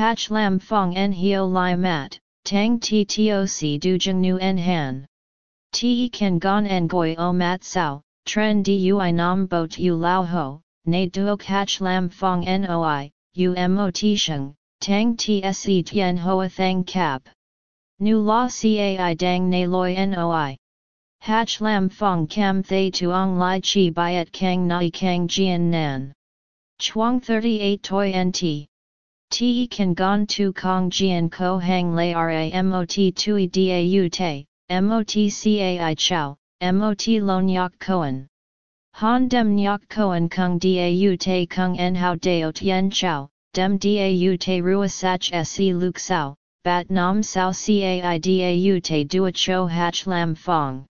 Hatch lam fong en hio lai mat, tang ti du jeng nu en han. Ti kan gon en goi o mat sao, tren dui nam bot u lao ho, na duok hatch lam fong noi, u ti sheng, tang tse tien hoa thang cap. Nu la cai dang na loi noi. Hatch lam fong cam thay tuong lai chi byet kang nai kang jian nan. Chuang 38 toi nt. Te kan gon tu kong jian ko hang lay ra mot tui dau te, mot cai chow, mot lo nyok koan. Han dem nyok koan kung dau te kung en hao dao tien chow, dem dau te rua sach se luk sao, bat nam sao cai dau te dua cho hach lam fong.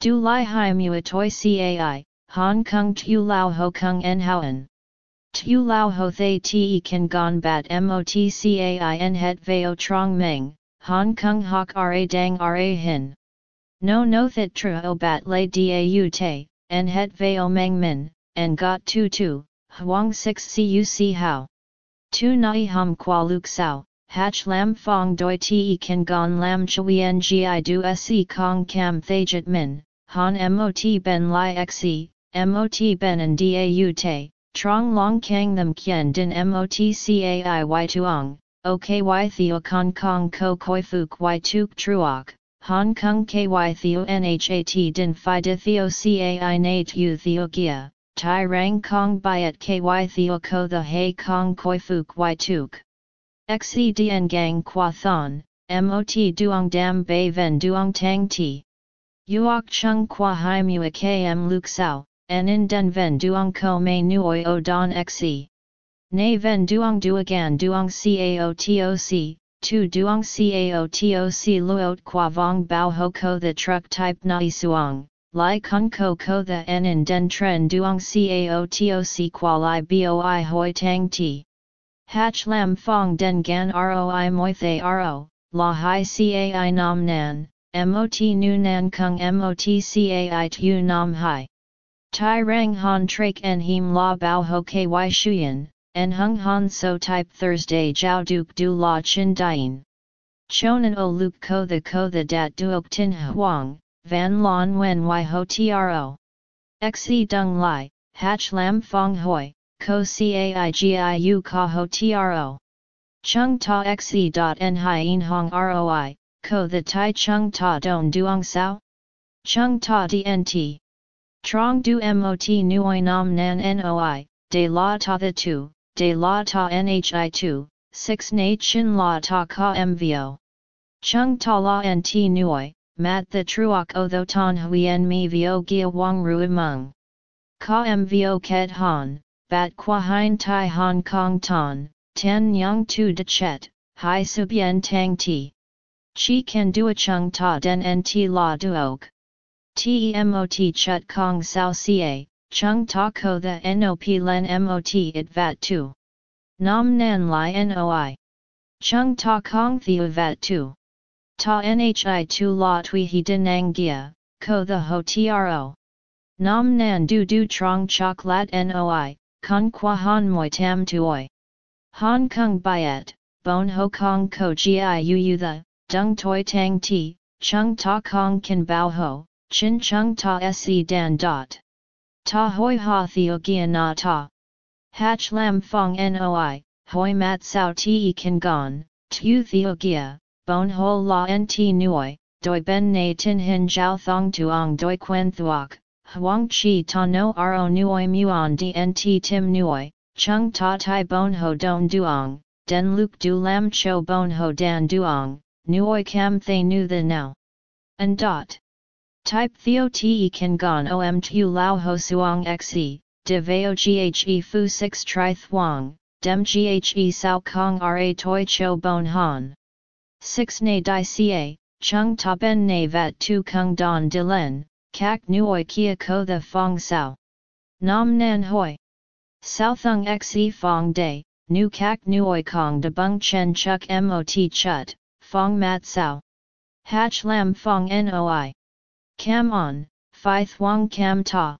Du Lai Hai Mua Toi Cai, Hong Kong Tu Lao Ho Kung En Houen. Tu Lao Ho Thay Te Kan Gon Bat Mot Cai En Het Veo Trong Meng, Hong Kong Hok Ra Dang Ra Hin. No No Thit Tru oh, Bat Lay Da Te, En Het Veo Meng Min, En Got Tu Tu, Huang 6 Cuc How. Tu Nai Hum Qua Luk Sao, Hach Lam Fong Doi Te Kan Gon Lam Chui Ngi Du Se Kong Cam Thajit Min. Han mot ben li xe, mot ben and dau te, trong long kang them kien din mot cai y tuong, oky theo kong kong ko koi fuk y tuk truok, hong kong ky theo nhat din fi de theo cai nat u theo gia, tai rang kong byet ky theo ko the hay kong koi fuk y tuk. Xe dien gang qua thon, mot duong dam bay ven duong tang ti. Uok chung qua hai mua km luk sao, en in den ven duong ko mei nuoi o don xe. Nay ven duong duagan duong cao toc, tu duong cao toc luot qua vong bao ho ko the truck type nai suong, lai kun ko ko the en in den tren duong cao toc qua li boi hoi tang ti. Hatch lam fong den gan roi moi thay ro, la hai cai nam nan, mot nu nan kung mot cai tu nam hai. Tai rang han trak en him la bao ho ky shuyen, en hung han so type Thursday jiao duk du la chin dien. Chonan o luk ko the ko the dat duok tin huang, van lon wen y ho tro. Xe dung lai, hach lam fong hoi, ko cai giu ka ho tro. Chung ta xe dot en hi in hong roi, ko the tai chung ta don duong sao? Chung ta dnt. Trong du mot nuoi nam nan noi, de la ta the tu, de la ta nhi tu, six na chin la ta ka mvo. Chung ta la nt nuoi, mat the truok o tho ton huyen mi vio gia wang rui mung. Ka mvo ket han, bat qua hein tai hong kong ton, tan nyang tu de chet, hai subyen tang ti. Chi can dua chung ta den nt la duok. Temot chut kong sao ca, chung ta ko the nop len mot it vat tu. Nam nan li noi. Chung ta kong theo vat tu. Ta nhi tu la tui he denang gia, ko the ho tro. Nam nan du du trong chok lat noi, kong qua han moi tam tuoi. Hong Kong byet, bon ho kong ko gi uu the, dung toi tang ti, chung ta kong Kin bao ho, chin chung ta se dan dot. Ta hoi ha theo gia na ta. Hach lam fong noi, hoi mat sao ti kan gon, tu theo gia, bon ho la nt nuoi, doi ben na tin hin jiao thong tuong doi quen thuok, huang chi ta no ro nuoi muon dnt tim nuoi, chung ta tai bon ho don duong, den luk du lam cho bon ho dan duong, nuoi cam thay nu the now. And dot. Type theo te kan gon om tu lao ho suong xe, de veo ghe fu 6 tri thuong, dem ghe sao kong ra toi cho bon han. 6 na di ca, chung ta ben na vat tu kung don de len, kak nuoi kia ko the fong sao. Nam nan hoi. Sao thung xe fong day, nu kak nuoi kong de bung chen chuk mot chut, Fong Mat Sao. Hach Lam Fong Noi. Cam On, Phi Thuong Cam Ta.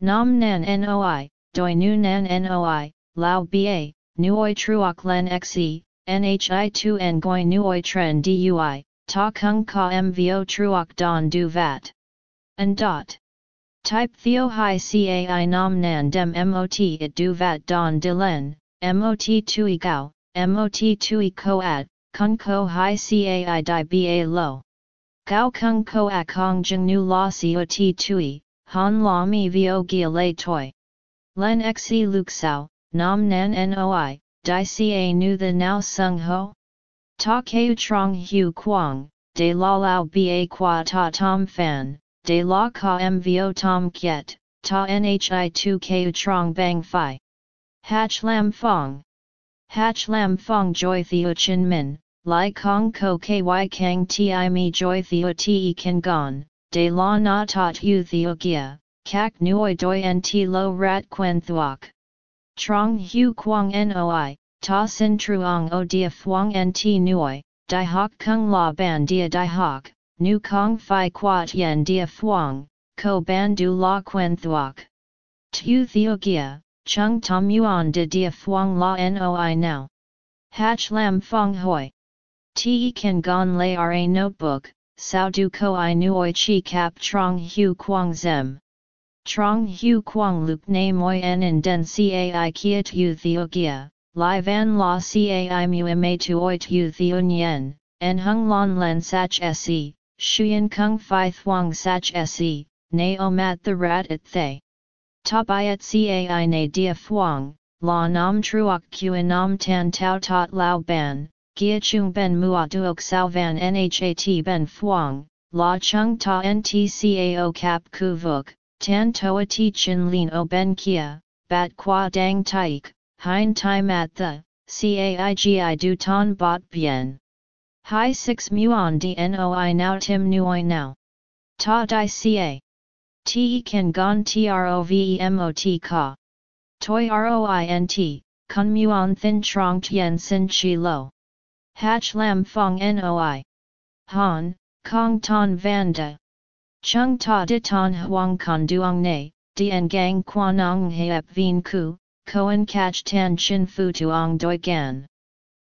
Nam Nan Noi, Doi Nu Nan Noi, Lao Ba, Nuoi Truok Len Xe, nhi tu ngoi nuoi tren dui, ta kung ka mvo truok don du vat. And dot. Type theo hi cai nam nan dem mot it du vat don de len, mot tui gao, mot tui ko ad, kung ko hi cai di ba lo. Gao kung ko a kong jeng nu la o ti tui, han la mi vo gia lei toi. Len xe luk sao, nam nan noi, di ca nu the now sung ho? Ta keu trong hu quang, de la lao ba qua ta tom fan, de la ka mvo tom kiet, ta nhi tu keu trong bang fi. Hatch lam fong. Hatch lam fong joy theo chin min, Lai Kong Ko Ky Kang Ti Mi Joy Theo Te Kan Gon, De La Na Tot Hu Theo Gia, Kak Nuoi Doi Nt Lo Rat Quen Thuok. Trong Hu Quang Noi, Ta Sin Truong O Dia Phuong Nt Nuoi, Dai Hok Kung La Ban Dia Dai Hok, Nu Kong Phi Quat Yen Dia Phuong, Ko Ban Du La Quen Thuok. Tu Theo Gia, Chung Tom Yuan De Dia Phuong La Noi Now. Hatch Lam Fong Hoi. Te kan gon lay ra notebook, sao du ko i nuoi chi kap trong hu quang zem. Trong hu quang lup na moi en in den cai kiet u theo gia, li van la cai mu ma tu oit u theo nyen, en hung lon len sach se, shuyen kung fi thuang sach se, na o mat the rat at thay. Top iat cai na dia thuang, la nam truok q nam tan tau tot lao ban, Gia chung ben mua duok sao van nhat ben phuong, la chung ta ntcao cap ku vuk, tan toa ti chin lin o ben kia, bat qua dang taik, hein tai At the, caigi du ton bot bien. Hi 6 muon dnoi now tim nuoi now. Ta di ca. Te kan gon trovemot ka. Toi roint, kun muon thin trong tien sin chi lo. Hatch Lam Fong Noi. Han, Kong Ton Vanda. Chung Ta Di Ton Huang Con Duong Ne, Dien Gang Quanong Heap Vien Ku, Koan Kach Tan Chin Fu Tuong Doi Gan.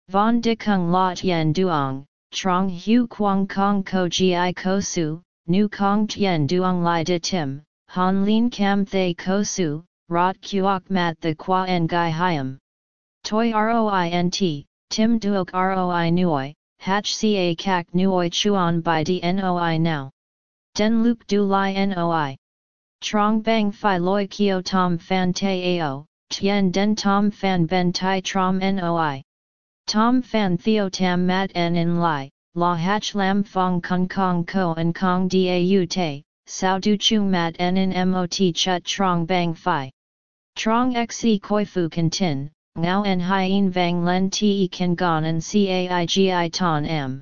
Von Di Kung La Tien Duong, Trong Hu Quang Kong Ko Gi Ko Su, Nu Kong Tien Duong Lai Di Tim, Han Lin Cam Thay Ko Su, Rot Kuok Mat The Qua Ngai Hiam. Toi Roint, Tim duok roi nuoi, hach ca kak nuoi chuan by dnoi now. Den lup du li noi. Trong bang fi loi kio tom fan te ao, tien den tom fan ben tai trom noi. Tom fan theo tam mat en in li, la hach lam fong kong kong ko and kong dau te, sao du chung mat en in mot chut trong bang fi. Trong xe koi fu tin. Ngao en hien vang len te kan gon and caigi ton m.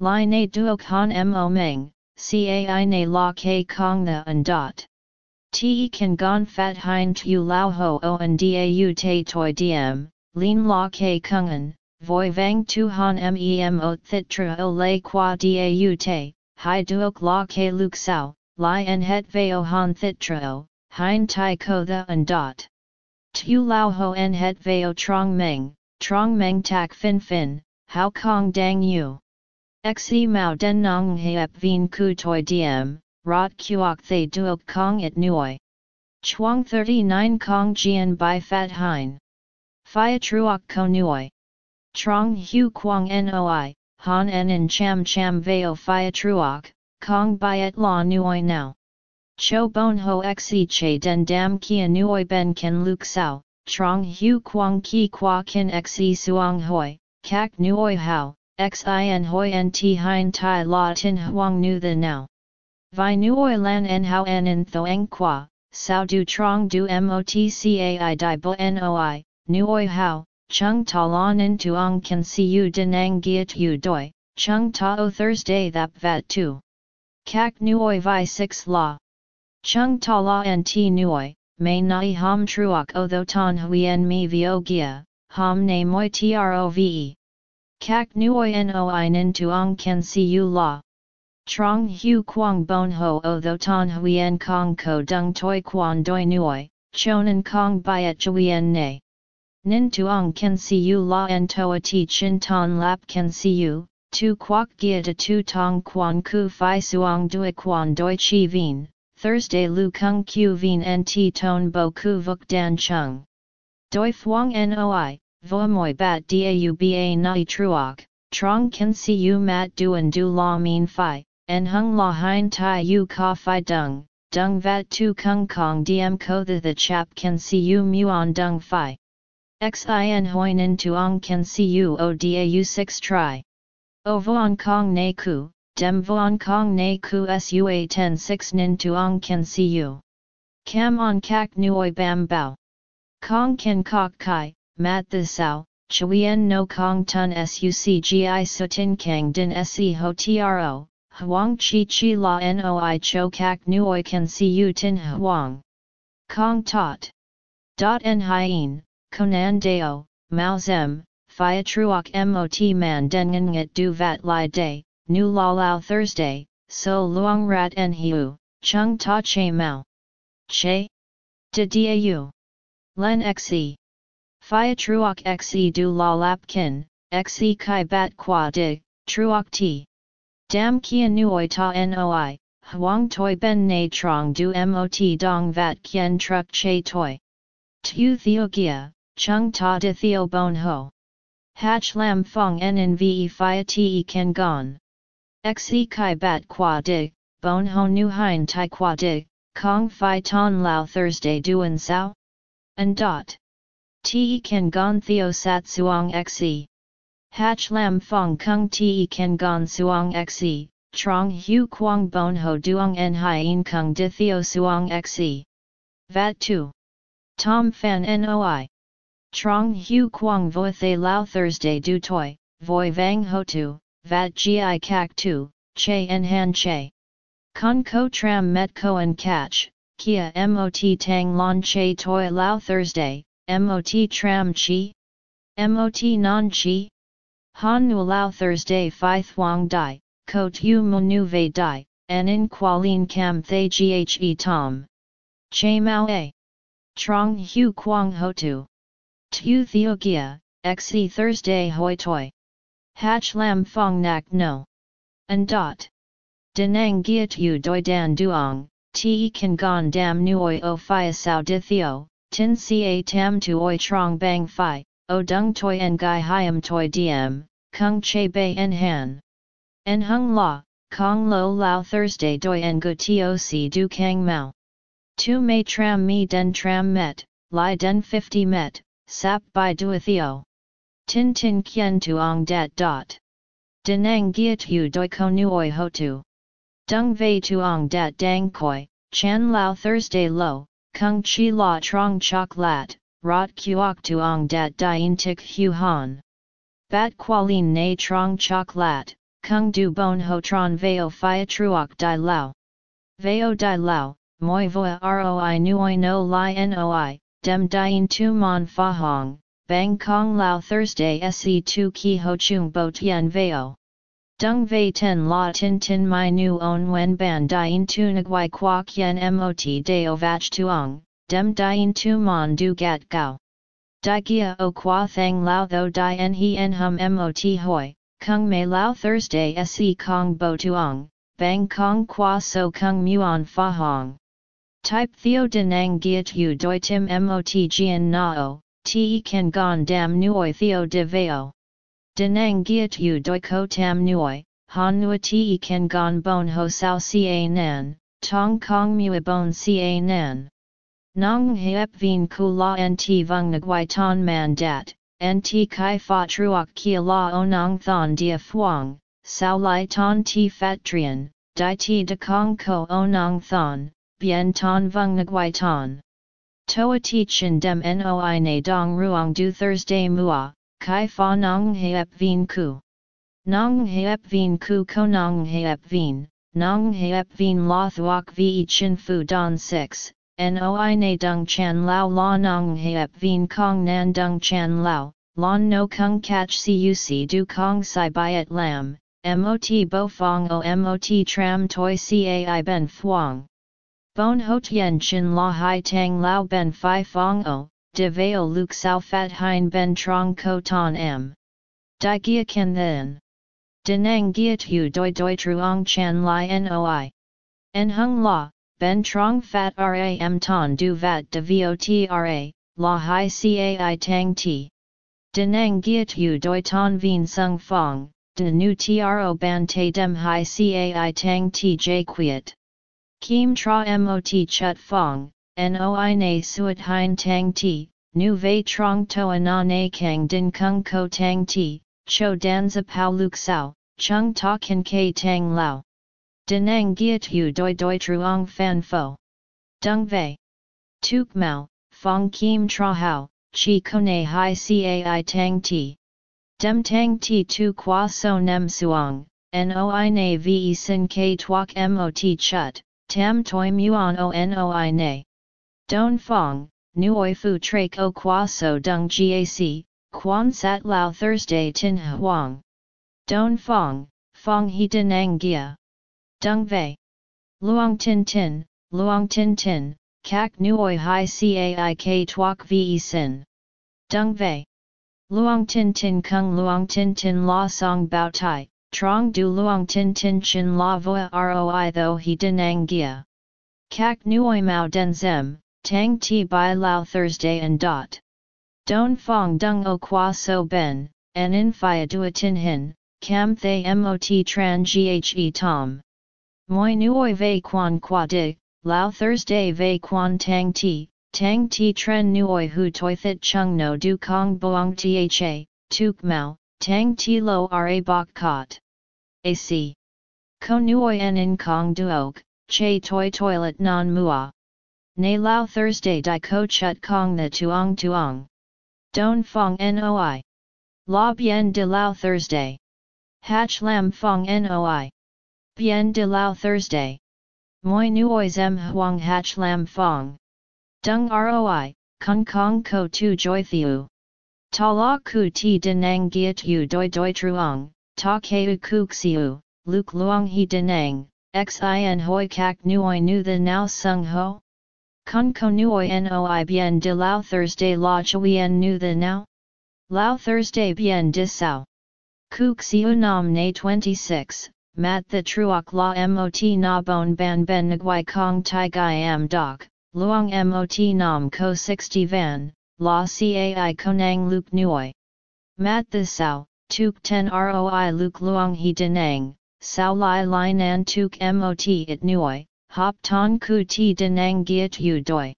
Lai na duok han mo meng, cai na la ke kong the and dot. Te kan gon fat hein tu lao ho o and dau te toi diem, lin la ke kungan, voi vang tu han mem o thit tra o lay qua dau te, hai duok la ke luk sao, lai en het veo han thit tra o, hein tai ko the and dot. Tu lao ho en het veo trong meng, trong meng tak fin fin, hao kong dang yu. Xe mao den nong heap vien ku toi diem, rot kuok thay duok kong it nuoi. Chuang 39 kong jian by fat hein. Phia truok ko nuoi. Trong hu quang noi, han en in cham cham veo phia truok, kong byet la nuoi now. Cho bon ho xe che den dam kia nuoi ben ken luk sao, trong hu quang ki qua kin xe suang hoi, kak nuoi hao, xin hoi en ti hein tai la tin huang nu the now. Vi nuoi lan en hao en in thoang qua, sao du trong du motcai di bo noi, nuoi hao, chung ta lan in tuong kan si u denang giat u doi, chung ta o Thursday that vat tu. Kak nuoi vi 6 la. Chung ta la en ti nuoi, may nai ham truok o tho ton huyen mi vio gia, ham na moi trove. Kak nuoi noi nin tuong ken si u la. Trong hu quang bon ho o tho ton huyen kong ko dung toi quan doi nuoi, chonan kong byet juyen ne. Nin tuong can see you la en toa ti chin ton lap can see you, tu quoc gia de tu tong quan ku fi suong dui quan doi chi vien, Thursday lu kung q vien en ti ton bo ku vuk dan chung. Doi thuong noi, vo moi bat dauba nai truok, trong can see you mat duan du la mean fi, en hung la hein tai you ka fi dung, dung vat tu kung kong diem ko the the chap can see you muon dung fi. Xin hoinen tuong can see you o dau 6 try. O vuong kong na ku, dem vuong kong na ku sua 10 6 nin tuong can see you. Cam on kak nuoi bam bao. Kong can kok kai, mat the sao, chuyen no kong tun sucgi sutin kang din se ho tro, huang chi chi la noi cho kak nuoi can see you tin huang. Kong tot. Dot en hien, konan deo, mao zem, Phia truok mot man dengen nget du vat li day, nu la lao Thursday, so luong rat en hiu, chung ta che mao. Che? De dau. Len xe. Phia truok xe du la lap kin, xe kai bat qua dig, truok ti. Dam kia nuoi ta noi, huang toi ben na trong du mot dong vat kien truck che toi. Tu theo gia, chung ta de theo bon ho. Hach lam fong en ve fia te ken gon. Xe kai bat qua dig, bon ho nu hein tai qua dig, kong fi ton lao Thursday duan sao? And dot. Te ken gon theo sat suong xe. Hach lam fong kung te ken gon suong xe, trong hu quang bon ho duong en hien kung di theo suong xe. Vat 2. Tom fan noi. Trong hu quang voi The lao Thursday du toi, voi vang ho tu, vat gi kak tu, che en han che. Con ko tram met ko en catch, kia mot tang lon che toi lao Thursday, mot tram chi? Mot non chi? Han nu lao Thursday fi thuang dai, ko tu mu nu ve dai, en in qualin cam thay ghe tom. Che mao a. Trong hu quang ho tu. Tu Theogia, xe Thursday hoi toi. Hach lam fong nak no. And dot. Denang gia tu doi dan duong, te kan gon dam nuoi o fia sao di theo, tin ca tam tu oi trong bang fi, o dung toi en gai hiam toi diem, kung che bay en han. En hung la, kong lo lao Thursday doi en gu toc du kang mao. Tu may tram mi den tram met, li den 50 met, sap by duathio. Tin tin kien tuong dat dot. Denang gia tu doi ho tu. Dung vei tuong dat dang koi, chan lao Thursday lo, kung chi la trong chok lat, rot kuok tuong dat dien tik hu han. Bat qualin na trong chok lat, kung du bon ho tron veo fia truok di lao. Veo di lao, moi voa roi nuoi no li noi, dem dien tu mon fa hong, bang kong lao Thursday se tu ki ho chung bo tien veo. Dung vei ten la tin tin my nu on wen ban dien tu nagwai kwa kien mot deo vach tuong, dem dien tu mon du gat gao. Di gia o qua thang lao tho dien he en hum mot hoi, kung mei lao Thursday se kong bo tuong, bang kong qua so kung muon fa hong. Type theo denang giat u doi tim mot gian nao, te kan gon dam nuoi theo de veo. Denang giat u doi ko tam nuoi, han nua te kan gon bon ho sao ca nan, tong kong mua bon ca nan. Nong heep vien ku la nt vung nguai ton man dat, nt kai fa truok kia la onong thon dia phuong, sao lai ton ti fat trian, di ti de kong ko onong thon, bien ton vung nguai ton. Toa ti chin dem noi na dong ruang du Thursday mua, kai fa nong heep vien ku. Nong heep vien ku ko nong heep vien, nong heep vien la thuok ve chin fu don 6, noi na dung chan lao la nong heep vien kong nan dung chan lao, lon no kung catch cuc du kong sai byet lam, mot bo fong o mot tram toi cai ben thuong. Bon ho tien chin la hai tang lao ben fi fong o, de veo luk sao fat hein ben trong ko ton m. Di gia ken then. Denang gia tu doi doi truong chan li noi. En hung la, ben trong fat ram ton du vat de votra, la hi cai tang ti. Denang gia tu doi ton vien sung fong, de nu tro ban te dem hi cai tang ti j quiet. Kim tra mot chut fong, noi na suat hein tang ti, nu vei trong toa na na kang din kung ko tang ti, cho danza pao luk sao, chung ta kan ke tang lao. Denang giat yu doi doi truong fan fo. Dung vei. Tuk mao, fong kim tra hao, chi kone hai cai tang ti. Dem tang ti tu qua so nem suong, noi na ve sin ke tuak mot chut, tam toi muon o noi na. Don fong, nuoi fu tre ko qua so dung gac, quan sat lao Thursday tin huang. Don fong, fong he denang gia. Dung vei. Luong tin tin, luong tin tin, kak nuoi hi caik tuak ve sin. Dung vei. Luong tin tin kung luong tin tin la song bao tai, trong du luong tin tin chin la voa roi tho he denang gia. Kak nuoi mao den zem, tang ti bai lao Thursday and dot. Don fong dung o qua so ben, en in fia dua tin hin, cam thay mot tran ghe tom. Moi nuoi vei quan qua di, lao Thursday vei quan tang ti, tang ti tren nuoi hu toi thit chung no du kong boang tha, tuk mao, tang ti lo ra bok kot. AC. Ko nuoi en in kong duok, che toi toilet non mua. Nay lao Thursday di ko chut kong the tuong tuong. Don fong noi. La bien de lao Thursday. Hatch lam fong noi. Bien de lao Thursday. Moi nuoi zem huang hatch lam fong. Dung roi, kung kong ko tu joy thiu. Ta la ku ti denang giat yu doi doi truong, ta keu kuk xiu, luk luong he denang, xin hoi kak nuoi nu the now sung ho? Kun ko nuoi noi bien de lao Thursday la chuyen nu the now? Lao Thursday bien de sao. Kuk siu nam na 26, mat the truok la mot na bon ban ben nguai kong tai gai am dok, luong mot nam ko 60 van, la cai konang luk nuoi. Mat the sao, tuk 10 roi luk luong he denang, sao lai lai nan tuk mot it nuoi, hop ton ku ti denang giat yu doi.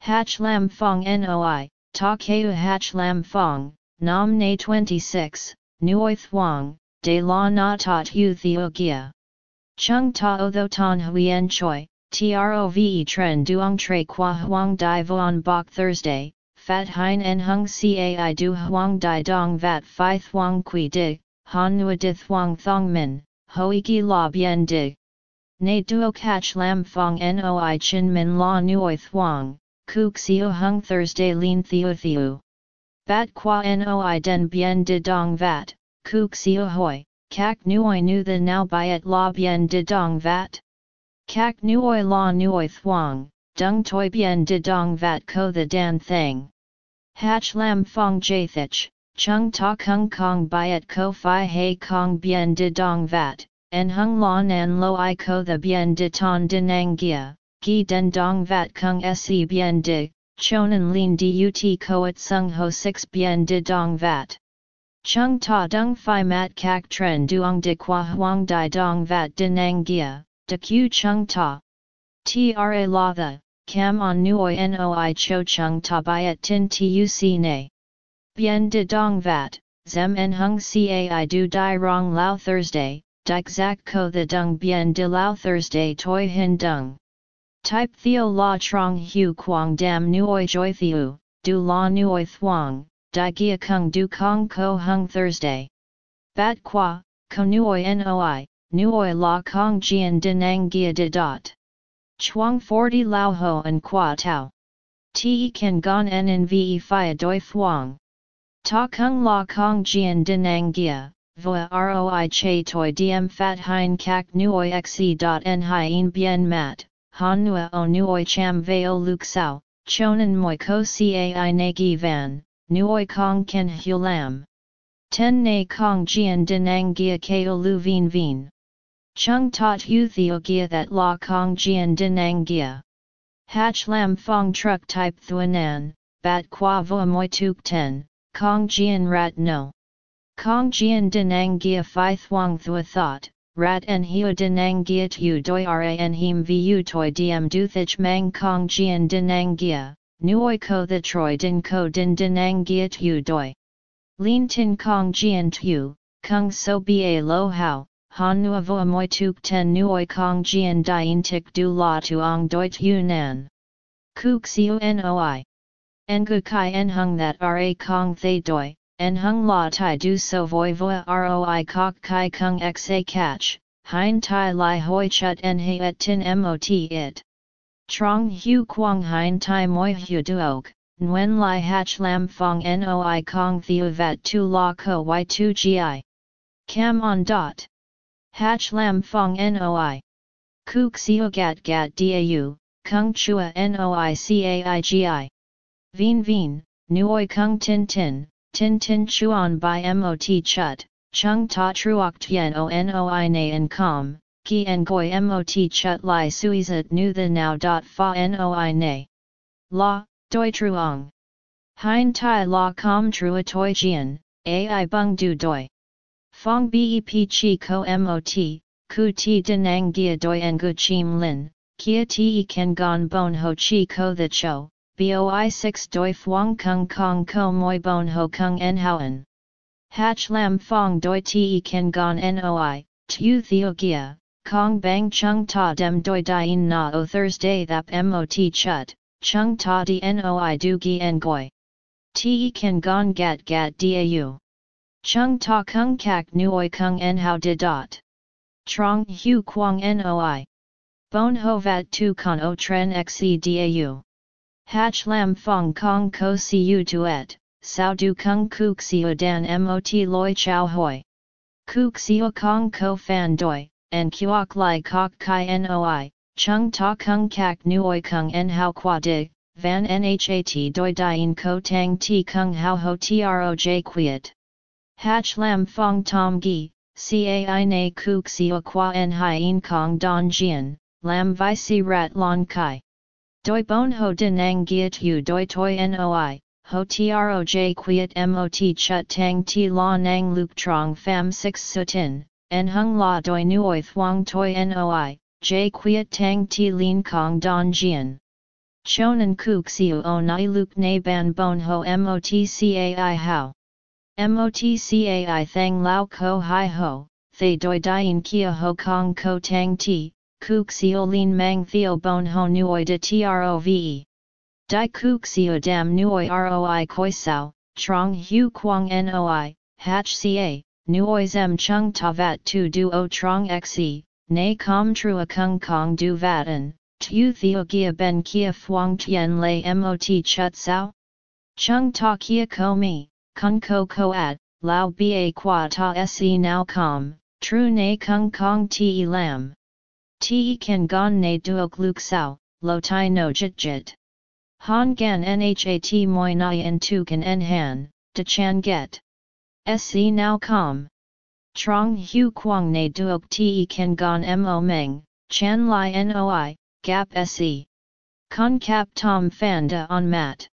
Hatch lam fong noi, ta keu hatch lam fong, nam na 26, nuoi thuang, de la na tot yu theo gia. Chung ta o tho ton huyen choi, trove tren duong tre qua huang di vuan bok Thursday, fat hein en hung cai du huang di dong vat phi thuang qui dig, han nua di thong min, hoiki la bien dig. Ne duo catch lam fong noi chin min la nuoi thuang, kuk siu hung Thursday lin theo theo. Bat qua noi den bien de dong vat, kuk siu hoi, kak nuoi nu the now byet la bien de dong vat. Kak nuoi la nuoi thuang, dung toi bien de dong vat ko the dan thing. Hatch lam fong jathich, chung ta kung kong byet ko fi hei kong bien de dong vat, en hung la nan lo i ko the bien de ton dinang gia, gi den dong vat kung se bien de, chonan lin dut koat sung ho 6 bien de dong vat. Chung ta dung fi mat kak tren duong de qua huang di dong vat dinang gia, de q chung ta. Tra la the, cam on nuoi noi cho chung ta byet tin tuc ne. Bien de dong vat, zem en hung cai du di rong lao Thursday, dik zak ko the dung bien de lao Thursday toi hin dung. Type theo la trong hu quang dam nuoi joy thiu, du la nuoi thuang, di gia kung du kong ko hung Thursday. Bat qua, ko nuoi noi, nuoi la kong jian denang gia de dot. Chuang 40 lao ho and qua Tao. Te kan gon en en ve fia doi thuang. Ta kung la kong jian denang gia, voa roi che toi diem fat hein kak nuoi xe en hien bien mat, han nua o nuoi cham veo luk sao, chonan moi ko cai nagi van, nuoi kong ken hu lam. Ten na kong jian dinang gia ko lu vin vin. Chung tot hu theo gia that la kong jian dinang gia. Hach lam fong truck type thuanan, bat qua vo moi tuk ten, kong jian rat no. Kong jian dinang gia phi thuang thua thought, rat en hiu dinang gia tu doi ran him vu toi diem du thich mang kong jian dinang gia, nuoi ko the troi din ko din dinang gia tu doi. Lin tin kong jian tu, kung so ba lo hao, han nu avo moi tuk ten nuoi kong jian dien tik du la tuong doi tu nan. Kuk noi. Ngu kai en hung that ra kong thay doi, en hung la tai du so voi voa roi kok kai kung xa catch, hein tai li hoi chut en he et tin mot it. Trong hu quang hein tai moi hu duok, Nguyen Lai Hach Lam Fong Noi Kong Thiu Vat Tu La Ko Y 2 Gi. Cam on dot. Hach Lam Fong Noi. Kuk Sio Gat Gat Dau, Kung Chua Noi Cai Gi. Veen Veen, Nuoi Kung Tin Tin, Tin Tin Chuan by Mot Chut, Chung Ta Truok Tien O Noi Na and Com, Ki En Goi Mot Chut Lai Suizat Nu The Now Dot Fa Noi Na. La, Doi truong. Hein tai la com trua toi jian, ai bung du doi. Fong bep chi ko mot, ku ti denang gia doi en gu chim lin, kia ti ken gon bon ho chi ko the cho, boi 6 doi fuang kung kong ko moi bon ho kung en houen. Hach lam fong doi ti ken gon noi, tu theo gia, kong bang chung ta dem doi dien na o Thursday thap mot chut, chung ta di noi du gi en goi. Te kan gon gat gat dau. Chung ta kung kak nuoi kung en how di dot. Trong hu quang noi. Bon ho vat tu con o tren xe dau. Hach lam fong kong ko siu tuet, sao du kung kuk siu dan mot loi chow hoi. Kuk siu kong ko fan doi, and kuok lai kok kai noi, Chung ta kung kak nuoi kung en hao qua dig, van nhat doi dien ko tang ti kung hao ho troj quiet. Hach lam fong tom gi, cai na kuk sio qua en hien kong don jian, lam vi si rat lon kai. Doi bon ho denang giat yu doi toi noi, ho troj quiet mot chut tang ti la nang luk trong fam 6 sutin, en hung la doi nuoi thuang toi noi, J quiet tang ti lin kong don jian. Chonan kuk siu o nai luk na ban bon ho mot motcai how. Motcai thang lao ko hai ho, thay doi dien kia ho kong ko tang ti, kuk siu lin mang theo bon ho nuoi de trove. Dai kuk siu dam nuoi roi koi sao, trong hu quang noi, hach ca, nuoi zem chung tavat tu duo trong xe, Nay com trua kung kong du vatan, tu theo gia ben kia phuong tien lay mot chut sao? Chung ta kia ko mi, kung ko ko at, lao ba qua ta se now com, true nay kung kong te lam. Te kan gon nay duok luk sao, lo tai no jit jit. Han gan nhat moi nai en tu kan en han, de chan get. Se now com. Trong hu quang ne duok te kan gon mo meng, chan li noi, gap se. Con cap tom fanda on mat.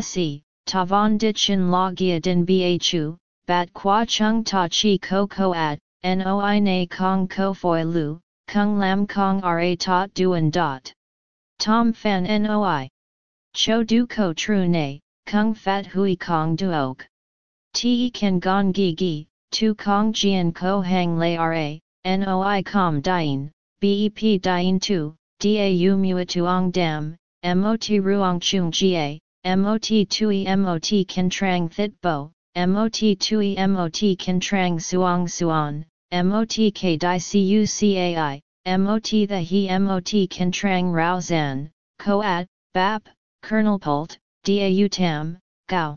Se, tavan dit chin la din bhu, bat qua chung ta chi ko ko at, noi na kong ko foi lu, kung lam kong ra tot duan dot. Tom fan noi. Cho du ko tru ne, kung fat hui kong duok. Te kan gon gi gi, tu kong jian ko hang lay ra, noi com dien, bep dien tu, dau mua tuong dam, mot ruong chung ga, mot tui mot kan trang thit bo, mot tui mot kan trang suong suon, mot k di cu cai, mot the he mot kan trang rao zan, ko at, bap, kernel pult, dau tam, gao.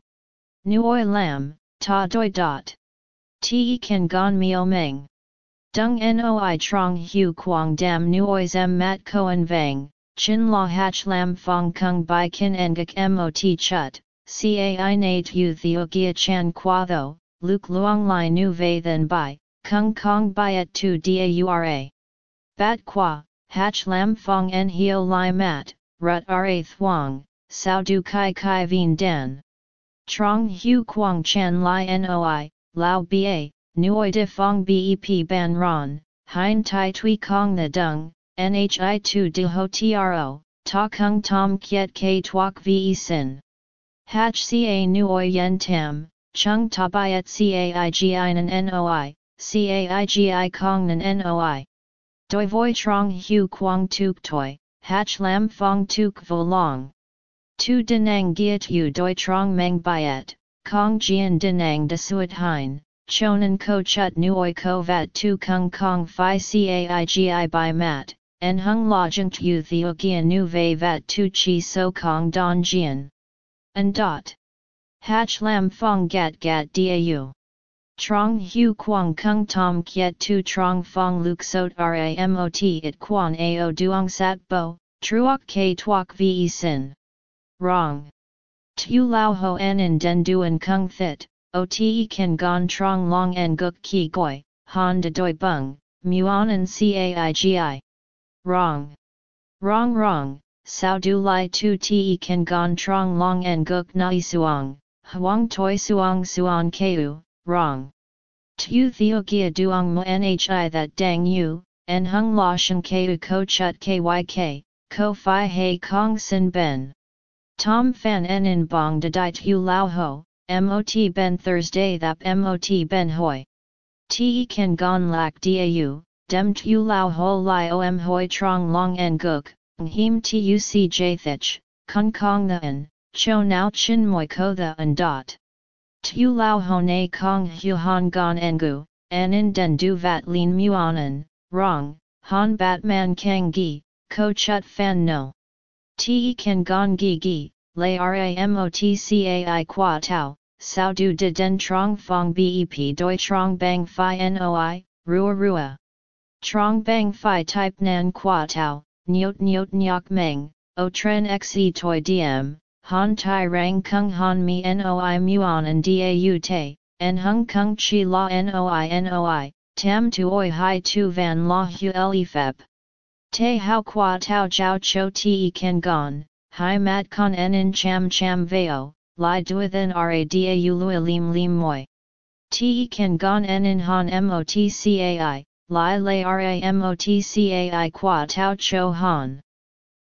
Nuoi lam, ta doi dot. Te kan gon mio meng. Dung noi trong hu quang dam nuoi zem mat koan vang, chin la hach lam fong kung bai kin engak mot chut, cai nate u theogia chan qua tho, luk luang lai nu vei then bai, kung kong bai at tu daura. Bat qua, hach lam fong en hio lai mat, rut ra thuang, sao du kai kai vien den. Trong hu quang chan lai noi, lao ba, nuoi de fong bep ban ron, hein tai tui kong the dung, nhi tu de ho tro, ta kung tom kiet k tuok ve sin. Hach ca nuoi yen tam, chung ta tabayat caigi nan noi, caigi kong nan noi. Doi voi trong hu quang tuk toi, hach lam fong tuk vo long. Tu denang giat yu doi trong meng byet, kong jian denang de suet hein, chonan ko chut nuoi ko vat tu kung kong fi caigi by mat, en hung la junk yu theo gian nu vei vat tu chi so kong don jian. And dot. Hach lam fong gat gat dau. Trong hu quang kung tom kiet tu trong fong luk sot ramot it quan ao duong sat bo, truok k tuok ve sin. Wrong. Tu lao ho en in den duen kung thit, o te kan gon trong long en guk ki goi, han de doi bung, muon en caigi. Wrong. Wrong wrong, sao du lai tu te kan gon trong long en guk nai suong, huang toi suong suong keu, wrong. Tu theo gia duong mo nhi that dang yu, en hung la shen keu ko chut kyk, ko fi hei kong sin ben. Tom fan en in bong de dai tu lao ho, mot ben Thursday thap mot ben hoi. Te kan gon lak dau, dem tu lao ho li om hoi trong long en guk, him tu si jathich, kung kong the en, cho now chin moi ko the and dot. Tu lao hone kong hu han gon engu, an in den du vat lin muonan, wrong, han batman kang gi, ko chut fan no. Te kan gon gi gi, lay ramotcai qua tau, sao du de den trong fong bep doi trong bang fi noi, rua rua. Trong bang fi type nan qua tau, nyot nyot nyok meng, o tren xe toi diem, han tai rang kung han mi noi muon and dau te, en hung kung chi la noi noi, tam tu oi hai tu van la hu le feb. Te hao qua tau jiao cho te kan gon, hai mat con en in cham cham veo, li duathan ra dau lui lim lim moi. Te kan gon en in han motcai, li lay ra motcai qua tau cho han.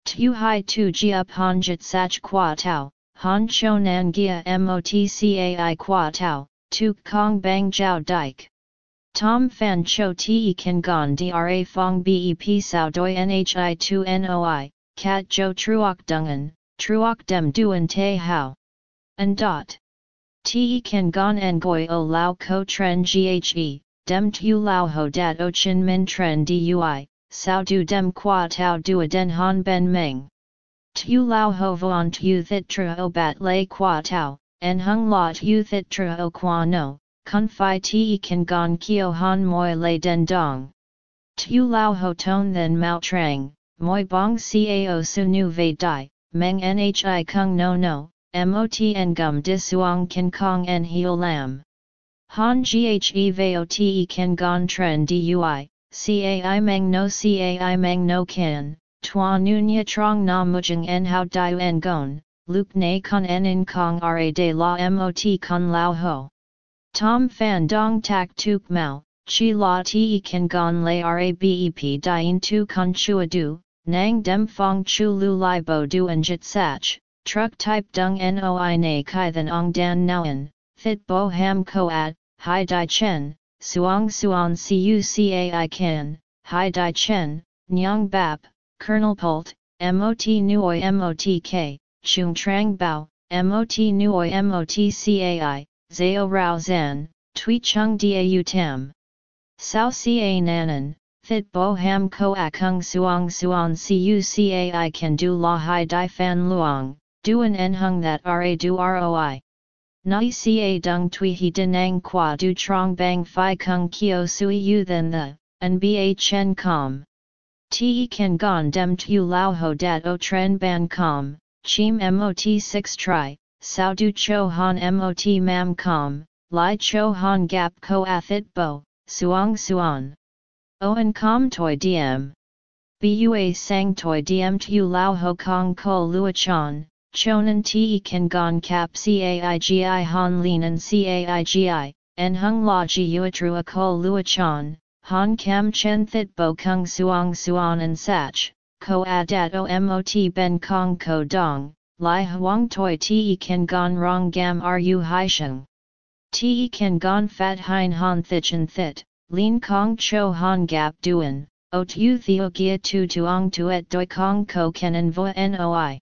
Tu hai tu up han jit sach qua Tao, han cho nan gia motcai qua Tao, tu kong bang jiao dike. Tom fan cho te kan gon dra fong bep sao doi nhi tu noi, cat jo truok dungan, truok dem Duan te hao. And dot. Te kan gon en goi o lao ko tren ghe, dem tu lao ho dat o chin min tren dui, sao du dem qua tau du den han ben meng. Tu lao ho vuan tu thit tra o bat lay qua tau, en hung la tu thit tra o qua no, kun fi te kan gon kio han moi lay den dong. Tu lao ho ton then mao trang, moi bong cao su nu ve dai, meng nhi kung no no, mot en gum disuang kan kong en heo lam. Han ghe veo te kan gon tren dui, cai meng no cai meng no kan, tua nunya trong na mujang en hao diu en gon, luk ne con en in kong ra de la mot con lao ho. Tom fan dong tak tuk mau, chi la te kan gon ra bep dien tu con chua du, nang dem fong chu lu lai bo du en jit sach, truck type dung noi na kai than ong dan nauen, fit bo ham ko at, hai dai chen, Suong Suan Cucai Kan, Hai Dai Chen, Nyang Bap, Colonel Pult, Mot Nuoi Motk, Chung Trang Bao, Mot Nuoi Motcai, Zao Rao Zan, Tui Chung Dau Tam. Sao Ca Nanan, Thit Bo Ham Ko Akung Suong Suan Cucai Can Du La Hai Dai Fan Luong, Duan En Hung That Ra Du Roi. Nai ca dung tui he denang qua du trong bang fi kung kio sui yu than the, and ba chen com. Te kan gon dem tu lao ho dat o tren ban com, chim mot 6 tri, sao du cho han mot mam com, Lai cho han gap ko athit bo, suang suan. Oan com toi diem. Bua sang toi diem tu lao ho kong ko lua chan, chonan te kan gon cap caigi han linan caigi, en hung la ji uatrua ko lua chan, han kam chen thit bo kung suang suan and sach, ko adat o mot ben kong ko dong, lai huang toi te kan gon rong gam ru hai sheng. Te kan gon fat hein han thichen thit, lin kong cho han gap duen, o tu theo gia tu tuong tuet doi kong ko ken vo noi.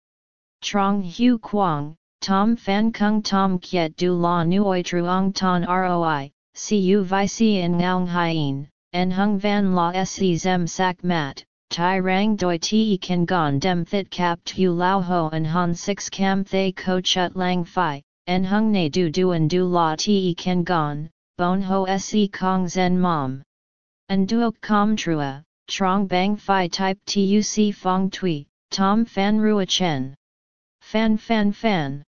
Trong hu quang, tom fan kung tom kiet du la nuoi truong ton roi, cu vi si in ngaung hien, en hung van la se zem sak mat. Tai rang doi te kan gon dem thit cap tu lao ho and han six cam thay ko chut lang fi, en hung ne du duan du la te ken gon, bon ho se kong zen mom. En duok com trua, trong bang fi type tuc fong tui, tom fan rua chen. Fan fan fan.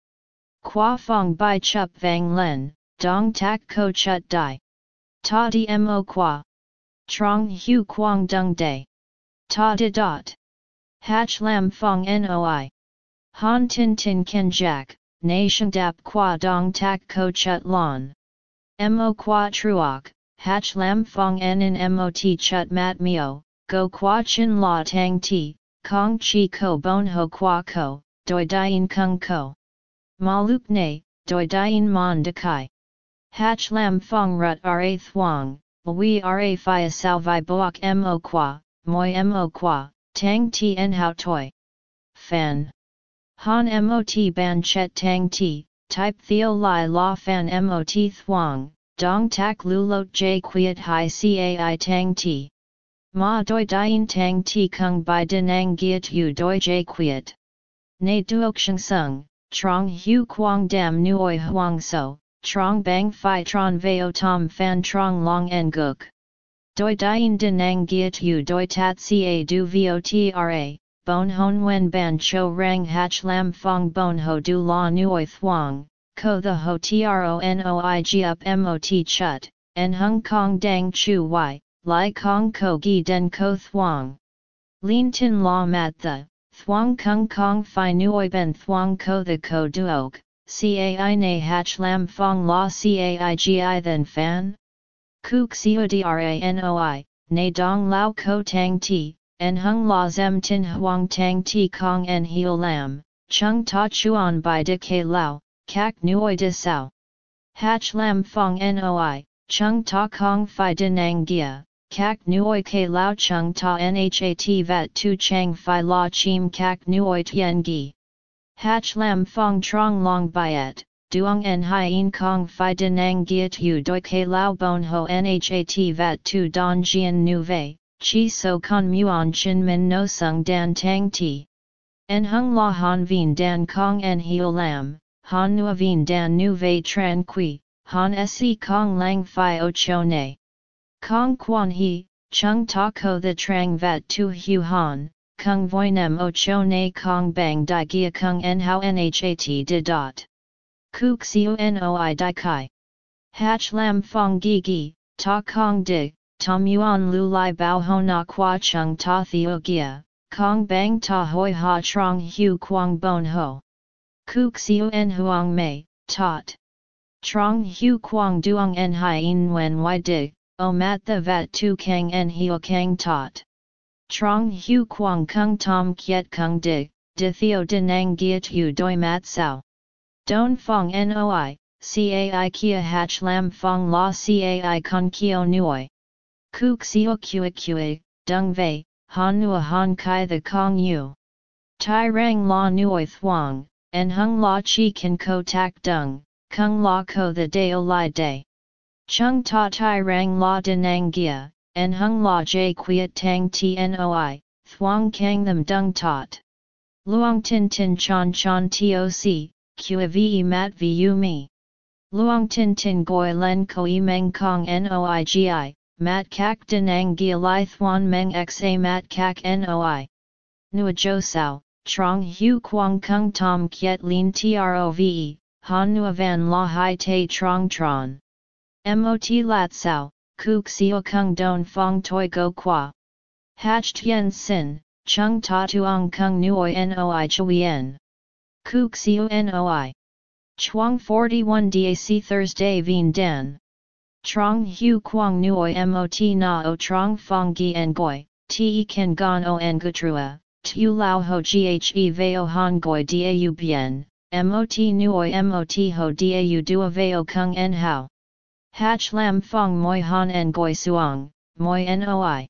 Qua fong bai chup vang len, dong tak ko chut dai. Ta di mo qua. Trong hu quang dung day. Ta di dot. Hatch lam fong noi. Han tin tin ken jack, nation dap qua dong tak ko chut lon. Mo qua truok, hach lam fong en in mot chut mat mio, go qua chin la tang ti, kong chi ko bon ho qua ko, doi dien kung ko. Ma lup ne, doi dien mon de kai. Hach lam fong rut ra thuang, we ra fi sao vi boak mo qua, moi mo qua, tang ti en hao toi. Fan. Han mot ban chet tang ti, type theo lai la fan mot thuang, dong tak lulot j quiet hi cai tang ti. Ma doi dien tang ti kung by denang giat u doi j quiet. Ne duok sheng sung, trong hu quang dam nuoi huang so, trong bang fi tron veo tom fan trong long en guk. Doi dien denang giat u doi tat ca du votra, bon hon wen ban cho rang hach lam fong bon ho du la nuoi thuang, ko the ho tronoig up mot chut, en hung kong dang chu y, lai kong ko gi den ko thuang. Lin tin la mat the, thuang kung kong fi nuoi ben thuang ko the ko duok, cai na hach lam fong la caigi then fan? Kuk codranoi, na dong lao ko tang ti, en hung la zem tin huang tang ti kong en heo lam, chung ta chuan by de ke lao, kak nuoi de sao. Hach lam fong noi, chung ta kong fi nang gia, kak nuoi ke lao chung ta nhat vat tu chang fi la chim kak nuoi tien gi. Hach lam fong trong long byet, duong en hien kong fi nang gia tu doi ke lao bon ho nhat vat tu don jian nu vei, chi so con muon chin min no sung dan tang ti. En hung la han vien dan kong en heo lam, han nu vien dan nu vei tran qui, han se kong lang fi o cho ne. Kong quan he, chung ta ko the trang vat tu hu han, kung voinem o cho ne kong bang di gia kung en hao nhat de dot. Kuk noi di kai. Hach lam fong gi gi, ta kong dig, Tom Yuan Lu Lai Bao Ho Na Qua Chung Ta Theo Gia, Kong Bang Ta Hoi Ha Trong Hu Quang Bon Ho. Kuk En Huang Mei, Tot. Trong Hu Quang Duong En Hai In Wen Y Dig, O Mat The Vat Tu Kang En Hio Kang Tot. Trong Hu Quang Kung Tom Kiet Kung Dig, De Theo De Nang Giat U Doi Mat Sao. Don Fong Noi, Cai Kia Hach Lam Fong La Cai Con Kio Nuoi. Kuk sio kue kue, dung vei, han nua han kai the kong yu. Tai rang la nuoi thuang, en hung la chi kan ko tak dung, kung la ko the deo lai day. Chung ta tai rang la denang gia, en hung la jay quiet tang tnoi, thuang kang them dung tot. Luong tin tin chan chan toc, kue ve mat vu mi. Luong tin tin goi len koi meng kong noigi, mat kak denang gia li thuan meng xa mat kak noi. Nua jo sao, trong hu quang kung tom kiet lin trove, han nua van la hai te trong tron. Mot lat sao, kuk sio kung don fong toi go qua. Hach tien sin, chung ta tuong kung nuoi noi chuyen. Kuk sio noi. Chuang 41 DAC Thursday Vien den. Trong Hu Quang Nuoi Mot Na O Trong Fong Gi en Goi, Te Kan Gon O Ngutrua, Tu Lao Ho Ghe Veo Han Goi Dau Bien, Mot Nuoi Mot Ho Dau Dua Veo Kung En Hao. Hach Lam Fong Moi Han Goi Suong, Moi Noi.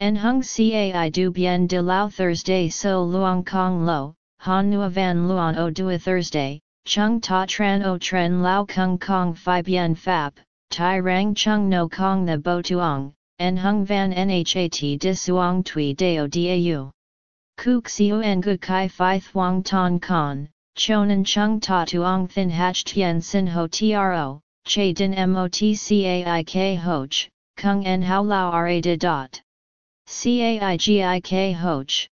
En Hung Cai Du Bien De Lao Thursday So Luong Kong Lo, Han Nua Van Luon O Dua Thursday, Chung Ta Tran O Tren Lao Kung Kong Phi Bien Fap. Tai rang chung no kong the bo tuong, en hung van nhat di suong tui deo dau. Kuk siu en gu kai fi thuong ton con, chonan chung ta tuong thin hach tien sin ho tro, che din motcaik hoch, kung en hao lao ra de dot. Caigik hoch.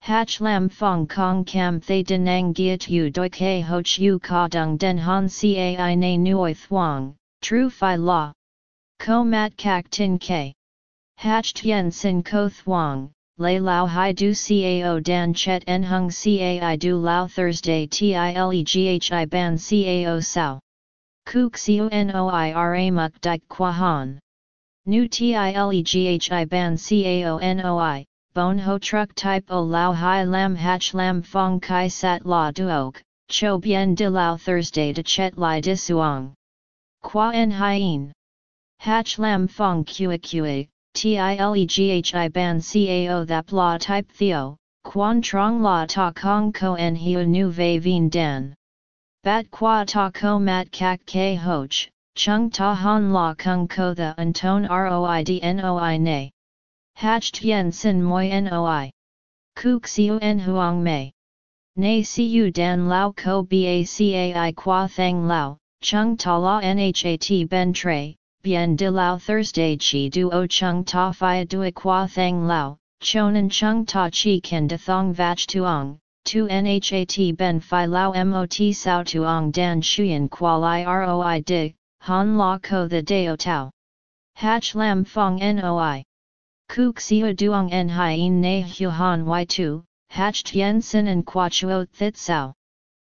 Hach lam fong kong kam thay denang giat yu doi ke hoch yu ka dung den han cai na nuoi thuong, True Phi la. Ko Mat Kak Tin K. Hach Tien Sin Ko Thuong, Lay Lao Hai Du Cao Dan Chet En Hung Cai Du Lao Thursday Tileghi Ban Cao Sao. Kuk Noira Muk Dik Kwa Han. Nu Tileghi Ban Cao Noi, Bon Ho Truck Type O Lao Hai Lam Hach Lam Fong Kai Sat La Duok, Cho Bien De Lao Thursday De Chet Lai Disuang. Qua en hien. Hach lam fong kua kua, tileghi ban cao thap la type theo, quan trong la ta kong ko en hiu nu ve vien dan. Bat qua ta ko mat kak ke hoch, chung ta han la kung ko the anton roid noi ne. Hach tien sin moi noi. Kuk siu en huang mei. Nei siu dan lao ko bacai qua thang lao, Chung ta la nhat ben tre, bien de lao Thursday chi duo chung ta fia dua qua thang lao, chonan chung ta chi kan de thong vach tuong, tu nhat ben fi lao mot sao tuong dan shuyen qua li roi di, han la ko the deo tau. Hach lam fong noi. Kuk siu duong en na hu han y tu, hach tien sin en qua chuo thit sao.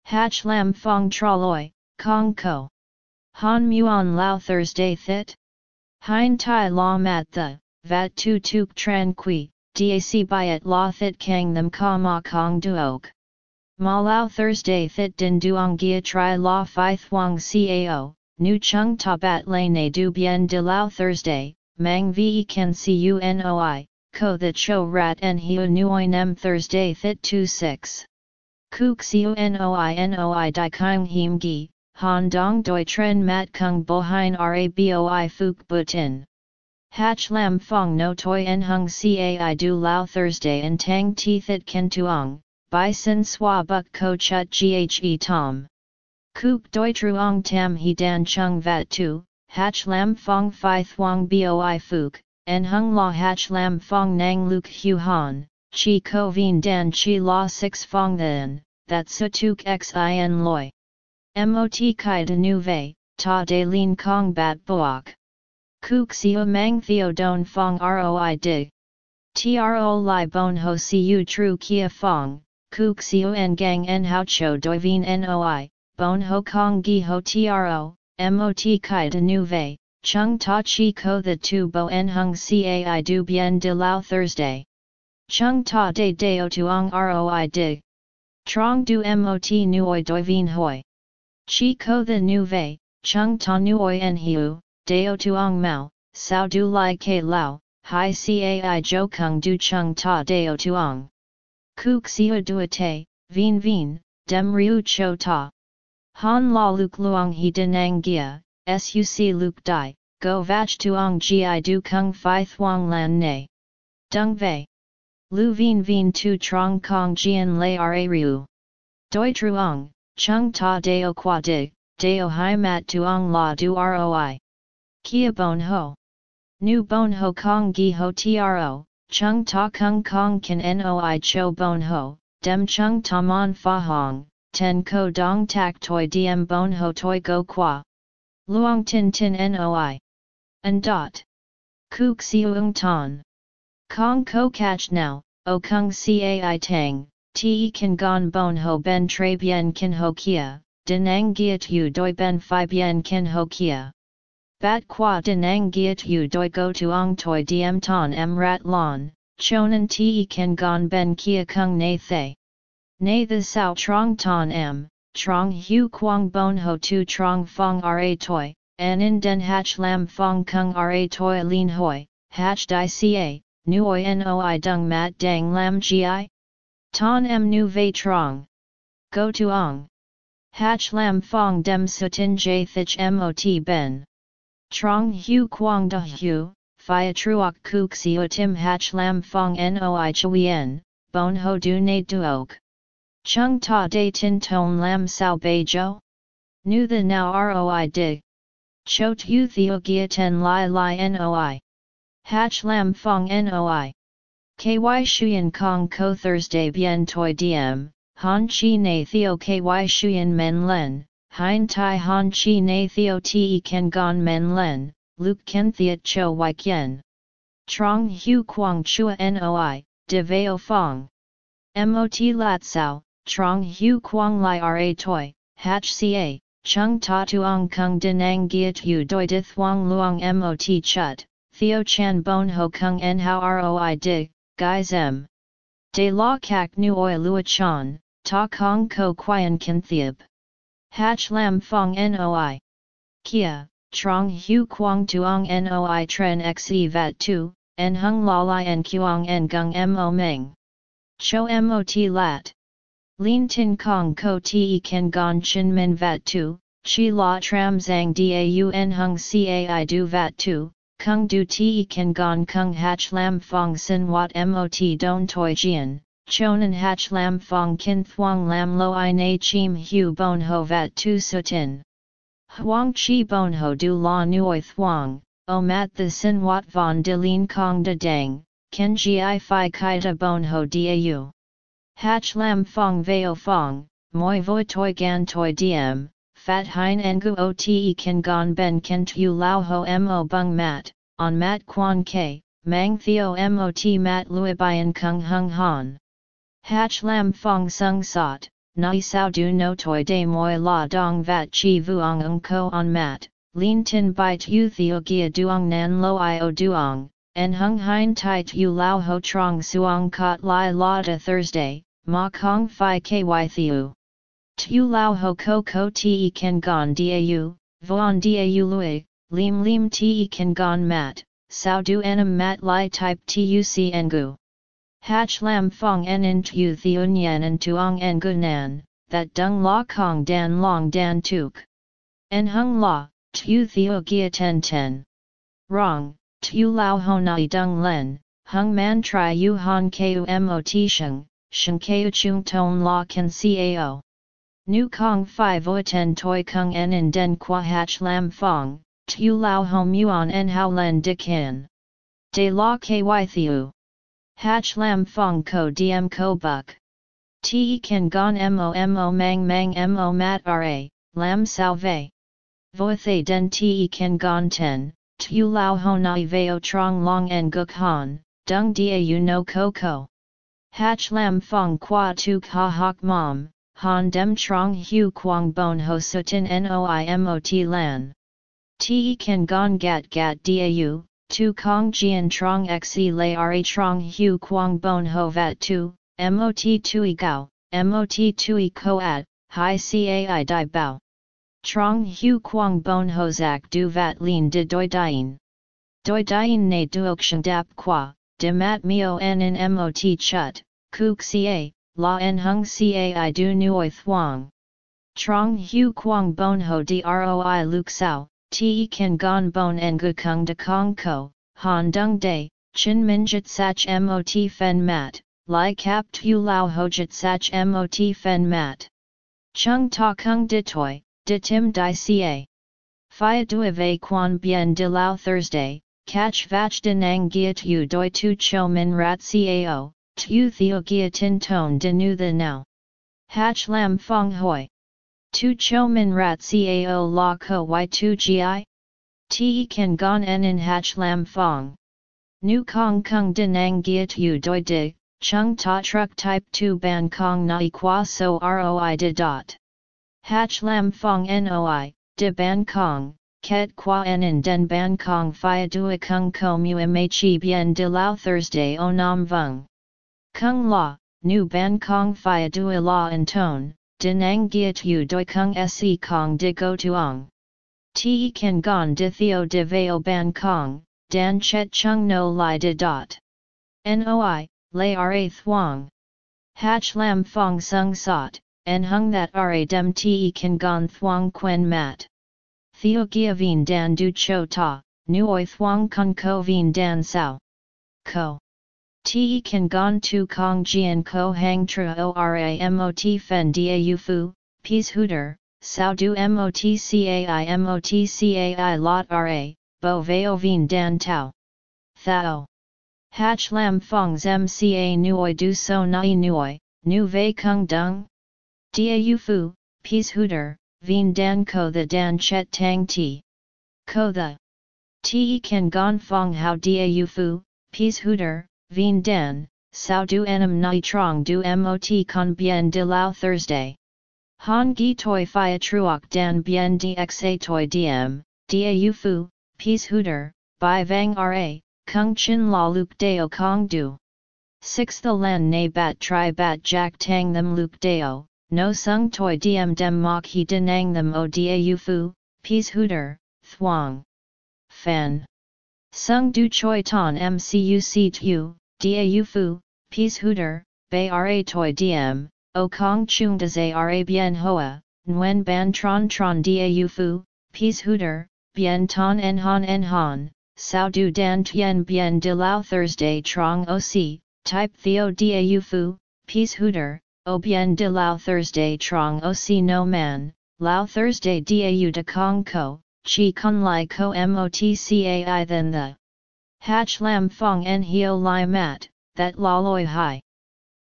Hach lam fong traloi, Kong Ko. Han Muon Lao Thursday Thit? Hein Tai La Mat The, Vat Tu Tuk Tran Qui, Dac Byet La Thit Kang Them Ka Ma Kong Duok. Ma Lao Thursday Thit Din Duong Gia Tri La Phi Thuong Cao, Nu Chung Ta Bat Ne Du Bien De Lao Thursday, Mang Ve Can Cunoi, Ko The Cho Rat En Hiu Nuoi Nem Thursday Thit 26. Kuk Cunoi Noi Di Kang Him Gi, Han Dong Doi Tren Mat Kung Bohin Raboi Fuk Butin. Hach Lam Fong No Toi En Hung Cai Du Lao Thursday and Tang Ti Thit Ken Tuong, Bai Sin Swa Buk Ko Chut Ghe Tom. Kuk Doi Truong Tam He Dan Chung Vat Tu, Hach Lam Fong Phi Thuong Boi Fuk, En Hung La Hach Lam Fong Nang Luk Hu Han, Chi Ko Vien Dan Chi La 6 Fong Then, That Sutuk Xin Loi. Mot kai de nu vei, ta de lin kong bat boak. Kuk siu mang theo don fong roi dig. Tro li bon ho siu tru kia fong, kuk siu en gang en hao cho doi noi, bon ho kong gi ho tro, mot kai de nu vei, chung ta chi ko the tu bo en hung cai du bien de lao Thursday. Chung ta de deo tuong roi dig. Trong du mot nuoi doi hoi. Chi ko the nu vei, chung ta nuoi en hiu, deo tuong mao, sao du lai ke lao, hi cai jo kung du chung ta deo tuong. Kuk siu duate, vien vien, dem riu cho ta. Han la luk luong he denang gia, suc luk dai, go vach tuong gi du kung fi thuong lan ne. Dung vei. Lu vien vien tu trong kong jian lei ra riu. Doi truong, Chung ta deo qua dig, deo hai mat tuong la du roi. Kia bon ho. Nu bon ho kong gi ho tro, chung ta kung kong kan noi cho bon ho, dem chung ta mon fa hong, ten ko dong tak toi diem bon ho toi go qua. Luong tin tin noi. And dot. Kuk siung ton. Kong ko catch now, o kung cai tang, te kan gon bon ho ben tre bien kin ho kia, denang giat yu doi ben fi bien kin ho kia. Bat qua denang giat yu doi go tuong toi diem ton em rat lon, chonan te kan gon ben kia kung na thay. Na the sao trong ton em, trong hu quang bon ho tu trong fong ra toi, an in den hach lam fong kung ra toi lin hoi, hach di ca, nuoi noi dung mat dang lam gi? Ton em nu vei trong. Go tuong. Hach lam fong dem sutin j thich mot ben. Trong hu quang da hu, phia truok kuk sio tim hach lam fong noi chuyen, bon ho du ne duok. Chung ta de tin ton lam sao bei jo? Nu the now roi dig. Cho tu theo gia ten li li noi. Hach lam fong noi. Ky shuyen kong ko Thursday bien toi diem, han chi na theo ky shuyen men len, hein tai han chi na theo te ken gon men len, luke ken thiet cho y kien. Trong hu quang chua noi, de veo fong. Mot lat sao, trong hu quang li ra toi, hach ca, chung ta tuong kung denang giat yu doi di thuang luong mot chut, theo chan bon ho kung en how roi dig, guys m. De la kak nu oi lua chan, ta kong ko quian kin thieb. Hach lam fong noi. Kia, trong hu quang tuong noi tren xe vat tu, en hung la lai en kuang en gung mo meng. Cho mot lat. Lin tin kong ko te ken gon chin min vat tu, chi la tram zang daun hung cai du vat tu, kung du te ken gon kung hach lam fong sin wat mot don toi jian, chonan hach lam fong kin thuang lam lo i na chim hu bon ho vat tu sutin. Huang chi bon ho du la nuoi thuang, o mat the sin wat von de lin kong de dang, ken gi fi kai da bon ho dau. Hach lam fong veo fong, moi voi toi gan toi diem, fat hein engu o te kan gon ben ken tu lao ho mo bung mat, on mat quan ke, mang theo mot mat lui bian kung hung han. Hach lam fong sung sot, nai sao du no toi de moi la dong vat chi vuong ung ko on mat, lin tin bai tu theo gia duong nan lo i o duong, en hung hein tai tu lao ho trong suong kot lai la de Thursday, Ma Kong Phi Ky Thiu. Tu Lao Ho Ko Ko Te Ken Gon Dau, Vuan Dau Lui, Lim Lim Te Ken Gon Mat, Sao Du Enam Mat Lai Type Tuc Engu. Hach Lam Fong En In Tu Thiun Yan and Tuong Engu Nan, that Dung La Kong Dan Long Dan Tuk. En Hung La, Tu Theo Gia Ten Ten. Wrong, Tu Lao Ho Nai Dung Len, Hung Man Tri U Han Ku Mot Sheng shen keu chung ton la kan cao. Nu kong fi vo ten toi kung en in den qua hach lam fong, tu lao hom yuan en hao len dik hin. De la ky thiu. Hach lam fong ko diem ko buk. Te kan gon mo mo mang mang mo mat ra, lam salve. Vo thay den te kan gon ten, tu lao honai veo trong long en guk han, dung dia you no ko ko. Hach lam fong qua tu ha hok mom, han dem trong hu quang bon ho sutin noi mot lan. Te kan gon gat gat dau, tu kong jian trong xe lay ra trong hu quang bon ho vat tu, mot tui gao, mot tui ko at, hi cai di bao. Trong hu quang bon ho zak du vat lin de doi dien. Doi dien ne duok dap qua, de mat mio en in mot chut, kuk ca, la en hung ca i du nuoi Thuong. Trong hu quang bon ho droi luk sao, te kan gon bon en gu kung de kong ko, han dung day, chin min minjit sach mot fen mat, lai kap tu lao hojit sach mot fen mat. Chung ta kung de toi, de tim di ca. Phia duive quan bien de lao Thursday, catch vach de nang gia tu doi tu cho min rat cao, tu theo gia tin ton de nu the now. Hatch lam fong hoi. Tu cho min rat cao la ko y tu gi? Te kan gon en in hatch lam fong. Nu kong kung denang gia tu doi de, chung ta truck type 2 ban kong na qua so roi de dot. Hatch lam fong noi, de ban kong, ket qua en in den ban kong phia dua kung ko mu mhi bien de lao Thursday o nam vung. Kung la, nu ban kong phia dua la en tone, denang giat yu doi kung se kong de go tuong. Te kan gon de theo de veo ban kong, dan chet chung no li de dot. Noi, lay ra thuong. Hatch lam fong sung sot, en hung that ra dem te kan gon thuong quen mat. Theo gia vien dan du cho ta, nuoi thuong kun ko vien dan sao. Ko. Te kan gon tu kong jian ko hang tra ora mot fen da yu fu, peace hooter, sao du mot cai mot cai lot ra, bo veo vin dan tau. Thao. Hatch lam fongs mca nuoi du so nai nuoi, nu vei kung dung? Dia yu fu, peace hooter, vin dan ko the dan chet tang ti. Ko the. Ti kan gon fong how dia yu fu, peace hooter, vien dan, sao du enam nai trong du mot con bien de lao Thursday. Han gi toi fia truok dan bien dxa toi diem, dia yu fu, peace hooter, by vang ra, Kung Chin La Luke Deo Kong Du. 6 The Lan Na Bat Tri Bat Jack Tang Them Luke Deo, No Sung Toi Diem Dem Mok He Denang Them O Da Yu Fu, Peace Hooter, Thuong. Fan. Sung Du Choi Ton MCU Tu, Da Yu Fu, Peace Hooter, Bay Ra Toi Diem, O Kong Chung De Ra Bien Hoa, Nguyen Ban Tron Tron Da Yu Fu, Peace Hooter, Bien Ton En Han En Han. Sao du dan tien bien de lao Thursday trong oc, type theo da fu, peace hooter, o bien de lao Thursday trong oc no man, lao Thursday da de kong ko, chi kun lai ko motcai then the. Hatch lam fong en hio lai mat, that la loi hai.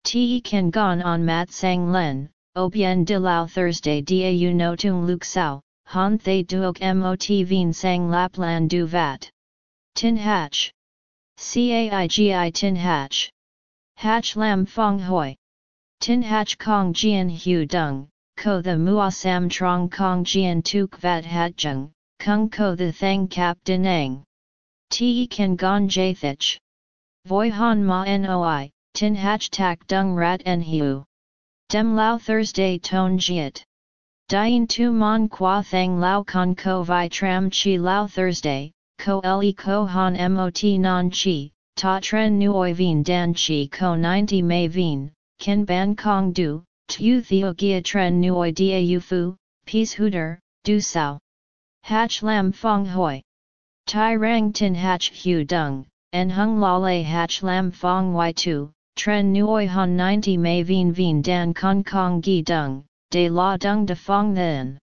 Te kan gon on mat sang len, obien bien de lao Thursday da no tung luk sao, han thay duok mot vien sang laplan du vat. Tin Hatch. Caigi Tin Hatch. Hatch Lam Fong Hoi. Tin Hatch Kong Jian Hu Dung, Ko the Mua Sam Trong Kong Jian Tuk Vat Hat Jung, Kung Ko the Thang Kap Denang. Te Kan Gon Jathich. Voi Han Ma Noi, Tin Hatch Tak Dung Rat En Hu. Dem Lao Thursday Tone Jiet. Dien Tu Mon Qua Thang Lao Con Ko Vi Tram Chi Lao Thursday, ko le ko han mot non chi, ta tren nuoi vien dan chi ko 90 mei vien, ken ban kong du, tu theo gia tren nuoi dia yu fu, peace hooter, du sao. Hatch lam fong hoi. Tai rang tin hatch hu dung, en hung la lei hatch lam fong y tu, tren nuoi han 90 mei vien vien dan kong kong gi dung, de la dung de fong then.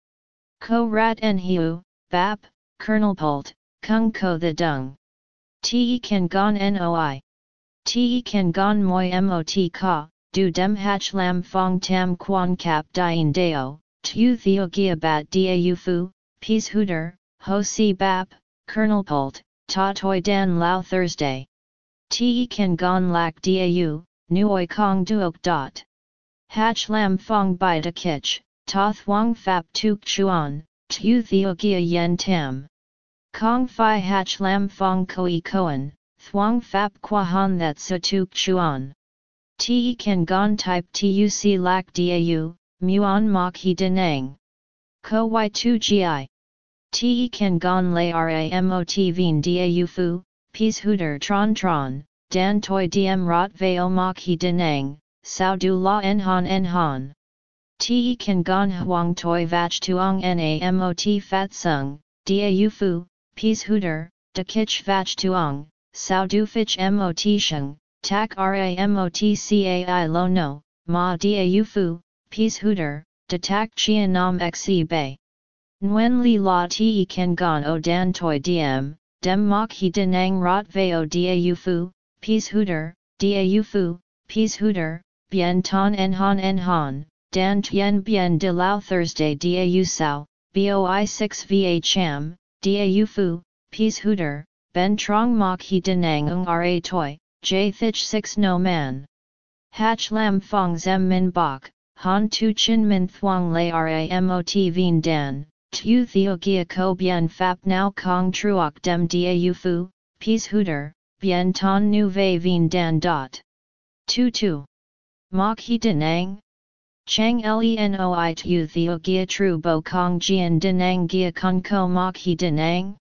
Ko rat en hiu, bap, Colonel Pult, Kung ko the dung. Te kan gon noi. Te kan gon moi mot ka, du dem hach lam fong tam quan cap dien deo, tu theo gia bat dia u fu, peace hooter, ho si bap, Colonel Pult, ta toi dan lao Thursday. Te kan gon lak dia u, nuoi kong duok dot. Hach lam fong bai da kich, ta thuong fap tuk chuan, tu theo gia yen tam. Kong Phi Hach Lam Fong Koi Koan, Thuong Fap Qua Han That Su Tuk Chuan. Te Kan Gon Type Tuc Lak Dau, Muon Mok He Denang. Ko Y2 Gi. Te Kan Gon Lay Ramot Vien Dau Fu, Peace Hooter Tron Tron, Dan Toi Diem Rot Veo Mok He Denang, Sao Du La En Han En Han. Te Kan Gon Huang Toi Vach Tuong Namot Fat Sung, Dau Fu, Peace Hooter, De Kich Vach Tuong, Sao Du Fich Mot Sheng, Tak Ramotcai Lo No, Ma Dia Ufu, Peace Hooter, De Tak Chia Nam Xe Bay. Nguyen Li La Te Ken Gon O Dan Toi Diem, dem mok he denang rot veo da fu, peace hooter, da fu, peace hooter, bien ton en han en han, dan tien bien de lao Thursday da u sao, boi 6 va cham, da fu, peace hooter, ben trong mok he denang ung ra toi, j thich 6 no man. Hach lam fong zem min bok, han tu chin min thuang lay ramot vien dan, tu theo gia ko bien fap now kong truok dem da fu, peace hooter, bien ton nu ve vien dan dot. Tu tu. Mok he denang? Chang lenoi tu theo gia tru bo kong jian denang gia kun ko mok he denang?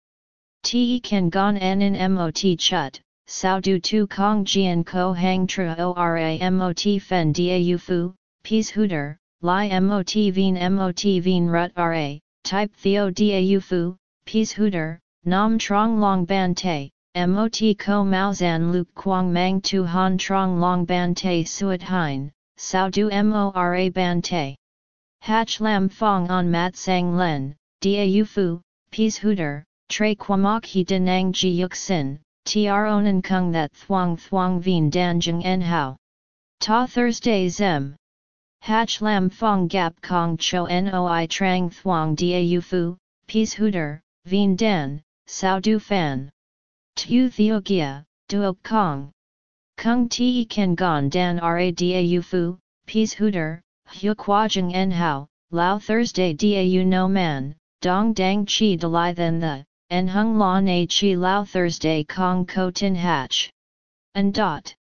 Te kan gon en in mot chut, sao du tu kong jian ko hang tru ora mot fen da fu, peace hooter, li mot vien mot vien rut ra, type theo da fu, peace hooter, nam trong long ban te, mot ko mao zan luk quang mang tu han trong long ban te suet hein, sao du mora ban te. Hach lam fong on mat sang len, da fu, peace hooter, tre quamok he denang ji yuk sin, tr onan kung that thuang thuang vien danjeng en hao. Ta Thursday zem. Hach lam fong gap kong cho noi trang thuang da fu, peace hooter, vien dan, sao du fan. Tu theo gia, duok kong. Kung te kan gon dan ra da fu, peace hooter, hu quajeng en hao, lao Thursday da no man, dong dang chi de than the, en hung la na chi lao Thursday kong ko tin hatch. And dot.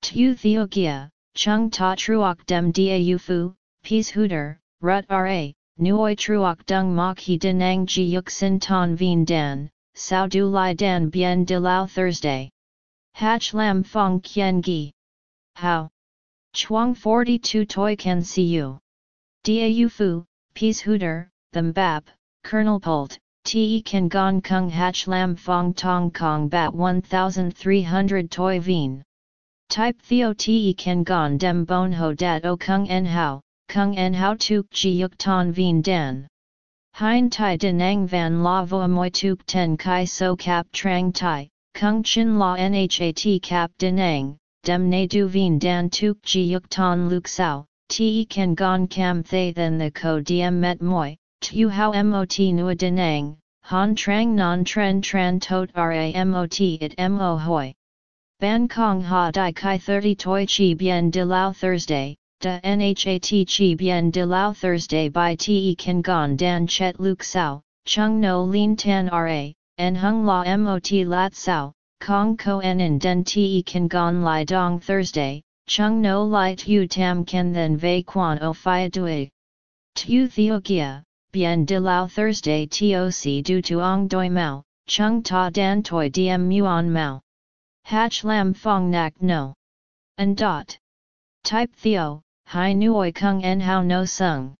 Tu theo gia, chung ta truok dem da fu, peace hooter, rut ra, nuoi truok dung mok he denang ji yuk sin ton vien dan, sao du lai dan bien de lao Thursday. Hach lam fong kien gi. How? Chuang 42 toi can see you. Da fu, peace hooter, them bap, Colonel Pult, te kan gong kung hach lam fong tong kong bat 1300 toi vien. Type theo te kan gon dem bon ho dat o kung en hao, kung en hao tuk ji yuk ton vien dan. Hein tai denang van la vo moi tuk ten kai so cap trang tai, kung chin la nhat cap denang, dem ne du vien dan tuk ji yuk ton luk sao, te kan gon cam thay then the ko diem met moi, tu hao mot nua denang, han trang non tren tran tot ra mot it mo hoi. Ban kong ha dai kai 30 toi chi bien de lao Thursday, Da Nhat Chi Bien De Lao Thursday by Te Kan Gon Dan Chet Luk Sao, Chung No Lin Tan Ra, En Hung La Mot Lat Sao, Kong Ko En In Den Te Kan Gon Lai Dong Thursday, Chung No Lai Tu Tam Ken Then Vei Quan O Phia Dui. Tu Theo Gia, Bien De Lao Thursday Toc Du Tuong Doi Mao, Chung Ta Dan Toi Diem Muon Mao. Hach Lam Fong Nak No. And dot. Type Theo, Hai Nuoi Kung En Hao No Sung.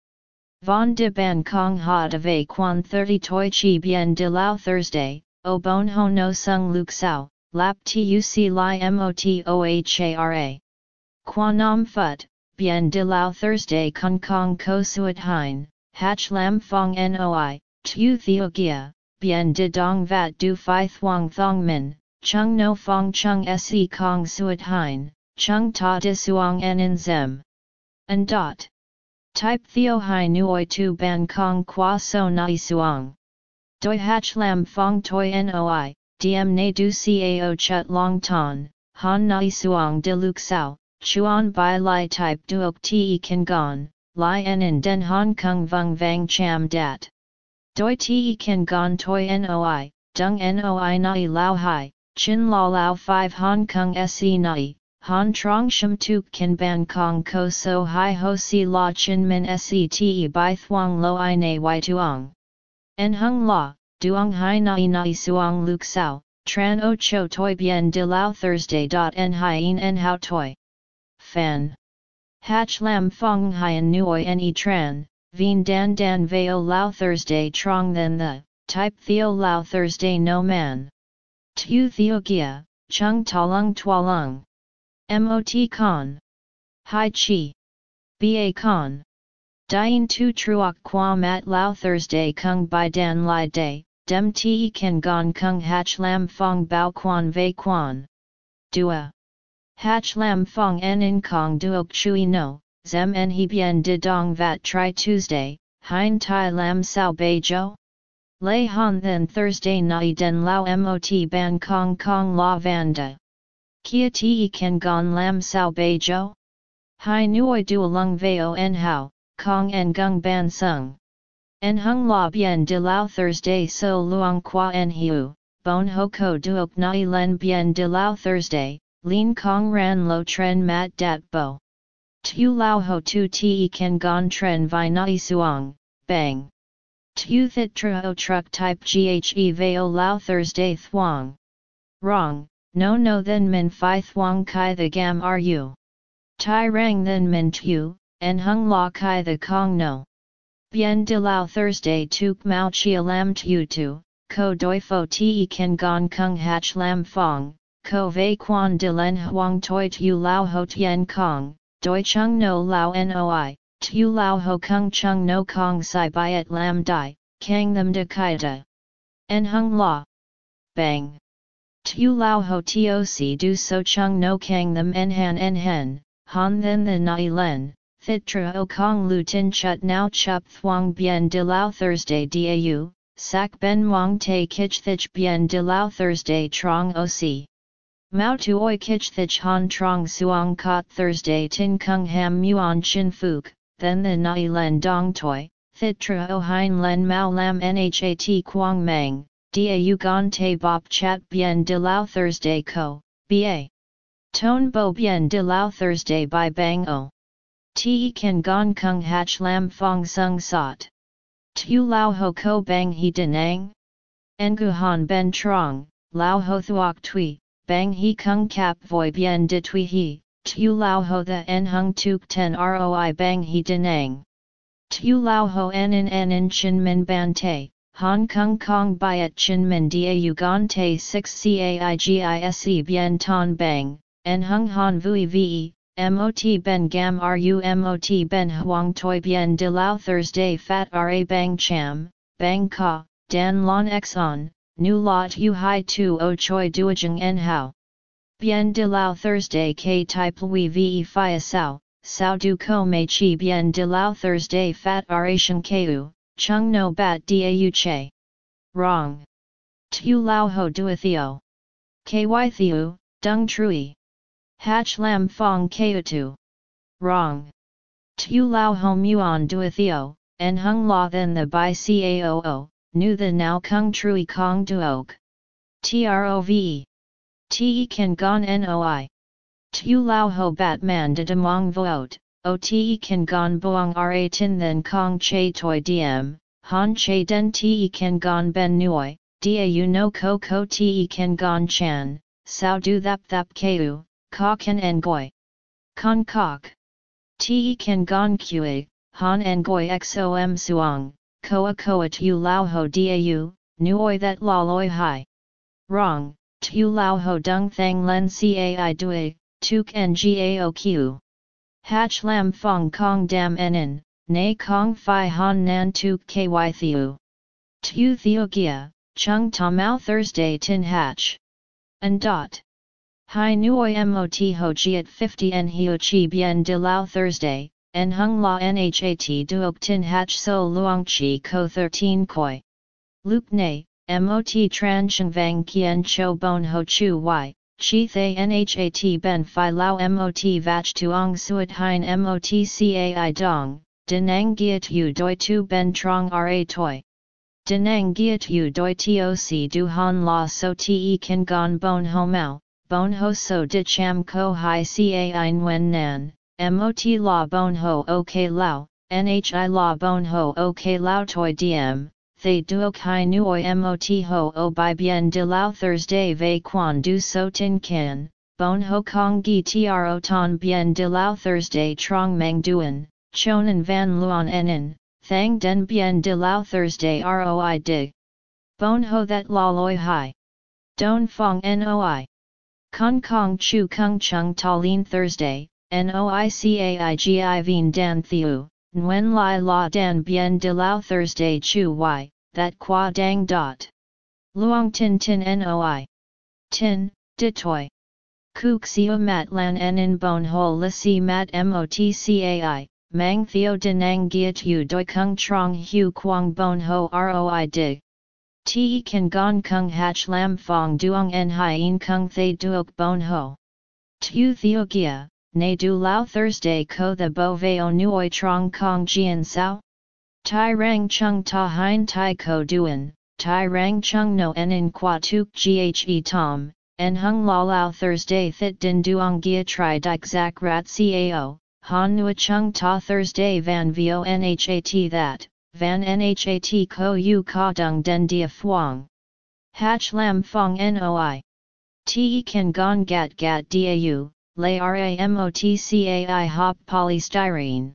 Von de Ban Kong Ha de Vei Quan 30 Toi Chi Bien de Lao Thursday, O Bon Ho No Sung Luk Sao, Lap Tuc Li Motohara. Quan Nam Phut, Bien de Lao Thursday Kung Kong Ko Suat Hein, Hach Lam Fong Noi, Tu Theo Gia, Bien de Dong Vat Du Phi Thuong Thong Min, Chung No Fong Chung Se Kong Suat Hein, Chung Ta De Suong En In Zem. And dot. Type theo hai nuoi tu ban kong qua so nai suang. Doi hach lam fong toi noi, diem ne du cao chut long ton, han nai suang de luk sao, chuan bai lai type duok te kan gon, lai en in den hong kong vung vang cham dat. Doi te kan gon toi noi, dung noi nai lao hai, chin la lao 5 hong kong se nai, Han trong Shum tuk kan ban kong ko so hai ho si la chin min sete bai thuang lo i na y tuong. En hung la, duong hai nai nai suong luk sao, tran o cho toi bien de lao Thursday en hien en hao toi. Fan. Hach lam fong hien nuoi en e tran, vien dan dan veo lao Thursday trong then the, type theo lao Thursday no man. Tu theo gia, chung talung tualung. Mot con. Hai chi. Ba con. Dien tu truok qua mat lao Thursday kung by dan lai day, dem te kan gon kung hach lam fong bao quan vei quan. Dua. Hach lam fong en in kong duok chui no, zem en he bien de dong vat tri Tuesday, hein tai lam sao bei jo? Lei han then Thursday nai den lao mot ban kong kong la vanda. Kia te kan gon lam sao bei jo? Hai nuoi lung veo en hao, kong en gung ban sung. En hung la bien de lao Thursday so luang qua en hiu, bon ho ko duok nai len bien de lao Thursday, lin kong ran lo tren mat dat bo. Tu lao ho tu te kan gon tren vi nai suang, bang. Tu thit truo truck type ghe veo lao Thursday thuang. Wrong, no no then min fi thuang kai the gam ru. Tai rang then min tu, and hung la kai the kong no. Bien de lao Thursday tuk mao chia lam tu tu, ko doi fo te ken gon kung hach lam fong, ko vei quan de len huang toi tu lao ho tien kong, doi chung no lao noi, tu lao ho kung chung no kong sai byet lam dai, kang them de. En hung la. Bang. Tu lao ho toc du so chung no kang them en han en hen, han then the nai len, Thit o kong lu tin chut now chup thuang bien de lao Thursday dau, sak ben wang te kich thich bien de lao Thursday trong oc. Mao tu oi kich thich han trong suang kot Thursday tin kung ham muon chin fuk, then the nai len dong toi, thit o hein len mao lam nhat quang mang, dau gon te bop chat bien de lao Thursday ko, ba. Tone bo bien de lao Thursday by bang o. Te kan gong kung hach lam fong sung sot. Tu lao ho ko bang he denang? Ngu han ben trong, lao ho thuok tui, bang he kung kap voi bien de tui he, tu lao ho the en hung tuk ten roi bang he denang. Tu lao ho en en en en chin min ban te, Hong Kong Kong byet chin min da u gon te 6 caigise bien ton bang, en hung han vui ve, MOT Ben Gam RU MOT Ben Huang Toi Bien De Lao Thursday Fat Ra Bang Cham, Bang Ka, Dan Lon Exon, Nu Lot U Hai Tu O Choi Duajeng En Hao. Bien De Lao Thursday K Type Lui Ve Phia Sao, Sao Du Ko Mei Chi Bien De Lao Thursday Fat Ration Ku, Chung No Bat Dau Che. Wrong. Tu Lao Ho Duathio. KY theo, Dung Trui. Hach lam fong tu. Wrong. Tu lao hom yuan duathio, en hung la then the by caoo, nu the now kung trui kong duok. Trove. Te kan gon noi. Tu lao ho batman de demong voot, o te kan gon boang ra tin then kong che toi diem, han che den te kan gon ben nuoi, dia you no ko ko te kan gon chan, sao du thap thap keu, Ka ken ngoi. Con kok. Te ken gon kue, han ngoi xom suang, koa koa tu lao ho dau, nuoi that la loi hai. Wrong, tu lao ho dung thang len cai dui, tuk ngao q. Hach lam fong kong dam enen, nay kong fi han nan tuk ky thiu. Tu theo gia, chung ta mau Thursday tin hatch. And dot. Hai nuoi mot ho jiat 50 en hio chi bien de lao Thursday, en hung la nhat duok tin hach so luang chi ko 13 koi. Luke ne, mot tran vang kien cho bon ho chu y, chi thay nhat ben fi lao mot vach tuong suet hein mot cai dong, denang giat yu doi tu ben trong ra toi. Denang giat yu doi toc du han la so te kan gon bon ho mao bon ho so di cham ko hai cai nguen nan, mot la bon ho ok lao, nhi la bon ho ok lao toi diem, they duok hai nuoi mot ho o by bien de lao Thursday ve quan du so tin can, bon ho kong gi tro ton bien de lao Thursday trong meng duen, chonan van luan enen, thang den bien de lao Thursday roi dig. Bon ho that la loi hai. Don fong noi. Kong Kong Chu Kung Chung Ta Lin Thursday, Noicaigi Vien Dan Thiu, Nguyen Lai La Dan Bien De Lao Thursday Chu Y, That Qua Dang Dot. Luong tin tin noi. Tin, ditoi. Kuk sio mat lan en in bon ho la si mat motcai, mang theo denang giat yu doi kung trong hu quang bon ho roi dig. Te kan gong kung hach lam fong duong en hien kung thay duok bon ho. Tu theo gia, ne du lao Thursday ko the bo veo nuoi trong kong jian sao? Tai rang chung ta hein tai ko duan, tai rang chung no en in qua tuk ghe tom, en hung la lao Thursday thit din duong gia tri dik zak rat cao, han nua chung ta Thursday van vo nhat that, van nhat ko yu ka dung den dia fuang. Hach lam fong noi. Te kan gon gat gat dau, lay ramotcai hop polystyrene.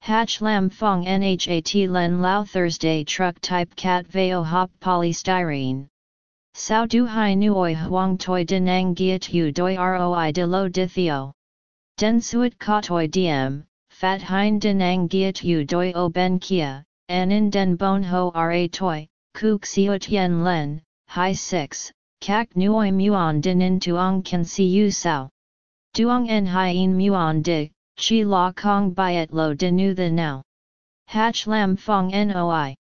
Hatch lam fong nhat len lao Thursday truck type cat veo hop polystyrene. Sao du hai nuoi huang toi denang giat hu doi roi de lo di theo. Den suet ka toi diem, fat hein denang giat hu doi o ben kia, an in den bon ho ra toi, kuk siut yen len, hai 6, kak nuoi muon din in tuong kan si yu sao. Duong en hien muon di, chi la kong byet lo de nu the now. Hach lam fong noi.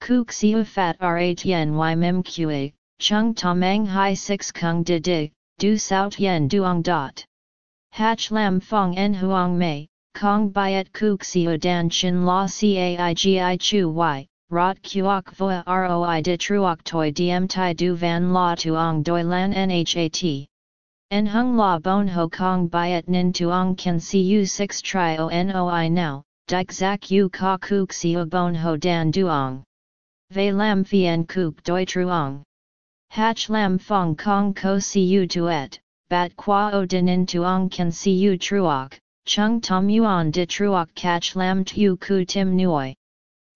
Kuk siu fat r8 yen y mem kue, chung tamang hai 6 kung de di, du saut yen duong dot. Hach lam fong en huang mei, kong byet kuk siu dan chin la caigi chu y, rot kuok voa roi de truok toi diem tai du van la tuong doi lan nhat. En hung la bon ho kong byet nin tuong can see you 6 trio noi now, dik zak yu ka kuk siu bon ho dan duong. Ve lam fien kuk doi truong. Hach lam fong kong ko see you tuet, bat qua o nin tuong can see you truok, chung tom yuan de truok catch lam tu ku tim nuoi.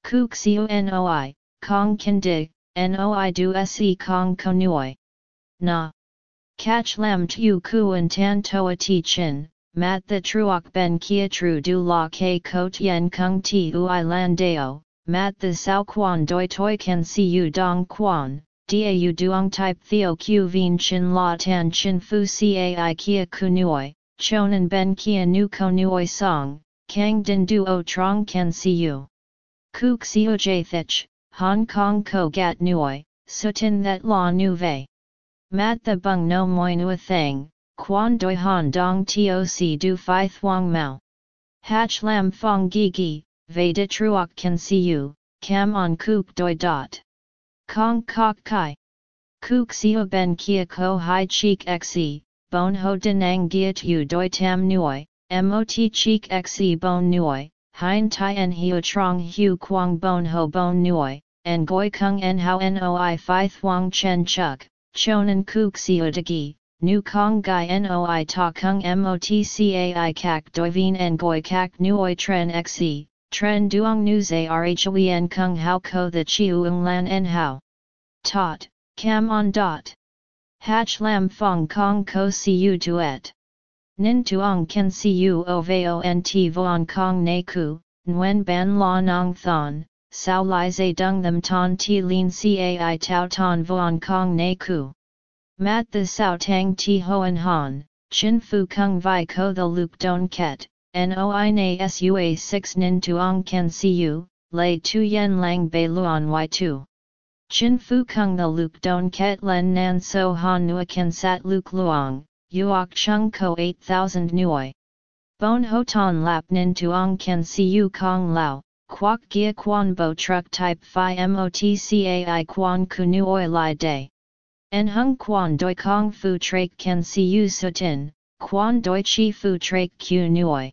Kuk siu noi, kong can dig, noi du se kong ko nuoi. Na. Catch lam tu kuan tan toa ti chin, mat the truok ben kia tru du la ke ko tien kung ti ui lan deo, mat the sao quan doi toi can see you dong quan, da u duong type theo q vien chin la tan chin fu cai kia kunuoi, chonan ben kia nu konuoi song, kang din duo trong can see you. Kuk seo thich, Hong Kong ko gat nuoi, sutin that la nu vei. Mat the bung no moi nua thang, quan doi han dong toc du fi thuong mao. Hach lam fong gi gi, ve de truok can see you, cam on kook doi dot. Kong kok kai. Kook seo ben kia ko hai cheek xe, bon ho denang giat u doi tam nuoi, mot cheek xe bon nuoi, hein tai en hiu trong hu quang bon ho bon nuoi, en goi kung en hao noi fi thuang chen chuk. Chonan kuk siodagi, nu kong gai noi ta kung motcai kak doivin en goi kak nuoi tren xe, tren duong nu zarhoen kung hao ko the chiuung lan en hao. Tot, cam on dot. Hach lam fong kong ko siu tuet. Nin tuong can siu o veo nt voan kong ne ku, nguen ban la nong thon, sao lai zay dung them ton ti lin cai tau ton vuan kong ne ku. Mat the sao tang ti hoan han, chin fu kung vi ko the luk don ket, noi na sua 6 nin tuong see you, lay tu yen lang bei luan y 2. Chin fu kung the luk don ket len nan so han nua can sat luk luang, uok chung ko 8000 nuoi. Bon ho ton lap nin tuong see you kong lao, Quoc Gia Quan Bo Truck Type Phi Motcai Quan Kunu Oi Lai Day. En Hung Quan Doi Kong Fu Trake Can See You Sutin, Quan Doi Chi Fu Trake Q Nuoi.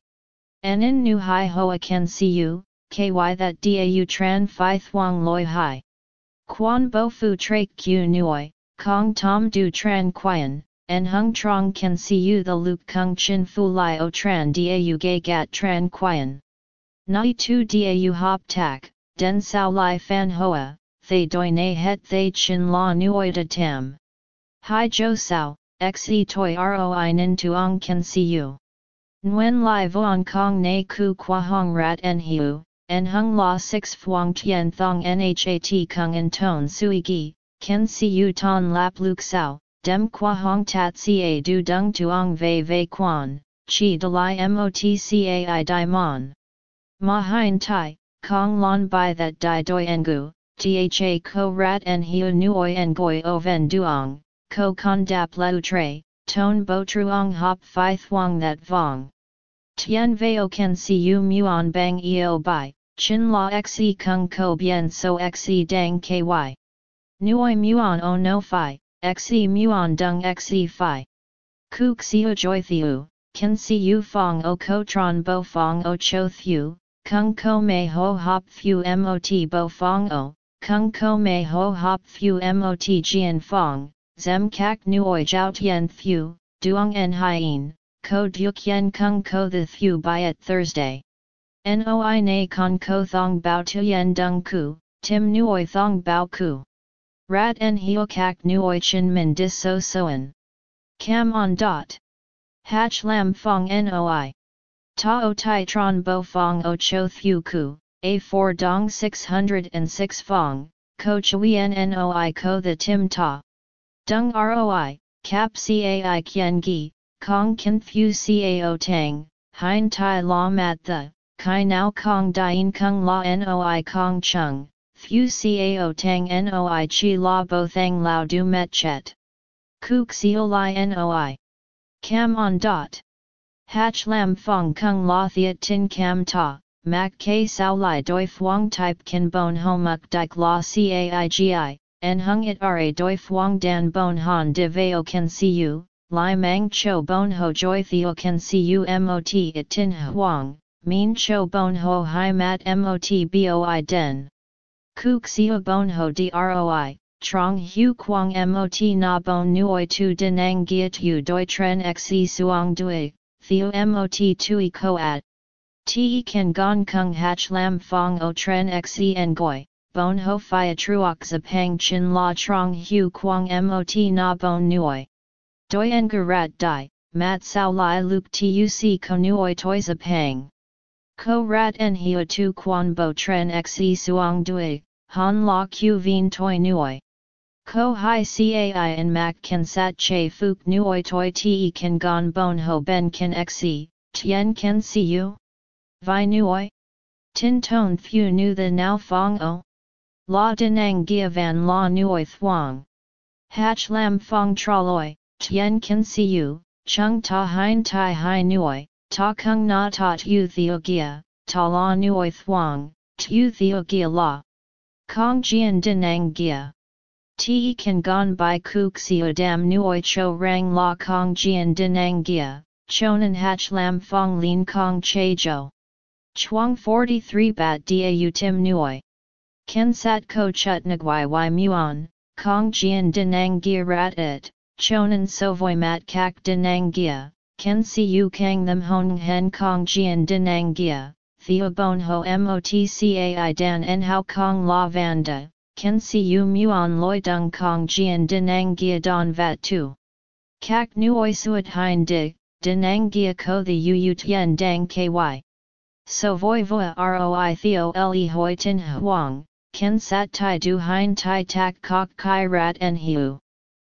En In Nu Hai Hoa Can See You, Ky That Dau Tran Phi Thuong Loi Hai. Quan Bo Fu Trake Q Nuoi, Kong Tom Du Tran Quian. En hung trong can see you the luke kung chin fu lai o tran dau gay gat tran quian. Nai tu dau hop tak, den sao lai fan hoa, thay doi het thay chin la nuoida tam. Hai jo sao, xe toi roi nin tuong can see you. Nguyen lai vuong kong na ku qua hong rat en hiu, en hung la 6 fuang tien thong nhat kung en ton sui gi, ken si u ton lap luk sao, dem qua hong tat ca du dung tuong vei vei quan, chi de li motcai di mon. Ma hein tai, kong lon by that di doi engu, tha ko rat en hiu nuoi en goi o ven duong, ko con dap leu tre, ton bo truong hop phi thuong that vong. Tien veo ken si u muon bang eo bai, chin la xe kung ko bien so xe dang ky. Nuoi muon o no phi, xe muon dung xe phi. Ku xiu joy thiu, kan siu fong o ko tron bo fong o cho thiu, kung ko mei ho hop thiu mot bo fong o, kung ko mei ho hop thiu mot jian fong, zem kak nuoi jiao tien thiu, duong en hien, ko yen kung ko the thiu by at Thursday. Noi na con ko thong bao tu yen dung ku, tim nuoi thong bao ku. Rat en hio kak nuoi chin min dis so soen. Cam on dot. Hatch lam fong noi. Ta o tai tron bo fong o cho thiu ku, a 4 dong 606 fong, ko chui en noi ko the tim ta. Dung roi, cap cai kien gi, kong kin thiu cao tang, hein tai la mat the, kai nao kong dien kung la noi kong chung, Fu cao tang noi chi la bo thang lao du met chet. Kuk xio li noi. Cam on dot. Hatch lam fong kung la thiet tin cam ta, mak k sao li doi fuang type kin bon homuk dik la caigi, en hung it ra doi fuang dan bon han de veo can see you, li mang cho bon ho joy theo can see mot it tin huang, mean cho bon ho hi mat mot boi den. Kuk xia bon ho droi, trong hu quang mot na bon nuoi tu denang gia tu doi tren xe suang dui, theo mot tui koat. Te kan gong kung hach lam fong o tren xe ngoi, bon ho fia truok zapang chin la trong hu quang mot na bon nuoi. Doi rat di, mat sao lai luk tuc ko nuoi toi zapang. Ko rat en hio tu quan bo tren xe suang dui, han la q vien toi nuoi. Ko hai cai en mak kan sat che fuk nuoi toi te kan gon bon ho ben kan xe, tien kan si u? Vi nuoi? Tin ton thu nu the now fong o? La denang gia van la nuoi thuang. Hach lam fong traloi, tien kan si u, chung ta hein tai hai nuoi, ta kung na ta tu theo gia, ta la nuoi thuang, tu theo gia la. Kong jian dinang gia. Te kan gon by xiu dam nuoi cho rang la kong jian dinang gia, chonan hach lam fong lin kong che jo. Chuang 43 bat da tim nuoi. Ken sat ko chut nagwai y muon, kong jian dinang gia rat it, chonan sovoi mat kak dinang gia, ken si yu kang them hong hen kong jian dinang gia, Theo Bon Ho Motcai Dan En Hao Kong La Vanda, Ken Si U Muon Loi Dung Kong Jian Denang Gia Don Vat Tu. Kak Nuoi Suat Hein Di, Denang Gia Ko The U Tien Dang Ky. So Voi Voa Roi Theo Le Hoi Tin Huang, Ken Sat Tai Du Hein Tai Tak Kok Kai Rat En Hiu.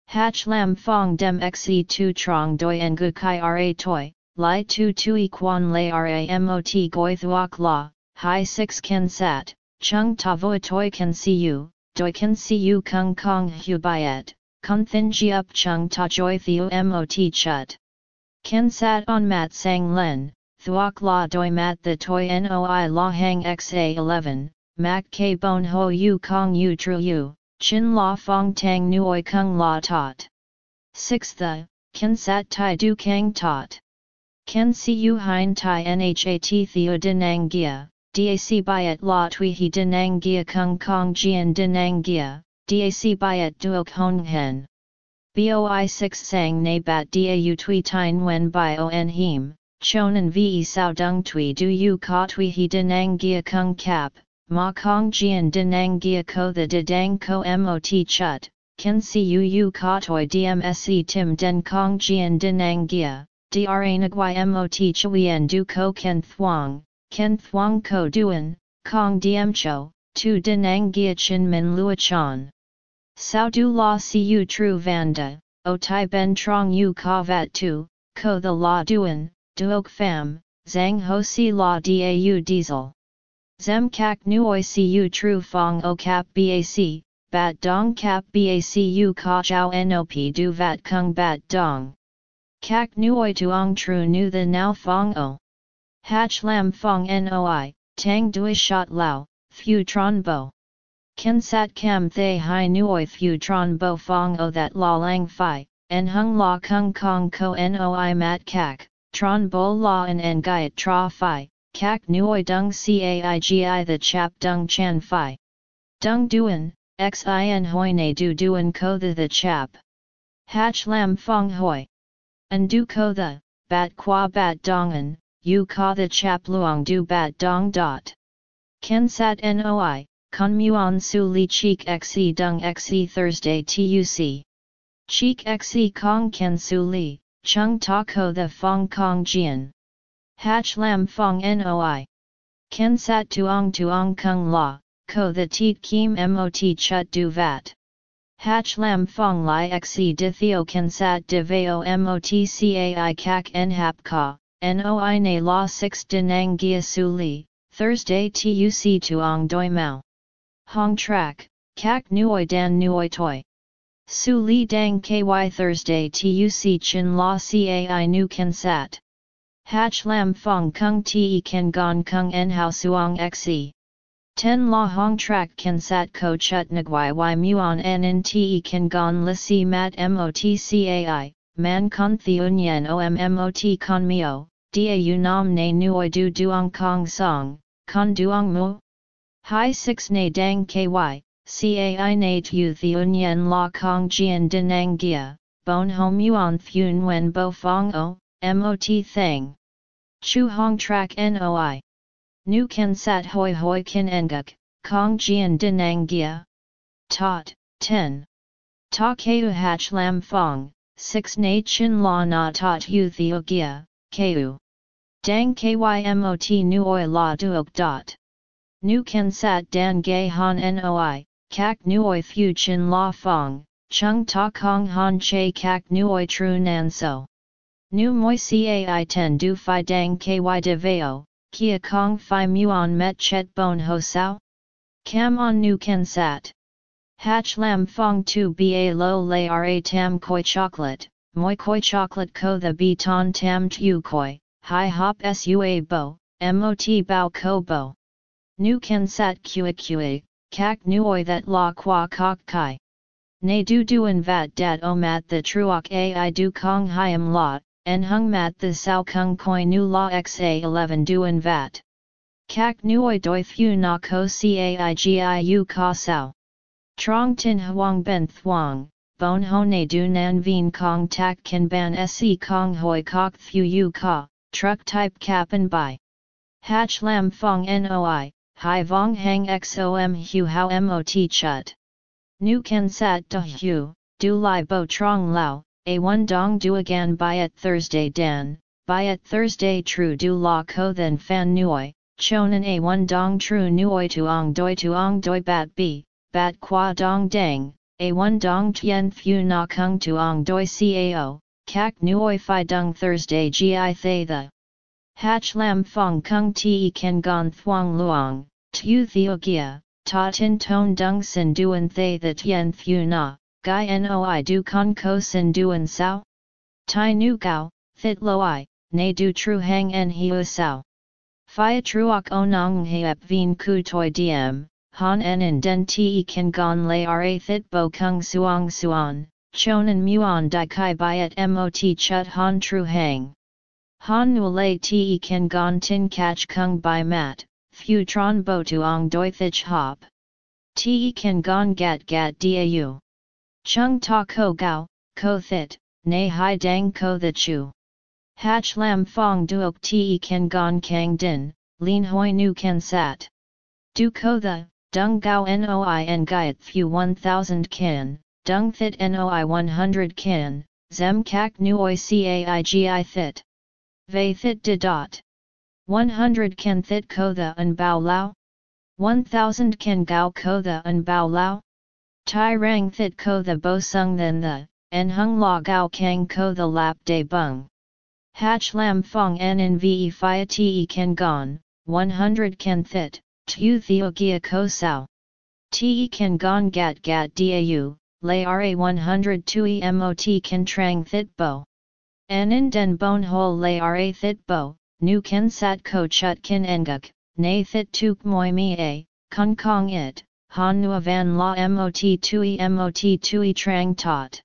Hach Lam Fong Dem Xe Tu Trong Doi En Gu Kai Ra Toi. Lai tu tui quan lay ramot goi thuok la, hi 6 ken sat, chung ta voi toi can see you, doi can see you kung kong hu byet, kun thin ji up chung ta joy theo mot chut. Ken sat on mat sang len, thuok la doi mat the toi noi la hang xa 11, mak k bon ho yu kong yu tru yu, chin la fong tang nuoi kung la tot. 6 the, ken sat tai du kang tot. Ken siu hein tai nhat theo denang gia, dac byet la tui he denang gia kung kong jian denang gia, dac byet duok hong hen. Boi 6 sang na bat dau tui tine wen by on him, chonan ve sao dung tui du yu ka tui he denang gia kung cap, ma kong jian denang gia ko the de dang ko mot chut, ken siu yu ka toi dmsc tim den kong jian denang gia dra nagui mot chuyen du ko ken thuang, ken thuang ko duan, kong diem cho, tu denang gia chin min lua chan. Sao du la cu tru vanda, o tai ben trong u ka vat tu, ko the la duan, duok pham, Zhang ho si la dau diesel. Zem kak nuoi cu tru fong o cap bac, bat dong cap bacu ka jiao nop du vat kung bat dong. Kak nuoi tuong tru nu the now fong o. Hatch lam fong noi, tang dui shot lao, thu tron bo. Ken sat kam thay hai nuoi thu tron bo fong o that la lang fi, en hung la kung kong ko noi mat kak, tron bo la en en gaiet tra fi, kak nuoi dung caigi the chap dung chan fi. Dung duan, xin hoi ne du duan ko the the chap. Hatch lam fong hoi. And du ko the, bat qua bat dongan, you ka the chap luong du bat dong dot. Ken sat noi, con muon su li cheek xe dung xe Thursday tuc. Cheek xe kong ken su li, chung ta ko the fong kong jian. Hatch lam fong noi. Ken sat tuong tuong kung la, ko the teet kim mot chut du vat. Hatch lam fong li xe di theo ken sat de veo mot cai kak en hap ka, noi ne la 6 denang gia su li, Thursday tuc tuong doi mao. Hong track, kak nuoi dan nuoi toi. Su li dang ky Thursday tuc chin la cai nu ken sat. Hatch lam fong kung te ken gon kung en hao suong xe. Ten la hong track ken sat ko chut nagwai y muon en en te ken gon la si mat mot cai, man con theunyen om mot con mio, dia u nam ne nuoi du duong kong song, con duong mu? Hai 6 ne dang ky, ca cai na tu theunyen la kong jian denang gia, bon hom yuan thun wen bo fong o, mot thang. Chu hong trak noi. Nu ken sat hoi hoi kin enguk, kong jian denang gia. Tot, 10. Ta keu hach lam fong, 6 na chin la na tot yu theo gia, keu. Dang kymot nu oi la duok dot. Nu ken sat dan gay han noi, kak nuoi thu chin la fong, chung ta kong han che kak nuoi tru nan so. Nu moi cai ten du fi dang ky de veo, kia kong fi muon met chet bon ho sao? Cam on nu ken sat. Hatch lam fong tu ba lo lay ra tam koi chocolate, moi koi chocolate ko the bi ton tam tu koi, hi hop sua bo, mot bao ko bo. Nu ken sat kua kua, kak nuoi that la qua kok kai. Ne du duan vat dat o mat the truok ai du kong hiam la, en hung mat the sao kung koi nu la xa 11 duan vat. Kak nuoi doi thu na ko caigiu ka sao. Trong tin huang ben thuang, bon ho ne du nan vien kong tak kan ban se kong hoi kok thu yu ka, truck type kapan bai. Hatch lam fong noi, hai vong hang xom hu how mot chut. Nu kan sat da hu, du lai bo trong lao, a1 dong du again by at Thursday dan, by at Thursday true du la ko then fan nuoi, chonan a1 dong true nuoi tuong doi tuong doi bat b, bat qua dong dang, a1 dong tien thu na kung tuong doi cao, kak nuoi fi dung Thursday gi thay the. Hatch lam fong kung te ken gon thuong luong, tu theo gia, ta tin ton dung sin duan thay the tien thu na, Gai noi du con ko sin duan sao? Tai nu gao, thit loi, ne du tru hang en hiu sao. Phia truok onong heap vien ku toi diem, han en en den te kan gon lay ra thit bo kung suong suan, chonan muon di kai byet mot chut han tru hang. Han nu te kan gon tin catch kung by mat, fu tron bo tuong doi thich hop. Te kan gon gat gat dau. Chung ta ko gao, ko thit, nay hai dang ko the chu. Hatch lam fong duok te ken gon kang din, lin hoi nu ken sat. Du ko the, dung gao noi en gaiet thu 1000 ken, dung thit noi 100 ken, zem kak nuoi caigi thit. Ve thit de dot. 100 ken thit ko the un bao lao? 1000 ken gao ko the un bao lao? Tai rang thit ko the bo sung then the, en hung la gao kang ko the lap de bung. Hatch lam fong en in ve fia te ken gon, 100 ken thit, tu theo gia ko sao. Te ken gon gat gat dau, lay ra 102 emot ken trang thit bo. En in den bon hole lay ra thit bo, nu ken sat ko chut kin enguk, nay thit tuk moi mi a, kong kong it, han nu van la mot tui mot tui trang tot.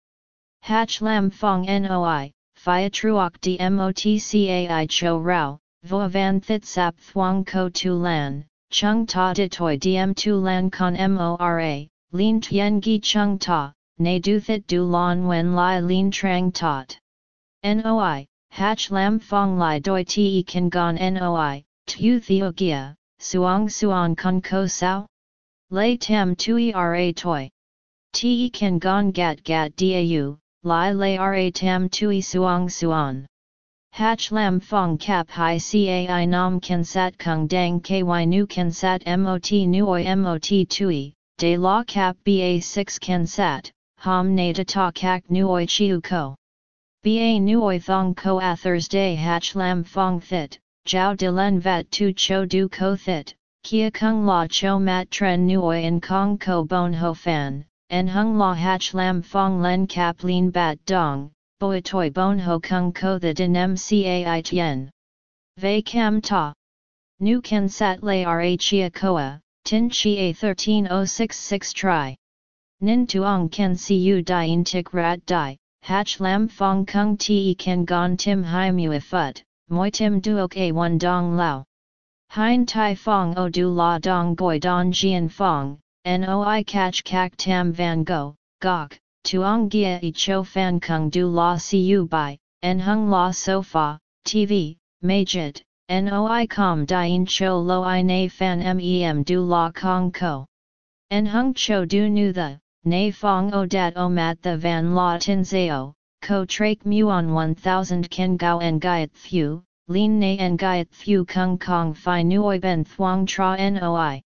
Hatch lam fong noi, Phia truok di motcai cho rao, vo van thit sap thuong ko tu lan, chung ta ditoi dm tu lan con mora, lin tien gi chung ta, ne du thit du lon wen lai lin trang tot. Noi, hach lam fong lai doi te kan gon noi, tu theo gia, suong suong con ko sao? Lay tam tui ra toi. Te kan gon gat gat dau, Lai Lai Ra Tam Tui Suong Suan. Hach Lam Fong Kap Hai Cai Nam Sat Kung Dang Ky Nu Sat Mot Nuoi Mot Tui, De La cap Ba 6 can Sat Ham Na Ta Kak Nuoi Chiu Ko. Ba Nuoi Thong Ko A Thursday Hach Lam Fong Thit, Jiao De Len Vat Tu Cho Du Ko Thit, Kia Kung La Cho Mat Tren Nuoi In Kong Ko Bon Ho Fan en hung la hach lam fong len kap lin bat dong, boi toi bon ho kung ko the din mcai tien. Ve cam ta. Nu ken sat lay ra chia koa, tin chi a 13066 tri. Nin tuong ken siu dien tik rat di, hach lam fong kung te ken gon tim hai mu fut, moi tim duok a one dong lao. Hein tai fong o du la dong goi don jian fong, Noi catch kak tam van go, gok, tuong gia i cho fan kung du la siu bai, en hung la sofa, tv, majit, noi com dien cho lo i na fan mem du la kong ko. En hung cho du nu the, na fong o dat o mat the van la tin zao, ko trake muon 1000 ken gao en gaiet thu, lin na en gaiet thu kung kong fi nuoi ben thuong tra noi.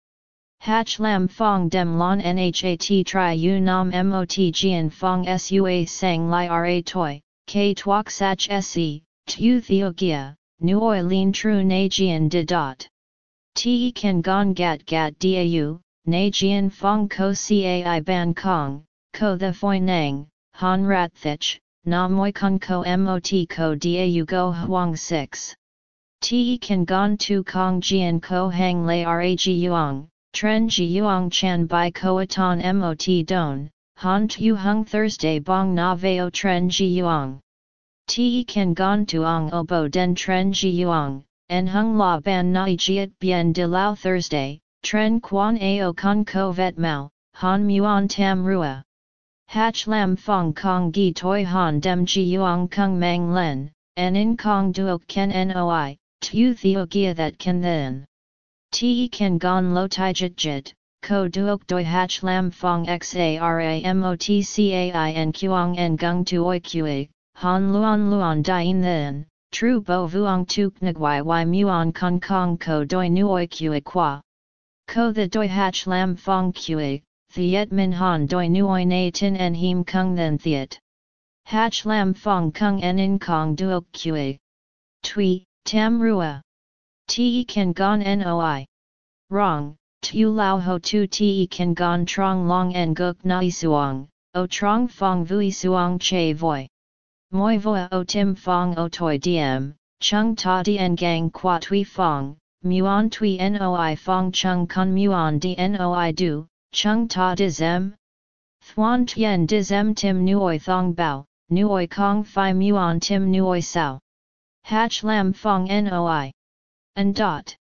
Hach lam fong dem lon nhat tri u nam mot gian fong sua sang li ra toi, k tuok sach se, tu theogia, nuoi lin tru na de dot. Te kan gon gat gat dau, na fong ko cai ban kong, ko the foi nang, han rat thich, na moi con ko mot ko dau go huang 6. Te kan gon tu kong gian ko hang lay rag yuang, Tren ji yuang chan bai koatan mot don, han tu hung Thursday bong na veo tren ji yuang. Ti kan gon tuong obo den tren ji yuang, en hung la ban na jiet bien de lao Thursday, tren quan ao con ko vet mao, han muon tam rua. Hach lam fong kong gi toi han dem ji yuang kung mang len, en in kong duok ken noi, tu theo gia that can then. Te kan gon lo tai jit jit, ko duok doi hach lam fong xaramotcai en kuang en gung tuoi kui, han luon luon dien then, tru bo vuong tuk nagwai y muon kong kong ko doi nuoi kui qua. Ko the doi hach lam fong kui, thiet min han doi nuoi na tin en him kung then thiet. Hach lam fong kung en in kong duok kui. Tui, tam rua. Te kan gon noi. Wrong, tu lao ho tu te kan gon trong long en guk nai suong, o trong fong vui suong che voi. Moi voa o tim fong o toi diem, chung ta dien gang qua tui fong, muon tui noi fong chung con muon di noi du, chung ta dizem. Thuan tien dizem tim nuoi thong bao, nuoi kong fi muon tim nuoi sao. Hach lam fong noi. And dot.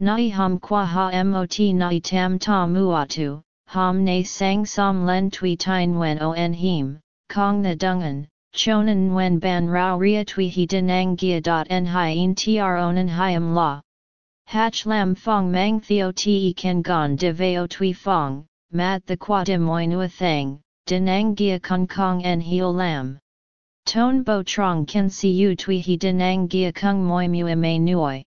Nai ham qua ha mot nai tam ta muatu, ham ne sang som len tui tine wen o en him, kong the dungan, chonan wen ban rao ria tui he denang gia dot en hien tr onan hiam la. Hach lam fong mang theo te ken gon de veo tui fong, mat the qua de moi nua thang, denang gia kong kong en heo lam. Ton bo trong ken si u tui he denang gia kung moi mu me nuoi.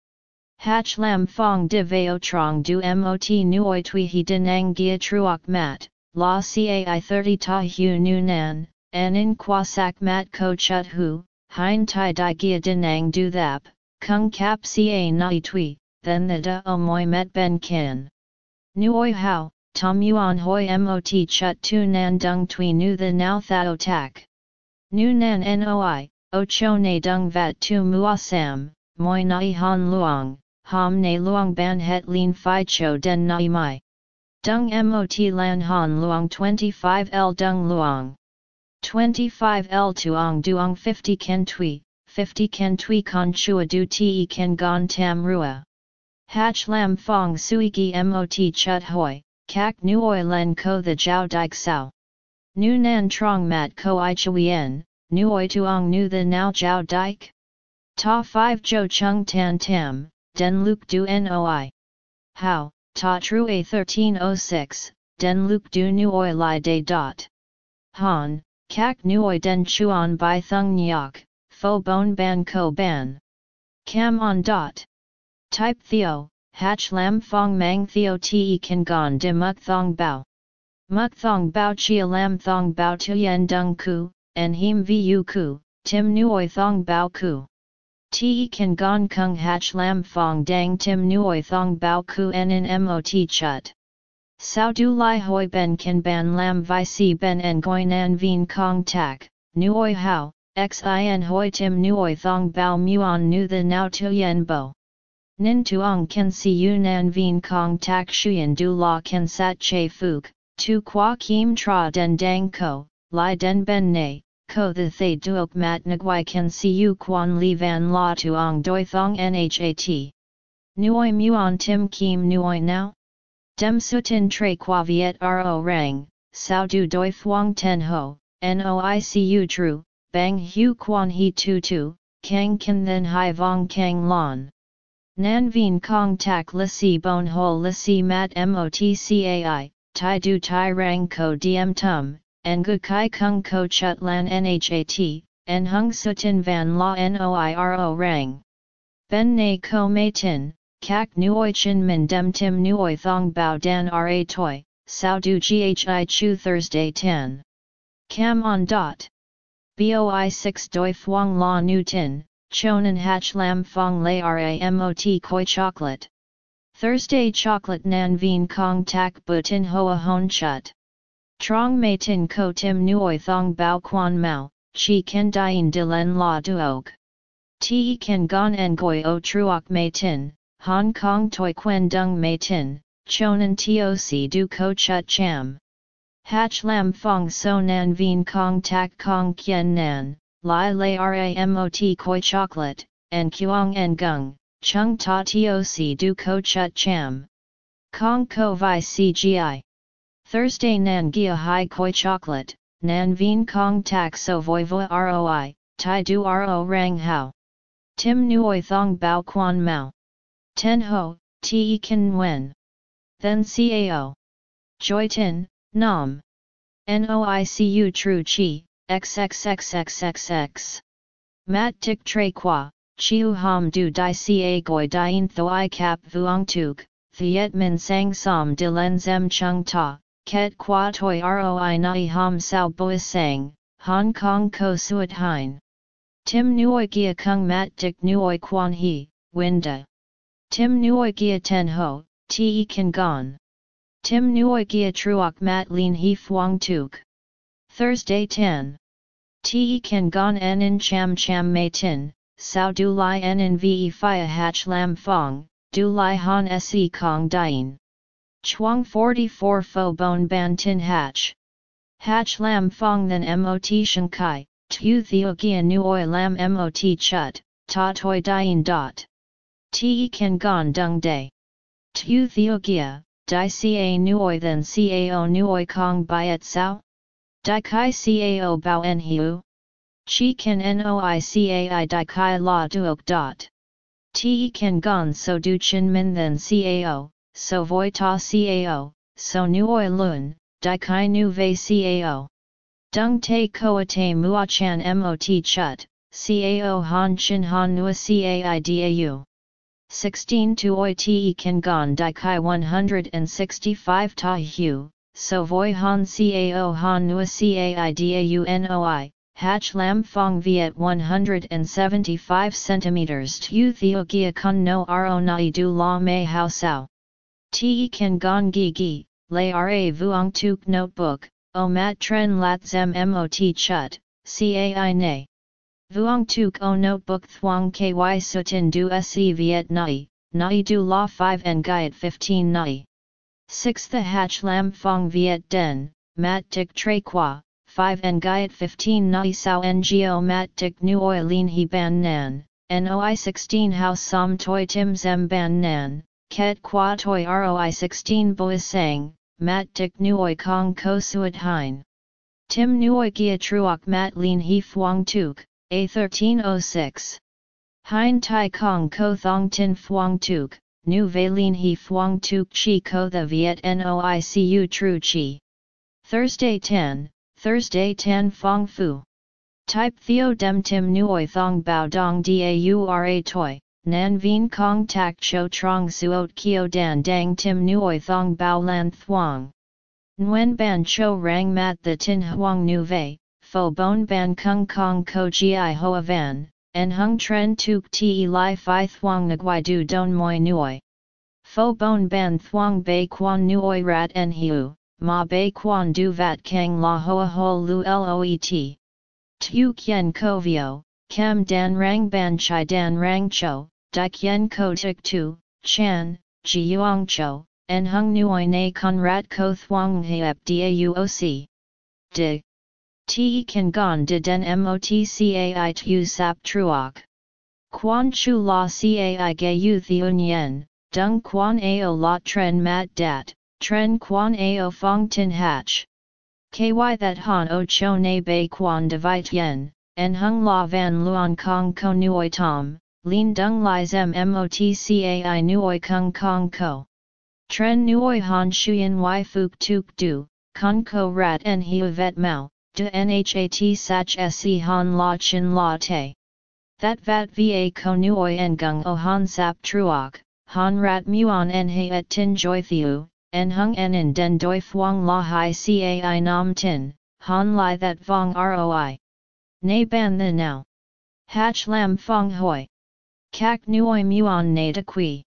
Hach lam fong de veo trong du mot nuoi tui he denang gia truok mat, la cai 30 ta hu nu nan, an in kwasak mat ko chut hu, hein tai di gia dinang du thap, kung kap ca nai tui, then the da o moi met ben kin. Nuoi hao, tom yuan hoi mot chut tu nan dung tui nu the now thao tak. Nu nan noi, o cho ne dung vat tu muasam, moi nai han luang, ham ne luang ban het lin fi cho den nai mai. Dung mot lan han luang 25 l dung luang. 25 l tuong duong 50 ken tui, 50 ken tui con chua du te ken gon tam rua. Hach lam fong sui gi mot chut hoi, kak nuoi len ko the jiao dik sao. Nu nan trong mat ko i chuyen, nuoi tuong nu the now jiao dik? Ta 5 jo chung tan tam, den luk du noi. How, ta true a 1306, den luk du nuoi li de dot. Han, kak nuoi den chuan by thung nyok, fo bon ban ko ban. Cam on dot. Type Theo, Hach Lam Fong Mang Theo Te Kan Gon De Muk Thong Bao. Muk Thong Bao Chia Lam Thong Bao Tuyen Dung Ku, and Him Vu Ku, Tim Nuoi Thong Bao Ku. Te Kan Gon Kung Hach Lam Fong Dang Tim Nuoi Thong Bao Ku En In Mot Chut. Sao Du Lai Hoi Ben Kan Ban Lam Vi Si Ben En Goi Nan Vien Kong Tak, Nuoi Hao, Xin Hoi Tim Nuoi Thong Bao Muon Nu The Now Tuyen Bo. Nin tuong ken si yunan vien kong tak shuyen du la ken sat che fuk, tu qua kim tra den dang ko, li den ben ne, ko the thay duok mat nagwai ken si yu quan li van la tuong doi thong nhat. Nuoi muon tim kim nuoi now? Dem sutin tre qua viet ro rang, sao du doi thuong ten ho, noicu tru, bang hu quan he tu tu, kang ken then hai vong kang lon. Nan vien kong tak lisi bon ho lisi mat motcai, tai du tai rang ko diem tum, en gu kai kung ko chut lan nhat, en hung sutin van la noiro rang. Ben ne ko mei tin, kak nuoi chin min dem tim nuoi thong bao dan ra toi, sao du ghi chu Thursday 10. Cam on dot. Boi 6 doi thuong la nu tin, Chonan Hach Lam Fong Lay Ramot Koi Chocolate. Thursday Chocolate Nan Vien Kong Tak Butin Hoa Hon Chut. Trong Mei Tin Ko Tim Nuoi Thong Bao Quan Mao, Chi Ken Dien De Len La Duog. Te Ken Gon goi O Truok Mei Tin, Hong Kong Toi Quen Dung Mei Tin, Chonan Toc Du Ko Chut Cham. Hach Lam Fong So Nan Vien Kong Tak Kong Kien Nan. Lai Lai Ramot Koi Chocolate, and Kuang En Gung, Chung Ta Toc Du Ko Chut Cham. Kong Ko Vi CGI. Thursday Nan Gia Hai Koi Chocolate, Nan Vien Kong Tak So Voi Voi ROI, Tai Du RO Rang Hao. Tim Nuoi Thong Bao Quan Mao. Ten Ho, Te Kan Wen. Then CAO. Joy Tin, Nam. NOICU tru Chi, XXXXXX. Mat tik tre qua, chiu ham du di ca goi dien thoi cap vuong tuk, thiet min sang som de len zem chung ta, ket qua toi roi nai ham sao bois sang, Hong Kong ko suat hein. Tim nuoi gia kung mat tik nuoi quan he, winda. Tim nuoi gia ten ho, te kan gon. Tim nuoi gia truok mat lin he thuong tuk. Thursday 10. Te kan gon en in cham cham mei tin, sao du lai en in ve fia hach lam fong, du lai han se kong dien. Chuang 44 fo bon ban tin hach. Hach lam fong then mot shan kai, tu theo gia nu oi lam mot chut, ta toi dien dot. Te kan gon dung day. Tu theo gia, di ca nu oi then cao nu oi kong byet sao? Dai kai cao bao en hiu? Chi kan noi cai dai kai la duok dot. Te kan gon so du chin min then cao, so voi ta cao, so nuoi lun, dai kai nu ve cao. Dung te koa te mua chan mot chut, cao han chin han nua cai dau. 16 to te kan gon dai kai 165 ta hu, so voi han cao han nua cai daunoi, Hatch Lam Fong Viet 175 cm Tu Theo Gia Kun No Ro Nai Du La Mei Hao Sao. Te Kan Gon Gi Gi, Lay Ra Vuong Tuk Notebook, O Mat Tren Lat Zem Mot Chut, Cai Nay. Vuong Tuk O Notebook Thuong Ky Sutin Du Se Viet Nai, Nai Du La 5 and Gaiet 15 Nai. 6 The Hatch Lam Fong Viet Den, Mat Tik Tre Qua, 5 Ngayat 15 Nai Sao Ngo Mat Dik Nuoi Lin He Ban Nan, Noi 16 House Som Toi Tim Zem Ban Nan, Ket Qua Toi Roi 16 Bois Sang, Mat Dik Nuoi Kong Ko Suat Hein. Tim Nuoi Gia Truok Mat Lin He Phuong Tuk, A 1306. Hein Tai Kong Ko Thong Tin Phuong Tuk, Nu Ve Lin He Phuong Tuk Chi Ko The Viet noicu Tru Chi. Thursday 10, Thursday 10 Fong Fu. Type Theo Dem Tim Nuoi Thong Bao Dong Daura Toi, Nan Vien Kong Tak Cho Trong Suot Kio Dan Dang Tim Nuoi Thong Bao Lan Thuong. Nguyen Ban Cho Rang Mat The Tin Huang Nu Vei, Fo Bon Ban Kung Kong Ko Gi Hoa Van, En Hung Tren Tuk Te Lai Phi Thuong Nguai Du Don Moi Nuoi. Fo Bon Ban Thuong Bei Quan Nuoi Rat En Hiu ma bei quan du vat kang la hoa ho lu loet. Tu kien ko vio, kam dan rang ban chai dan rang cho, di kien ko tik tu, chan, ji yuang cho, en hung nuoi na con rat ko thuang heap dauoc. Di. Te kan gon de den motcai tu sap truok. Quan chu la cai ge yu thiun yen, dung quan ao la tren mat dat, Tren quan ao fong tin hatch. Ky that han o cho na bei quan devite yen, en hung la van luon kong ko nuoi tom, lin dung li zem motcai nuoi kung kong ko. Tren nuoi han shuyen y fuk tuk du, kong ko rat en hiu vet mao, de nhat sach se han la chin la te. That vat va ko nuoi en gung o han sap truok, han rat muon en he et tin joy thiu, en hung en in den doi phuong la hai cai nam tin, han lai that vong roi. Nay ban the now. Hach lam fong hoi. Kak nuoi muon na de qui.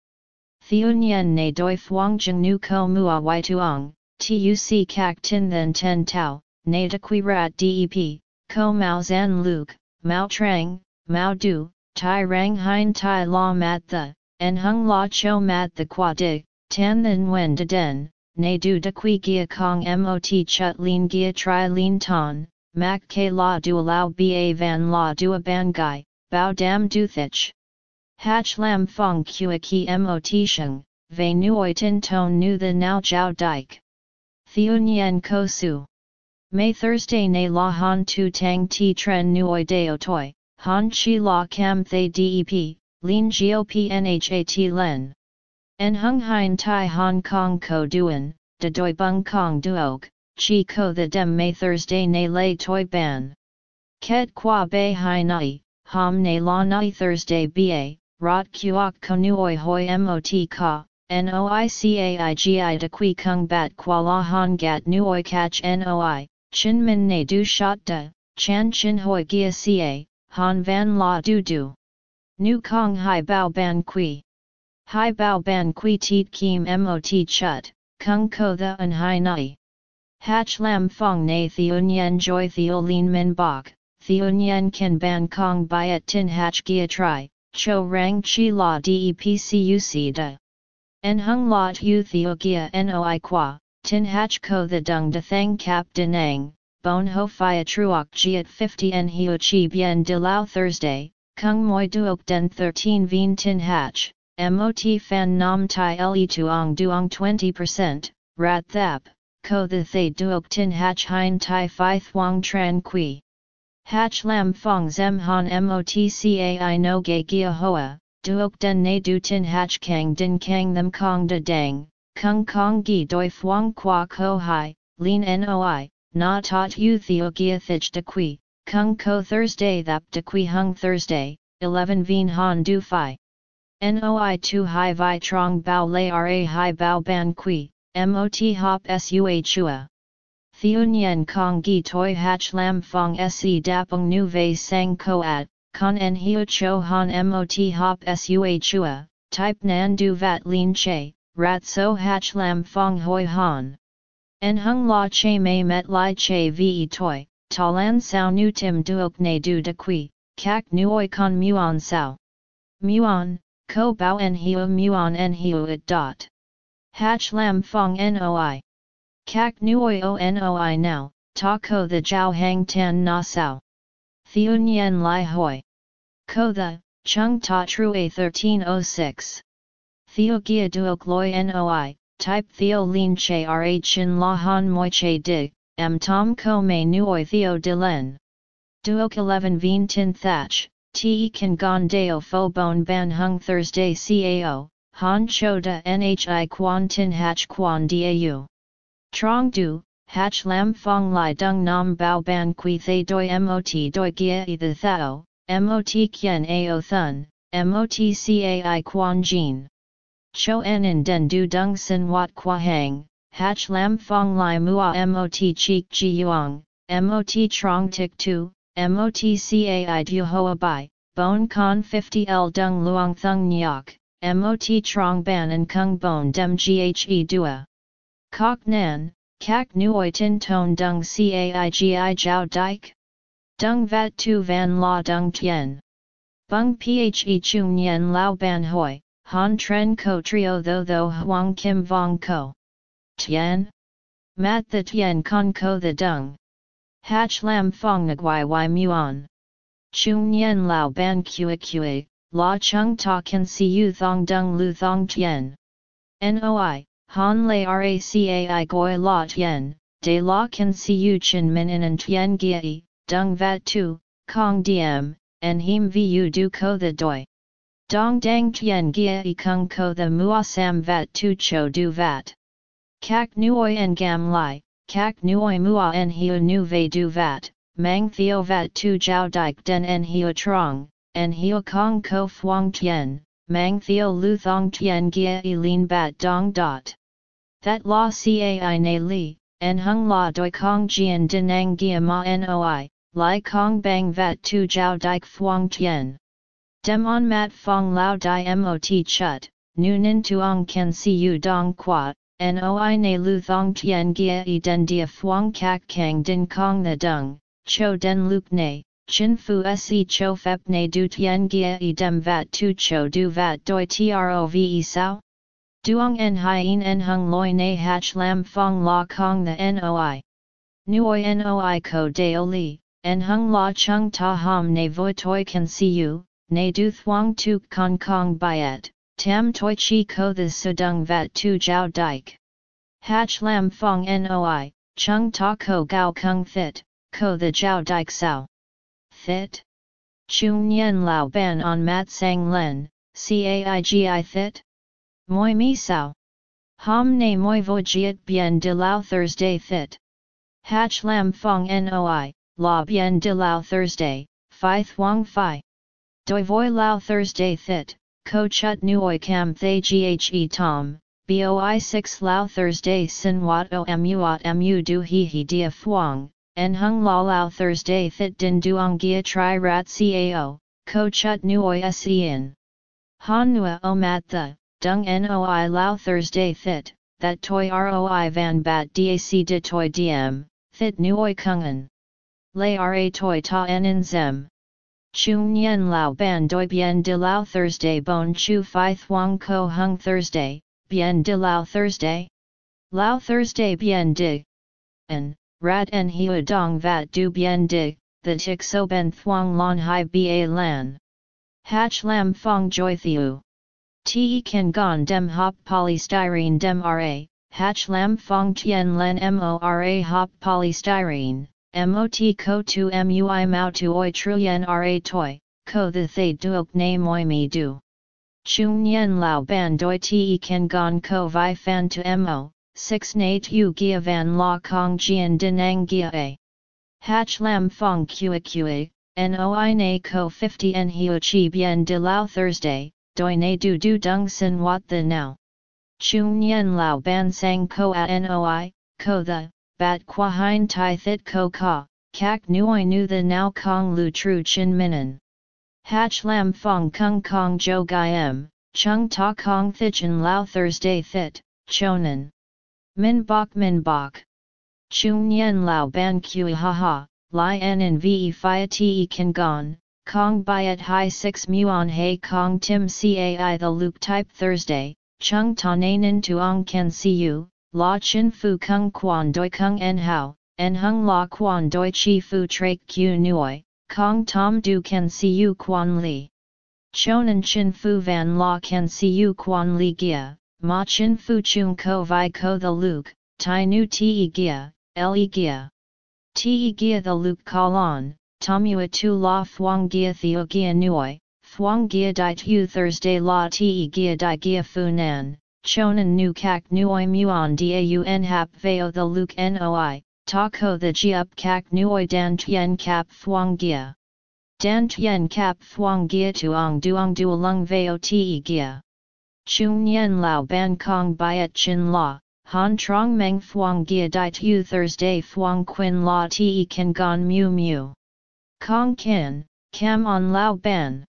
Thiun yen na doi phuong jeng nu ko mua y tuong, tuc kak tin then ten tau, na de qui rat dep, ko mao zan luke, mao trang, mao du, tai rang hein tai la mat the, en hung la cho mat the qua dig, Tan then wen de den, ne du de qui gia kong mot chut lin gia tri lin ton, mak ke la du lao ba van la du a ban gai, bao dam du thich. Hatch lam fong kua ki mot sheng, ve nuoi tin ton nu the now jiao dike. Thiun yen ko su. May Thursday ne la han tu tang ti tren nuoi deo toi, han chi la cam thay dep, lin gop nhat len. En hung hein tai Hong Kong ko duan, de doi bung kong duok, chi ko the dem may Thursday na lay toi ban. Ket qua bay hai nai, ham na la nai Thursday ba, rot kuok konuoi hoi mot ka, noicaigi de qui kung bat qua la han gat nuoi catch noi, chin min na du shot da, chan chin hoi gia ca, han van la du du. Nu kong hai bao ban qui. Hai bao ban qui teet kim mot chut, kung ko the an hai nai. Hatch lam fong na theun yen joy theo lin min bok, theun yen kan ban kong byet tin hatch gia tri, cho rang chi la depcuc da. En hung lot u theo gia noi qua, tin hatch ko the dung de thang cap denang, bon ho fia truok giat 50 en hiu chi bien de lao Thursday, kung moi duok den 13 vien tin hatch. MOT fan nam tai le tuong duong 20%, rat thap, ko the thay duok tin hach hein tai phi thuong tran qui. Hach lam fong zem han motcai no ge gia hoa, duok den ne du tin hach kang din kang them kong de dang, kung kong gi doi thuong qua ko hai, lin noi, na tot u theo gia thich de qui, kung ko Thursday thap de qui hung Thursday, 11 vien han du phi. Noi tu hai vi trong bao lay ra hai bao ban qui, mot hop sua chua. Theun yen kong gi toi hach lam fong se dapung nu vei sang koat, con en hiu cho han mot hop sua chua, type nan du vat lin che, rat so hach lam fong hoi han. En hung la che mei met lai che ve toi, ta lan sao nu tim duok ne du de qui, kak nuoi con muon sao. Muon, ko bao en hiu muon en hiu it dot. Hach lam fong noi. Kak nuoi o noi now, ta ko the jiao hang tan na sao. Theun yen lai hoi. Ko the, chung ta true 1306. Theo gia duok loi noi, type theo lin che ra chin la han moi che Di, m tom ko mei nuoi theo de len. Duok 11 veen tin thatch, te kan gon deo fo bon ban hung Thursday cao, han cho da nhi quan tin hach quan dau. Trong du, hach lam fong lai dung nam bao ban qui thay doi mot doi gia i the thao, mot kien ao thun, mot cai quan jin. Cho en in den du dung sin wat qua hang, hach lam fong lai mua mot cheek ji yuang, mot trong tik tu, mot cai du hoa bai, bon con 50 l dung luang thung nyok, mot trong ban and kung bon dem ghe dua. Kok nan, kak nuoi tin ton dung cai gi jiao dike? Dung vat tu van la dung tien. Bung phe chung yen lao ban hoi, Han Tren Ko Trio Tho Tho Huang Kim Vong Ko. Tien? Mat the Tien Con Ko the Dung. Hach Lam Fong Nguai Y Muon. Chung Yen Lao Ban Kua Kua, La Chung Ta Can See You Thong Dung Lu Thong Tien. Noi, Han Lei Racai Goi La Tien, De La Can See You Chin Min In and Tien Giai, Dung Vat Tu, Kong Diem, and Him Vu Du Ko the Doi. Dong dang gia i kung ko the mua sam vat tu cho du vat. Kak nuoi en gam lai, kak nuoi mua en hiu nu ve du vat, mang theo vat tu jiao dike den en hiu trong, en hiu kong ko fuang tien, mang theo lu thong gia i lin bat dong dot. That la cai na li, en hung la doi kong jian denang gia ma noi, lai kong bang vat tu jiao dike fuang tien. Dem on mat fong lao di mot chut, nu nin tuong can see you dong qua, noi ne lu thong tien gia e den dia fuang kak kang din kong the dung, cho den luk ne, chin fu se cho fep ne du tien gia e dem vat tu cho du vat doi trove sao? Duong en hien en hung loi ne hach lam fong la kong the noi. Nuoi noi ko deo li, en hung la chung ta ham ne voi toi can see you, ne du thuang tu kong kong byet, tam toi chi ko the sudung vat tu jiao dike. Hach lam fong noi, chung ta ko gao kung fit, ko the jiao dike sao. Fit? Chung yen lao ban on mat sang len, caigi fit? Moi mi sao? Hom ne moi vo jiet bien de lao Thursday fit. Hach lam fong noi, la bien de lao Thursday, phi thuang phi. Doi voi lao Thursday thit, ko chut nuoi cam thay ghe tom, boi 6 lao Thursday sin wat o muat mu du hi hi dia fuang, en hung la lao Thursday thit din duong gia tri rat cao, ko chut nuoi in. Han nua o mat the, dung noi lao Thursday thit, that toi roi van bat dac de toi diem, thit nuoi kungan. Lay ra toi ta en in zem. Chung Yen Lao Ban Doi Bien De Lao Thursday Bon Chu Phi Thuong Ko Hung Thursday, Bien De Lao Thursday? Lao Thursday Bien Dig. En, Rat En Hiu Dong Vat Du Bien Dig, The Tik So Ben Thuong Lon Hai Ba Lan. Hach Lam Fong Joy Thiu. Te Kan Gon Dem Hop Polystyrene Dem Ra, Hach Lam Fong Tien Len Mora Hop Polystyrene. Mot ko tu mui mao tu oi truyen ra toi, ko the thay duok na moi mi du. Chung yen lao ban doi te ken gon ko vi fan to mo, 6 na tu gia van la kong jian dinang gia a. Hach lam fong kua kua, noi na ko 50 en hiu chi bien de lao Thursday, doi na du du dung sin wat the now. chung nyen lao ban sang ko a noi, ko the, bat qua hein tai thit ko ka, kak nuoi nu the now kong lu tru chin minen. Hach lam fong kung kong jo gai em, chung ta kong thichin lao Thursday thit, chonan. Min bok min bok. Chung yen lao ban kui ha ha, li en in ve fi te kan gon, kong byet hi 6 muon he kong tim cai the loop type Thursday, chung ta nanan tuong see siu, la chin fu kung quan doi kung en hao, en hung la quan doi chi fu trak q nuoi, kong tom du kan siu quan li. Chonan chin fu van la kan siu quan li gia, ma chin fu chung ko vi ko the luke, tai nu te gia, le gia. Te gia the luke kalon, tomua tu la thuang gia theo gia nuoi, thuang gia di tu Thursday la te gia di gia fu nan, chonan nu kak nuoi muon daun hap veo the luke noi, ta ko the ji up kak nuoi dan tien kap thuang gia. Dan tien kap thuang gia tuong duong duolung veo te gia. Chung yen lao ban kong byet chin la, han trong meng thuang gia di tu Thursday thuang quin la te kan gon mu mu. Kong kin, cam on lao ban.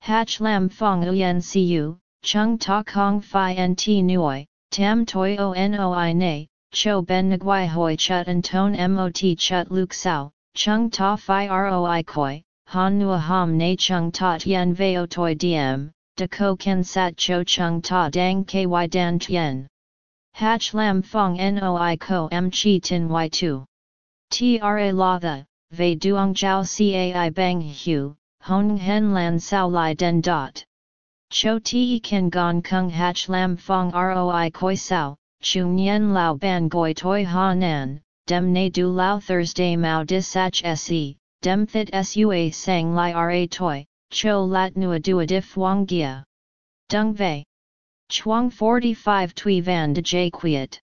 Hach lam fong uyen siu, chung ta kong fi nt nuoi, tam toi o noi ne, cho ben nguai hoi chut and ton mot chut luk sao, chung ta fi roi koi, han nua ham ne chung ta tien veo toi diem, de ko ken sat cho chung ta dang ky dan tien. Hach lam fong noi ko m chi tin y tu. Tra la the, ve duong jiao cai bang hu, hong hen lan sao lai den dot. Cho te kan gong kung hach lam fong roi koi sao, chung yen lao ban goi toi ha nan, dem ne du lao Thursday mao disach se, dem thit sua sang li ra toi, cho lat nua dua dif wang gia. Dung vei. Chuang 45 tui van de jay quiet.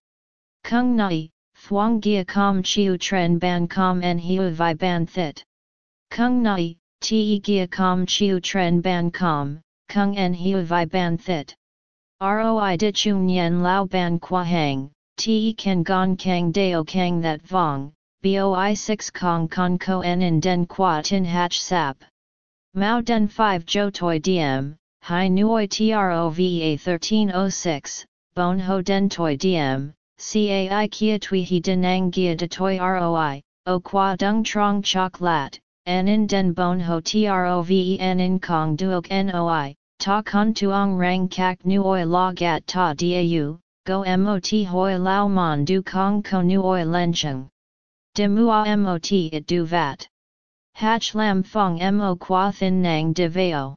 Kung nai, thuang gia com chiu tren ban com en hiu vi ban thit. Kung nai, te gia com chiu tren ban com, kung en hiu vi ban thit. Roi di chung yen lao ban qua hang, te kan gong kang deo kang that vong, boi 6 kong con ko en in den qua tin hatch sap. Mao den 5 jo toi diem, hi nuoi trova 1306, bon ho den toi diem, cai kia tui hi denang gia de toi roi, o qua dung trong chok lat, en in den bon ho trove en in kong duok noi, ta con tuong rang kak nuoi la gat ta dau, go mot hoi lao mon du kong ko nuoi lencheng. De mua mot it du vat. Hach lam fong mo qua thin nang de veo.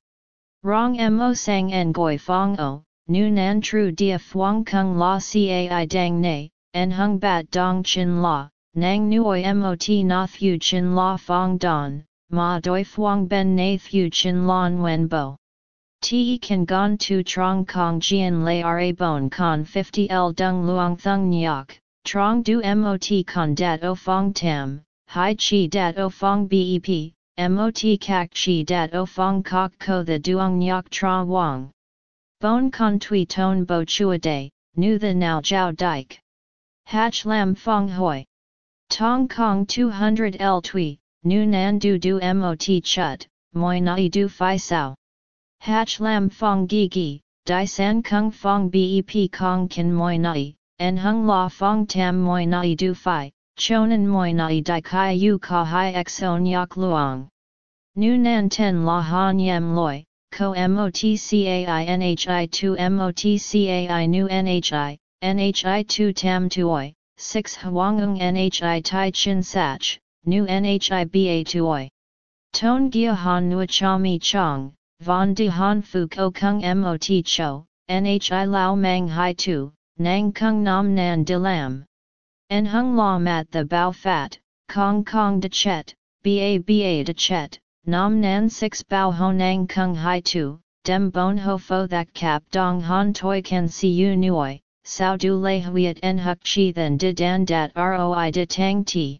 Rong mo sang en goi fong o, nu nan tru dia fuang kung la cai dang ne, en hung bat dong chin la, nang nuoi mot na thu chin la fong don, ma doi fuang ben na thu chin lan wen bo. Te kan gon tu trong kong jian lay ra bon con 50 l dung luang thung nyok, trong du mot con dat o fong tam, hai chi dat o fong bep, mot kak chi dat o fong kok ko the duong nyok tra wang. Bon con tui ton bo chua day, nu the now jiao dike. Hach lam fong hoi. Tong kong 200 l tui, nu nan du du mot chut, moi nai du fi sao. Hach lam fong gi gi, di san kung fong bep kong kin moi nai, en hung la fong tam moi nai du fi, chonan moi nai di kai yu ka hai xon yak luang. Nu nan ten la han yem loi, ko motcai nhi 2 motcai nu nhi, nhi 2 tam tuoi, 6 huangung nhi tai chin sach, nu nhi ba tuoi. Ton gia han nua cha mi chong, von de han fu ko kung mot cho, nhi lao mang hai tu, nang kung nam nan de lam. En hung la mat the bao fat, kong kong de chet, ba ba de chet, nam nan six bao ho nang kung hai tu, dem bon ho fo that cap dong han toi can see you nuoi, sao du le huiet en huk chi then de dan dat roi de tang ti.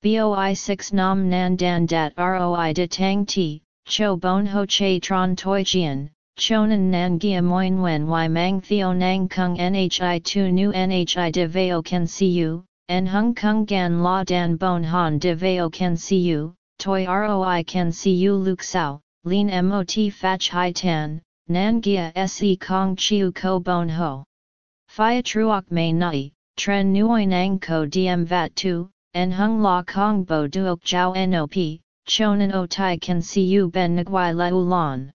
Boi 6 nam nan dan dat roi de tang ti, cho bon ho che tron toi jian, chonan nan gia moin wen y mang theo nang kung nhi tu nu nhi de veo can see you, en hung kung gan la dan bon han de veo can see you, toi roi can see you luk sao, lin mot fach hai tan, nan gia se kong chiu ko bon ho. Phia truok may nai, tren nuoi nang ko diem vat tu, en hung la kong bo duok jiao nop, chonan o tai can see you ben nguai la ulan.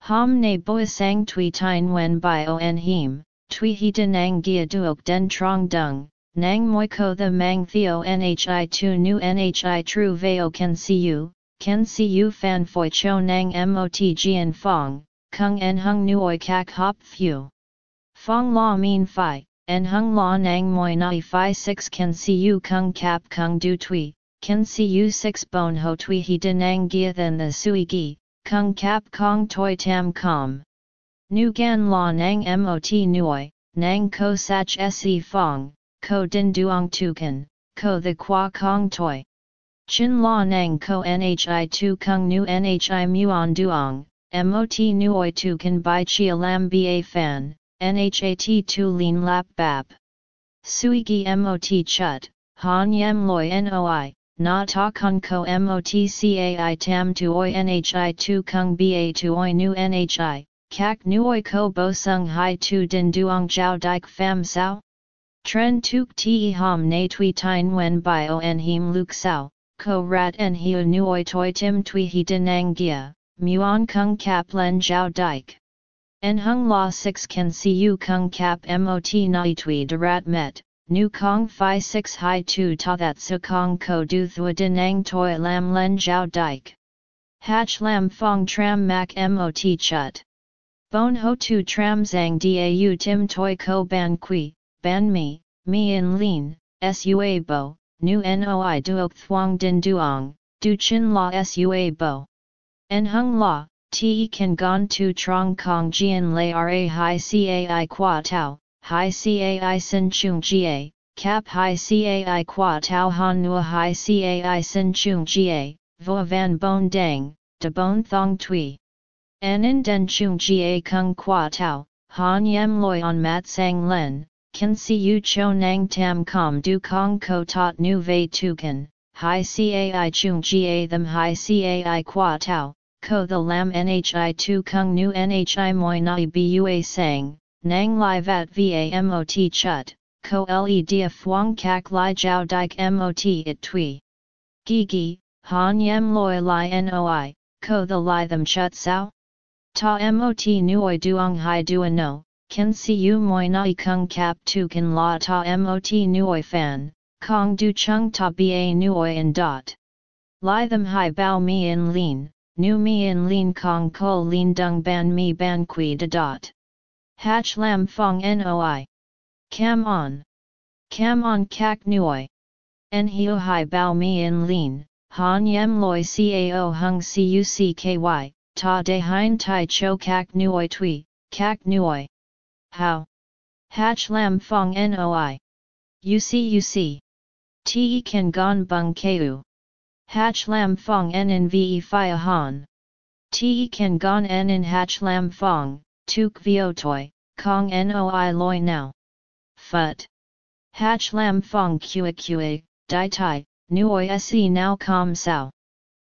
Hom ne boi sang tui tine wen bai o en him, tui he de nang gia duok den trong dung, nang moi ko the mang theo nhi tu nu nhi true veo can see you, can see you fan foi cho nang mot gian fong, kung en hung nuoi kak hop few. Fong la mean fi, en hung la nang moi nai fi 6 can see you kung kap kung du tui, can see you 6 bon ho tui he de nang gia than the sui gi, kung kap kong toi tam com. Nu gan la nang mot nuoi, nang ko sach se fong, ko din duong tukan, ko the qua kong toi. Chin la nang ko nhi tu kung nu nhi muon duong, mot nuoi tukan by chia lam ba fan, nhat tu lin lap bap. Sui gi mot chut, han yem loi noi, na ta kun ko mot cai tam tu oi nhi tu kung ba tu oi nu nhi, kak nuoi ko bo sung hai tu din duong jiao dik fam sao? Tren tuk ti hom na tui tine wen bio en him luk sao, ko rat en hiu nuoi toi tim tui he denang gia, muon kung kap len jiao dike. En hung la 6 can see you kung kap mot nai tui de rat met, nu kong fi 6 hai tu ta that su kong ko du thua denang toi lam len jiao dike. Hatch lam fong tram mak mot chut. Bon ho tu tram zang dau tim toi ko ban kui, ban mi, mi in lin, sua bo, nu noi duok thuong din duong, du chin la sua bo. En hung la, te kan gon tu trong kong jian lay ra hi cai qua tau, hi cai sin chung ga, cap hi cai qua tau han nua hi cai sin chung ga, vo van bon dang, de bon thong tui. En in den chung ga kung qua tau, han yem loi on mat sang len, can see you cho nang tam com du kong ko tot nu Ve tu kan, hi cai chung ga them hi cai qua tau, ko the lam nhi tu kung nu nhi moi nai bua sang, nang lai vat va mot chut, ko le dia fuang kak lai jiao dik mot it tui. Gi gi, han yem loi lai noi, ko the lai them chut sao? Ta mot nuoi duong hai duan no, can see you moi nai kung kap tu kan la ta mot nuoi fan, kong du chung ta ba nuoi and dot. Lai them hai bao mi in lean, nu mi in lean kong ko lean dung ban mi ban kui de dot. Hatch lam fong noi. Cam on. Cam on kak nuoi. En hiu hai bao mi in lean, han yem loi cao hung cucky, ta de hein tai cho kak nuoi tui, kak nuoi. How? Hatch lam fong noi. UC UC. Te gon bung keu. Hatch lam fong en in han. Te kan gon en in hatch lam fong, tuk vio toi, kong noi loi now. Phut. Hatch lam fong kua kua, di tai, nuoi se now com sao.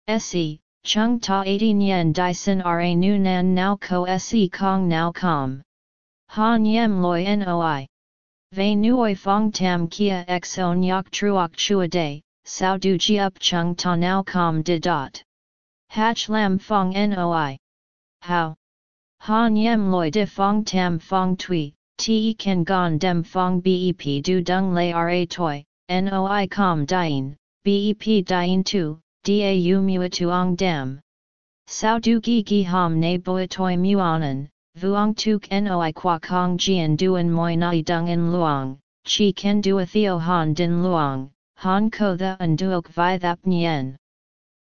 Se, chung ta 80 yen di sin ra nu nan now ko se kong now com. Han yem loi noi. Ve nuoi fong tam kia xo nyok truok chua day, sao du ji up chung ta now com de dot. Hatch lam fong noi. How? Han yem loi de fong tam fong tui, te kan gon dem fong bep du dung lay ra toi, noi com dien, bep dien tu, dau mua tuong dem. Sao du gi gi ham ne boi toi muanan, Vuong tuk noi qua kong jian duan moi nai dung in luong, chi ken dua theo han din luong, han ko the an duok vi thap nien.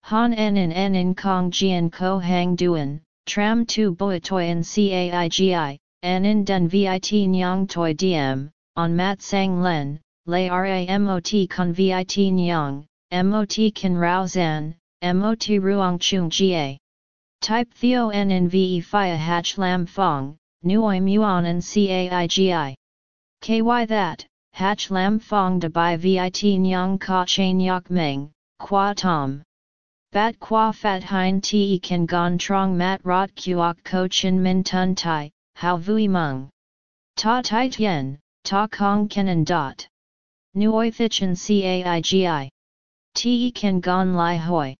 Han en in en in kong jian ko hang duan, tram tu boi toi in caigi, en in den vit nyang toi diem, on mat sang len, lay ramot con vit nyang, mot kan rao zan, mot ruong chung jie. Type Theo N in Ve Phia Hach Lam Fong, Nuoi Muon and Caigi. KY that, Hach Lam Fong de Bai Vit Nyang Ka Chain Yak Meng, Qua Tom. Bat Qua Fat Hein Te Kan Gon Trong Mat Rot Kuok Ko Chin Min Tun Tai, How Vui Mung. Ta Tai Tien, Ta Kong Kenan Dot. Nuoi Thichin Caigi. Te Kan Gon Lai Hoi.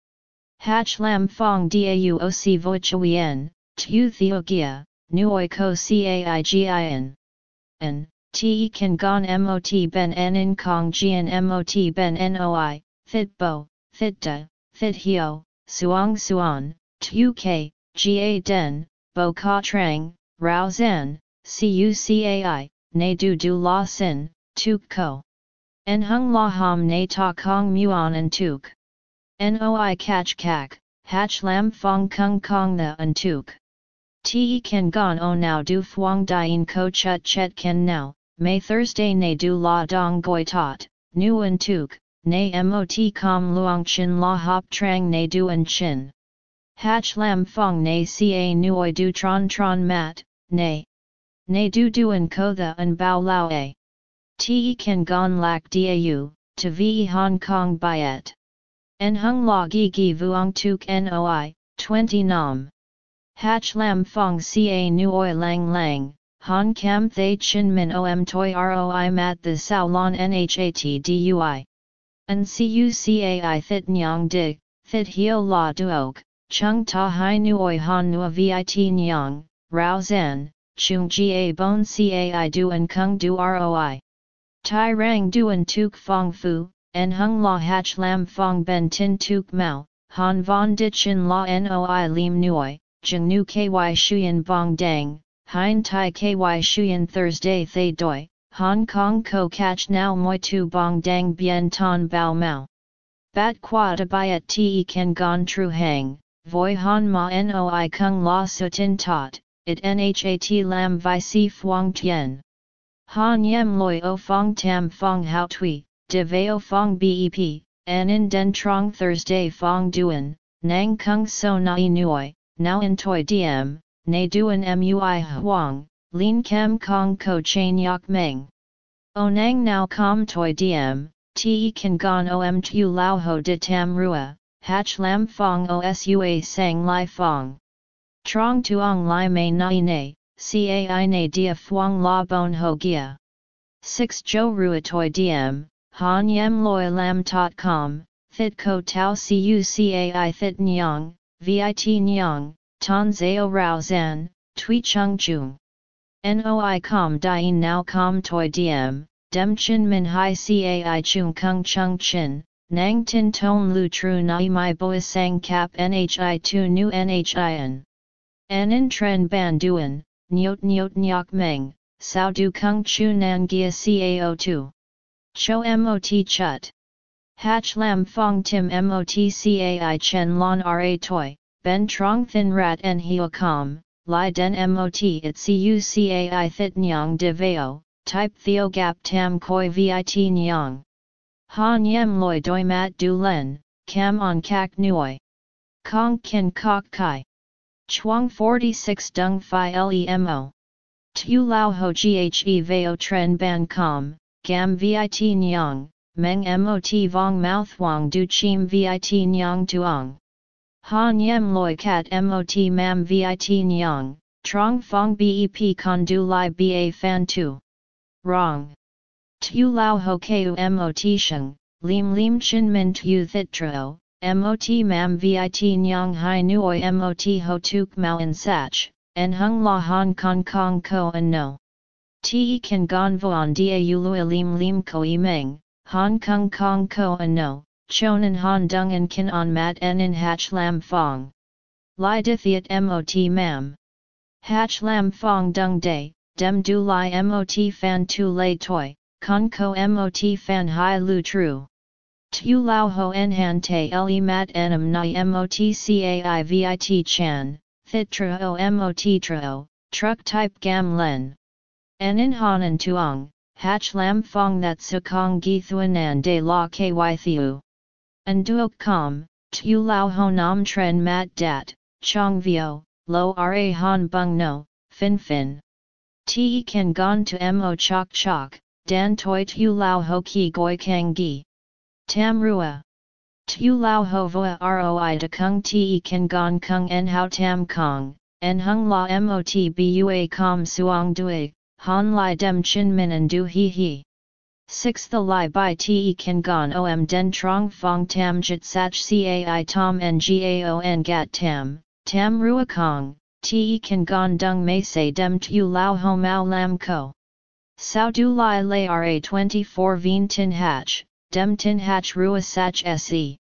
Hach lam fong dau oc voi chuyen, tu theo gia, nuoi ko caigin. N, te kan gon mot ben en in kong jian mot ben noi, thit bo, thit da, thit hio, suang suan, tu k, ga den, bo ka trang, rao zan, cucai, ne du du la sin, tuk ko. En hung la ham ne ta kong muon and tuk. Noi catch kak, hach lam fong kung kong the an tuk. Te kan gon o now du fuang dien ko chut chet ken now, may Thursday ne du la dong goi tot, nu an tuk, ne mot com luang chin la hop trang ne du an chin. Hach lam fong ne ca nuoi du tron tron mat, ne. Ne du du an ko the bao lao a. Te kan gon lak dau, to ve Hong Kong byet. En hung la gi gi vuong tuk noi, 20 nam. Hach lam fong ca nuoi lang lang, han kam thay chin min om toi roi mat the sao lon nhat dui. An cu cai thit nyang dig, thit hio la duok, chung ta hai nuoi han nua vit nyang, rao zan, chung ga bon cai du an kung du roi. Tai rang duan tuk fong fu, en hung la hach lam fong ben tin tuk mao, han von chin la noi lim nuoi, jeng nu ky shuyen bong dang, hein tai ky shuyen Thursday thay doi, Hong Kong ko catch now moi tu bong dang bien ton bao mao. Bat qua de byet te ken gon tru hang, voi han ma noi kung la sutin tot, it nhat lam vi si fuang tien. Han yem loi o fong tam fong hao tui, de veo fong bep, an in den trong Thursday fong duan, nang kung so nai nuoi, now in toi diem, ne duan mui huang, lin kem kong ko chain yak meng. O nang now com toi diem, te kan gon om tu lao ho de tam rua, hach lam fong osua sang lai fong. Trong tuong lai mei nai ne, cai ne dia fuang la bon ho gia. 6 Jo Rua Toi Diem, Han Yem Loi Lam Tot Com, Thit Ko Tau Cu Cai Thit Nyang, Vit Nyang, Ton Zao Rao Zan, Tui Chung Chung. Noi Com Dien Now Com Toi Diem, Dem Chin Min Hai Cai Chung Kung Chung Chin, Nang Tin Ton Lu Tru Nai Mai Boi Sang Cap Nhi Tu Nu Nhin. Anin Tren Ban Duan, Nyot Nyot Nyok Meng, Sao Du Kung Chu Nan Gia Cao 2. Cho mot chut. Hach lam fong tim mot cai chen lon ra toi, ben trong thin rat en hio com, li den mot it cu cai thit nyang de veo, type theo gap tam koi vit nyang. Han yem loi doi mat du len, cam on kak nuoi. Kong kin kok kai. Chuang 46 dung phi lemo. Tu lao ho ghe veo tren ban com, gam vit nyang, meng mot vong mouth wang du chim vit nyang tuong. Han yem loi kat mot mam vit nyang, trong fong bep con du ba fan tu. Wrong. Tu lao ho keu mot sheng, lim lim chin min tu thit mot mam vit nyang hai nuoi mot ho tuk mao in sach, en hung la han kong kong ko and no. Te kan gon vuan da ulua lim lim ko i meng, Hong Kong Kong ko ano, chonan han dung and kin on mat en in hach lam fong. Li dithiat mot mam. Hach lam fong dung day, dem du li mot fan tu lay toi, con ko mot fan hai lu tru. Tu lao ho en han te le mat enam ni mot cai vit chan, thit tro mot tro, truck type gam len. En in han hanan tuong, hach lam fong that sukong gi thuanan de la ky thiu. An duok com, tu lao ho nam tren mat dat, chong vio, lo ra han bung no, fin fin. Te kan gon to mo chok chok, dan toi tu lao ho ki goi kang gi. Tam rua. Tu lao ho voa roi de kung te kan gon kung en hao tam kong, en hung la mot bua com suong dui, han lai dem chin min and du he he. 6 The Lai Bai Te Kan Gon Om Den Trong Fong Tam Jit Sach Cai Tom Ngaon Gat Tam, Tam Ruakong, Te Kan Gon Dung May Say Dem Tu Lao Ho Mao Lam Ko. Sao Du Lai Lai Ra 24 Vien Tin Hatch, Dem Tin Hatch Rua Sach Se.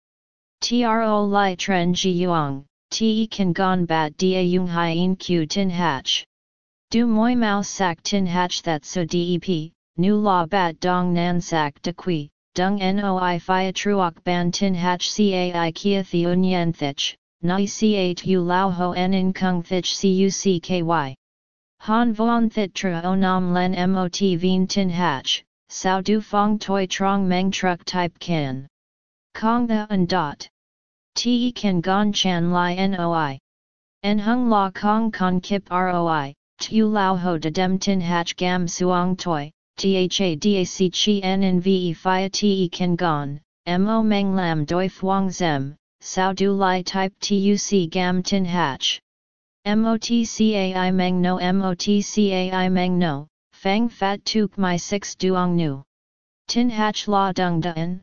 Tro Lai Tren Ji Yuang, Te Kan Gon Bat Dia Yung Hien Q Tin Hatch. Du Moi Mao Sak Tin Hatch That So Dep, Nu La Bat Dong Nan Sak De Qui, Dung Noi Phia Truoc Ban Tin Hatch Cai Kia Theun Yen Thich, Nai C8 U Lao Ho En In Kung Thich Cucky. Han Vuan Thit Tra Onam Len Mot Vien Tin hach, Sao Du Fong Toi Trong Meng Truck Type Can. Kong The and Dot. Te Kan Gon Chan Lai Noi. En Hung La Kong Kon Kip Roi, Tu Lao Ho De Dem Tin hach Gam Suong Toi, Tha Dac Chi Nnve Phia Te Kan Gon, Mo Meng Lam Doi Zem, Sao Du Lai Type Tuc Gam Tin Hatch. MOTCAI Meng No MOTCAI Meng No, Fang Fat Tuk My 6 Duong Nu. Tin Hatch La Dung Dun.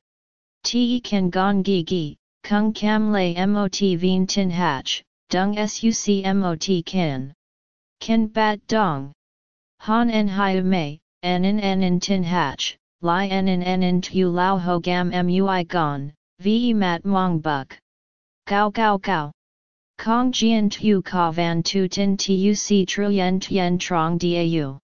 Te Kan Gon Gi Gi, Kung Cam Lay MOT Vien Tin Hatch, Dung Suc MOT Kan. Ken Bat Dong. Han En Hai Mei, En En Tin En En En En Tu Lao Ho Gam Mui Gon, Ve Mat Mong Buk. Gao Gao Gao. Kong Jian Tu Ka Van Tu Tin Tuc Truyen Tien Trong Dau.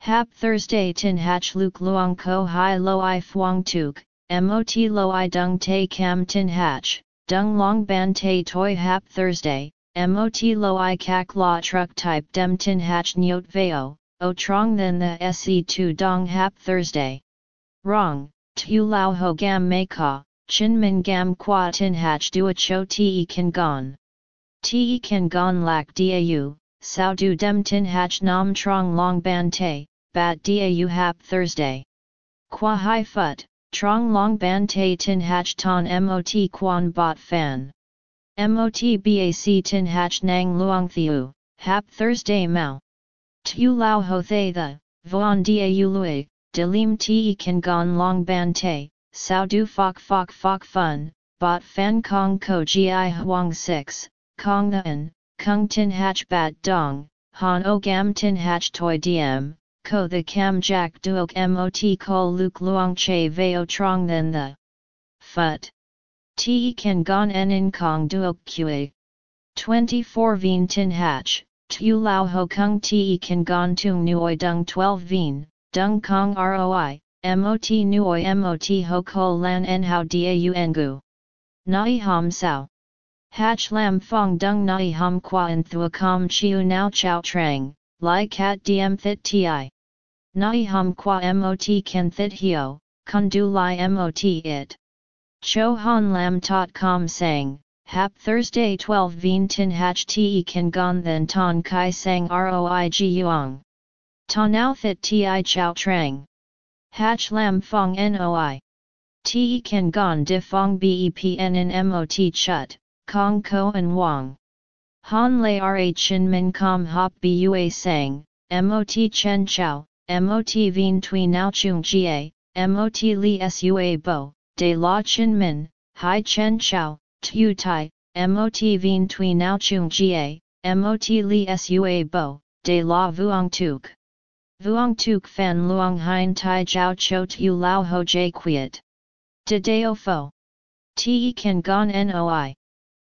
Hap Thursday Tin Hatch Luke Luong Ko Hai Lo I Phuong Tuk, Mot Lo I Dung Te Cam Tin Hatch, Dung Long Ban Te Toi Hap Thursday, Mot Lo I Kak La Truck Type Dem Tin Hatch Nyot Veo, O Trong Then the Se2 Dong Hap Thursday. Wrong, Tu Lao Ho Gam Mei Ka, Chin Min Gam Qua Tin Hatch Dua Cho Te Kan Gon. Te kan gon lak dau, sao du dem tin hach nam trong long ban te, bat dau hap Thursday. Qua hai phut, trong long ban te tin hach ton mot quan bot fan. Mot bac tin hach nang luong thiu, hap Thursday mau. Tu lao ho thay the, voan dau lui, de lim te kan gon long ban te, sao du fok fok fok fun, bot fan kong ko gi huang 6. Kong the An, Kung Tin Hatch Bat Dong, Han O Gam Tin Hatch Toi Diem, Ko the Cam Jack Duok Mot Ko Luke Luong Che Veo Trong Then the Phut. Te Kan Gon En In Kong Duok Qa. 24 Vien Tin Hatch, Tu Lao Ho Kung Te Kan Gon Tung Nuoi Dung 12 Vien, Dung Kong Roi, Mot Nuoi Mot Ho Ko Lan En How Dau Ngu. Nai Ham Sao. Hach lam fong dung nai hum quan thua com chiu nao chao trang, lai cat diem thit ti. Nai ham qua mot can thit hio, kun du lai mot it. Cho han lam tot com sang, hap Thursday 12 vien tin hatch te kan gon then ton kai sang roi ji yuang. Ta nao thit ti chao trang. Hatch lam fong noi. Te kan gon di fong bepn in mot chut. Kong Ko and Wang. Han Lei Ra Chin Min Com Hop Bua Sang, Mot Chen Chao, Mot Vien Tui Nao Chung Jie, Mot Li Sua Bo, De La Chin Min, Hai Chen Chao, Tu Tai, Mot Vien Tui Nao Chung Jie, Mot Li Sua Bo, De La Vuong Tuk. Vuong Tuk Fan Luong Hein Tai Jiao Cho Tu Lao Ho Jie Quiet. De Deo Fo. Te Kan Gon Noi.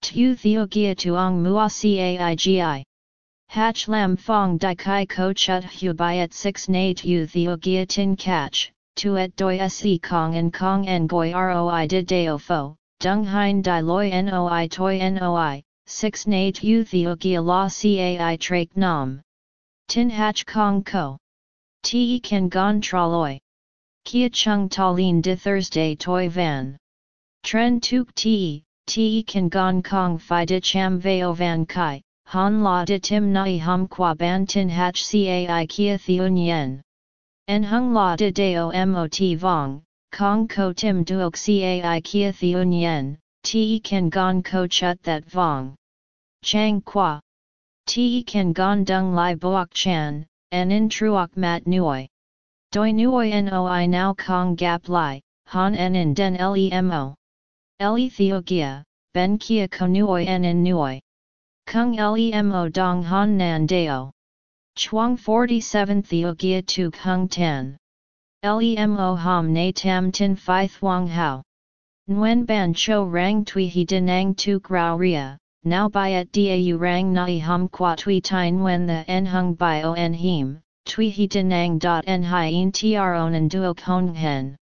Tu theo gia tuong mua caigi. Hatch lam fong di kai ko chut hu at 6 na tu theo gia tin catch, tu et doi se kong and kong en goi roi de deo fo, dung hein di loi noi toi noi, 6 na tu theo gia la cai trak nam. Tin Hach kong ko. Te kan gon traloi. Kia chung talin de Thursday toi van. Tren tuk te, te kan gon kong fi de cham veo van kai, han la de tim nai hum qua ban tin hach cai kia theun yen. En hung la de deo mot vong, kong ko tim duok cai kia theun yen, te kan gon ko chut that vong. Chang qua. Te kan gon dung lai boak chan, en in truok mat nuoi. Doi nuoi noi now kong gap lai, han en in den lemo. Eli theogia, ben kia konuoi en in nuoi. Kung lemo dong han nan deo. Chuang 47 theogia tu kung tan. Lemo ham na tam tin phi thuang hao. Nguyen ban cho rang tui he denang tu grau ria, now byet dau rang nai hum qua tui tine when the en hung bio en him, tui he denang dot en hien tron and duo kong hen.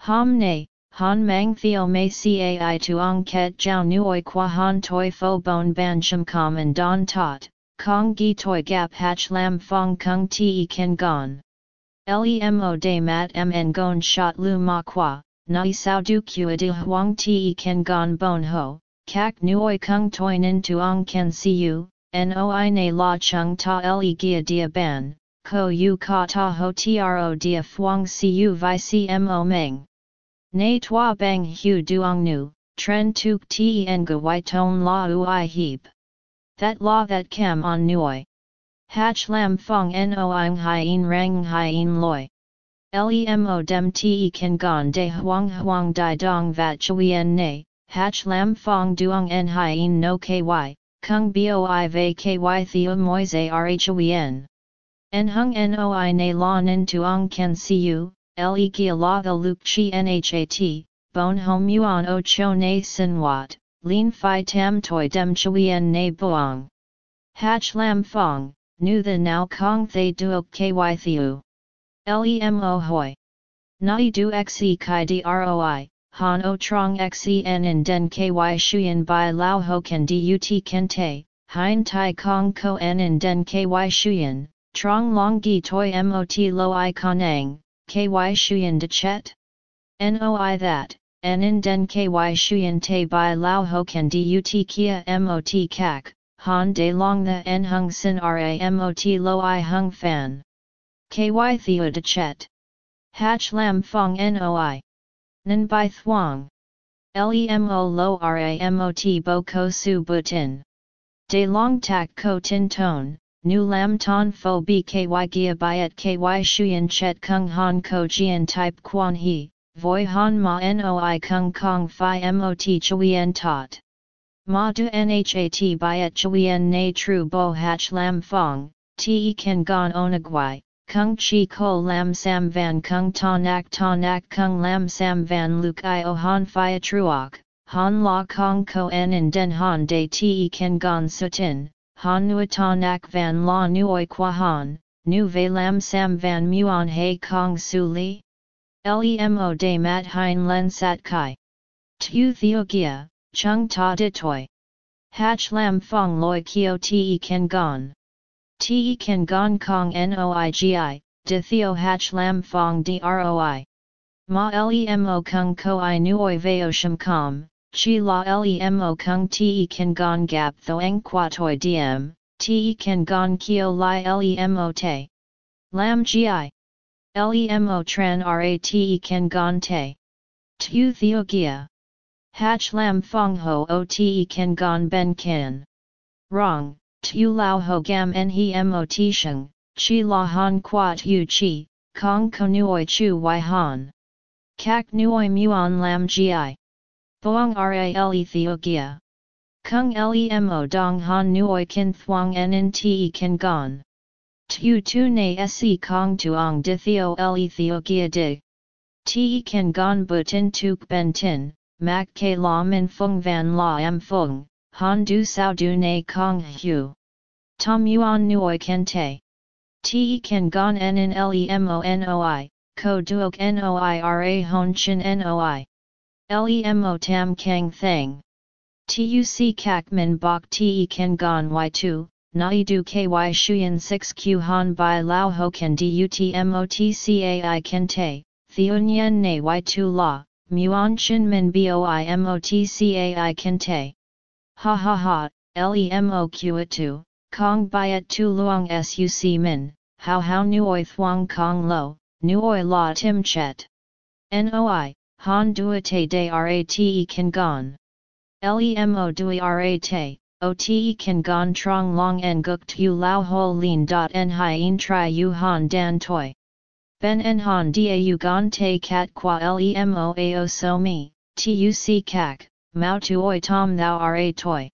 Ham ne, han mang theo mei cai tuong ket jiao nuoi qua han toi fo bon ban sham com and don tot, kong gi toi gap hach lam fong kung te ken gon. Lemo de mat mn gon shot lu ma qua, nai sao du kua de huang te ken gon bon ho, kak nuoi kung toi nin tuong ken siu, noi ne la chung ta le gia dia ban, ko yu ka ta ho tro dia fuang siu vi cmo meng. Nay tua bang hu duong nu, tren tuk tien ga wai ton la ui heap. That la that cam on nuoi. Hach lam fong noing hien rang hien loi. Lemo dem te kan gon de huang huang di dong vat chuyen ne, hach lam fong duong en hien no ky, kung boi ve ky theo moise rhuyen. En hung noi na la nin tuong ken siu, le gia la the luk chi nhat, bon hom yuan o cho na sin wat, lin fi tam toi dem chuyen na buong. Hach lam fong, nu the now kong thay duok ky theo. Lemo hoi. Nai du xe kai droi, han o trong xen in den ky shuyen by lao ho ken dut ken te, hein tai kong ko en in den ky shuyen, trong long gi toi mot lo i kanang, ky shuyen de chet? Noi that, en in den ky shuyen te by lao ho ken dut kia mot kak, han de long the en hung sin ra mot lo i hung fan. Ky theo de chet. Hach lam fong noi. Nan bai thuang. Lemo lo ramot bo ko su butin. De long tak ko tin ton, nu lam ton fo bky gia byet ky shuyen chet kung han ko jian type quan he, voi han ma noi kung kong fi mot chuyen tot. Ma du nhat byet chuyen na tru bo hach lam fong, te kan gon onagwai, Kung chi ko lam sam van kung ta nak ta nak kung lam sam van luk i o han phia truok, han la kong ko en in den han de te ken gon sutin, han nu ta nak van la nuoi qua han, nu ve lam sam van muon he kong su li. Lemo de mat hein len sat kai. Tu theo gia, chung ta ditoi. Hach lam fong loi kio te ken gon. Te kan gong kong noigi, de theo hach lam fong droi. Ma lemo kung ko i nuoi veo sham com, chi la lemo kung te ken gong gap thoang qua toi diem, te ken gong kio li lemo te. Lam gi. Lemo tran rat ken gong te. Tu theo gia. Hach lam fong ho o te kan gong ben kin. Wrong, tu lao ho gam en he mot sheng, chi la han quat yu chi, kong konuoi chu y han. Kak nuoi muon lam gi. Boang ral Ethiopia. Kung lemo dong han nuoi kin thuang en in te kin gon. Tu tu na se kong tuong di theo Ethiopia di. Te kin gon butin tuk ben tin, mak ke la min fung van la am fung, han du sao du na kong hu. Tom yuan nuoi kente. Te kan gon en in lemo noi, ko duok noi ra hon chin noi. Lemo tam kang thang. Tuc kak min bok te kan gon y2, nai du ky shuyen 6 q han by lao ho kan dut mot cai kente, theunyen na y2 la, muon chin min boi motcai kente. Ha ha ha, lemo qat tu, kong byet tu luong suc min, how how nuoi thuong kong lo, nuoi la tim chet. Noi, han duate de rate kan gon. Lemo dui rate, ote kan gon trong long en guk tu lao ho lin dot en hien tri u han dan toi. Ben en han da u gon te kat qua lemo ao so mi, tuc kak, mao tuoi tom thou ra toi.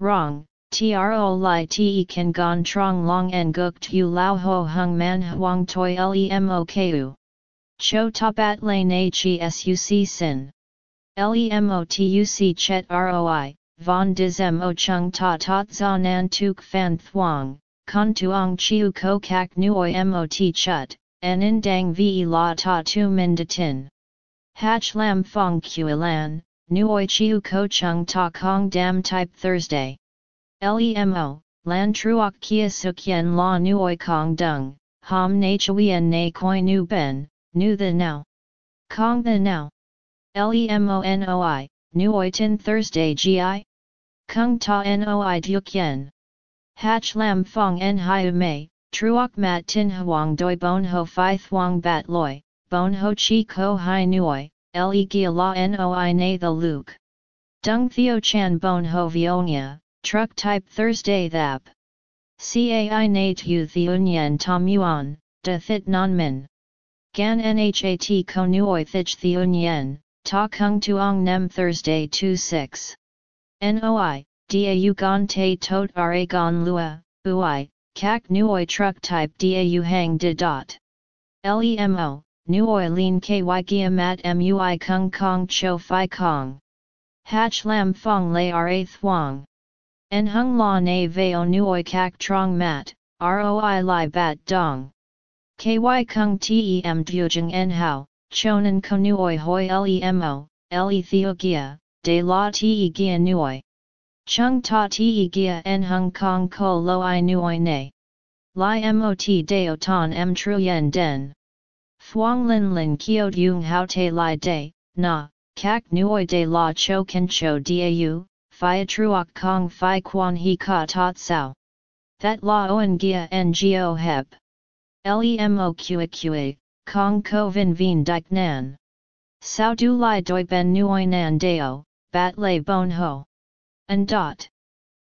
Wrong, tro li te kan gon trong long en guk tu lao ho hung man huang toi lemo ku. Cho tapat lane he suc sin. Lemo tuc chet roi, von dizem o chung ta tot za nan tuk fan thuang, con tuong chiu ko kak nuoi mot chut, en in dang vi la ta tu min de tin. Hach lam fong lan nuoi chiu ko chung ta kong dam type Thursday. Lemo, lan truok kia sukyen la nuoi kong dung, ham na chuyen na koi nu ben, nu the now. Kong the now. Lemonoi, nuoi tin Thursday gi? Kung ta noi yen. Hach lam fong en hiu mei, truok mat tin huang doi bon ho fi thuang bat loi, bon ho chi ko hai nuoi, le gia la noi na the luke. Dung theo chan bon ho vionia, truck type Thursday thap. Cai na tu theunyen tom yuan, de thit non min. Gan nhat ko nuoi thich theunyen, ta kung tuong nem Thursday 2-6. Noi, da u gon te tot ra gon lua, ui, kak nuoi truck type dau hang de dot. Lemo, nuoi lin ky gia mat mui kung kong cho fi kong. Hach lam fong lay ra thuang. En hung la na veo nuoi kak trong mat, roi li bat dong. Ky kung tem dujeng en hao, chonan konuoi hoi lemo, le theogia, de la te gia nuoi. Chung ta te gia en hong kong ko lo i nuoi ne. Li mot deo ton m truyen den. Thuong lin lin kio dung hao te li de, na, kak nuoi de la cho ken cho dau, fi truok kong fi quan he ka tot sao. That la oen gia ngo hep. Lemo qa qa, Kong ko vin vien dik nan. Sao du lai doi ben nuoi nan deo, bat lay bon ho. And dot.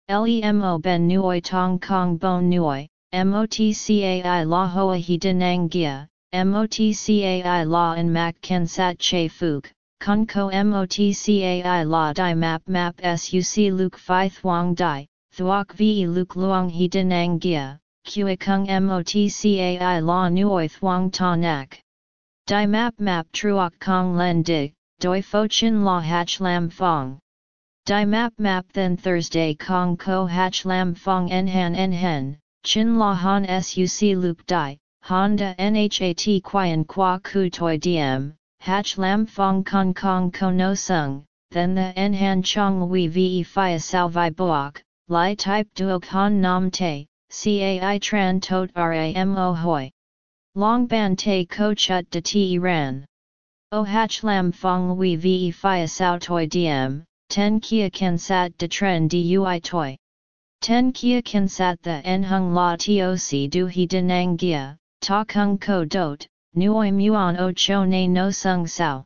Lemo ben nuoi tong kong bon nuoi, motcai la hoa he denang gia, motcai la en mak ken sat che fuk, con ko motcai la di map map suc luk fi thuang di, thuok ve luk luong he denang gia, Kua kung motcai la nuoi thuong ta nak. Di map map truok kong len di, doi fo chin la hach lam fong. Di map map then Thursday kong ko hach lam fong en han en hen, chin la han suc luke di, honda nhat quian qua ku toi diem, hach lam fong kong kong ko no sung, then the en han chong we ve fia sao vi boak, li type duok han nam te, Cai tran tot ramo hoi. Long ban te ko chut de ti ran. O hach lam fong we ve fia sao toi diem, ten kia kan sat de tren dui toi. Ten kia kan sat the en hung la toc du he denang gia, ta kung ko dot, nuoi muon o cho ne no sung sao.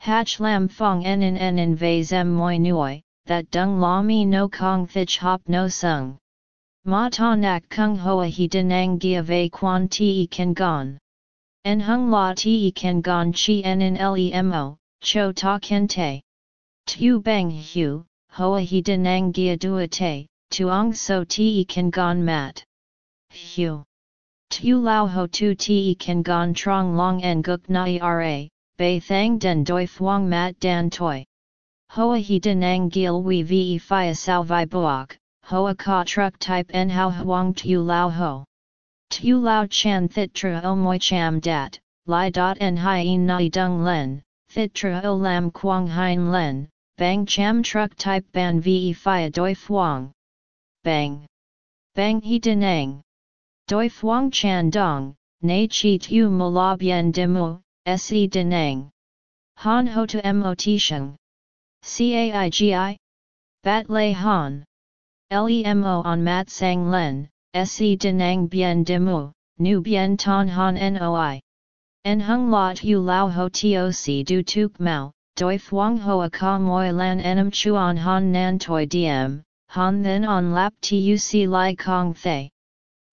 Hach lam fong en en en en vei zem moi nuoi, that dung la mi no kong thich hop no sung. Ma ta nak kung hoa he denang gia ve quan te kan gon. En hung la te kan gon chi en in lemo, cho ta ken te. Tu bang hu, hoa he denang gia dua te, tuong so te kan gon mat. Hu. Tu lao ho tu te kan gon trong long en guk nai ra, bei thang den doi thuong mat dan toi. Hoa he denang gil we ve fi sao vi buok, hoa ka truck type en hao huang tu lao ho. Tu lao chan thit tra o moi cham dat, li dot en hien nai dung len, thit tra o lam quang hien len, bang cham truck type ban ve fi doi fuang. Bang. Bang he denang. Doi fuang chan dong, na chi tu mo la bien demu, se denang. Han ho to mot sheng. Caigi? Bat lei han. Lemo on mat sang len, se denang bien demu, nu bien ton han noi. En hung la tu lao ho toc du tuk mau, doi thuong hoa ka moi lan enam chuan han nan toi diem, han then on lap tuc lai kong thay.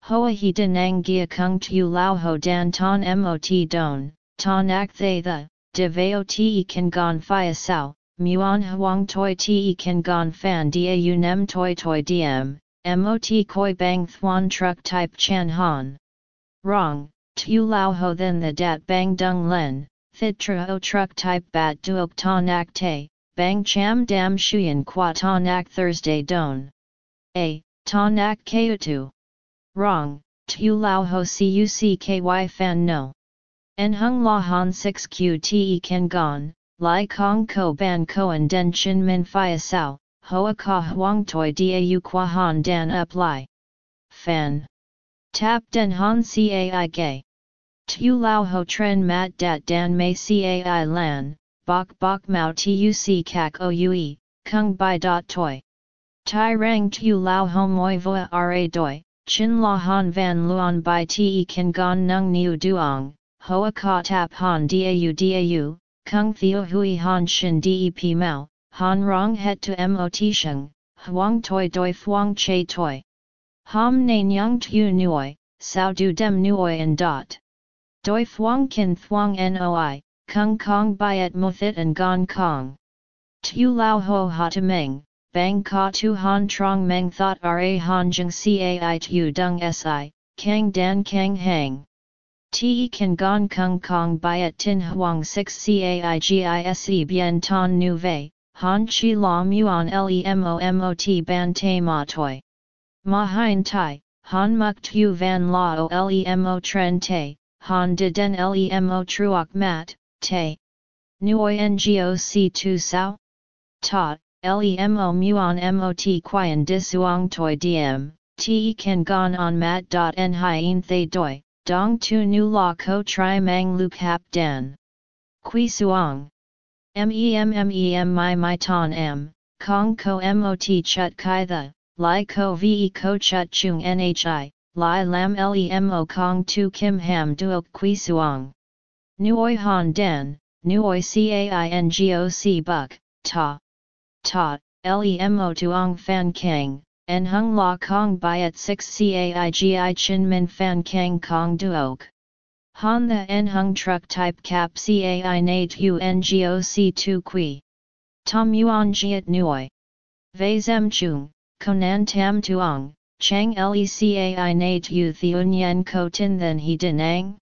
Hoa he denang gia kung tu lao ho dan ton mot don, ton ak thay the, de veo te kan gon fia sao, muon huang toi te kan gon fan dia u nem toi toi diem, mot koi bang thuan truck type chan han. Wrong, tu lao ho then the dat bang dung len, thid o truck type bat duok ta nak te, bang cham dam shuyen qua ta nak Thursday don. A, ta nak tu. Wrong, tu lao ho cucky fan no. En hung la han 6 qte kan gon, Lai Kong Ko Ban Koan Den Chin Min Phia Sao, Hoa Ka Huang Toi Dau Qua Han Dan Up Lai. Fan. Tap Den Han Cai Gay. Tu Lao Ho Tren Mat Dat Dan Mei Cai Lan, Bok Bok Mao Tuc Kak Oue, Kung Bai Dot Toi. Tai Rang Tu Lao Ho Moi Voa Ra Doi, Chin La Han Van Luan Bai Te Kan Gon Nung Niu Duong, Hoa ka tap han dau dau, kung theo hui han shin dep mao, han rong het to mot sheng, huang toi doi thuang che toi. Ham na nyang tu nuoi, sao du dem nuoi and dot. Doi thuang kin thuang noi, kung kong byet mothit and gong kong. Tu lao ho ha to meng, bang ka tu han trong meng thought ra han jeng cai tu dung si, kang dan kang hang. Te kan gong kung kong byet tin huang 6 caigise bien ton nu vei, han chi la muon lemomot ban te ma toi. Ma hein tai, han muk tu van la o lemo tren te, han de den lemo truok mat, te. Nuoi ngoc tu sao? Ta, lemo muon mot quien disuong toi diem, te kan gon on mat dot en hien thay doi. Dong tu nu la ko tri mang luk hap dan. Qui suong. Mem mem my my ton m, kong ko mot chut kai the, li ko ve ko chut chung nhi, li lam lemo kong tu kim ham duok Kui suong. Nuoi han dan, nuoi caingoc buk, ta. Ta, lemo tuong fan kang, en hung la kong byet 6 caigi chin min fan kang kong duok. Han the en hung truck type cap cai na tu ngoc tu qui. Tom yuan jiet nuoi. Vei zem chung, konan tam tuong, chang lecai na tu theun yen ko tin then he denang.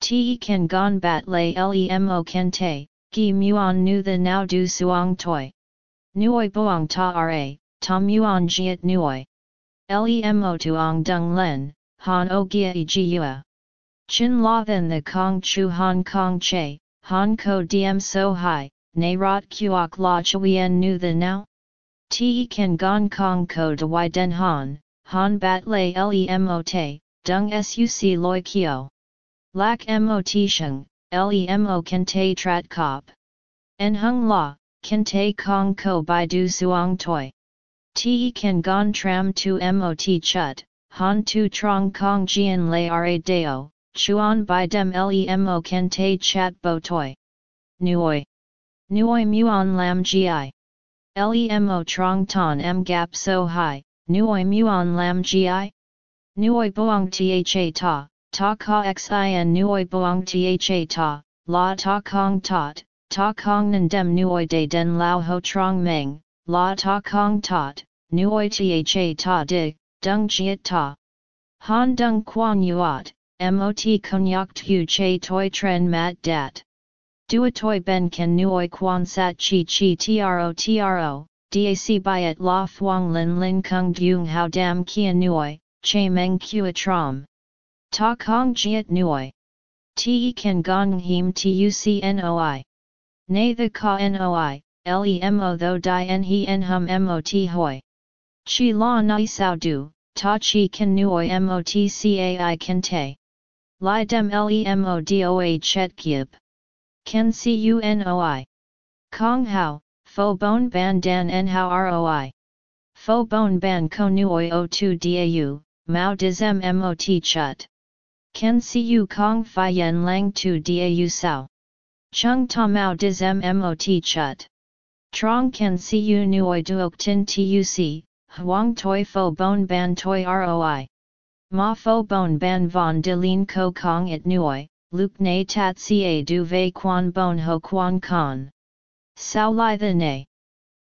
Te kan gon bat lay lemo ken te, gi muon nu the now du suong toi. Nuoi boang ta ra, Tom Yuan Jiet Nuoi. Lemo Tuong Dung Len, Han O Gia E Yua. Chin La Then The Kong Chu Hong Kong Che, Han Ko Diem So Hai, Nay Rot Kuok La Chuyen Nu The Now? Te Kan Gong Kong Ko De Den Han, Han Bat Lay Lemo Te, Dung Suc Loi Kio. Lak Mo Sheng, Lemo Kan Te Trat Kop. En Hung La, Kan Kong Ko Bai Du Suong Toi. Te kan gon tram tu mot chut, han tu trong kong jian lay ra deo, chuan by dem lemo ken te chat bo toi. Nuoi. Nuoi muon lam gi. Lemo trong ton m gap so high, nuoi muon lam gi? Nuoi boang tha ta, ta ka xin nuoi boang tha ta, la ta kong tot, ta kong nan dem nuoi de den lao ho trong meng, la ta kong tot, nuoi tha ta di, dung jiet ta. Han dung quan yuat, mot konyak tu che toi tren mat dat. Dua toi ben ken nuoi quan sat chi chi tro tro, dac byet la thuang lin lin kung dung hao dam kia nuoi, che meng kua trom. Ta kong jiet nuoi. Te kan gong him tucnoi. Nay the ka noi, lemo tho di en he en hum mot hoi. Chi la nai sao du, ta chi kan nuoi motcai kan te. Li dem lemo doa chet giep. Ken Cunoi. Kong Hao, Fo Bon Ban Dan En Hao Roi. Fo Bon Ban Ko Nuoi O 2 Dau, Mao Dizem Mot Chut. Ken Cu Kong Phi Yen Lang 2 Dau Sao. Chung Ta Mao Dizem Mot Chut. Trong Ken Cu Nuoi Duok Tin Tuc, Huang Toi Fo Bon Ban Toi Roi. Ma Fo Bon Ban Von De Lin Ko Kong It Nuoi. Luke na tat ca du ve quan bon ho quan con. Sao lai the ne.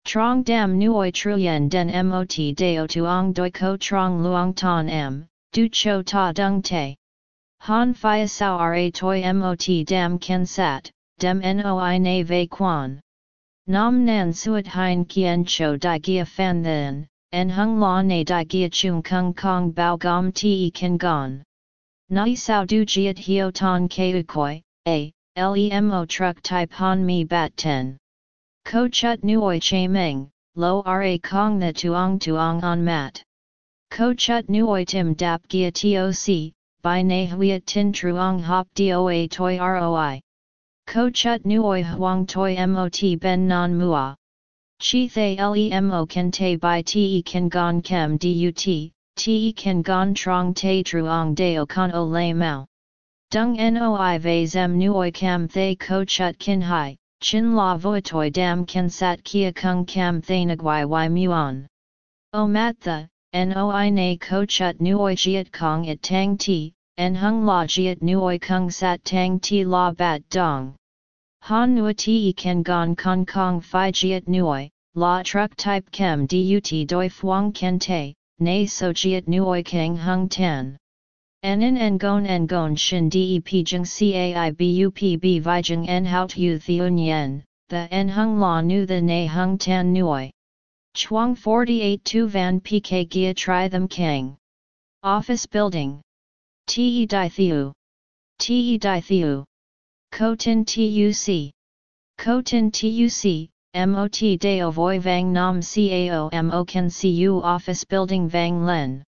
Trong dam nuoi truyen den mot deo tuong doi ko trong luong ton m, du cho ta dung te. Han fia sao ra toi mot dam ken sat, dem noi na vei quan. Nam nan suet hein kien cho di gia fan then, en hung la na di gia chung kung kong bao gom te ken gon. Nai sao du jiat hio ton koi, a, lemo truck type han mi bat 10. Ko chut nuoi che meng, lo ra kong na tuong tuong on mat. Ko chut nuoi tim dap gia toc, by na huiat tin truong hop doa toi roi. Ko chut nuoi huang toi mot ben non mua. Chi thay lemo kan te by te kan gon kem dut, Te kan gon trong te truong deo con o lay mao. Dung noi ve zem nuoi cam thay ko chut kin hai, chin la toi dam kan sat kia kung cam thay nagwai y muon. O mat the, noi na ko chut nuoi jiet kong it tang ti, en hung la jiet nuoi kung sat tang ti la bat dong. Han nua ti kan gon kong kong fi jiet nuoi, la truck type kem dut doi fuang ken te, nay so jiet nuoi kang hung tan. Nen en gon en gon shin dep jing cai bup b vi jing en hout yu theun yen, the en hung la nu the nay hung tan nuoi. Chuang 48 tu van pk gia tri them kang. Office building. Te di thiu. Te di thiu. Ko tin tuc. Ko tin tuc, MOT Deo Voi Vang Nam Cao Mo Ken Cu Office Building Vang Len.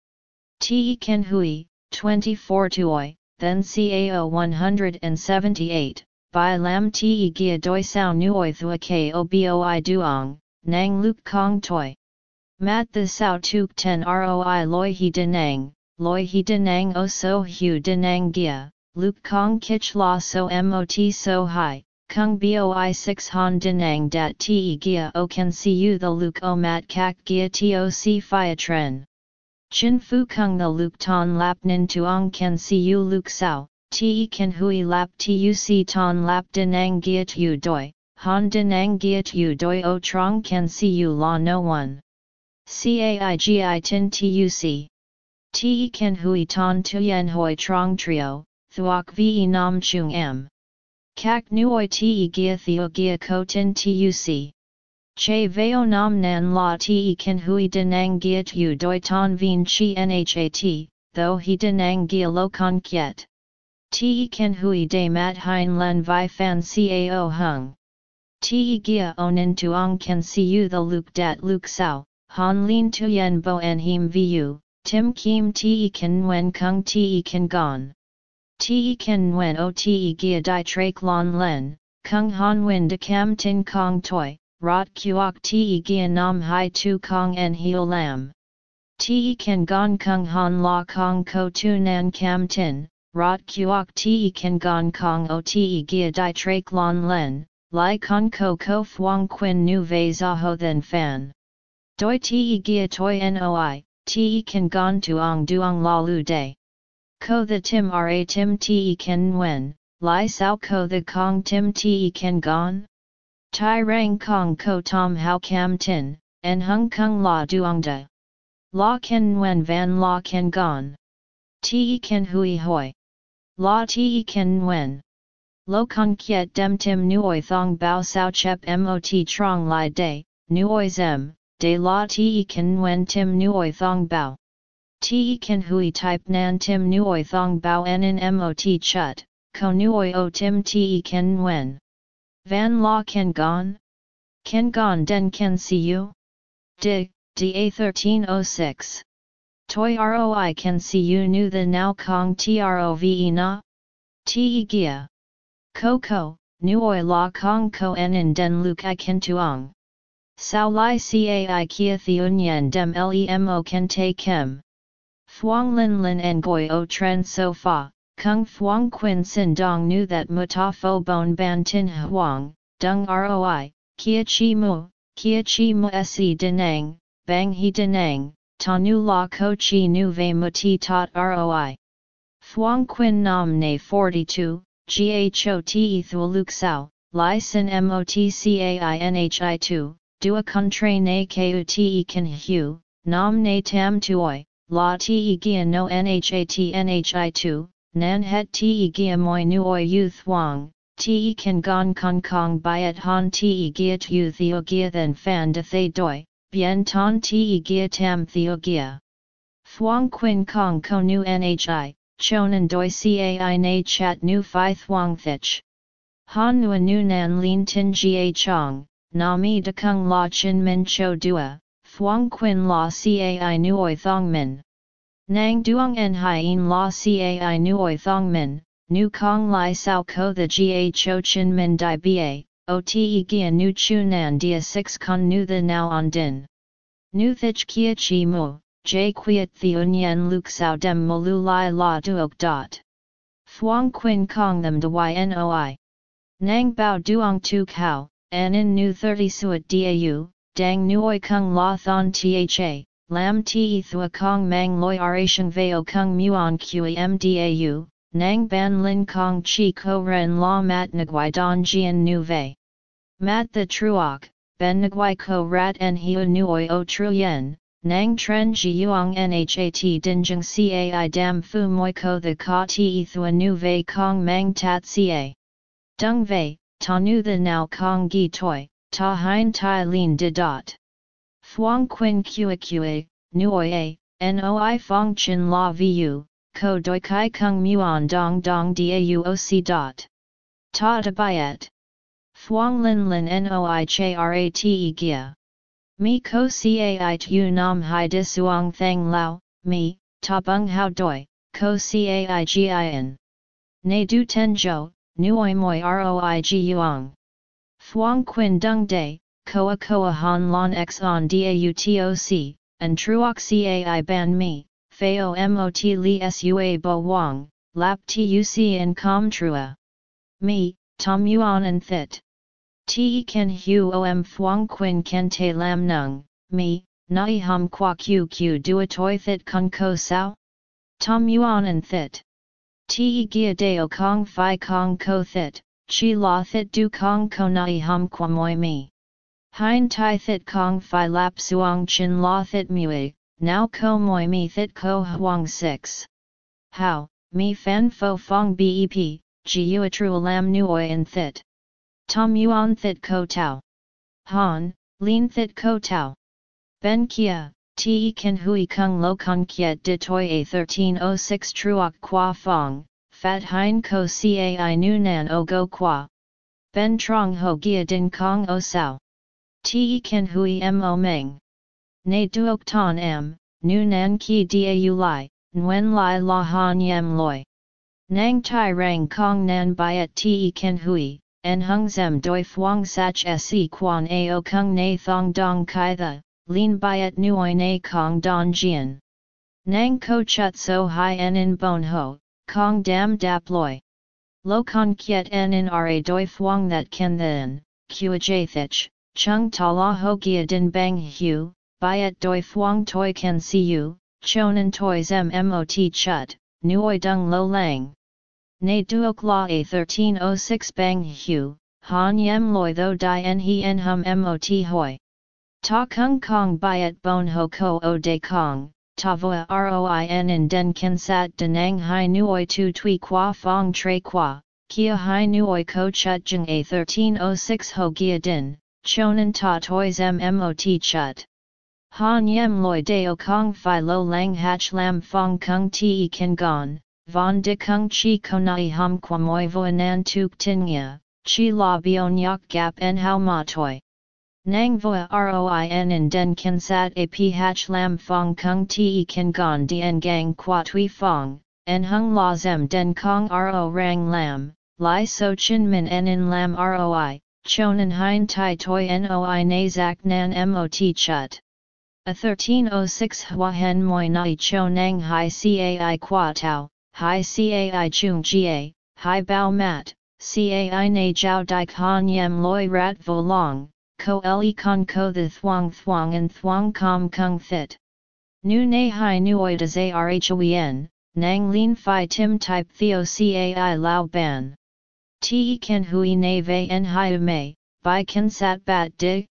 Te Ken Hui, 24 Tuoi, then Cao 178, By Lam Te Gia Doi Sao Nuoi Thua Ko Boi Duong, Nang Luke Kong Toi. Mat the Sao Tuk Ten Roi Loi He Denang, Loi He Denang O So Hu Denang Gia, Luke Kong Kich La So Mot So Hai. Kung boi 6 han dinang dat te gia o can see you the luke o mat kak gia toc fia tren. Chin fu kung the luke ton lap nin tuong can see you luke sao, te can hui lap tuc ton lap dinang gia tu doi, han dinang gia tu doi o trong can see you la no one. Caigi tin tuc. Te can hui ton tuyen hoi trong trio, thuok ve nam chung m. Kak nuoi te gia theo gia ko tin tuc. Che veo nam nan la te kan hui denang gia tu doi ton vien chi nhat, though he denang gia lo con kiet. Te kan hui de mat hein len vi fan cao hung. Te gia onin tuong see you the luke dat luke sao, han lin tuyen bo en him vu, tim kim te kan wen kung te kan gon. Te ken nguen o te gia di trak lon len, kung han win de cam tin kong toi, rot kuok te gia nam hai tu kong en heo lam. Te ken gon kung han la kong ko tu nan cam tin, rot kuok te ken gon kong o te gia di trak lon len, lai kong ko ko fuang quin nu vei zaho then fan. Doi te gia toi noi, te ken gon tuong duong la lu day. Ko the tim ra tim te ken nguen, lai sao ko the kong tim te ken gon? Tai rang kong ko tom hao cam tin, en hung kung la duong da. La ken nguen van la ken gon. Te ken hui hoi. La te ken nguen. Lo kong kiet dem tim nuoi thong bao sao chep mot trong lai day, nuoi zem, de la te ken nguen tim nuoi thong bao. Te ken hui type nan tim nuoi thong bao en mot chut, ko nuoi o tim te ken wen. Van la ken gon? Ken gon den ken see you? Dig, da 1306. Toi roi can see you nu the now kong trove na? Te gia. Ko ko, nuoi la kong ko en den luk i kin tuong. Sao lai cai kia theunyen dem lemo ken te kem. Phuong lin lin en goi o tren so fa, kung Fuang quin sin dong knew that muta fo bon ban tin huang, dung roi, kia chi mu, kia chi mu se denang, bang he denang, ta nu la ko chi nu ve muti tot roi. Fuang quin nam ne 42, ghote thuluk sao, li sin motcainhi 2, dua contre Ne kute kan hu, nam ne tam tuoi, la te gia no nhat nhi 2, nan het te gia moi nuoi yu thuang, te kan gon kong kong byet han te gia tu theo gia then fan de thay doi, bien ton te gia tam theo gia. Thuang quin kong ko nu nhi, chonan doi cai na chat nu phi thuang thich. Han nu nu nan lin tin gia chong, na mi de kung la chin min cho dua, thuang quin la cai nuoi thong min. Nang duong en hien la cai nuoi thong min, nu kong lai sao ko the ga cho chin min di ba, o te gia nu chu nan dia 6 con nu the now on din. Nu thich kia chi mu, j quiet the unyen luk sao dem molu lai la duok dot. Thuong quin kong them de ynoi. Nang bao duong tu kao, an in nu 30 suat dau, dang nuoi kung la thon tha, lam te thua kong mang loi ration veo kung muon qi mdau, nang ban lin kong chi ko ren la mat nguai don jian nu. Mat the truok, ben nguai ko rat en hiu nuoi o truyen, nang tren ji yuang nhat dinjeng cai dam fu moi ko the ka te thua nu kong mang tat ca. Dung vei, ta nu the now kong gi toi, ta hein tai lin de dot. Thuong quin kua kua, nuoi a, noi fong chin la vu, ko doi kai kung muon dong dong dauoc dot. Ta de byet. Thuong lin lin noi chrate gia. Mi ko cai tu nam hai disuang thang lao, mi, ta bung hao doi, ko cai gin. Ne du ten jo, nuoi moi roi gi yuang. Thuong quin dung day, koa koa han lon x on dautoc, and truok cai ban mi, fao mot li sua bo wang, lap tuc in com trua. Mi, tom yuan and thit. Te ken hu om thuong quin ken te lam nung, mi, nai hum qua q q dua toi thit kun ko sao? Tom yuan and thit. Te gia deo kong fi kong ko thit, chi la thit du kong ko nai hum qua moi mi. Hein tai thit kong fi lap suong chin la thit mui, now ko moi mi thit ko huang 6. How, mi fan fo fong bep, ji ua tru lam nuoi in thit. Tom yuan thit ko tau. Han, lin thit ko tau. Ben kia, te kan hui kung lo kong kiet de toi a 1306 truok qua fong, fat hein ko cai nu nan o go qua. Ben trong ho gia din kong o sao. Te kan hui mo meng. Ne duok ton am, nu nan ki dau lai, nguen lai la han yem loi. Nang tai rang kong nan byet te kan hui, en hung zem doi phuong sach se quan ao kung na thong dong kai the, lin byet nuoi na kong don jian. Nang ko chut so hai en in bon ho, kong dam dap loi. Lo kong kiet en in ra doi phuong that ken then, kua jathich, chung ta la ho gia din bang hu, byet doi phuong toi ken siu, chonan toi zem mot chut, nuoi dung lo lang. Ne duok la a 1306 bang hu, han yem loi tho di en he en hum mot hoi. Ta kung kong byet bon ho ko o de kong, ta voa roin in den ken sat denang hai nuoi tu tui qua fong tre qua, kia hai nuoi ko chut jeng a 1306 ho gia din, chonan ta toys mmot chut. Han yem loi deo kong fi lo lang hach lam fong kung te kan gon, von de kung chi konai hum moi voanan tuk tinya, chi la bion yak gap en hao ma toi. Nang voa roin in den kan sat a pi hach lam fong kung te kan gon dien gang qua tui fong, en hung la zem den kong ro rang lam, Lai so chin min en in lam roi, chonan hein tai toi noi nazak nan mot chut. A 1306 Hua Hen Moi Nai Cho Nang Hai Cai Qua Tao, Hai Cai Chung Gia, Hai Bao Mat, Cai Na Jiao Dai Kan Yem Loi Rat Vo Long, Ko Le Con Ko The Thuong Thuong and Thuong Com Kung Fit. Nu Na Hai Nuoi Des Arhoen, Nang Lin Phi Tim Type Theo Cai Lao Ban. Te Ken Hui Na Ve En Hai Mei, Bai Ken Sat Bat Dig.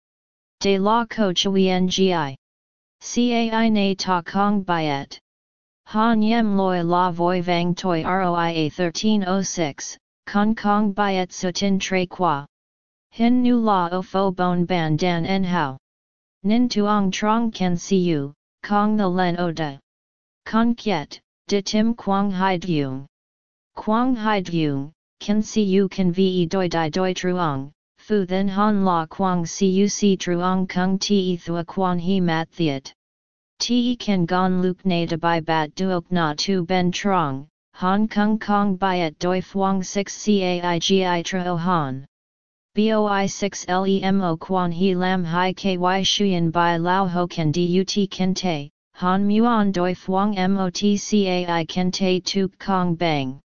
De La Ko Chui Ngi. Cai Na Ta Kong Biet. Han Yem Loi La Voi Vang Toi Roia 1306, Kong Kong Biet Sutin Tre Qua. Hin Nu La O Fo Bon Ban Dan En Hao. Nin Tuong Trong Ken Siu, Kong the Len o Oda. Kong Kiet, De Tim Quang Hai Dung. Quang Hai Dung, Ken Siu Kan Ve Doi Dai Doi Truong, Fu then han la quang cuc truong kung te thua quan he mat thiet. Te kan gon luk na de bai bat duok na tu ben trong, kung kong byet doi fuang 6 caigi tro han. Boi 6 lemo quan he lam hai ky shuyen bai lao ho kan dut kente, han muon doi fuang mot cai kente tuk kong bang.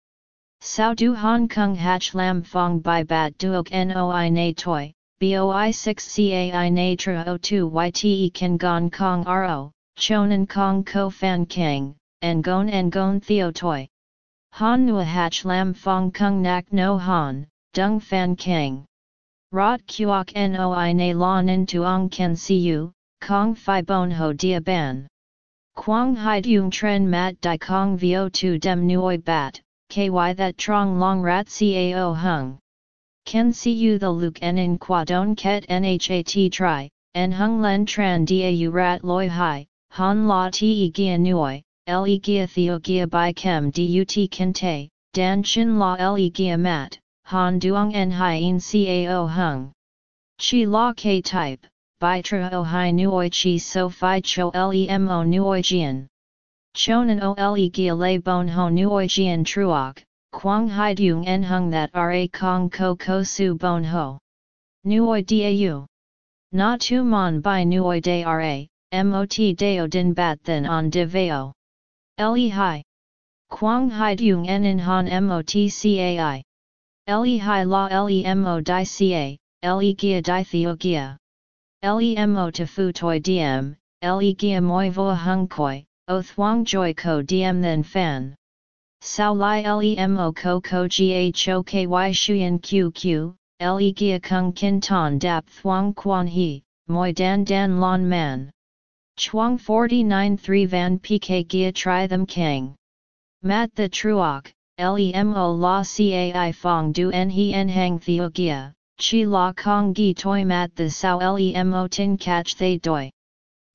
Sao du Hong Kong Hach Lam Fong Bai Bat Duok Noi Na Toi, Boi 6 Cai Na Tro 2 Yte Kan Gon Kong Ro, Chonan Kong Ko Fan Kang, Ngon Ngon Theo Toi. Han Nua Hach Lam Fong Kung Nak No Han, Dung Fan Kang. Rot Kuok Noi Na Lon In Tuong Ken Siu, Kong Phi Bon Ho Dia Ban. Quang Hai Dung Tren Mat Di Kong Vo 2 Dem Nuoi Bat ky that trong long rat cao hung. Ken cu the luke en in qua don ket nhat tri, en hung len tran dau rat loi hai, han la te gia nuoi, le gia theo gia by kem dut kente, dan chin la le gia mat, han duong en hai in cao hung. Chi la k type, by tro hai nuoi chi so fi cho lemo nuoi jian. Chonan ole gia lay bon ho nuoi jian truok, quang hai dung en hung that ra kong ko ko su bon ho. Nuoi dau. Na tu mon by nuoi de ra, mot deo din bat then on de veo. Le hai. Quang hai dung en in han mot cai. Le hai la le lemo di ca, le gia di theo gia. Lemo to fu toi diem, le gia moi vo hung koi, O Thuong Joy Ko Diem Then Fan. Sao Lai Lemo Ko Ko Gho Ky Shuyan QQ, Le Gia Kung Kin Ton Dap Thuong Quan He, Moi Dan Dan Lon Man. Chuang 49 3 Van PK Gia Tri Them Kang. Mat the Truok, Lemo La Cai Fong Du En He En Hang Theo Gia, Chi La Kong Gi Toi Mat the Sao Lemo Tin Catch Thay Doi.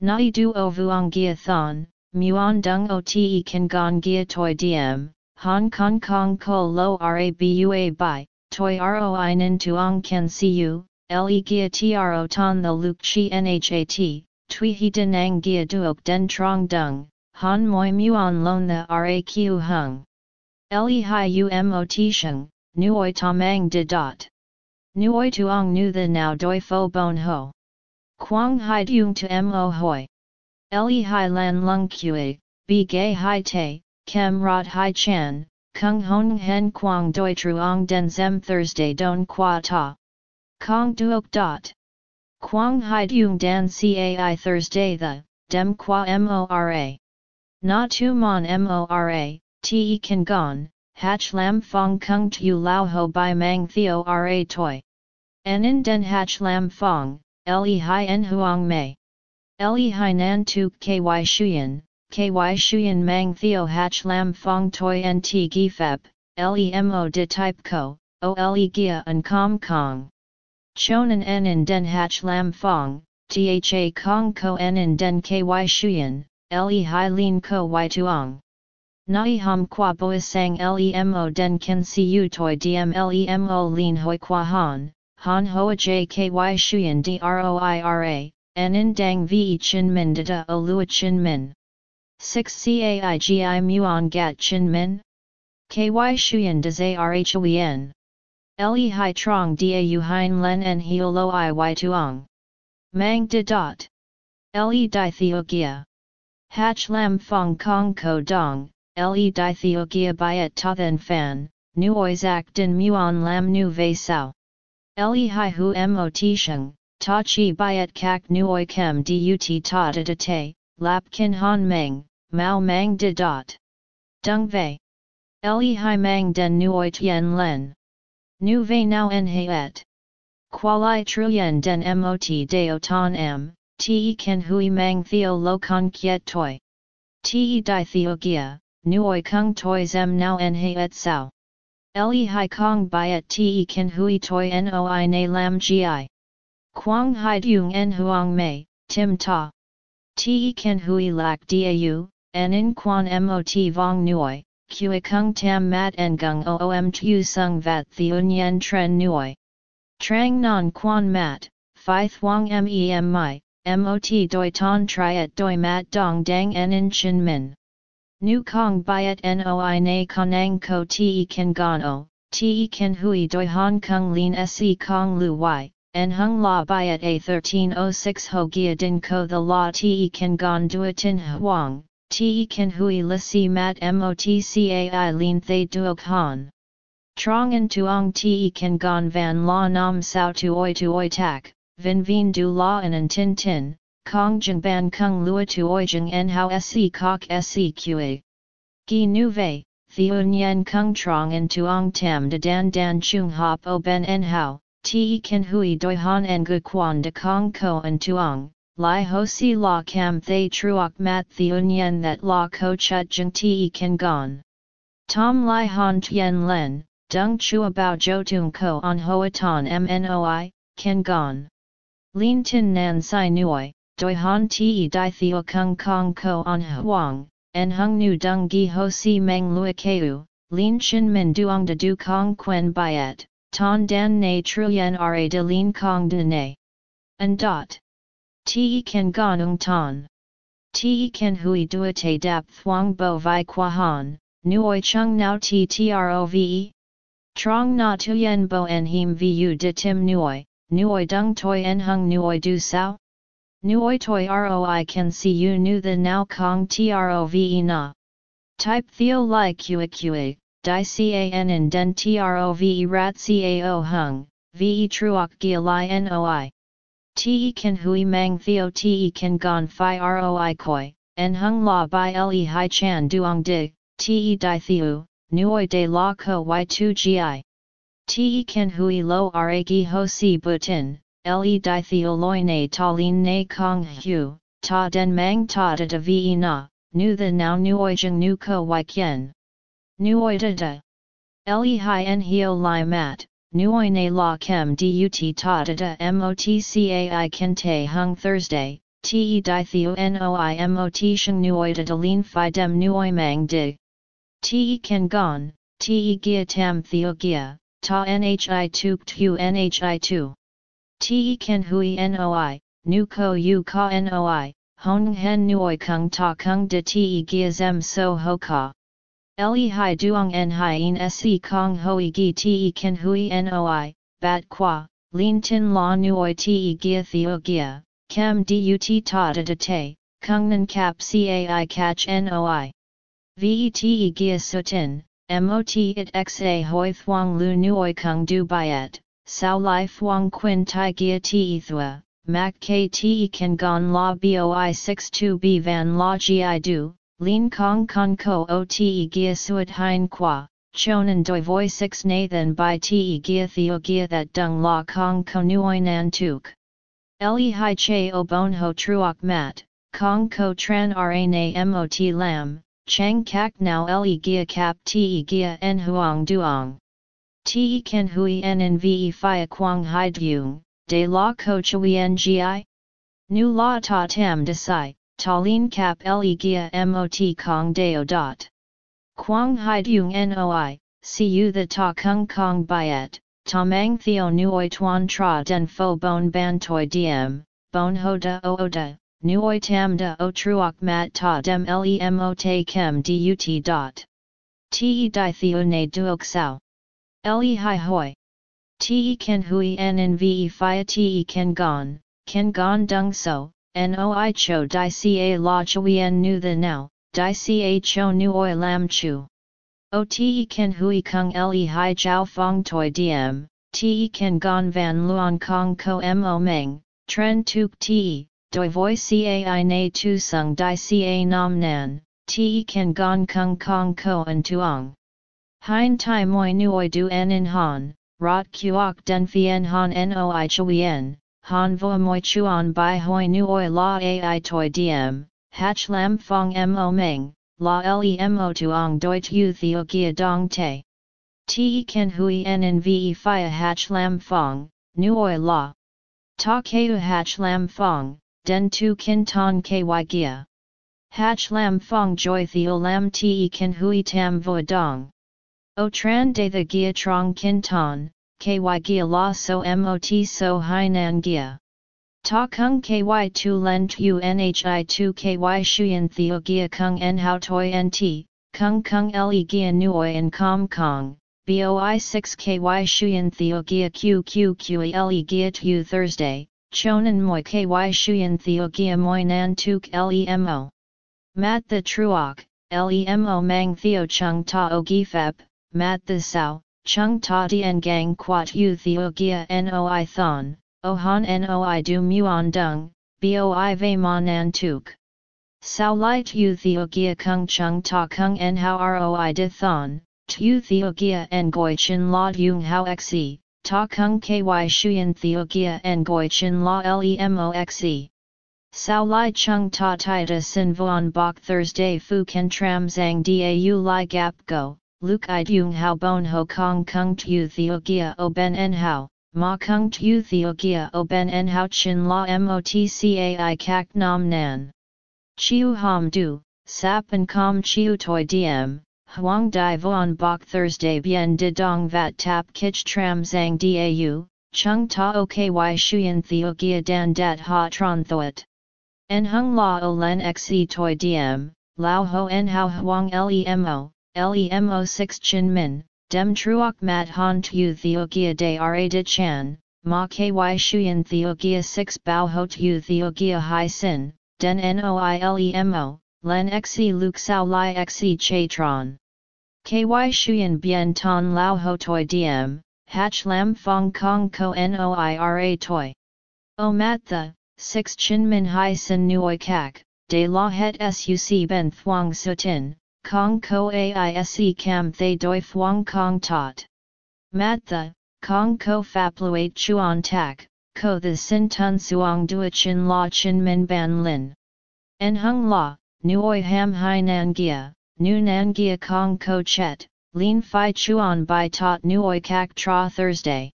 Nai Du O Vuong Gia Thon, Muon dung o te kan gon gia toi diem, Hong Kong Kong ko lo rabua by, toi roi nin tuong ken siu, le gia tro ton the luk chi nhat, tui he denang gia duok den trong dung, han moi muon lon the raq hung. Le hi umot sheng, nuoi tamang de dot. Nuoi tuong nu the now doi fo bon ho. Quang hai dung to mo hoi. Le hai lan lung kue, bi gay hai te, kem rot hai chan, kung hong hen quang doi truong den zem Thursday don qua ta. Kong duok dot. Quang hai dung dan cai Thursday the, dem qua mora. Na tu mon mora, te kan gon, hach lam fong kung tu lao ho by mang theo ra toi. En den hach lam fong, le hai en huang mei. Le Hainan Tuk Ky Shuyan, Ky Shuyan Mang Theo Hach Lam Fong Toi Nt Gifep, Lemo De Type Ko, Ole Gia and Com Kong. Chonan En in Den Hach Lam Fong, Tha Kong Ko En in Den Ky Shuyan, Le Hai Lin Ko Y Tuong. Nai Ham Qua Boi Sang Lemo Den Ken Siu Toi Diem Lemo Lin Hoi Qua Han, Han Hoa J Ky Shuyan Droira. Anin dang vi chin min da o lua chin min. 6 caigi muon gat chin min? Ky shuyen des arhoen. Li hai trong da u hein len en heo lo i y tuong. Mang de dot. Le di theogia. Hach lam fong kong ko dong, le di theogia byet ta then fan, nu zak din muon lam nu ve sao. Le hai hu mot sheng, ta chi byet kak nuoi kem dut ta de de te, lap kin han meng, mao mang de dot. Dung ve. Le hai mang den nuoi tien len. Nu ve now en et. Quali truyen den mot deo ton m, te ken hui mang theo lo con kiet toi. Te di theo gia, nuoi kung toi zem now en et sao. Le hai kong byet te ken hui toi noi na lam gi. Quang hai dung en huang mei, tim ta. Te ken hui lak dau, en in quan mot vong nuoi, Kui kung tam mat ngung oom tu sung vat theun yen tren nuoi. Trang non quan mat, phi thuang mem mai, mot doi ton triet doi mat dong dang en in chin min. Nu kong byet noi na konang ko te kan gon o, te kan hui doi hong kong lin se kong lu y, en hung la byet a 1306 ho gia din ko the la te kan gon duatin huang, te kan hui la si mat motcai lin thay duok han. Trong en tuong te kan gon van la nam sao tuoi tuoi tak, vin vin du la en an tin tin, kong jeng ban kung lua tuoi jeng en how se kok se qa. Gi nu vei, theun yen kung trong en tuong tam de dan dan chung hop o ben en how, te kan hui doi han en gu quan de kong ko en tuong, Lai ho si la cam thay truok mat theun yen that la ko chut jeng te kan gon. Tom lai han tien len, dung chua bao jo tung ko on hoa ton mnoi, kan gon. Lin tin nan sai nuoi, doi han te di theo kung kong ko on huang, en hung nu dung gi ho si meng lua keu, lin chin min duong de du kong quen byet, ton dan na truyen ra de lin kong de ne. And dot. Te kan gonung ton. Te kan hui duate dap thuang bo vi qua han, nuoi chung nao ti trove. Trong na tuyen bo en him vu de tim nuoi, nuoi dung toi en hung nuoi du sao? Nuoi toi roi i can see you nu the now kong trove na. Type theo li qa qa, di can in den trove rat cao hung, ve truok gia li noi. Te kan hui mang theo te kan gon phi roi koi, en hung la by le hai chan duong di, te di theo, nuoi de la ko y2 gi. Te kan hui lo ra gi ho si butin, le di theo loi na ta lin na kong hu, ta den mang ta da da ve na, nu the now nuoi jeng nu ko y kien. Nuoi da da. Le hai en hio lai mat, Nuoi la kem dut ta da da motcai kente hung Thursday, te di theo noi mot sheng nuoi da da lin fi dem nuoi mang di. Te kan gon, te gia tam theo gia, ta nhi tuk tu nhi tu. Te kan hui noi, nu ko yu ka noi, hong hen nuoi kung ta kung de te gia zem so ho ka. Le hai duong en hien se kong hoi gi te kan hui noi, bat qua, lin tin la nuoi te gia theo gia, kem dut ta da da te, kung nan cap cai catch noi. Vet gia sutin, mot it xa hoi thuang lu nuoi kung du byet, sao lai thuang quin tai gia te thua, mac kt kan gon la boi 62 b van la gi du, Lin Kong Kong Ko O Te Gia Suat Hein Qua, Chonan Doi Voi 6 Nathan Bai Te Gia Theo Gia That Dung La Kong Ko Nuoi Nan Tuk. Le Hai Che O Bon Ho Truok Mat, Kong Ko Tran Ra Na Mot Lam, Chang Kak Now Le Gia Kap Te Gia En Huang Duong. Te Ken Hui En En Ve Phia Quang Hai Dung, De La Ko Chui Ngi? Nu La Ta Tam Desai. Tallinn Cap Le Gia Mot Kong Deo dot. Quang Hai Dung Noi, you the Ta Kung Kong Biet, Tamang Theo Nuoi Tuan Tra Den Fo Bon Ban Toi Diem, Bon Ho Da O Da, Nuoi Tam Da O Truok Mat Ta Dem Lemo Te Kem Dut dot. Te Di Theo Ne Duok Sao. Le Hai Hoi. te ken hui en in ve fia te ken gon, ken gon dung so, noi cho di ca la chuyen nu the now, di ca cho nu oi lam chu. O te ken hui kung le hai jiao fong toi diem, te ken gon van luon kong ko mo meng, tren tuk te, doi voi cai na tu sung di ca nam nan, te ken gon kung kong ko an tuong. Hein tai moi nuoi du en in han, rot kuok den fien han noi chuyen, han vo moi chuan bai hoi nuoi la ai toi diem, hach lam fong mo meng, la le lemo tuong doi tu theo gia dong te. Te ken hui en in ve fia hach lam fong, nuoi la. Ta keu hach lam fong, den tu kin ton ky gia. Hach lam fong joy theo lam te ken hui tam vo dong. O tran de the gia trong kin ton, ky gia la so mot so hainan gia. Ta kung ky tu len tu nhi tu ky shuyen theo gia kung en hao toi nt, kung kung le gia nuoi en com kong, boi 6 ky shuyen theo gia q q q le gia tu Thursday, chonan moi ky shuyen theo gia moi nan tuk lemo. Mat the truok, lemo mang theo chung ta o gifep, mat the sao, chung ta dien gang quat u theo gia noi thon, o han noi du muon dung, boi ve ma nan tuk. Sao light u theo gia kung chung ta kung en how roi di thon, tu theo gia en goi chin la yung how xe, Ta kung ky shuyen theogia en goi chin la lemo xe. Sao lai chung ta tita sin vuan bok Thursday fu ken tram zang dau lai gap go, luk i dung hao bon ho kong kung tu theogia o ben en hao, ma kung tu theogia o ben en hao chin la motcai kak nam nan. Chiu ham du, sap and com chiu toi diem, Huang Dai Vuan Bok Thursday Bien De Dong Vat Tap Kich Tram Zang Dau, Chung Ta O Ky Shuyan Theo Gia Dan Dat Ha Tron Thoat. En Hung La O Len Xe Toi Diem, Lao Ho En Hao Huang Lemo, Lemo 6 Chin Min, Dem Truok Mat Han Tu Theo Gia De Ra De Chan, Ma Ky Shuyan Theo Gia 6 Bao Ho Tu Theo Gia Hai Sin, Den Noi Lemo, Len Xe Luke Sao Lai Xe Chatron. KY Shuyan Bien Ton Lao Ho Toi Diem, Hach Lam Fong Kong Ko Noira Toi. O Mat the, 6 Chin Min Hai Sin Nuoi Kak, De La Het Suc Ben Thuong Sutin, Kong Ko Aise Cam Thay Doi Thuong Kong Tot. Mat the, Kong Ko Fapluate Chuan Tak, Ko the Sin Tun Suong Dua Chin La Chin Min Ban Lin. En Hung La, Nuoi Ham Hai Nan Gia. Nu Nangia Kong Ko Chet, Lin Phi Chuan Bai Tot Nuoi Kak Tra Thursday.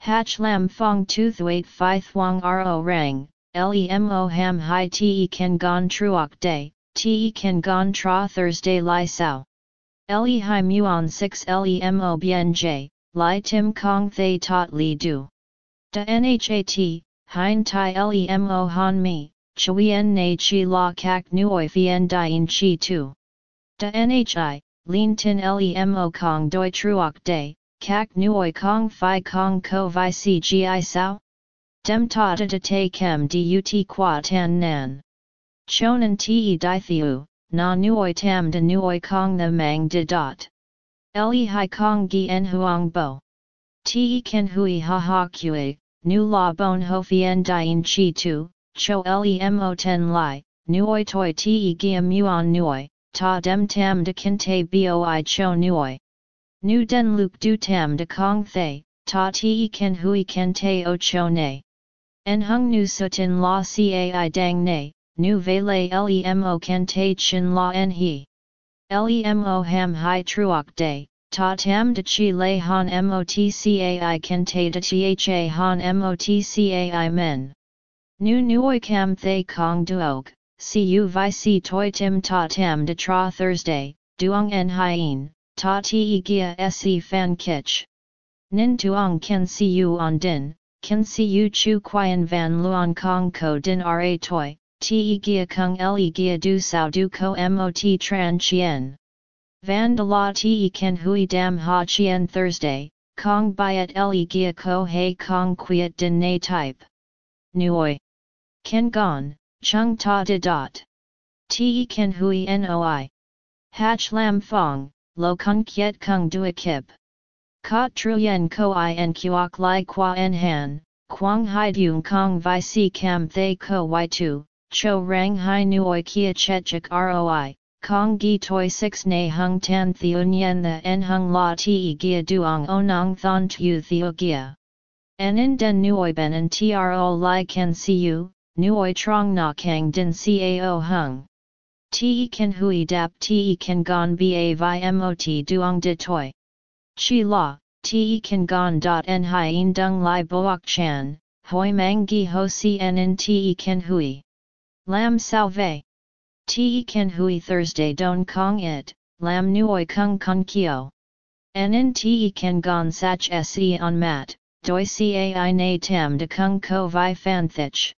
Hach Lam Fong Tu Thuat Phi Thuong Ro Rang, Lemo Ham Hai Te Ken Gon Truok Day, Te Ken Gon Tra Thursday Lai Sao. Le Hai Muon 6 le Lemo Bien J, Lai Tim Kong Thay Tot Li Du. Da Nhat, Hein Tai Lemo Han Mi, Chuyen Na Chi La Kak Nuoi Fien Dien Chi Tu. Da Nhi, Lin Tin Lemo Kong Doi Truok Day, Kak Nuoi Kong Phi Kong Ko Vi Cgi Sao? Dem Ta Da Te Kem Dut Qua Tan Nan. Chonan Te Di Na Nuoi Tam de Nuoi Kong The Mang De Dot. Le Hai Kong Gi En Huang Bo. Te Ken Hui Ha Ha Kue, Nu La Bon Ho Fien Dien Chi Tu, Cho Lemo Ten Lai, Nuoi Toi Te Gia Muon Nuoi ta dem tam de kinte boi cho nuoi. Nu den luk du tam de kong thay, ta ti ken hui ken te o cho ne. En hung nu sutin la cai dang ne, nu vele lemo ken te chin la en he. Lemo ham hai truok day, ta tam de chi le han motcai ken te de tha han motcai men. Nu nuoi kam thay kong duok, Cu vi si toi tim ta tam de tra Thursday, duong en hien, ta ti gia se fan kich. Nin tuong ken cu on din, ken cu chu quyen van luong kong ko din ra toi, ti gia kung le gia du sao du ko mot tran chien. Van de la ti ken hui dam ha chien Thursday, Kong Byet Le Gia Ko He Kong Quiet Din Na Type. Nuoi. Ken Gon, Chung Ta De Dot. Te Ken Hui Noi. Hach Lam Fong, Lo Kung Kiet Kung Dua Kip. Kot Truyen Ko I En Kuok Lai Qua En Han, Quang Hai Dung Kong Vi Si Cam Thay Ko Y 2, Cho Rang Hai Nuoi Kia Chetchik Roi. Kong gi toi 6 na hung tan theo nyen the en hung la ti gia duong onang thon tu theo gia. En in den nuoi ben en tro li can see you, nuoi trong na kang din cao hung. Te kan hui dap te kan gon ba vi mot duong de toi. Chi la, te kan gon dot en hien dung li boak chan, hoi mang gi ho si en in te kan hui. Lam salve. Te ken hui Thursday don kong it, lam nuoi kung kung kio. Nen te ken gon sach se on mat, doi cai na tam de kung ko vi fan thich.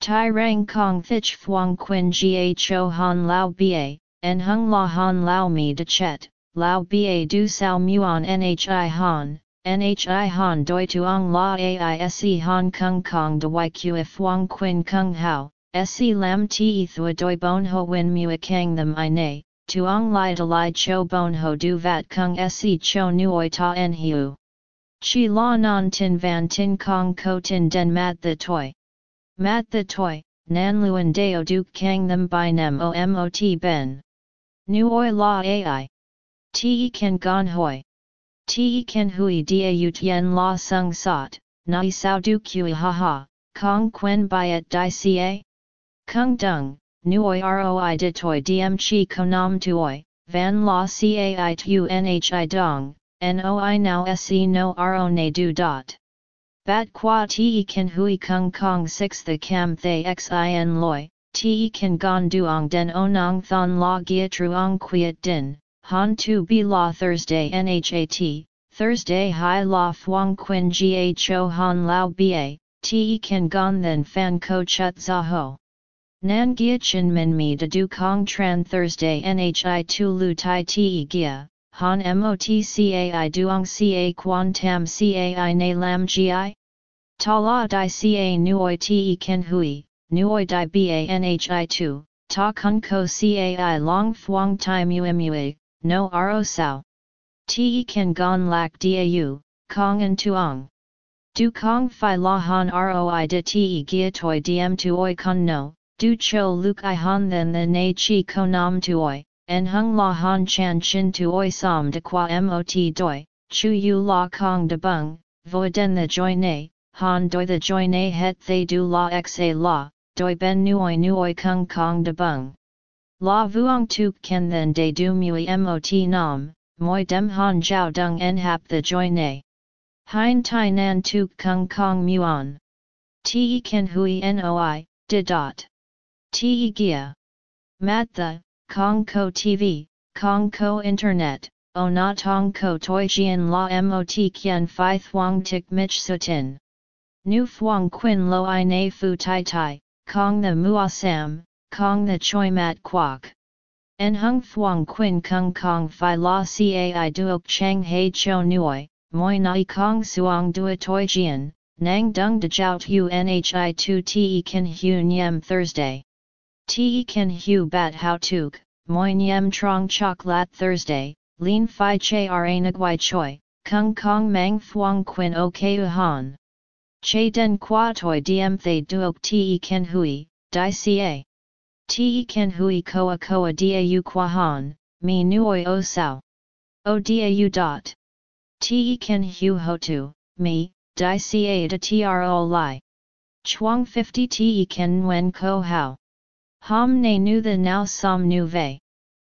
Tai rang kong thich fuang quin gho han lao ba, en hung la han lao mi de chet, lao ba du sao muon nhi han, nhi han doi tuong la aise han kung kong de yq if fuang quin kung hao, Se lam ti thua doi bon ho win mua kang them i ne, tuong li de li cho bon ho du vat kung se cho nuoi ta en hiu. Chi la non tin van tin kong ko tin den mat the toy. Mat the toy, nan luen deo duke kang them by nem o mot ben. Nuoi la ai. Te kan gon hoi. Te kan hui dia ut yen la sung sot, nai sao du kui ha ha, kong quen byet di ca? Kung dung, nuoi roi de toi diem chi konam tuoi, van la cai tu nhi dong, noi now se no ro ne du dot. Bat qua te kan hui kung kong 6 the cam thay xin loi, te kan gon duong den onong thon la gia truong quiet din, han tu bi la Thursday nhat, Thursday hai la fuang quin ga cho han lao ba, te kan gon then fan ko chut za ho. Nan Gia Chin Min Mi De Du Kong Tran Thursday Nhi Tu Lu Tai Te Gia, Han Motcai Duong Ca Quan Tam Cai Na Lam Gi? Ta La Di Ca Nuoi Te Ken Hui, Nuoi Di Ba Nhi Tu, Ta Kun Ko Cai Long Phuong Tai Muemue, No Ro Sao. Te Ken Gon Lak Dau, Kong and Tuong. Du Kong Phi La Han Roi De Te Gia Toi Diem Tuoi Kun No. Du cho luk i han then the na chi ko nam tuoi, en hung la han chan chin tuoi som de qua mot doi, chu yu la kong de bung, vo den the joy ne, han doi the joy ne het they du la xa la, doi ben nuoi nuoi kung kong de bung. La vuong tuk ken then de du mui mot nam, moi dem han jiao dung en hap the joy ne. Hein tai nan tuk kung kong muon. Te ken hui noi, de dot. Te Gia. Mat the, Kong Ko TV, Kong Ko Internet, O Na Tong Ko Toi Jian La Mot Kien Phi Thuong Tik Mich Sutin. Nu Phuong Quin Lo I Na Fu Tai Tai, Kong the Mua Sam, Kong the Choi Mat Quoc. En Hung Phuong Quin Kung Kong Phi La Cai Duok Chang Hei Cho Nuoi, Moi Nai Kong Suong Dua Toi Jian, Nang Dung De Jout Hu Nhi Tu Te Kin Hu Nyem Thursday. Te kan hu bat how tuk, moi nyem trong chok lat Thursday, lin fi che ra nagwai choi, kung kong mang thuong quin o keu han. Che den qua toi diem thay duok te kan hui, di ca. Te kan hui koa koa u qua han, mi nuoi o sao. O O u dot. Te kan hu ho tu, mi, di ca de tro li. Chuang 50 te kan wen ko how. Hom ne nu the now som nu ve.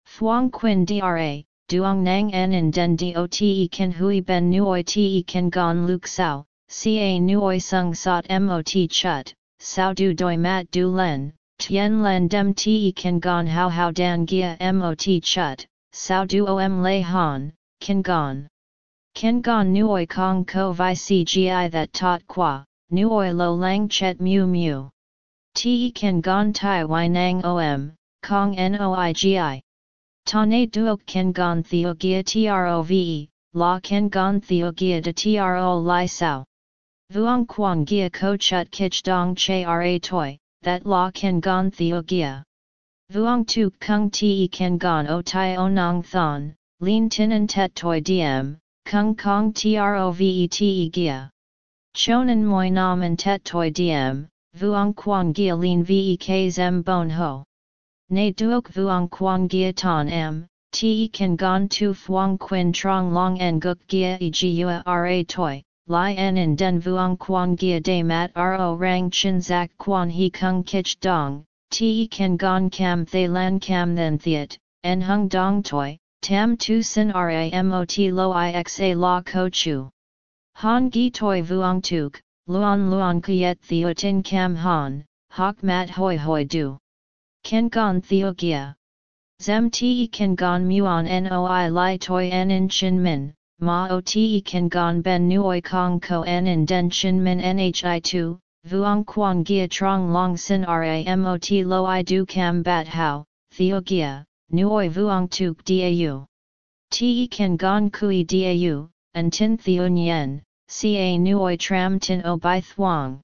Thuong quin dra, duong nang en den dot ken hui ben nuoi te ken gon luk sao, ca nuoi sung sot mot chut, sao du doi mat du len, tien len dem te ken gon how how dan gia mot chut, sao du om lay han, ken gon. Ken gon nuoi kong ko vi cgi that tot qua, nuoi lo lang chet mu mu. Te kan gon tai y nang om, kong noigi. Ta ne duok kan gon theo gia trove, la ken gon theo gia de tro lai sao. Vuong quang gia ko chut kich dong che ra toi, that la ken gon theo gia. Vuong tu kung te ken gon o tai o nong thon, lin tin and tet toi diem, kung kong trovete gia. Chonan moi nam and tet toi diem, vuong quang gia lin vek zem bon ho. Ne duok vuong quang gia ton m, te kan gon tu phuong quin trong long en guk gia e gua ra toi, Lai en in den vuong quang gia de mat ro rang chin zak quan he kung kich dong, te kan gon cam thay lan cam then thiet, en hung dong toi, tam tu sin ramot lo ixa la ko chu. Han gi toi vuong tuk, luon luon kiet theo tin cam han, hok mat hoi hoi du. Ken gon theo gia. Zem te kan gon muon noi lai toi en in chin min, ma o te kan gon ben nuoi kong ko en in den chin min nhi 2, vuong quang gia trong long sin ramot lo i du cam bat hao, theo gia, nuoi vuong tuk dau. Te kan gon kui dau, and tin theo nyen, ca nuoi tram tin o bai thuang.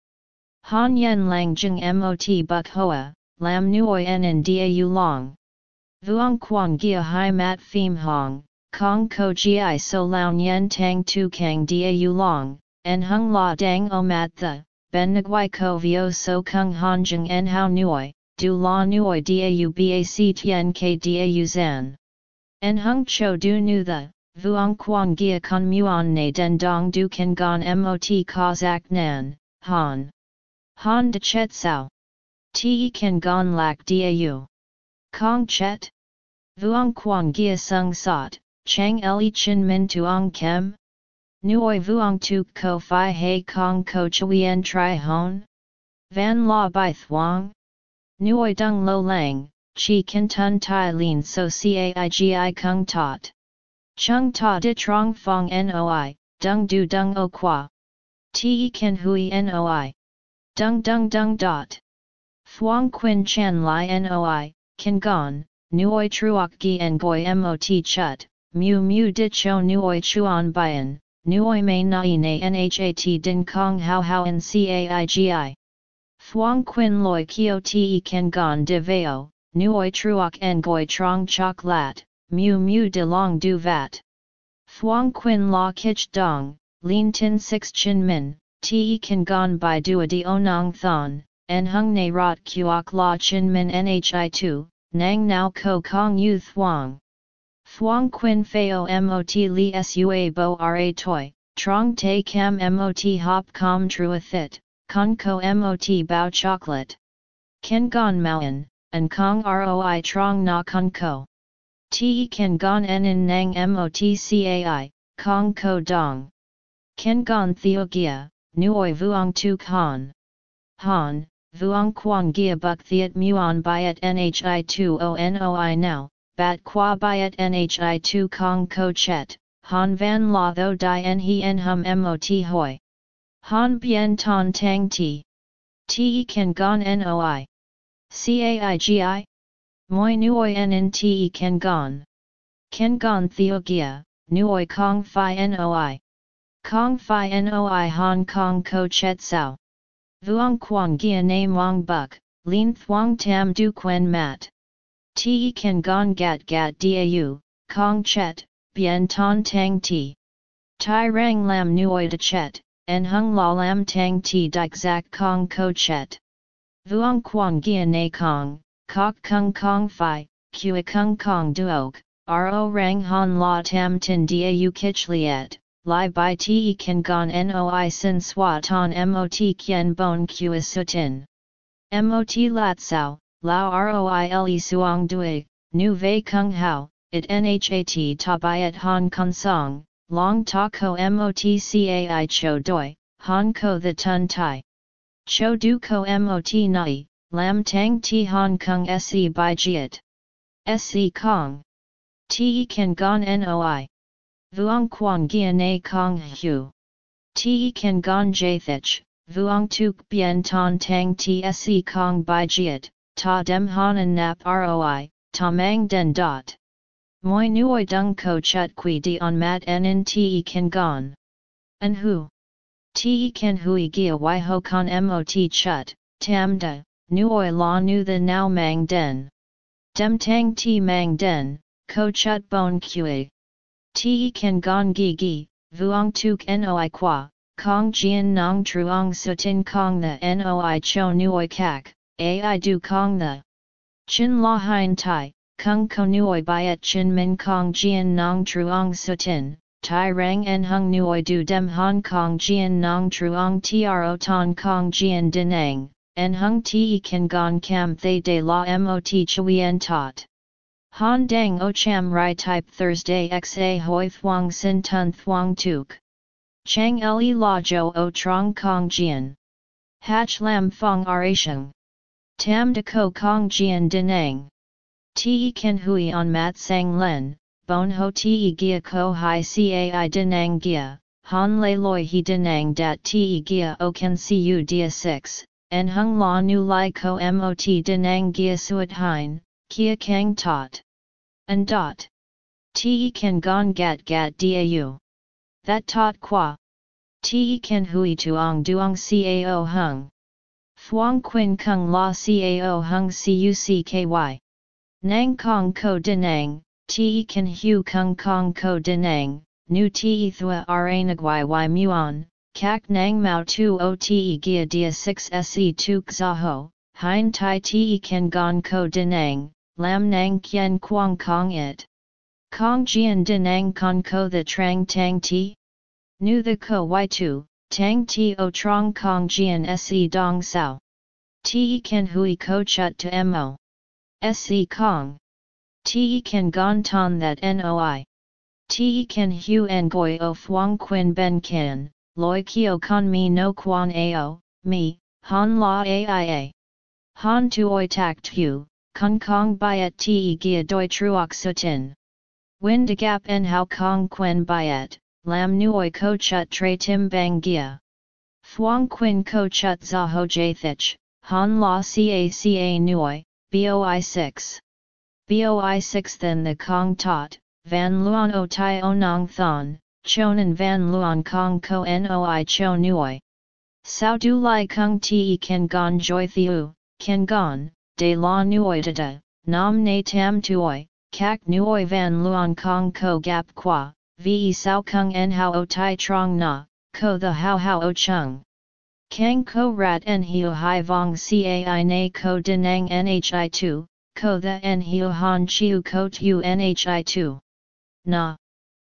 Han yen lang jing mot buk hoa, lam nuoi en dau long. Vuong quang gia hai mat phim hong, Kong ko gi so lao yen tang tu kang dau long, en hung la dang o mat the, ben nguai ko vio so kung han jeng en hao nuoi, du la nuoi dau bac tien k dau zan. En hung cho du nu the, vuong quang gia con muon ne den dong du kan gon mot kazak nan, han. Han de chet sao. Te kan gon lak dau. Kong chet. Vuong quang gia sung sot, Chang Li Chin Min Tuong Kem? Nuoi Vuong Tu Ko Phi He Kong Ko Chuyen Tri Hon? Van La Bai Thuong? Nuoi Dung Lo Lang, Chi Kin Tun Tai Lin So Caigi Kung Tot. Chung Ta Di Trong Fong Noi, Dung Du Dung O Qua. Te Ken Hui Noi. Dung Dung Dung Dot. Thuong Quin Chan Lai Noi, Kin Gon, Nuoi Truok Gi Ngoi Mot Chut mu mu di cho nuoi chuan bian, nuoi mei nai na nhat din kong hao hao en caigi. Thuong quin loi kio te ken gon de veo, nuoi truok en goi trong chok lat, mu mu de long du vat. Thuong quin la kich dong, lin tin six chin min, te ken gon by dua di onong thon, en hung ne rot kuok la chin min nhi 2, nang nao ko kong yu thuong. Thuong Quin Phao Mot Li Sua Bo Ra Toi, Trong Te Cam Mot Hop Com Trua Thit, Con Ko Mot Bao Chocolate. Ken Gon Mauen, and Kong Roi Trong Na Con Ko. Te Ken Gon En In Nang Mot Cai, Kong Ko Dong. Ken Gon Theo Gia, Nuoi Vuong Tu Khan. Han, Vuong Quang Gia Buk Thiet Muon Biat Nhi 2 O Noi Now bat qua byet nhi 2 kong ko chet, han van la tho di en he en hum mot hoi. Han bien ton tang ti. Te kan gon noi. Caigi? Moi nuoi en in te kan gon. Ken gon theogia, nuoi kong fi noi. Kong fi noi Hong Kong ko chet sao. Vuong quang gia na mong buk, lin thuong tam du quen mat. Te kan gong gat gat dau, kong chet, bien ton tang ti. Tai rang lam nuoi de chet, en hung la lam tang ti dik zak kong ko chet. Vuong quang gia na kong, kok kung kong fi, kua kung kong duok, ro rang han la tam tin dau kich liet. Lai bai te kan gon noi sin swa ton mot kien bon kua sutin. Mot lat sao, Lao Roile Suong Dui, Nu Vei Kung Hao, It Nhat Ta Biat Han Kong Song, Long Ta Ko Motcai Cho Doi, Han Ko The Tun Tai. Cho Du Ko Mot Nai, Lam Tang Ti Hong Kong Se Bai Jiet. Se Kong. Te Kan Gon Noi. Vuong Quang Gia Na Kong Hu. Te Kan Gon Jathich, Vuong Tuk Bien Ton Tang Se Kong Bai Jiet ta dem hanen nap roi, ta mang den dot. moi nuoi dung ko qui di on mat en in te kan gon. An hu. Te kan hui gia y ho con mot chut, tam da, nuoi la nu the now mang den. Dem tang ti mang den, ko chut bon kui. Ti kan gon gi gi, vuong tuk noi qua, kong jian nong truong sutin kong the noi cho nuoi kak, ai du kong the. Chin la hein tai, kung konuoi byet chin min kong jian nong truong sutin, tai rang en hung nuoi du dem hong kong jian nong truong tro ton kong jian dinang, en hung te kan gon cam thay de la mot chuyen tot. Han dang o cham rai type Thursday xa hoi thuong sin tun thuong tuk. Chang le la jo o trong kong jian. Hach lam fong arasheng. Tam de ko kong jian dinang. Te kan hui on mat sang len, bon ho te gia ko hai cai dinang gia, han le loi he dinang dat te gia o kan cu dia 6, en hung la nu lai ko mot dinang gia suat hein, kia kang tot. And dot. Te kan gon gat gat dau. That tot qua. Te kan hui tuong duong cao hung. Thuong Quin Kung La Cao Hung Cucky. Nang Kong Ko Denang, Te Kan Hu Kung Kong Ko Denang, Nu Te Thua Aranagwai Y Muon, Kak Nang Mao Tu O Te Gia Dia 6 Se Tu Zaho, Hein Tai Te Kan Gon Ko Denang, Lam Nang Kien Quang Kong It. Kong Jian Denang Kong Ko The Trang Tang Ti? Nu The Ko y tu, Tang ti o trong kong jian se dong sao. Ti kan hui ko chut to mo. Se kong. Ti kan gon ton that noi. Ti kan hu en goi o fuang quin ben kan, loi kio con mi no quan ao, mi, han la aia. Han tuoi tact hu, kong kong byet ti gia doi truok sutin. Win de gap en how kong quen byet, lam nuoi ko chut tre tim bang gia. Thuong quin ko chut za ho jathich, han la caca nuoi, boi 6. Boi 6 then the kong tot, van luon o tai o nong thon, chonan van luon kong ko noi cho nuoi. Sao du lai kung ti ken gon joi thiu, ken gon, de la nuoi da, nam ne tam tuoi, kak nuoi van luon kong ko gap qua, ve sao kung en hao o tai trong na, ko the hao hao o chung. Kang ko rat en hiu hai vong cai na ko denang nhi 2, ko the en hiu han chiu ko tu nhi 2. Na.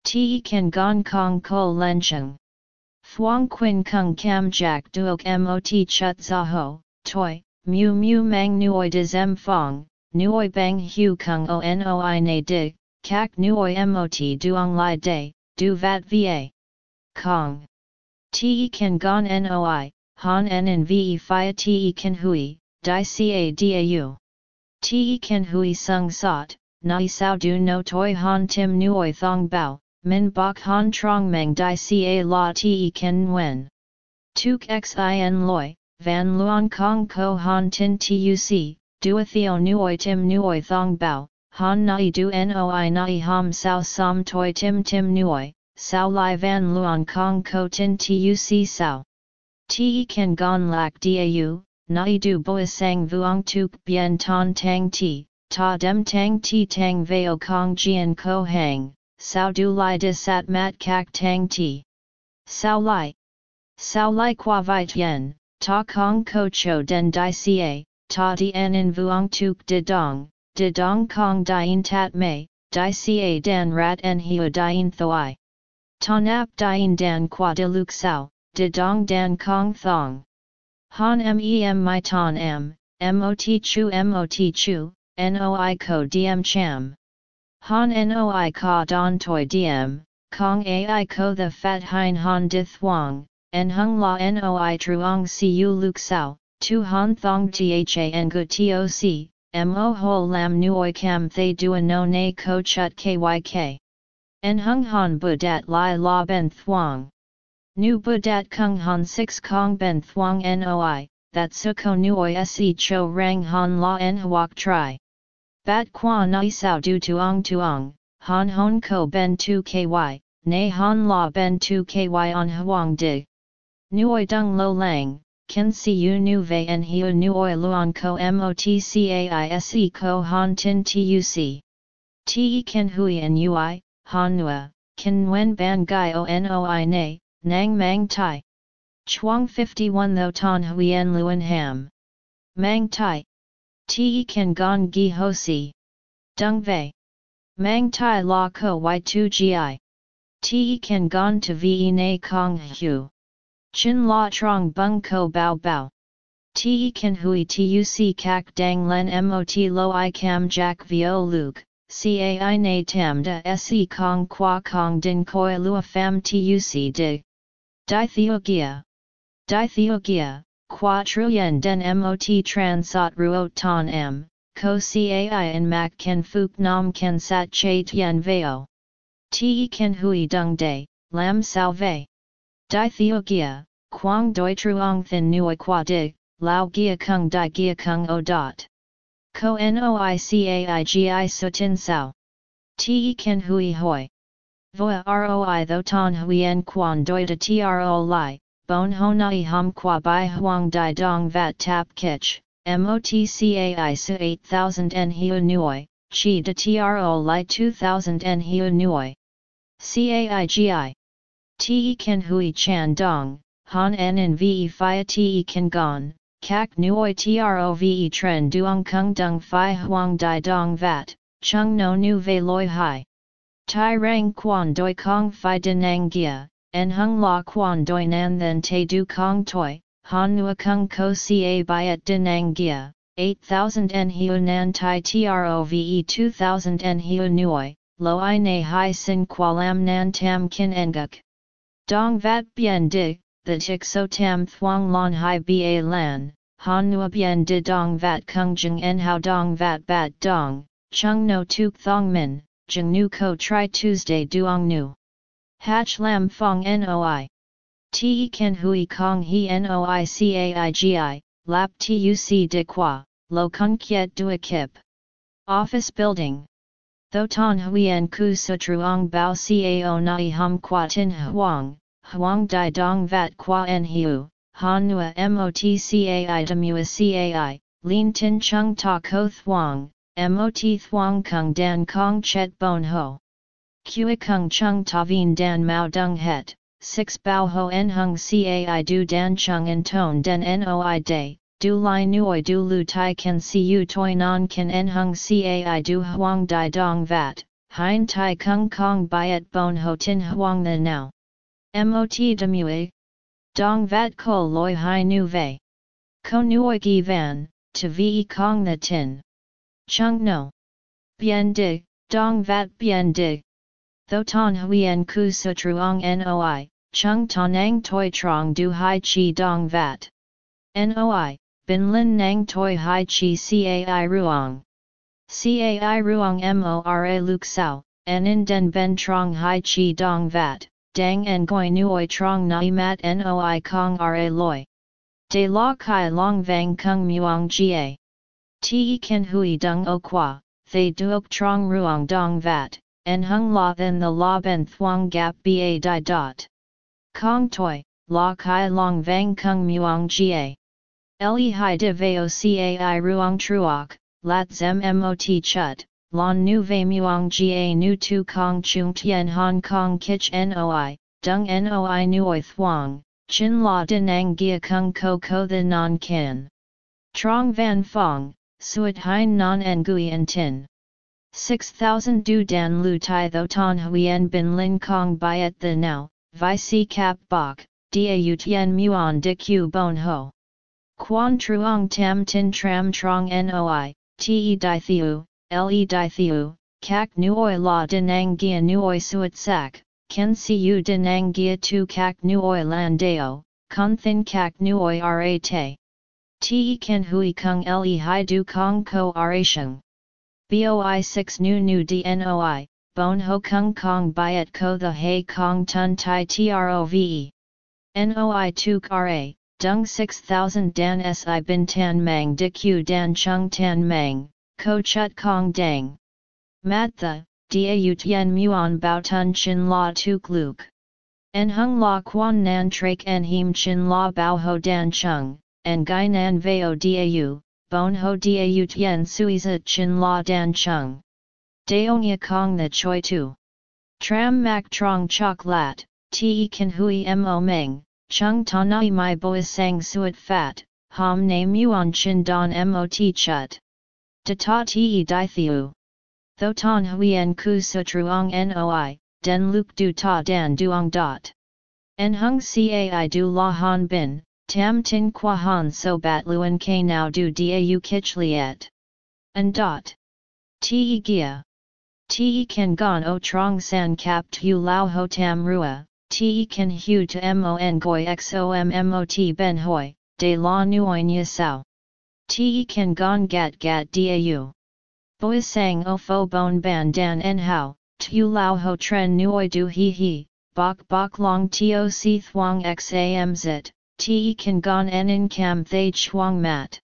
Ti kan gong kong ko len lencheng. Thuong quin kung cam jack duok mot chut za ho, toi, mu mu mang nuoi de zem fong, nuoi bang hu kung o noi na dig, Kak nuoi mot duong lai day, du vat va. Kong. Te kan gon noi, han en ve fia te kan hui, di ca dau. Te kan hui sung sot, nai sao du no toi han tim nuoi thong bao, min bok han trong meng di ca la te kan nguen. Tuk xin loi, van luon kong ko han tin tuc, duathio nuoi tim nuoi thong bao, han nai du noi nai ham sao sam toi tim tim nuoi, sao lai van luon kong ko tin tuc sao. Te kan gon lak dau, nai du boi sang vuong tuk bien ton tang ti, ta dem tang ti tang veo kong jian ko hang, sao du lai de sat mat kak tang ti. Sao lai. Sao lai qua vit yen, ta kong ko cho den di ca, ta dien in vuong tuk de dong, de dong kong dien tat mei, di ca dan rat en hiu dien thoi. Ton ap dien dan qua de luk sao, de dong dan kong thong. Han mem my ton m, mot chu mot chu, noi ko diem cham. Han noi ka don toi diem, kong ai ko the fat hein han di thuong, en hung la noi truong siu luk sao, tu han thong tha en gu toc, mo ho lam nuoi cam thay dua no ne ko chut kyk. En hung han budat lai la ben thuong. Nu budat kung han 6 kong ben thuong noi, that suko nuoi se cho rang han la en huok tri. Bat qua nai sao du tuong tuong, han hon ko ben tu ky, nay han la ben tu ky on huang dig. Nuoi dung lo lang, ken si u nu ve en hiu nuoi luon ko motcaise ko han tin tuc. Te ken hui en ui, han nua, ken nguen ban gai o noi ne, nang mang tai. Chuang 51 tho ton huyen luen ham. Mang tai. Te ken gon gi ho si. Dung vei. Mang tai la ko y2 gi. Te ken gon to ve na kong hu. Chin la trong bung ko bao bao. Te kan hui tuc kak dang len mot lo i cam jack vio luke, cai na tam da se kong qua kong din koi lua fam tuc dig. Di theogia. Di theogia, qua truyen den mot transat ruot ton m, ko cai en mak ken fuk nam ken sat che tien veo. Te kan hui dung day, lam salve. Di Theogia, Quang Doi Truong Thin Nui Qua Dig, Lao Gia Kung Di Gia Kung O Dot. Ko Noi cai gi so tin Sao. Te Ken Hui Hoi. Voa Roi Tho Ton Huyen Quan Doi De Tro Lai, Bon Honai Hum Qua Bai Huang Dai Dong Vat Tap Kich, MOTCAI Su 8000 En Hiu Nui, Chi De Tro Lai 2000 En Hiu Nui. CAIGI. Te Ken Hui Chan Dong, Han En In Ve Phia Te Ken Gon, Kak Nuoi Trove Tren Duong Kung Dung Phi Huang Dai Dong Vat, Chung No Nu Ve Loi Hai. Tai Rang Quan Doi Kong Phi Denang Gia, En Hung La Quan Doi Nan Then Te Du Kong Toi, Han Nua Kung Ko Ca Biat Denang Gia, 8000 En Hiu Nan Tai Trove 2000 En Hiu Nuoi, Lo I Na Hai Sin Qualam Nan Tam Kin Enguk. Dong vat bien di, the tik so tam thuong lon hai ba lan, han nua bien di dong vat kung jeng en hao dong vat bat dong, chung no tuk thong min, jeng nu ko tri Tuesday duong nu. Hatch lam fong noi. Te ken hui kong he noi caigi, lap tuc de qua, lo kung kiet dua kip. Office building. Tho ton huyen ku sutruong bao cao nai hum qua tin huang, huang Dai dong vat qua en hiu, han nua motcai demua cai, lin tin chung ta ko thuang, mot thuang kung dan kong chet bon ho. Kua kung chung ta vien dan mao dung het, six bao ho en hung cai du dan chung en ton den noi day, du lai nuoi du lu tai kan siu toi non kan en hung cai du huang di dong vat, hein tai kung kong byet bon ho tin huang the now. Mot demue. Dong vat ko loi hai nu ve. Ko nuoi gi van, to ve kong the tin. Chung no. Bien dig, dong vat bien dig. Tho ton huyen ku sutruong noi, chung tonang toi trong du hai chi dong vat. Noi, bin lin nang toi hai chi cai ruong. Cai ruong mora luk sao, en in den ben trong hai chi dong vat, dang en goi nuoi trong nai mat noi kong ra loi. De la kai long vang kung muang ga. Te ken hui dung o qua, they duok trong ruong dong vat, en hung la then the la ben thuang gap ba di dot. Kong toi, la kai long vang kung muang ga. Le hai de veo cai ruang truok, lat zem mot chut, lon nu ve muang ga nu tu kong chung tien hong kong kich noi, dung noi nuoi thuang, chin la dinang gia kung ko ko the non kin. Trong van fong, suet hein non ngui en tin. 6000 du dan lu tai tho ton huyen bin lin kong byet the now, vi si cap bok, da u tien muon de q bon ho. Quan truong tam tin tram trong noi, te di thiu, le di thiu, kak nuoi la dinang gia nuoi suet sak, ken si u dinang gia tu kak nuoi landeo, kon thin kak nuoi ra te. Te ken hui kung le hai du kong ko ra sheng. Boi 6 nu nu dnoi, bon ho kung kong byet ko the hay kong tun tai trove. Noi tuk ra, dung 6000 dan si bin tan mang q dan chung tan mang, ko chut kong dang. Mat the, da tien muon bao tun chin la tuk luk. En hung la quan nan trak en him chin la bao ho dan chung, en gai nan veo dau, bon ho dau tien suiza chin la dan chung. Daonya kong the choi tu. Tram mak trong chok lat, te kan hui mo meng, chung ta nai mai boi sang suet fat, ham na muon chin don mot chut. De ta te di thiu. Tho ton huyen ku truong noi, den luk du ta dan duong dot. En hung cai du la han bin, tam tin qua han so bat luen k now du dau kich liet. And dot. Te gia. Te kan gon o trong san kap tu lao ho tam rua, te kan hu to mon goi xom mot ben hoi, de la nuoi nya sao. Te kan gon gat gat dau. Boi sang o fo bon ban dan en hao, tu lao ho tren nuoi du hi hi, bok bok long toc thuang xam zit, te kan gon en cam thay chuang mat.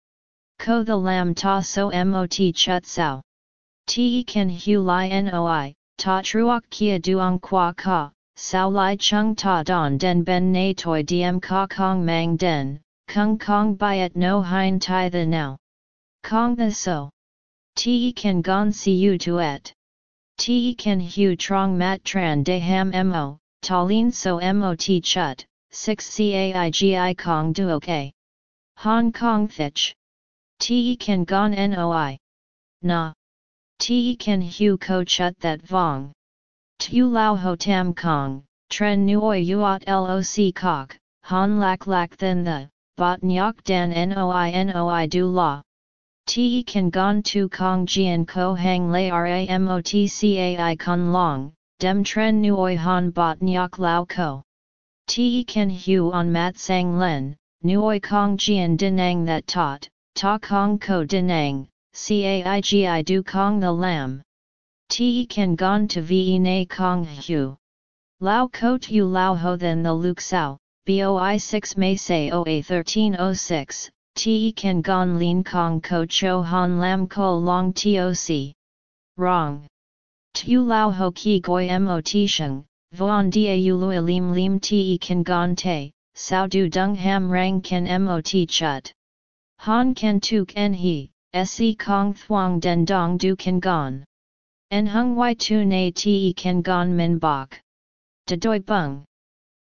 Ko the lam ta so mot chut sao. Te kan hu li noi, ta truok kia duong qua ka, sao li chung ta don den ben na toi diem ka kong mang den, kung kong byet no hein tai the now. Kong the so. Te kan gon siu tuet. Te kan hu trong mat tran de ham mo, ta lin so mot chut, 6 caigi kong duok. Hong Kong thich. Te kan gon noi. Na. Te kan hu ko chut that vong. Tu lao ho tam kong, tren nuoi uot loc kok, han lak lak then the, bot nyok dan noi noi du la. Te kan gon tu kong jian ko hang lay ramotcai kun long, dem tren nuoi han bot nyok lao ko. Te kan hu on mat sang len, nuoi kong jian dinang that tot, ta kong ko dinang, caigi du kong the lam. Te kan gon to ve na kong hu. Lao ko tu lao ho then the luk sao, boi 6 May say oa 1306, te kan gon lin kong ko cho han lam ko long toc. Wrong. Tu lao ho ki goi mot sheng, voan da u lui lim lim te kan gon te, sao du dung ham rang kan mot chut. Han kan tuk en he, se kong thuang den dong du kan gon. En hung y tu na te kan gon min bok. De doi bung.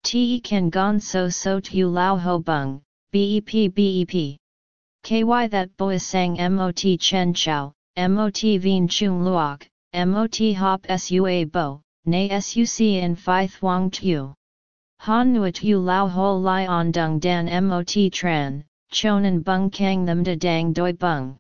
Te kan gon so so tu lao ho bung, bep bep. Ky that boy sang mot chen chow, mot vien chung luok, mot hop sua bo, na suc in phi thuang tu. Han nuat tu lao ho li on dung dan mot tran, chonan bung kang them de dang doi bung.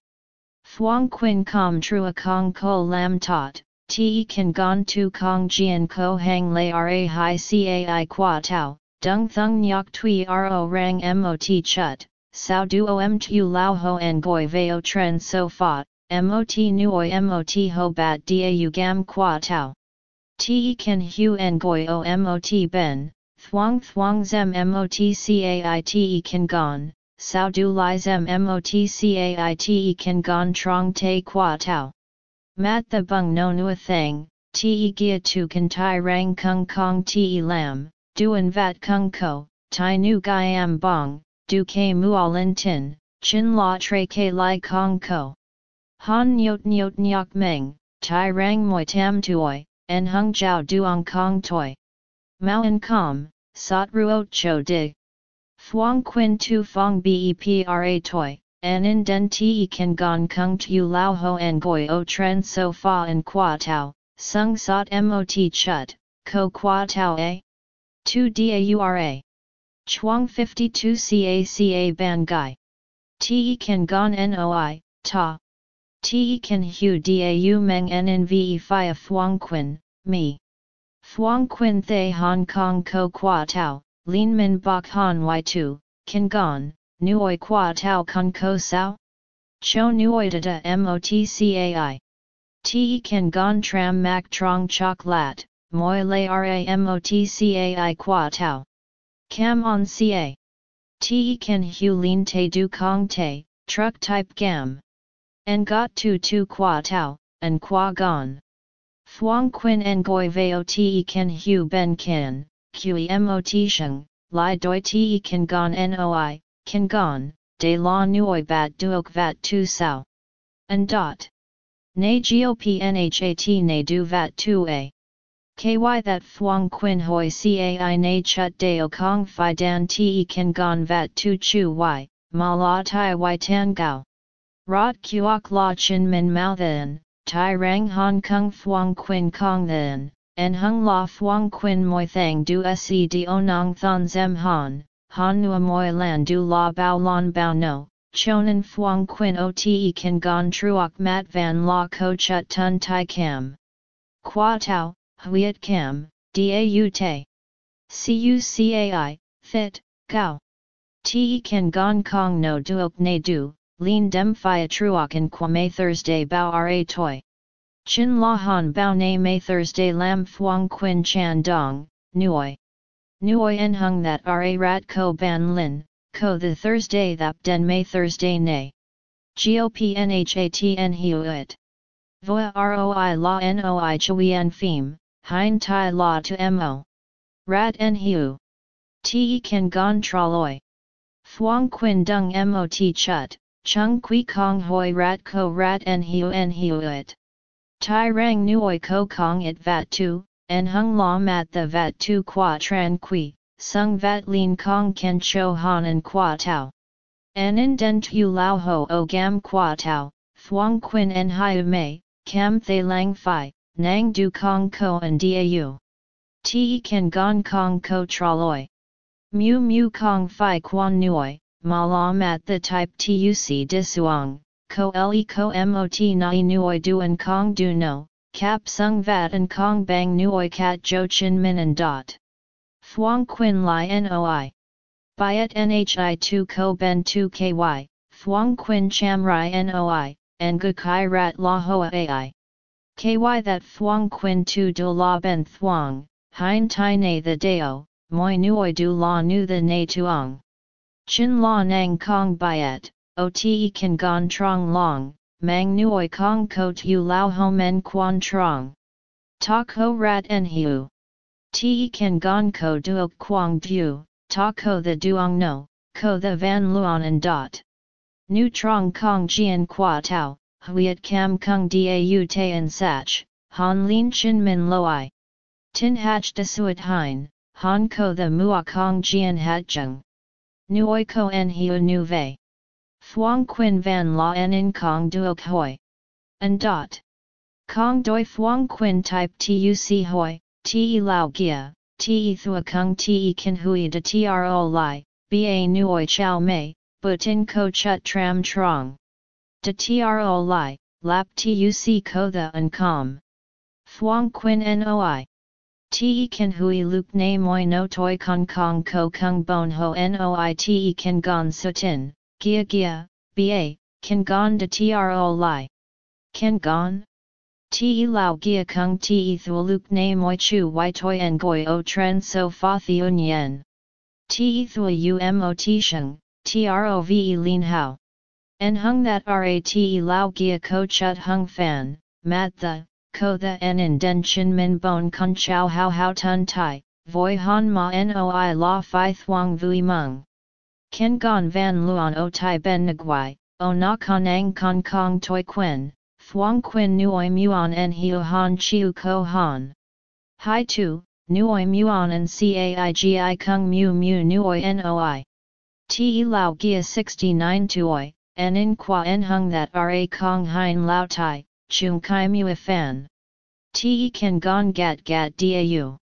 Thuong quin com trua kong ko lam tot, te kan gon tu kong jian ko hang lay ra hi cai qua tau, dung thung nyok tui ro rang mot chut, sao duo tu lao ho en goi veo tren so fa, mot nuoi mot ho bat da gam qua tau. Te kan hu en goi o mot ben, thuong thuong zem mot cai te kan gon, sao du li zem mot cai te kan gon trong te qua tau. Mat the bung no nu thang, te gia tu kan tai rang kung kong te lam, duan vat kung ko, tai nu gaiam bong, du ke mualin tin, chin la tre ke lai kong ko. Han nyot nyot nyok meng, tai rang moi tam tuoi, en hung jiao duong kong toi. Mao en com, sot ruot cho dig. Thuong quin tu fong bepra toi, an in den te kan gong kung tu lao ho en goi o tren so fa en qua tau, sung sot mot chut, ko qua tau a? 2 daura. Chuang 52 ca caca ban gai. Te kan gon noi, ta. Te kan hu dau meng nnve fi thuong quin, me. Thuong quin thay Hong Kong ko qua tau, Lin Min Bok Han Y2, Kan Gon, Nuoi Qua Tao Kun Ko Sao? Cho Nuoi Da MOTCAI. Te Kan Gon Tram Mak Trong Chok Lat, Moi Le RAMOTCAI Qua Tao. Cam on Ca. Te Kan Hu Lin Te Du Kong Te, Truck Type Gam. En Got Tu Tu Qua Tao, and Qua Gon. Thuong Quin Ngoi Veo Te Ken Hu Ben Kin, Qe Mot Sheng, Lai Doi Te Ken Gon Noi, Ken Gon, De La Nuoi Bat Duok Vat Tu Sao. And dot. Ne Gop Nhat Ne Du Vat Tu A. KY that Thuong Quin Hoi Cai Na Chut Deo Kong Phi Dan Te Ken Gon Vat Tu Chu Y, Ma La Tai Y Tan Gao. Rot Kuok La Chin Min Mao Then. Tai Rang Hong Kong Thuong Quin Kong Then, En Hung La Thuong Quin Moi Thang Du Se Do Nong Thon Zem Han, Han Nua Moi Lan Du La Bao Lon Bao No, Chonan Thuong Quin O Te Kan Gon Truok Mat Van La Ko Chut Tun Tai Cam. Qua Tau, Huiet Cam, Dau Te. Cucai, Thit, Gao. Te Kan Gon Kong No Duok Ne Du, Lin dem phia truokan kwame Thursday bao ra toi. Chin la han bao na may Thursday lam thuong quin chan dong, nuoi. Nuoi en hung that ra rat ko ban lin, ko the Thursday that den may Thursday nay. GOP NHATN Huit. Voa ROI La NOI En Phim, Hein Tai La to MO. Rat En Hu. Te Kan Gon Traloi. Thuong Quin Dung MOT Chut. Chung Kui Kong Hoi Rat Ko Rat En Hiu En Hiu It. Tai Rang Nuoi Ko Kong It Vat Tu, En Hung La Mat The Vat Tu Qua Tran Kui, Sung Vat Lin Kong Ken Cho Han En Qua Tau. En In Den Tu Lao Ho O Gam Qua Tau, Thuong Quin En Hiu Mei, Cam Thay Lang Phi, Nang Du Kong Ko and Dau. Te Ken Gon Kong Ko Traloi. Mu Mu Kong Phi Quan Nuoi. Ma la mat the type tuc disuang, ko le ko mot nai nuoi duan kong du no, cap sung vat and kong bang nuoi cat jo chin min and dot. Thuong quin li noi. Byet nhi 2 ko ben 2 ky, thuong quin cham rai noi, and gu kai rat la hoa ai. Ky that thuong quin tu do la ben thuong, hein tai na the deo, moi nuoi du la nu the na tuong. Chin la nang kong byet, o te kan gon trong long, mang nuoi kong ko tu lao hom en quan trong. Ta ko rat en hiu. Te kan gon ko duok quang du, ta ko the duong no, ko the van luon en dot. Nu trong kong jian qua tau, huiet cam kung dau te en sach, han lin chin min loi. Tin hach de suet hein, han ko the mua kong jian hat jung. Nuoi ko en hiu nu vei. Thuong quin van la en in kong duok hoi. And dot. Kong doi thuong quin type tuc hoi, te lao gia, te thua kung te kin hui de tro lai, ba nuoi chao mei, but in ko chut tram trong. De tro lai, lap tuc ko the and com. Thuong quin noi. Te kan hui luk na moi no toi kong kong ko kung bon ho noi te kan gon sutin, gia gia, ba, kan gon de tro li. Kan gon? Te lao gia kung te thu luk na moi chu y toi en goi o tren so fa thiun yen. Te thu umot sheng, trove lin hao. En hung that rat lao gia ko chut hung fan, mat the, ko the en in den chin min bon kun chow how how tun tai, voi han ma noi la fi thuang vui mung. Ken gon van luon o tai ben nguai, o na con ang con kong toi quen, thuang quin nuoi muon en hiu han chiu ko han. Hai tu, nuoi muon en caigi kung mu mu nuoi noi. Ti lao gia 69 tuoi, en qua en hung that ra kong hein lao tai, chung kai mu fan. Te kan gong gat gat dau.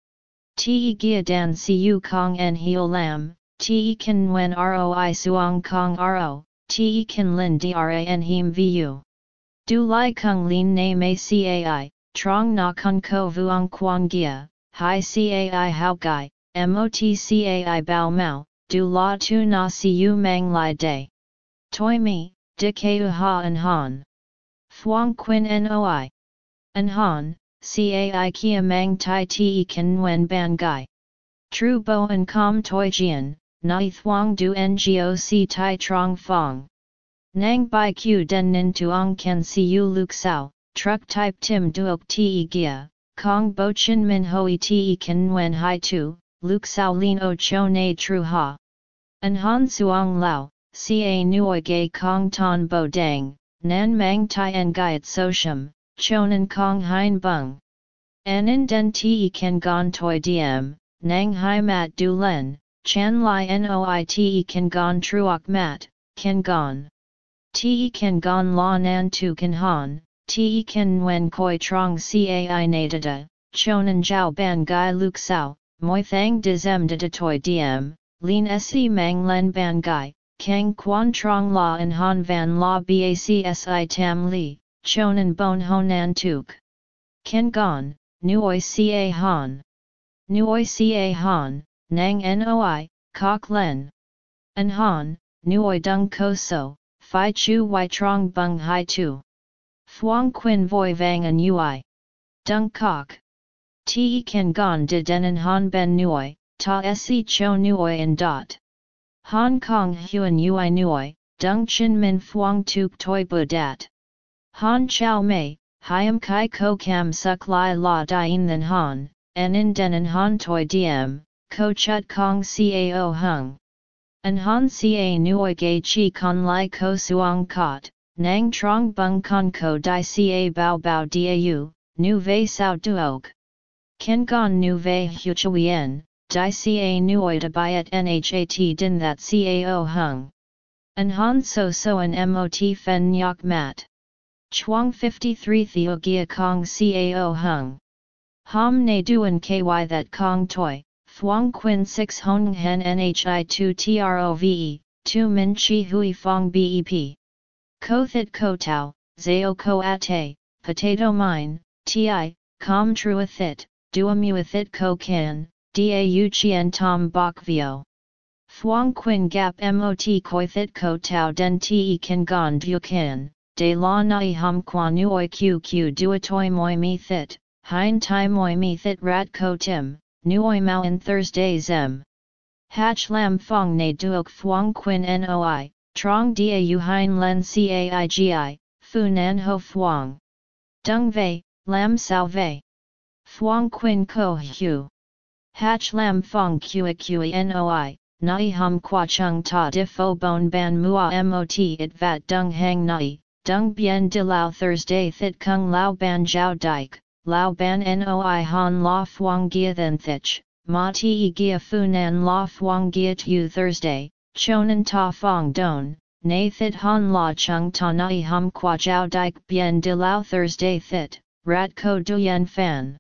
Te gia dan siu kong en heo lam, te kan nguen roi suong kong ro, te kan lin en him vu. Du lai kung lin na mei cai, trong na kun ko vuong quang gia, hi cai hao gai, mot cai bao mao, du la tu na siu mang lai day. Toi mi, de keu ha an han. Thuong quin noi. An han, cai kia mang tai te kan nguen ban gai. Tru bo an com toi jian, nai thuong du ngoc tai trong fong. Nang bai q den nin tuong kan siu luk sao, truck type tim duok te gia, kong bo chin min hoi te kan wen hai tu, luk sao lin o cho na tru ha. An han suong lao, ca nuoi gay kong ton bo dang, nan mang tai en gaiet sosham, chonan kong hein bung. Anin den te kan gon toi diem, nang hai mat du len, chan li noi te kan gon truok mat, kan gon. Te kan gon la nan tu kan han, te kan wen koi trong cai natada, chonan jiao ban gai luk sao, moi thang dizem de toi diem, lin se mang len ban gai, kang quan trong la en han van la bacsi tam li, chonan bon honan tuk. Ken gon, nuoi ca han. Nuoi ca han, nang noi, kok len. An han, nuoi dung ko so, fi chu y trong bung hai tu. Thuong quin voi vang an ui. Dung kok. Te kan gon de den han ben nuoi, ta se cho nuoi en dot. Hong Kong Huan Ui Nui, Dung Chin Min Phuong Tuk Toi Bu Dat. Han Chao Mei, Hiam Kai Ko Kam Suk Lai La Dien Than Han, En In Den Han Toi Diem, Ko Chut Kong Cao Hung. An Han Ca Nui Gai Chi Con Lai Ko Suong Kot, Nang Trong Bung Con Ko Dai Ca Bao Bao Dau, Nu Vei Sao Duog. Ken Gon Nu Vei Hu Chuyen, Di ca nuoi de byet nhat din that cao hung. An han so so an mot fen nyok mat. Chuang 53 theo gia kong cao hung. Ham ne duan ky that kong toi, thuang quin 6 hong hen nhi 2 trove, 2 min chi hui fong bep. Ko thit ko tau, zao ko ate, potato mine, ti, com trua thit, duamu thit ko can, Dau chien tom bok vio. Thuong quin gap mot koi thit ko tau den te kan gon du kan, de la nai hum qua nuoi qq duatoi moi mi thit, hein tai moi mi thit rat ko tim, nuoi mau in Thursday zem. Hatch lam fong ne duok thuong quin noi, trong dau hein len caigi, fu nan ho thuong. Dung vei, lam sao vei. Thuong quin ko hu. Hatch lam fong qi qi noi, nai hum qua chung ta di fo bon ban mua mot it vat dung hang nai, dung bien de lao Thursday thit kung lao ban jiao dike, lao ban noi han la fuang gia then thich, ma ti gia funan la fuang gia tu Thursday, chonan ta fong don, na thit han la chung ta nai hum qua jiao dike bien de lao Thursday thit, rat ko duyen fan.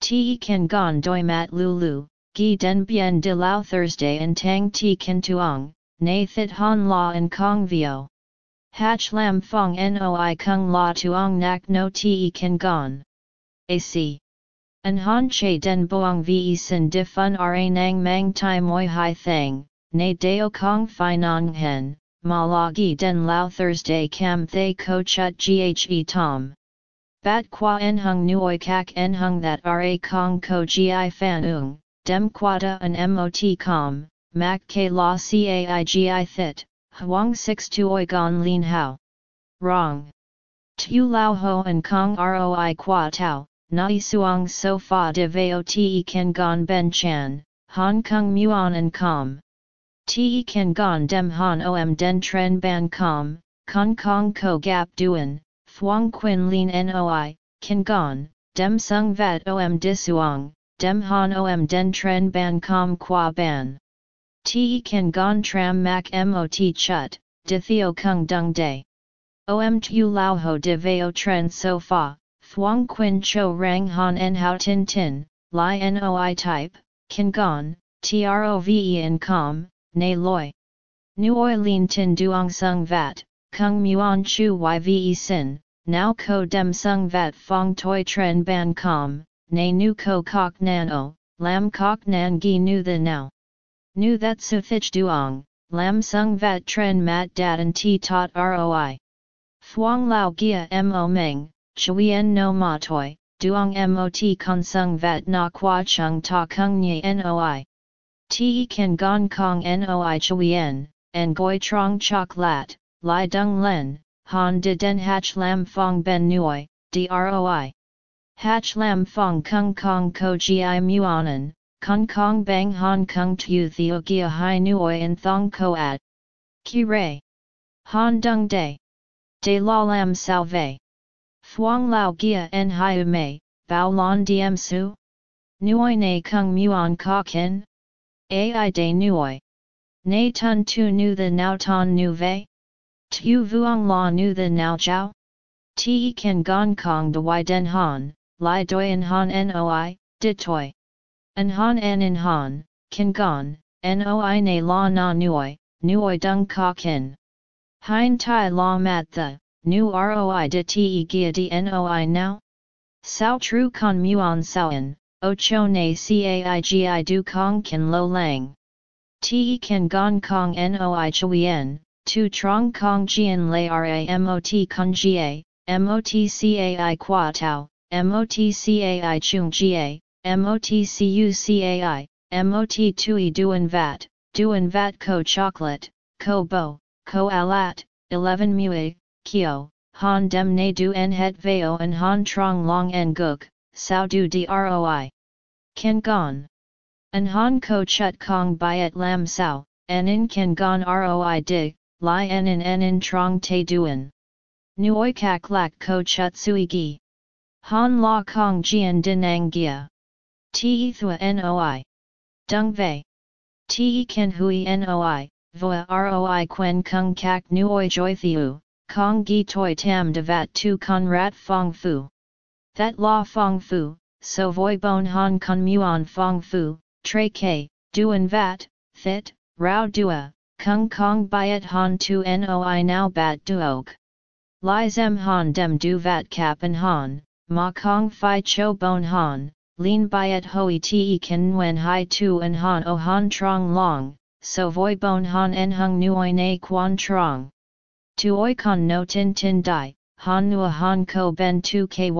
Te kan gon doi mat lulu, gi den bien de lao Thursday and tang ti kan tuong, na thit han la and kong vio. Hatch lam fong noi kung la tuong nak no te kan gon. AC. An han che den boang ve sin di fun ra nang mang tai moi hai thang, na deo kong fi nong hen, ma la gi den lao Thursday cam thay ko chut ghe tom. Bat qua en hung nuoi kak en hung that ra kong ko gi fan ung, dem quata an mot com, mak k la caigi thit, huang 6 tuoi gon lin hao. Wrong. Tu lao ho and kong roi qua tau, nai suang so fa de veo te ken gon ben chan, hong kong muon and com. Te ken gon dem han om den tren ban com, kong kong ko gap duan, Thuong Quin Lin Noi, Kin Gon, Dem Sung Vat Om Disuong, Dem Han Om Den Tren Ban Com Qua Ban. Te Kin Gon Tram Mak Mot Chut, De Theo Kung Dung Day. Om Tu Lao Ho De Veo Tren So Fa, Thuong Quin Cho Rang Han En Hao Tin Tin, Lai Noi Type, Kin Gon, Trove in Com, Ne Loi. Nuoi Lin Tin Duong Sung Vat, Kung Muon Chu Yve Sin, now ko dem sung vat fong toi tren ban com, na nu ko kok nan o, lam kok nan gi nu the now. Nu that su thich duong, lam sung vat tren mat dat and ti tot roi. Thuong lao gia mo meng, chuyen no ma toi, duong mot con sung vat na qua chung ta kung nye noi. Ti kan gong kong noi chuyen, and goi trong chok lat, lai dung len, Han de den hach lam fong ben nuoi, droi. Hach lam fong kung kong ko gi muanan, kong kong bang hong kong tu theo gia hai nuoi in thong ko at. Ki rei. Han dung day. De la lam salve. Thuong lao gia en hai mei, bao lon diem su. Nuoi ne kung muon ka kin. Ai de nuoi. Ne tun tu nu the nao ton nu ve. Tu vuong la nu the nao jiao. Ti kan gong kong the y den han, li doyen han noi, dit toi. An han en in han, kan gon, noi ne la na nuoi, nuoi dung ka kin. Hein tai la mat the, nu roi de te gia de noi now? Sao tru con muon sao in, o cho ne caigi du kong kin lo lang. Te kan gong kong noi chuyen, tu trong kong jian lay ramot kong jia, motcai qua tau, motcai chung jia, motcucai, mot tui duan vat, duan vat ko chocolate, ko bo, ko alat, 11 mui, kio, han dem ne du en het veo en han trong long en guk, sao du droi. Ken gon. An han ko chut kong byet lam sao, en in ken gon roi dig, li en in en in trong te duen. Nuoi kak lak ko chut sui gi. Han la kong jian dinang gia. Te thua noi. Dung vei. Te ken hui noi, voa roi quen kung kak nuoi joy thiu, kong gi toi tam de vat tu con rat fong fu. That la fong fu, so voi bon han con muon fong fu, tre ke, duen vat, thit, rao dua, kung kong byet han tu noi now bat duog. Li zem han dem du vat cap and han, ma kong fi cho bon han, lin byet hoi te ken wen hai tu and han o han trong long, so voi bon han en hung nuoi na quan trong. Tu oi con no tin tin dai, han nua han ko ben tu ky,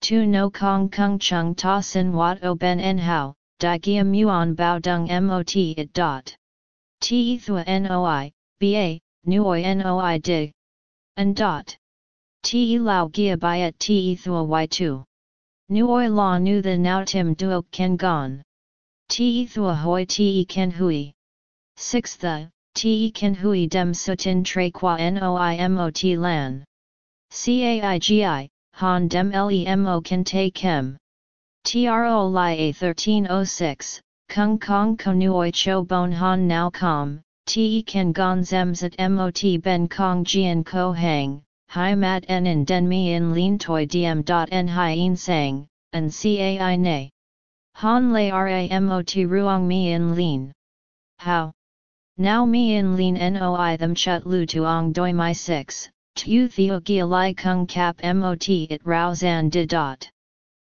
tu no kong kung chung ta sin wat o ben en hao, di gia muon bao dung mot it dot. Te thua noi, ba, nuoi noi dig. And dot. Te lao gia byet te thua y2. Nuoi la nu the now tim duok ken gon. Te thua hoi te ken hui. 6 uh, the, te kan hui dem sutin tre qua noimot lan. Caigi, han dem lemo kan te kem. Tro li a 1306, kung kong konuoi cho bon han now com, te kan gon zemzat mot ben kong jian ko hang, hi mat en in den mi in lin toi diem dot hi in sang, and cai ne. Han le ramot ruang mi in lin. How? Now mi in lin noi them chut lu tuong doi my 6, tu theo gia li kung cap mot it rao zan di dot.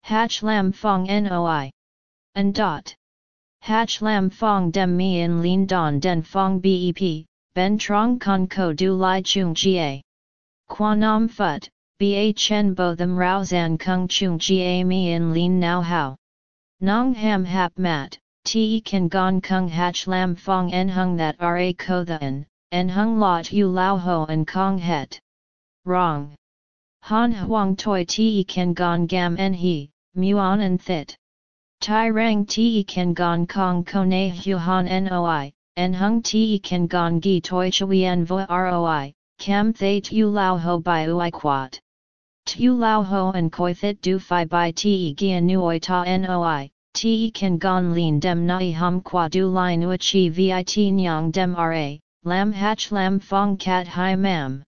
Hach lam fong noi. And dot. Hach lam fong dem mi in lin don den fong bep, ben trong con ko du li chung jie. Qua nam phut, ba chen bo them rao zan kung chung jie mi in lin now how. Nong ham hap mat, te kan gong kung hach lam fong en hung that ra ko the en hung lot yu lao ho en kong het. Wrong. Han huang toi te kan gong gam en he, muon en thit. Tai rang te kan gong kong kone hu han noi, en hung te kan gong gi toi chui en vo roi, cam thay tu lao ho by ui quat. Tu lao ho en koi thit du fi by te gia nuoi ta noi, te kan gon lin dem nai hum qua du lin uchi vit nyang dem ra, lam hach lam fong cat hai mam.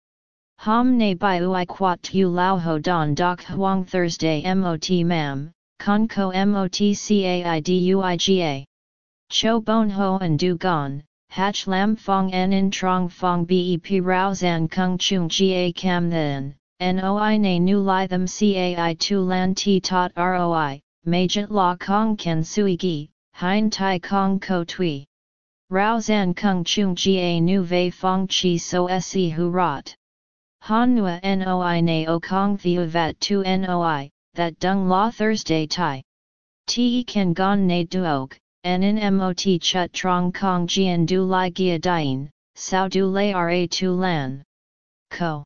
Hom ne by ui quat tu lao ho don doc huang Thursday mot mam, con ko mot cai duiga. Cho bon ho and du gon, hach lam fong en in trong fong bep rao zan kung chung ga cam then, noi ne nu li them cai tu lan ti tot roi, Majit la kong ken sui gi, hein tai kong ko tui. Rao zan kung chung jia nu vei fong chi so se hu rot. Han nua noi na o kong thiu vat tu noi, that dung la Thursday tai. Te kan gon en in mot chut trong kong jian du lai gia dien, sao du lai ra tu lan. Ko.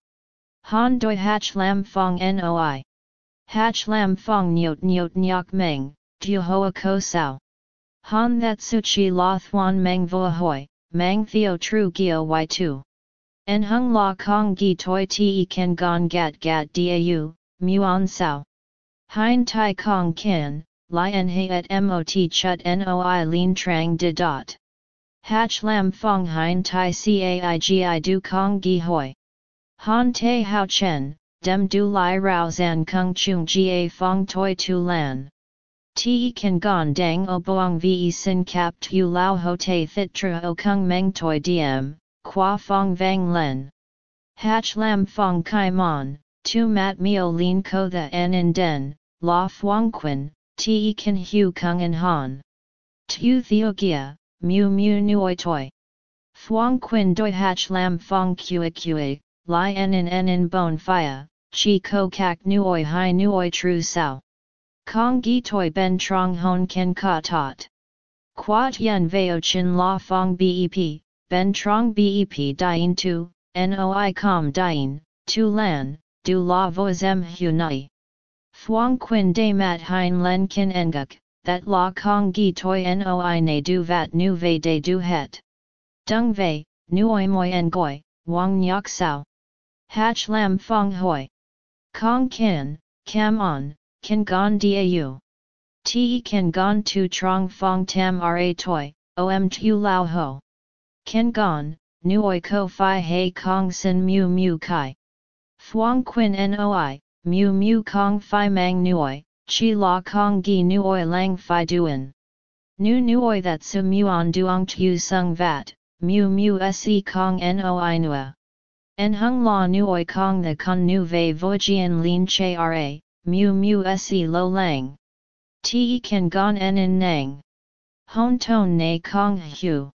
Han doi hach lam fong noi. Hach lam fong nyot nyot nyok meng, du hoa ko sao. Han that su chi la thuan meng voa hoi, mang theo tru gio y tu. En hung la kong gi toi te ken gon gat gat dau, muon sao. Hein tai kong kin, li en he et mot chut noi lin trang de dot. Hach lam fong hein tai caigi du kong gi hoi. Han te hao chen, dem du lai rao zan kung chung ga fong toi tu lan. Te kan gon dang o boang ve sin kap tu lao ho te thit tra o kung meng toi diem, qua fong vang len. Hach lam fong kai mon, tu mat mio lin ko the en in den, la fuang quin, te kan hu kung en han. Tu theo gia, mu mu nuoi toi. Thuong quin doi hach lam fong kue kue, li en in en in bon fia, chi ko kak nuoi hai nuoi tru sao. Kong gi toi ben trong hon ken ka tot. Quat yen veo chin la fong bep, ben trong bep dien tu, noi com dien, tu lan, du la vo zem hu nai. Thuong quin de mat hein len kin enguk, that la kong gi toi noi ne du vat nu ve de du het. Dung ve, nuoi moi en goi, wang nyok sao. Hach lam fong hoi. Kong kin, cam on, Kin gon dau. Te kan gon tu trong fong tam ra toi, om tu lao ho. Kan gon, nuoi ko fi hei kong sin mu mu kai. Thuong quin noi, mu mu kong fi mang nuoi, chi la kong gi nuoi lang fi duan. Nu nuoi that su muon duong tu sung vat, mu mu se kong noi nua. En hung la nuoi kong the con nu ve vojian lin che ra, mu mu se lo lang. Te kan gon en in nang. Hon ton ne kong hu.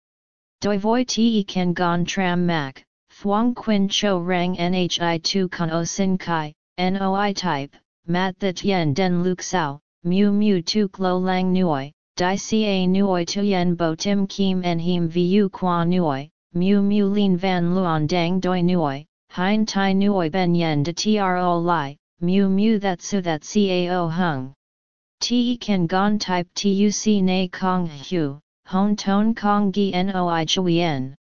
Doi voi te kan gon tram mak, thuong quin cho rang nhi tu con o sin kai, noi type, mat that yen den luk sao, mu mu tu lo lang nuoi, di ca nuoi tu yen bo tim kim en him vu qua nuoi, mu mu lin van luon dang doi nuoi, hein tai nuoi ben yen de tro li, mu mu that su that cao hung. Te kan gon type tuc na kong hu, hon ton kong gi noi chuyen.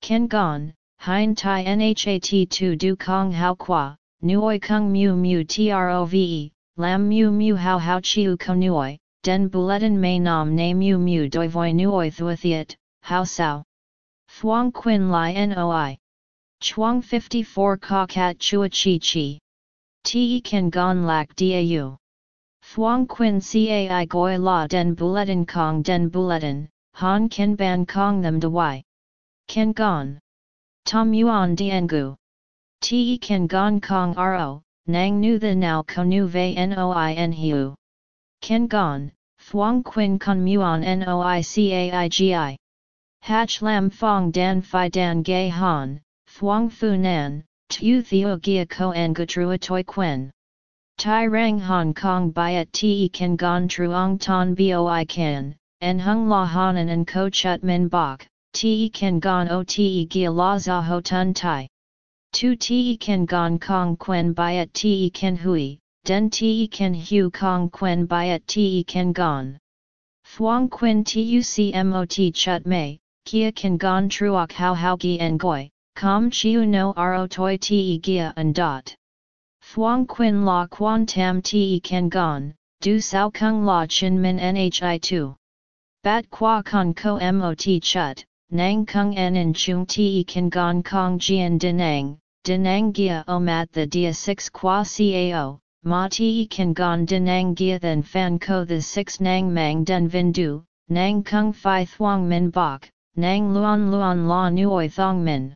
Ken gon, hein tai nhat tu du kong hao qua, nuoi kung mu mu trove, lam mu mu hao hao chiu ko nuoi, den bulletin may nam na mu mu doi voi nuoi thuathiat, hao sao. Thuong quin li noi. Chuang 54 ka kat chua chi chi. Te kan gon lak dau. Thuong quin cai goi la den bulletin kong den bulletin, han ken ban kong them de y. Ken gon. Tom yuan diengu. Te kan gon kong ro, nang nu the now konu ve noi en hiu. Ken gon, thuong quin con muon noi caigi. Hach lam fong dan fi dan gay han, thuong fu nan, Tu theo gia ko en gutrua toi quen. Tai rang Hong Kong byet te kan gon truong ton boi kan, en hung la hanan en ko chut min bok, te kan gon o te gia la za ho tun tai. Tu te kan gon kong quen byet te kan hui, den te kan hu kong quen byet te kan gon. Thuong quin tucmot chut mei, kia kan gon truok hao hao gi en goi, Com chiu no ro toi te gia and dot. Thuong quin la quan tam te ken gon, du sao kung la chin min nhi tu. Bat qua con ko mot chut, nang kung en in chung te ken gon kong jian denang, denang gia o the dia 6 qua cao, ma te ken gon denang gia then fan ko the 6 nang mang den vindu, nang kung fi thuong min bok, nang luon luon la nuoi thong min.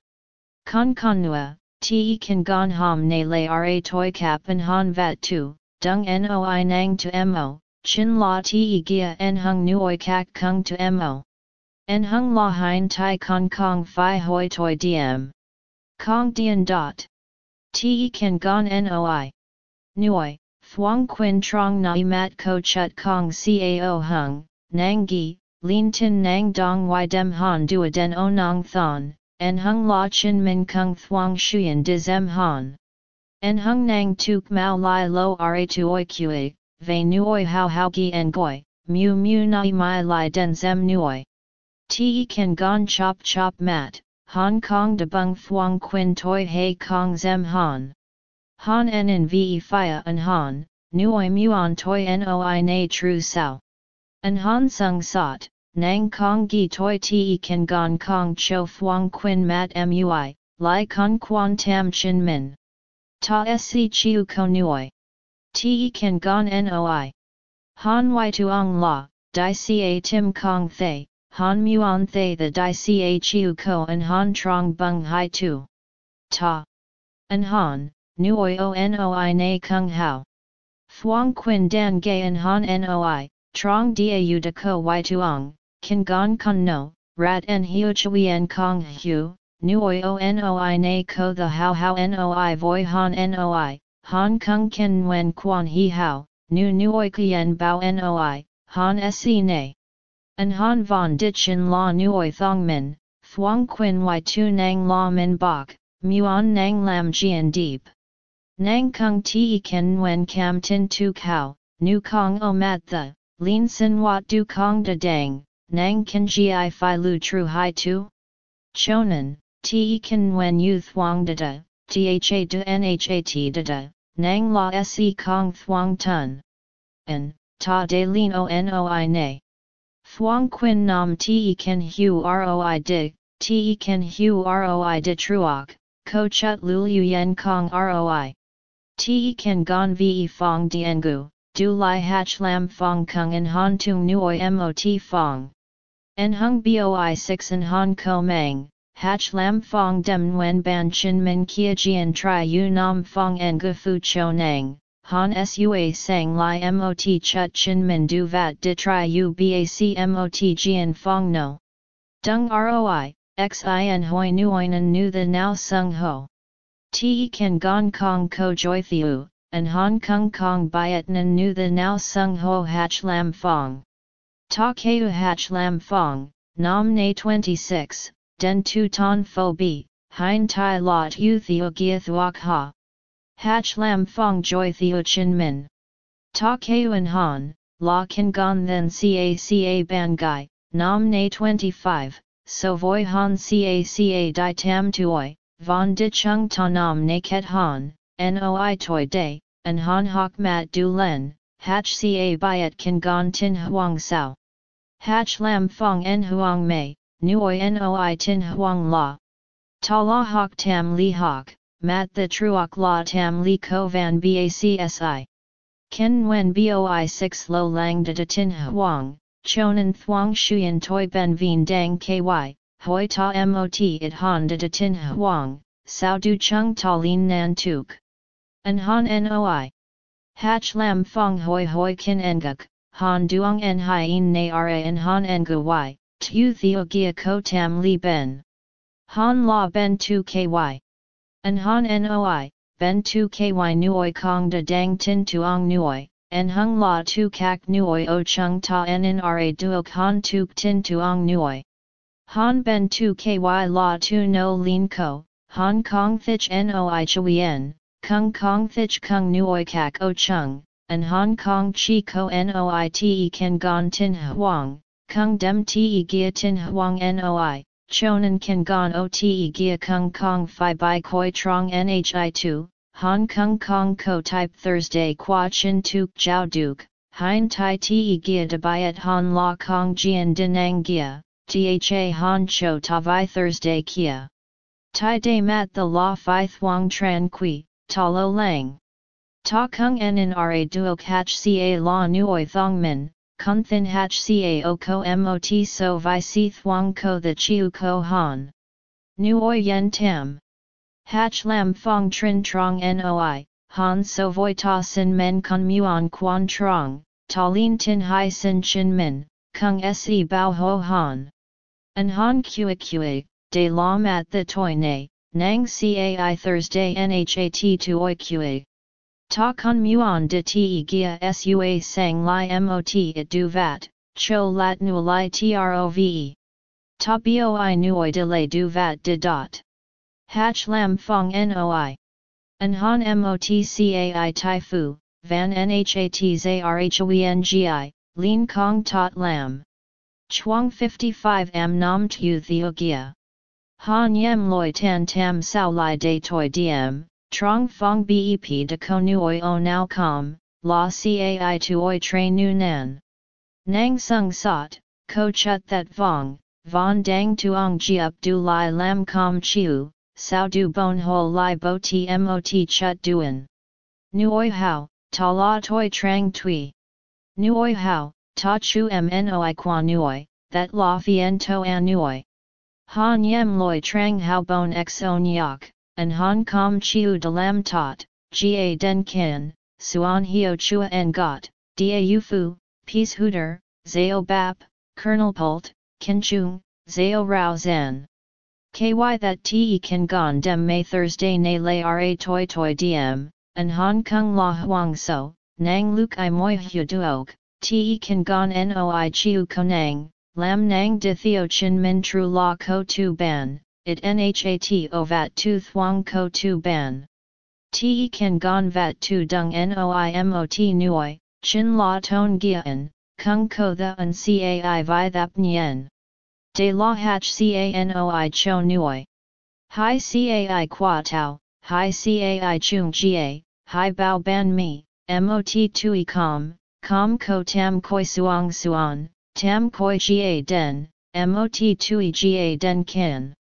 Con con nua, te kan gon ham ne le ra toi kap and han vat tu, dung noi nang to mo, chin la ti gia en hung nuoi kak kung to mo. En hung la hein tai con kong fi hoi toi diem. Kong Dian dot. Te kan gon noi. Nuoi, thuong quin trong nai mat ko chut kong cao hung, nang gi, lin tin nang dong y dem han dua den o nong thon, en hung la chin min kung thuang shuyen de zem han. En hung nang tuk mau lai lo ra tu oi kue, ve nuoi hao hao gi en goi, mu mu nai mai lai den zem nuoi. Te kan gon chop chop mat, Hong Kong de bung thuong quin toi hei kong zem han. Han en in ve fia an han, nuoi muon toi noi na tru sao. An han sung sot, nang kong gi toi te kan gon kong cho thuong quin mat mui, lai con quan tam chin min. Ta sc chiu ko nuoi. Te kan gon noi. Han y tuong la, di ca tim kong thay, han muon thay the di ca chiu ko and han trong bung hai tu. Ta. An han, nuoi o noi na kung hao. Thuong quin dan gay an han noi, trong dau de ko y tuong, kan gon kun no, rat en hiu chui en kong hu, nuoi o noi na ko the hao how noi voi han noi, han kung ken wen quan hi hao, nu nuoi kien bao noi, han se ne. An han von ditchin la nuoi thong min, thuong quin y tu nang la min bok, muon nang lam jian deep. Nang kung ti ken wen cam tin tu kao, nu kong o mat the, lin sin wat du kong da dang, nang kan gi fi lu tru hai tu? Chonan, ti ken wen yu thuong da da, tha da nhat da da, nang la se kong thuong tun. An, ta de lin o noi. Thuong quin nam te ken hu roi di, te ken hu roi di truok, ko chut lul yen kong roi. Te ken gon ve fong diengu, du lai hach lam fong kung en han tung nuoi mot fong. En hung boi 6 en han ko mang, hach lam fong dem nguyen ban chin min kia jian tri yu nam fong en gu fu cho nang, han sua sang li mot chut chin min du vat di tri u bac mot jian fong no. Dung roi, xin hoi nuoinen nu the now sung ho. Te kan gong kong ko joi thiu, and Hong Kong Kong byet nan nu the now sung ho hach lam fong. Ta keu hach lam fong, nam na 26, den tu ton fo bi, hein tai lot u theo gia thuok ha. Hach lam fong joy theo chin min. Ta keuan han, la kan gon then ca ca ban gai, nam na 25, so voi han ca ca di tam tuoi, von di chung ta nam na ket han, noi toi day, and han hok mat du len, hach ca byet kan gon tin huang sao. Hach lam fong en huang mei, nuoi noi tin huang la. Ta la hok tam li hok mat the truok la tam li ko van bacsi. Ken wen boi 6 lo lang de tin huang, chonan thuang shuyen toi ben vien dang ky, hoi ta mot it han de tin huang, sao du chung ta lin nan tuk. An han noi. Hach lam fong hoi hoi kin enguk, han duong en hien na ra en han engu y, tu theo gia ko tam li ben. Han la ben tu ky. An han noi, ben tu ky nuoi kong da dang tin tuong nuoi, en hung la tu kak nuoi o chung ta en in ra duok han tuk tin tuong nuoi. Han ben tu ky la tu no lin ko, Hong Kong thich noi chuyen, kung kong thich kung nuoi kak o chung, and Hong Kong chi ko noi te kan gon tin huang, kung dem te gia tin huang noi, chonan kan gon o te gia kung kong fi bai koi trong nhi 2, Hong Kong Kong ko type Thursday qua chin tuk jiao duk, hein tai te de byet han la kong jian dinang gia, tha han cho ta vi Thursday kia. Tai de mat the la fi thuang tran qui, ta lo lang. Ta kung en in ra duok hach ca la nuoi thong min, kun thin hach ca o ko mot so vi si thuang ko the chiu ko han. Nuoi yen tam. Hach lam fong trin trong noi, han so voi ta sin men kun muon quan trong, ta lin tin hai sin chin min, kung se bao ho han. An han kua kua, de la at the toi ne, nang cai Thursday nhat tu oi kua. Ta kun muon de te gia sua sang li mot it du vat, cho lat nu li trove. Ta boi nuoi de le du vat de dot. Hach lam fong noi. An han motcai tai fu, van nhat zarhoengi, lin kong tot lam. Chuang 55 am nam tu theogia. Han yem loi tan tam sao lai de toi diem, trong fong bep de ko nuoi o nao com, la cai tuoi tre nu nan. Nang sung sot, ko chut that vong, von dang tuong ji up du lai lam com chiu, sao du bon ho lai bo tmot chut duen. Nuoi hao, ta la toi trang tui. Nuoi hao, ta chu mnoi qua nuoi, that la fien to an nuoi. Han yem loi trang hao bon xo nyak, and Hong Kong chiu de lam tot, ga den kin, suan hio chua en got, da yu fu, peace hooter, zao bap, Colonel Pult, Chung, Zao Rao Zan. KY that te kan gon dem may Thursday na lay ra toy toy dm, and Hong Kong la huang so, nang luk i moi hu duog, te kan gon noi chiu konang, lam nang de theo chin min tru la ko tu ban, it nhat vat tu thuang ko tu ban. Te kan gon vat tu dung noi mot nuoi, chin la ton gian, kung ko the un cai vi thap nien. De la hach canoi cho nuoi. Hi cai qua tau, hi cai chung ga, hi bao ban mi, mot tui com, com ko tam koi suang suan, tam koi ga den, mot tui ga den kin.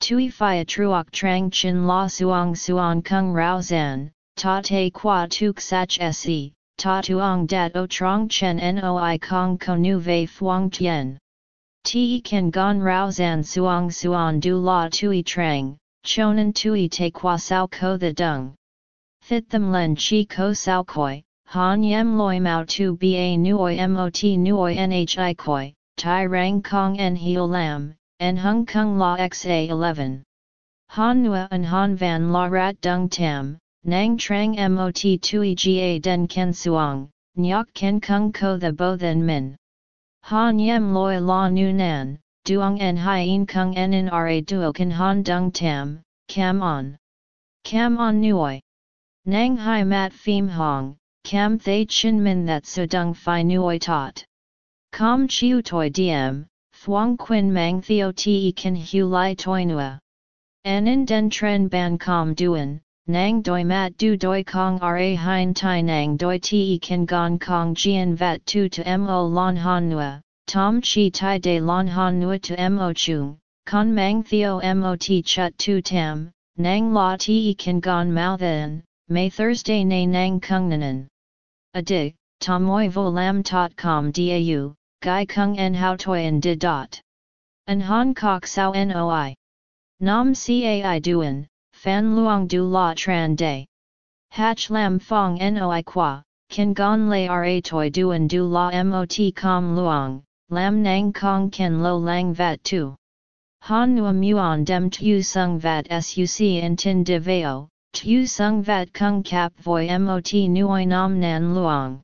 Tui a truok trang chin la suang suan kung rao zan, ta te qua tuk sach se, ta tuong dat o trong chen noi kong konu vei fuang tien. Ti kan gon rao zan suong suan du la tui trang, chonan tui te qua sao ko the dung. Fit them len chi ko sao koi, han yem loi mao tu ba nuoi mot nuoi nhi koi, tai rang kong en lam, en hung kung la xa 11. Han nua and han van la rat dung tam, Nang Trang Mot Tui Ga Den Ken Suang, Nyok Ken Kung Ko The Bo Then Min. Han Yem Loi La Nu Nan, Duong En Hien Kung En Ra Duo Kan Han Dung Tam, Cam On. Cam On Nuoi. Nang Hai Mat Phim Hong, Cam Thay Chin Min That Su Dung Phi Nuoi Tot. Com Chiu Toi Diem, Thuong Quin Mang Theo Te Kan Hu Lai Toi Nua. in Den Tren Ban Com Duan, Nang doi mat du doi kong ra hein tai nang doi te kan gong kong jian vat tu to mo lon han nua, tom chi tai de lon han nua to mo chung, con mang theo mot chut tu tam, nang la te kan gon mao then, may Thursday na nang kung nanan. A dig, tomoy vo lam tot com dau, gai kung en hao en di dot. An han kok sao noi. Nam cai duan, fan luong du la tran day. Hach lam fong noi qua, Kin gon lay ra toi duan du la mot com luong, lam nang kong ken lo lang vat tu. Han nua muon dem tu sung vat suc in tin de veo, tu sung vat kung kap voi mot nuoi nam nan luong.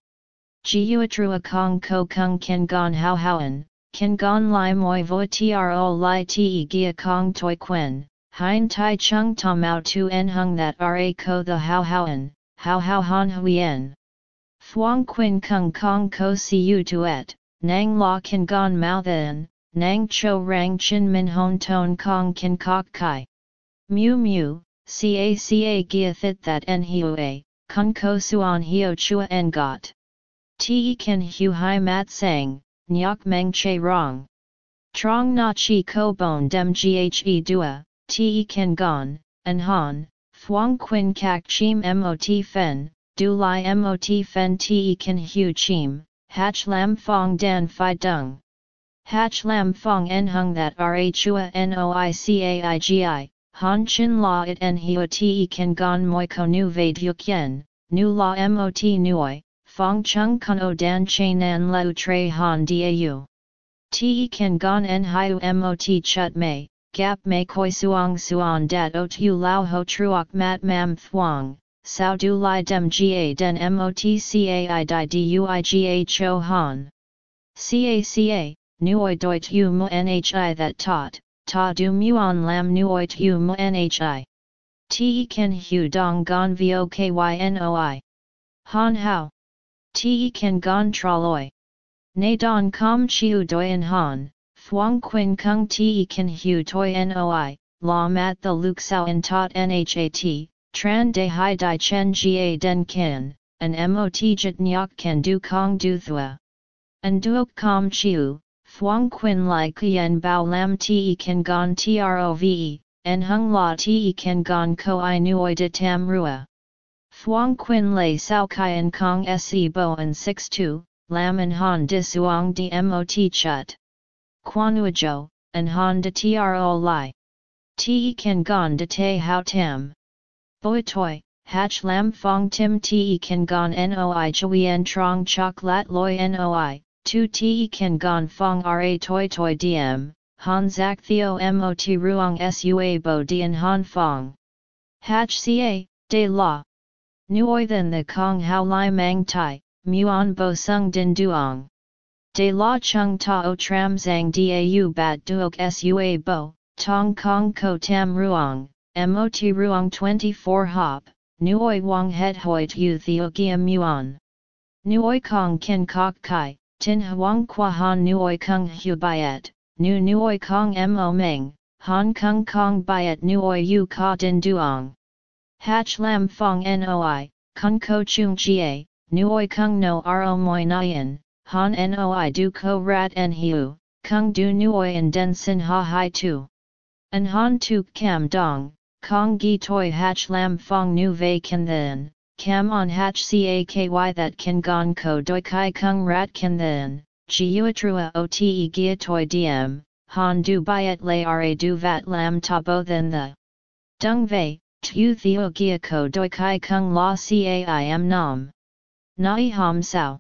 Jiuatrua kong ko kung ken gon hao haoan, ken gon lai moi voi tro lai te gia kong toi quen, Hein tai chung ta mao tu en hung that ra ko the hao haoan, hao hao han huyen. Thuong quin kung kong ko siu tuet, nang la kan gon mao then, nang cho rang chin min hon ton kong kan kok kai. Mu mu, ca ca gia thit that en hiu kung ko suan hio chua en got. Te kan hu hai mat sang, nyok meng che rong. Trong na chi ko bon dem ghe dua, te kan gon, an han, thuong quin kak chim mot fen, du li mot fen te kan hu chim, hach lam fong dan fi dung. Hach lam fong en hung that ra chua noicaigi, han chin la it en hua te kan gon moi ko nu vade yukyen, nu la mot nuoi, fong chung kun o dan chain an leu tre han dau. Te kan gon en hiu mot chut mei, gap me koi suong suan dat o tu lao ho truok mat mam thuong, sao du li dem ga den motcai di dui cho han. Caca, nuoi doi tu mu nhi that tot, ta du muon lam nuoi tu mu nhi. Te ken hu dong gon vokynoi. Han hao. Te ken gon traloi. Na don com chiu doyen han, thuong quin kung te ken hu toi noi, la mat the luksao in tot nhat, tran de hai di chen ga den kin, an mot jit nyok can du kong du thua. An duok com chiu, thuong quin lai kien bao lam te ken gon trove, en hung la te ken gon ko i nuoi de tam rua. Thuong quin lay sao kien kong se bo an 6-2, lam en han disuang di mot chut. Quanuajo, an han de tro lai. Te ken gon de te hao tam. Boi toi, hach lam fong tim te ken gon noi chuyen trong chok lat loi noi, tu te ken gon fong ra toi toi DM, han zak theo mot ruang sua bo dien han fong. Hach ca, de la. Nuoi than the kong hao lai mang tai, muon bo sung din duong. De la chung ta o tram zang dau bat duok sua bo, tong kong ko tam ruang, mot ruang 24 hop, nuoi wang het hoi tu theo gia muon. Nuoi kong ken kok kai, tin huang qua han nuoi kung hu byet, nu nuoi kong mo meng, han Kong kong byet nuoi yu ka din duong. Hach lam fong noi, kung ko chung jie, nuoi kung no ro moi nyan, han noi du ko rat en hiu, kung du nuoi en den sin ha hai tu. An han tuk kam dong, kong gi toi hach lam fong nu vei kan then, kam on hach caky that kan gon ko doi kai kung rat kan then, ji uatrua o te gia toi diem, han du byet lay ra du vat lam tabo then the. Dung vei, tu theo gia ko doi kai kung la caim nam. Nai ham sao.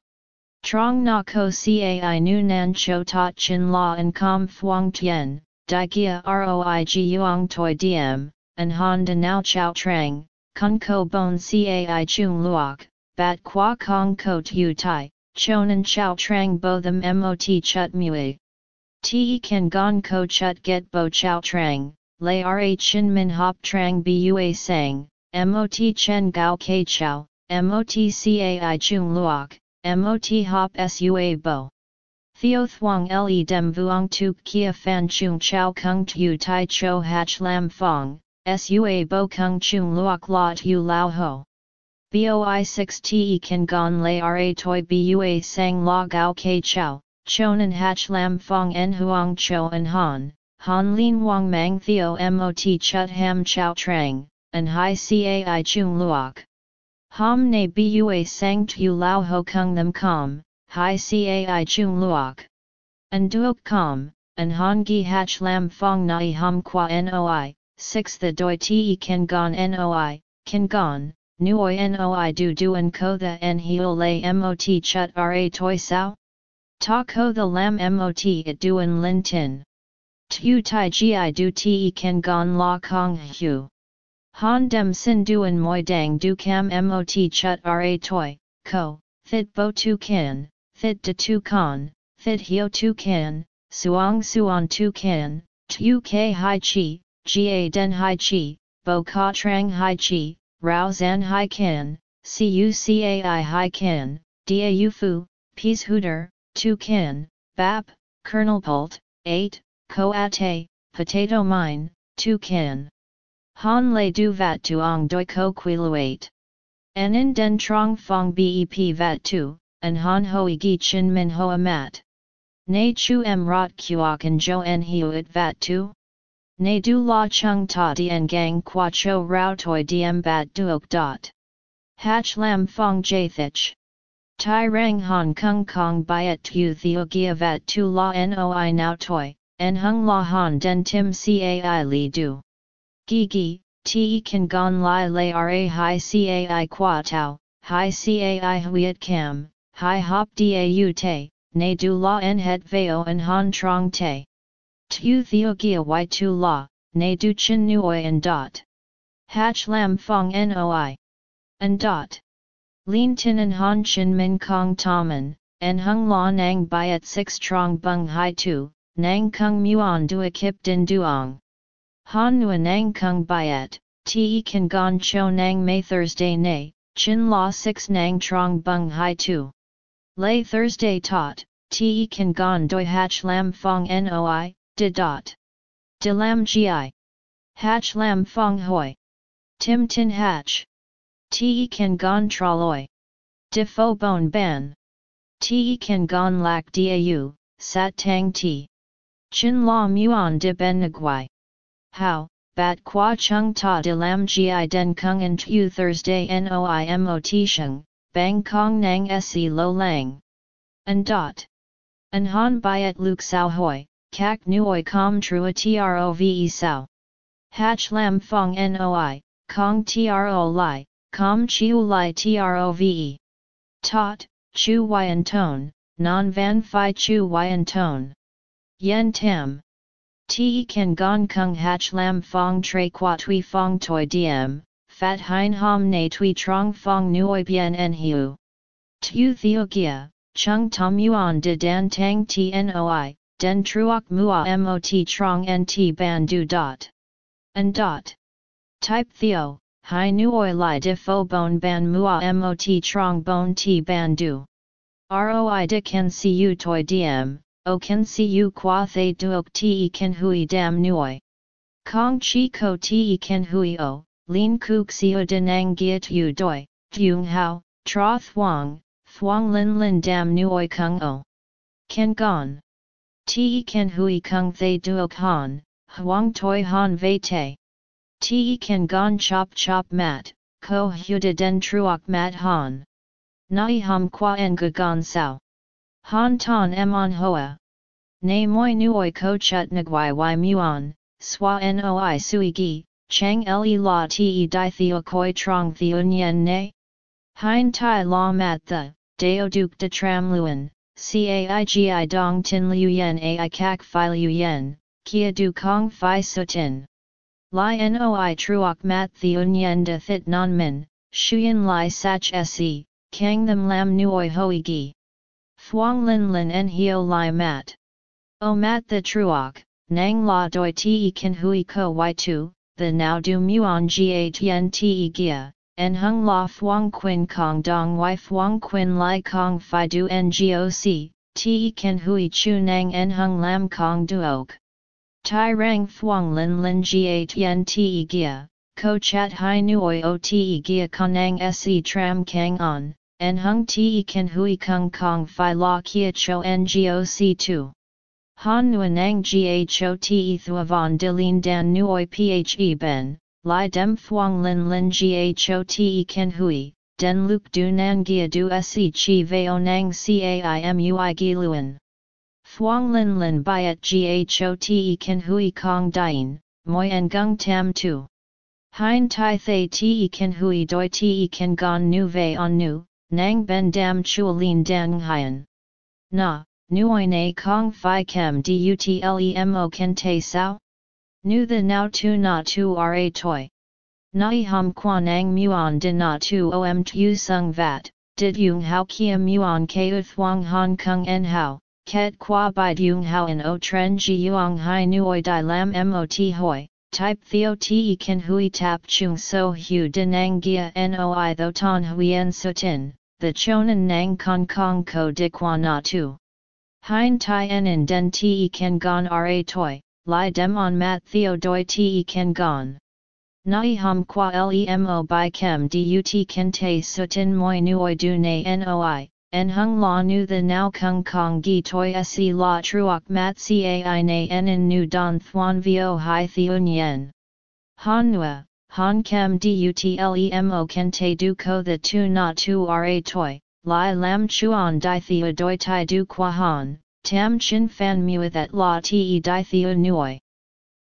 Trong na ko cai nu nan cho tot chin la and com phuong tien, di gia roi gi yuang toi diem, and han de nao chao trang, kun ko bon cai chung luok, bat qua kong ko tu tai, chonan chao trang bo them mot chut mui. Te kan gon ko chut get bo chao trang, lay ra chin min hop trang bua sang, mot chen gao ke chao, mot cai chung luok, mot hop sua bo. Theo thuong le dem vuong tuk kia fan chung chao kung tu tai cho hach lam fong, Sua bo kung chung luok la tu lao ho. Boi 6 te kan gon lay ra toi bua sang la gao ke chow, chonan hach lam fong en huang cho en han, han lin wang mang theo mot chut ham chow trang, and hai cai chung luok. Ham ne bua sang tu lao ho kung them com, hai cai chung luok. And duok com, and han gi hach lam fong nai ham qua noi, 6 The doi te kan gon noi, Ken gon, nuoi noi du duan ko the en hio lay mot chut ra toi sao? Ta ko the lam mot it duan lin tin. Tu tai gi du te kan gon la kong hu. Han dem sin duan moi dang du cam mot chut ra toi, ko, fit bo tu kan, fit de tu kan, fit hio tu kan, suang suan tu kan, tu k hai chi, Ga den hai chi, bo ka trang hai chi, rao zan hai kan, cucai hai kan, da fu, Peashooter, tu kan, bap, Kernel-pult, 8, ko ate, potato mine, tu kan. Han lei du vat tuong doi ko quiluate. in den trong fong bep vat tu, and han hoi gi chin min hoa mat. Nei chu em rot kuok and jo en hiuit vat tu? Ne du la chung ta dien gang qua cho rao toi diem bat duok dot. Hach lam fong jathich. Tai rang hong kong kong byet tu theo gia vat tu la noi now toi, en hung la han den tim cai li du. Gi gi, te kan gon lai lay ra hi cai qua tau, hi cai huiet cam, hi hop da te, ne du la en het veo en han trong te. Tu theo gia y tu la, ne du chin nuoi and dot. Hach lam fong noi. And dot. Lin tin and han chin min kong tamen, en hung la nang byet six trong bung hai tu, nang kung muon dua kip din duong. Han nua nang kung byet, te kan gon cho nang may Thursday nay, chin la 6 nang trong bung hai tu. Lay Thursday tot, te kan gon doi hatch lam fong noi, de dot. De lam gi. Hatch lam fong hoi. Tim tin hatch. Te kan gon traloi. De fo bon ban. Te kan gon lak dau, sat tang ti. Chin la muon de ben nguai. How, bat qua chung ta de lam gi den kung and tu Thursday noi mot sheng, bang kong nang se lo lang. And dot. An han byet luk sao hoi, kak nuoi com trua trove sao. Hatch lam fong noi, kong tro li, com chiu li trove. Tot, chu y tone, non van phi chu y tone. Yen tam. Te kan gong kung hach lam fong tre qua tui fong toi diem, fat hein hom ne tui trong fong nuoi bien en hiu. Tu theo gia, chung tom yuan de dan tang tnoi, den truok mua mot trong nt ban du dot. And dot. Type theo, hai nuoi li de fo bon ban mua mot trong bon t ban du. Roi de can see you toi diem, o see you qua the duok te can hui dam nuoi. Kong chi ko te can hui o, lin kuk sio denang giat yu doi, dung hao, tra thuang, thuang lin lin dam nuoi kung o. Ken gon. Te can hui kung thay duok han, huang toi han vei te. Te can gon chop chop mat, ko hu de den truok mat han. Nai hum qua en gon sao. Han ton em on hoa. Ne moi nuoi ko chut nguai y muon, swa noi sui gi, chang le la te di theo koi trong theo nyen ne. Hein tai la mat the, deo duke de tram luen, caigi dong tin liu yen ai kak fi liu yen, kia du kong fi sutin. Li noi truok mat theo nyen de thit non min, shuyen li sach se, kang them lam nuoi hoi gi. Thuong lin lin en hio li oh, mat. O mat the truok, nang la doi te kan hui ko y tu, the now du muon ga tien te gia, en hung la fuang quin kong dong y fuang quin lai kong fi du ngoc, te kan hui chu nang en hung lam kong duok. Tai rang fuang lin lin ga tien te gia, ko chat hai nuoi o te gia konang se tram kang on, en hung te kan hui kung kong fi la kia cho ngoc tu. Han nuanang ghote thuavan dilin dan nuoi phe ben, li dem thuang lin lin ghote ken hui, den luk du nan gia du se chi veo nang caimui gi luan. Thuang lin lin byet ghote ken hui kong dien, moi en gung tam tu. Hein tai thay te ken hui doi te ken gon nu ve on nu, nang ben dam chualin dan hien. Na, nuoi na kong fi kem dutlemo ken te sao? Nu the now tu na tu ra toi. Nai hum quan ang muon de na tu om tu sung vat, did yung hao kia muon ke thuang hong kong en hao, ket qua bai yung hao en o tren ji yuang hai nuoi di lam mot hoi. Type theo te kan hui tap chung so hu denang gia noi tho ton huyen sutin, the chonan nang kong kong ko de qua na tu. Hein tai en in den te ken gon ra toi, li dem on mat theo doi te ken gon. Nai hum qua lemo by kem dut ken te sutin moi nuoi du na noi, en hung la nu the now kung kong gi toi se la truok mat cai na en in nu don thuan vio hai theun yen. Han nua, han kem dutlemo ken te du ko the tu na tu ra toi, Lai lam chuan di thea doi tai du qua han, tam chin fan mueth at la te di thea nuoi.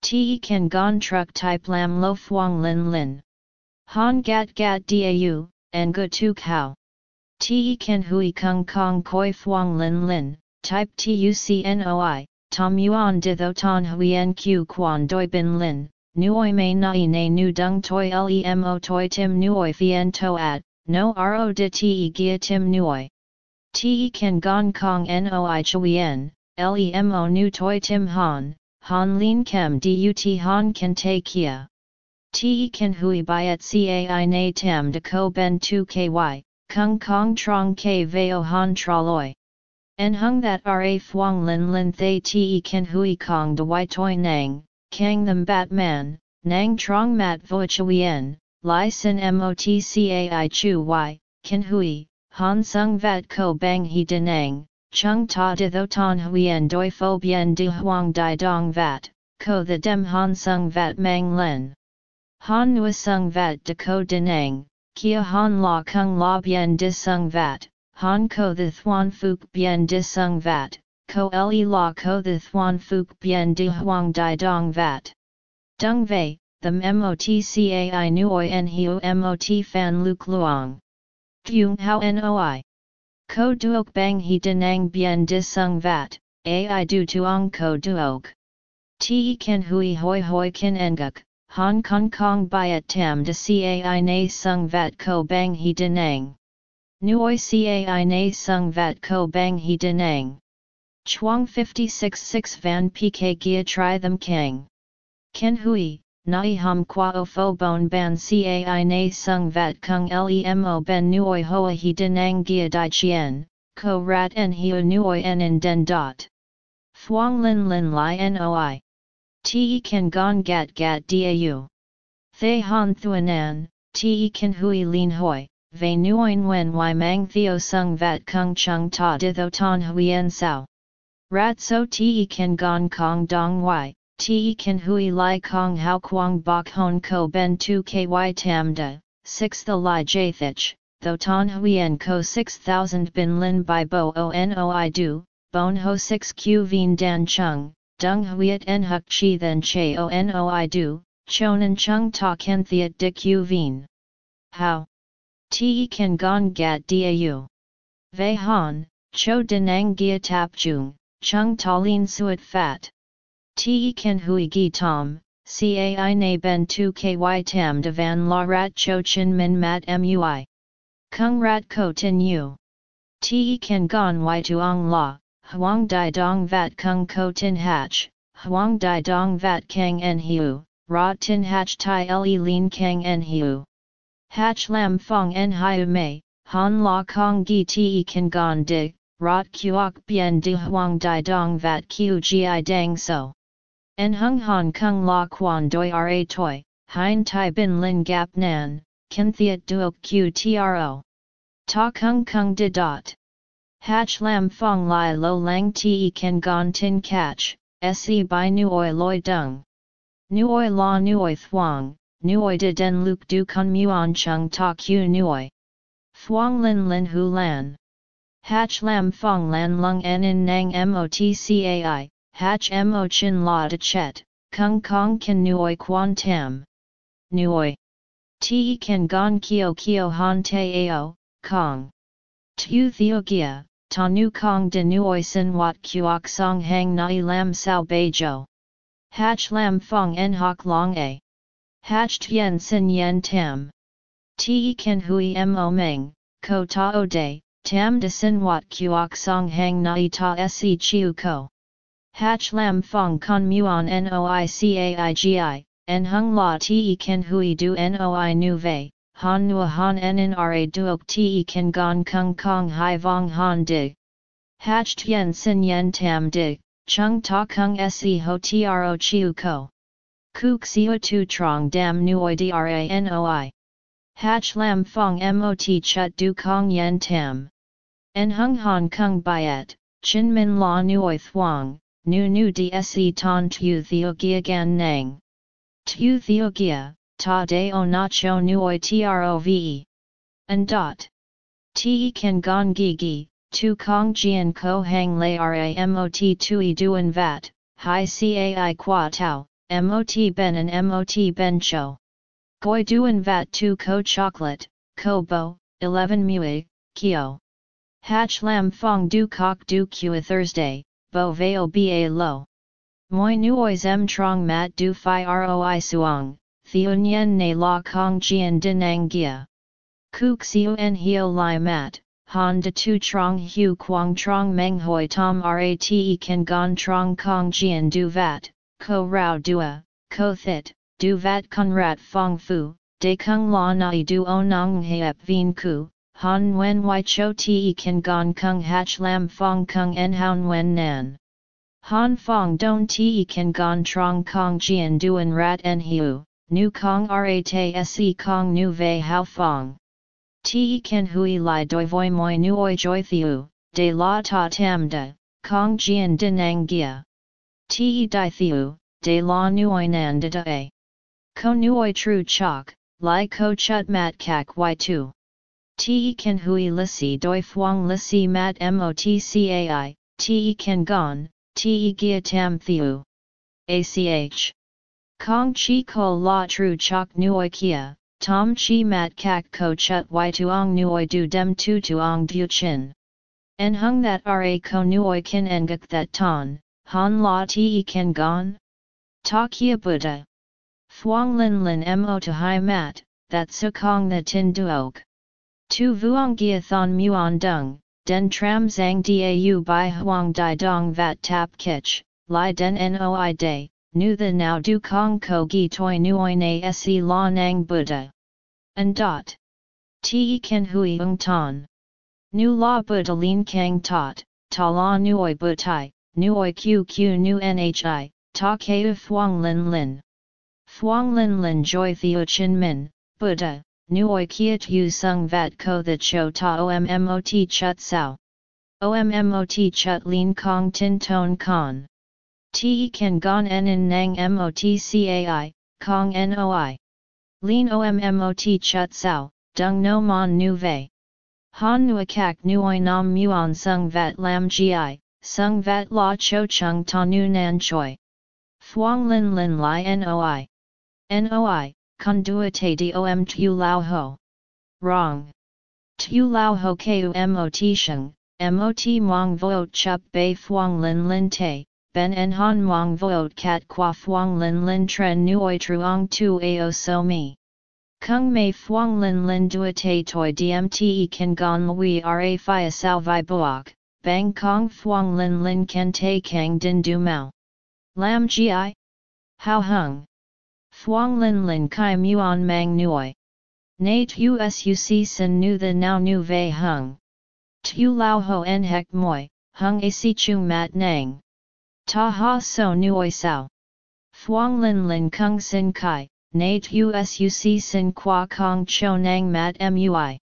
Te kan gon truck type lam lo fuang lin lin. Han gat gat dau, en gu tu kao. Te kan hui kung kong koi fuang lin lin, type tucnoi, tom yuan di tho ton huyen q quan doi bin lin, nuoi may nai na nu dung toi lemo toi tim nuoi fien to at, no ro de te gia tim nuoi. Te kan gong kong noi chuyen, lemo nu toi tim han, han lin kem dut han kan te kia. Te kan hui byet cai na tam de ko ben tu ky, kung kong trong k veo han traloi. En hung that ra phuong lin lin thay te kan hui kong de y toi nang, kang them Batman, nang trong mat vo chuyen, li sin motcai chu y, kan hui, han sung vat ko bang he denang, chung ta de tho ton huyen doi pho bien de huang di dong vat, ko the dem han sung vat mang len. Han nua sung vat de ko denang, kia han la kung la bien de sung vat, han ko the thuan phuc bien de sung vat, ko le la ko the thuan phuc bien di huang di dong vat. Dung vei, the motcai nuoi en hiu mot fan luk luong. Dung hao noi. Ko duok bang he denang bien di sung vat, ai du tuong ko duok. Te ken hui hoi hoi kin enguk, Hong Kong Kong byet tam de cai na sung vat ko bang he denang. Nuoi cai na sung vat ko bang he denang. Chuang 56 6 van pk gia tri them kang. Ken hui, nai hum qua o fo bon ban cai na sung vat kung lemo ben nuoi hoa he denang gia di chien, ko rat en hiu nuoi en in den dot. Thuong lin lin li noi. Te kan gon gat gat dau. Thay han thuanan, te kan hui lin hoi, ve nuoin wen y mang theo sung vat kung chung ta di tho ton huyen sao. Rat so te kan gon kong dong y, te kan hui li kong hao quang bok hon ko ben tu ky tam da, 6 the li jathich, tho ton huyen ko 6000 bin lin by bo o noi du, bon ho 6 q vien dan chung, dung huiet en huk chi then che o noi du, chonan chung ta ken thiet dik u vien. How? Te kan gon gat dau. Ve han, cho denang gia tap chung, chung talin suet fat. Te ken hui gi tom, cai na ben tu ky tam de van la rat cho chin min mat mui. Kung rat ko tin yu. Te ken gon y tuong la, huang di dong vat kung ko tin hach, huang di dong vat kang en hiu, ra tin hach tai le lin kang en hiu. Hach lam fong en hiu mei, han la kong gi te kan gon dig, rot kuok bien di huang di dong vat kiu gi dang so. En hung han kung la quan doi ra toi, hein tai bin lin gap nan, ken thiet duok q tro. Ta kung kung di dot. Hach lam fong lai lo lang te kan gon tin catch, se by nuoi loi dung. Nuoi la nuoi thuang, nuoi de den luk du kun muon chung ta q nuoi. Thuang lin lin hu lan. Hach lam fong lan lung en in nang motcai, hach mo chin la de chet, kung kong kan nuoi quan tam. Nuoi. Te kan gon kio kio han te ao, kong. Tu theogia, ta nu kong de nuoi sin wat kuok song hang nai lam sao bejo. Hach lam fong en hok long a. Hach tien sin yen tam. Te kan hui mo meng, ko ta o de, tam de sin wat kuok song hang nai ta se chiu ko. Hach lam fong con muon noi caigi, en hung la te ken hui du noi nu vei, han nua han en ra duok te ken gon kung kong hai vong han dig. Hach tien sin yen tam dig, chung ta kung se ho tro chiu ko. Kuk sio tu trong dam nuoi dra noi. Hach lam fong mot chut du kong yen tam. En hung han kung byet, chin min la nuoi thuang, nu nu dse ton tu theogia gan nang. Tu theogia, ta de o nacho nuoi trove. And dot. Te kan gon gi gi, tu kong jian ko hang lay ramot tui duan vat, hi cai qua tau, mot ben and mot ben cho. Goi duan vat tu ko chocolate, ko bo, 11 mui, kio. Hach lam fong du kok du kua Thursday, bo veo ba lo. Moi nuois m trong mat du fi roi suong, theunyen ne la kong jian dinang gia. Kuk en hio li mat, han de tu trong hu quang trong meng hoi tom rate kan gon trong kong jian du vat, ko rao dua, ko thit, du vat kun rat fong fu, de kung la nai du o nong heap vien ku, han wen y cho te kan gong kung hach lam fong kung en han wen nan. Han fong don te kan gong trong kong jian duan rat en hiu, nu kong rat se kong nu vei hao fong. Te kan hui li doi voi moi nuoi joi thiu, de la ta tam de, kong jian dinang gia. Te di thiu, de la nuoi nan de da a. Ko nuoi tru chok, li ko chut mat kak y2. Te kan hui lisi doi fuang lisi mat motcai, te kan gon, te gia tam thiu. ACH. Kong chi ko la tru chok nuoi kia, tom chi mat kak ko chut y tuong nuoi du dem tu tuong du chin. En hung that ra ko nuoi kin engak that ton, han la te kan gon? Ta kia buddha. Thuong lin lin mo to hai mat, that su kong the tin duok. Tu vuong gia thon muon dung, den tram zang dau by huang di dong vat tap kich, li den noi day, nu the now du kong ko gi toi nuoi na se la nang buddha. And dot. Te kan hui ung ton. Nu la buddha lin kang tot, ta la nuoi butai, nuoi qq nu nhi, ta keu thuong lin lin. Thuong lin lin joy theo chin min, buddha, nuoi kiet yu sung vat ko the cho ta ommot chut sao. Ommot chut lin kong tin ton con. Te kan gon en in nang mot cai, kong noi. Lin ommot chut sao, dung no mon nu vei. Han nua kak nuoi nam muon sung vat lam gi, sung vat la cho chung ta nu nan choi. Thuong lin lin li noi. Noi, conduite dom tu lao ho. Wrong. Tu lao ho ku mot sheng, mot mong voot chup bei thuong lin lin te, ben en han mong voot kat qua thuong lin lin tren nuoi truong tu ao so mi. Kung mei thuong lin lin duate toi dmte kan gon lui ra phia sao vi boak, bang kong thuong lin lin kan te kang din du mau. Lam gi? How hung? Thuong lin lin kai muon mang nuoi. Na tu suc sin nu the now nu Ve hung. Tu lao ho en hek moi, hung a si chung mat nang. Ta ha so nuoi sao. Thuong lin lin kung sin kai, na tu suc sin qua kong cho nang mat mui.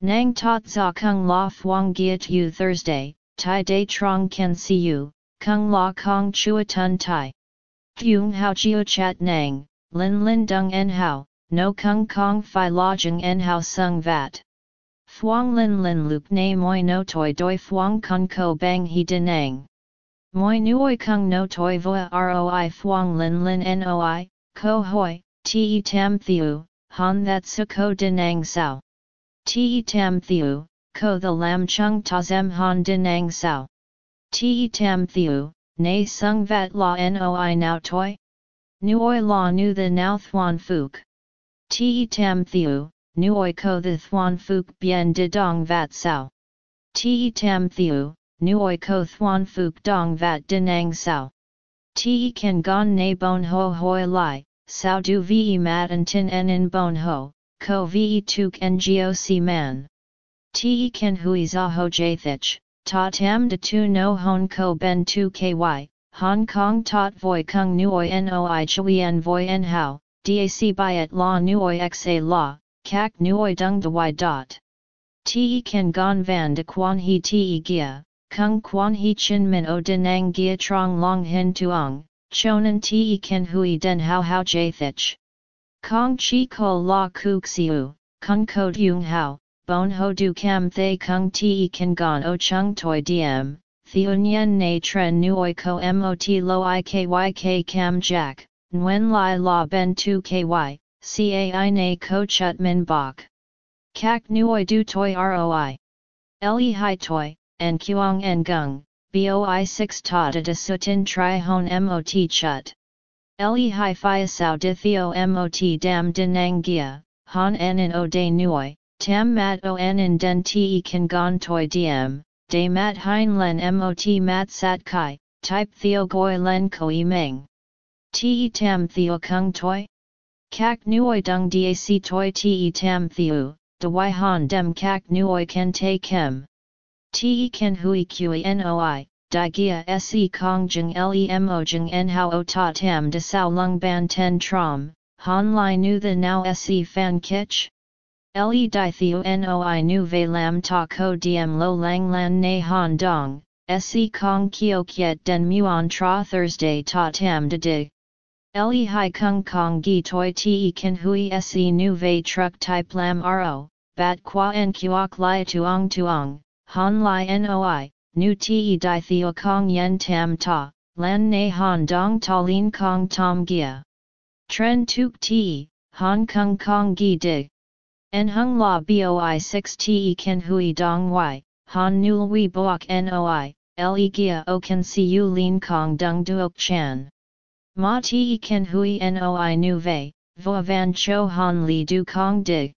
Nang tot za kung la thuong giat you Thursday, tai day trong can see you, kung la kong chua tun tai. Thuong hao chio chat nang, Lin Lin Dung En Hao, No Kung Kong Phi Lojing En Hao Sung Vat. Thuong Lin Lin Lup Na Moi No Toi Doi Thuong Kung Ko Bang He Denang. Moi Nuoi Kung No Toi Voa Roi Thuong Lin Lin Noi, Ko Hoi, Te Tam Thiu, Han That Su Ko Denang Sao. Te Tam Thiu, Ko The Lam Chung Ta Zem Han Denang Sao. Te Tam Thiu, Na Sung Vat La Noi Now Toi? Nuoi la nu the now thuan phuc. Te tam thiu, nuoi ko the thuan phuc bien de dong vat sao. Te tam thiu, nuoi ko thuan phuc dong vat dinang sao. Te kan gon na bon ho hoi lai, sao du ve mat an tin en in bon ho, ko ve tuk ngoc man. Te kan hui za ho jathich, ta tam de tu no hon ko ben tu ky, Hong Kong tot voi kung nuoi noi chuyen voi en hao, dac byet la nuoi xa la, kak nuoi dung de y dot. Te kan gon van de quan he te gia, kung quan he chin min o denang gia trong long hin tuong, chonan te kan hui den hao hao jathich. Kong chi ko la kuk siu, kung ko dung hao, bon ho du cam thay kung te kan gon o chung toi diem, Theunyen na tren nuoi ko mot lo ikyk cam jack, nguen lai la ben tu ky, cai na ko chut min bok. Kak nuoi du toi roi. Le hai toi, en kuang en gung, boi 6 ta de sutin tri hon mot chut. Le hai phia sao de theo mot dam dinang gia, han en in o de nuoi, tam mat o en in den te kan gon toi diem de mat hein len mot mat sat kai, type theo goi len koi meng. Te tam theo kung toi? Kak nuoi dung dac toi te tam theo, de y han dem kak nuoi ken te kem. Te ken hui kui noi, di gia se kong jeng lemo jeng en hao o ta tam de sao lung ban ten trom, han lai nu the now se fan kich? Le di theo noi nu ve lam ta ko diem lo lang lan na han dong, se kong kio kiet den muon tra Thursday ta tam de dig. Le hai kung kong gi toi te kan hui se nu ve truck type lam ro, bat qua en kuok lai tuong tuong, han lai noi, nu te di theo kong yen tam ta, lan na han dong ta lin kong tom gia. Tren tuk te, han kung kong gi dig. En hung la boi 6 te kan hui dong y, han nul wi boak noi, le gia o kan si u lin kong dung duok chan. Ma te ken hui noi nu vei, vo van cho han li du kong dig.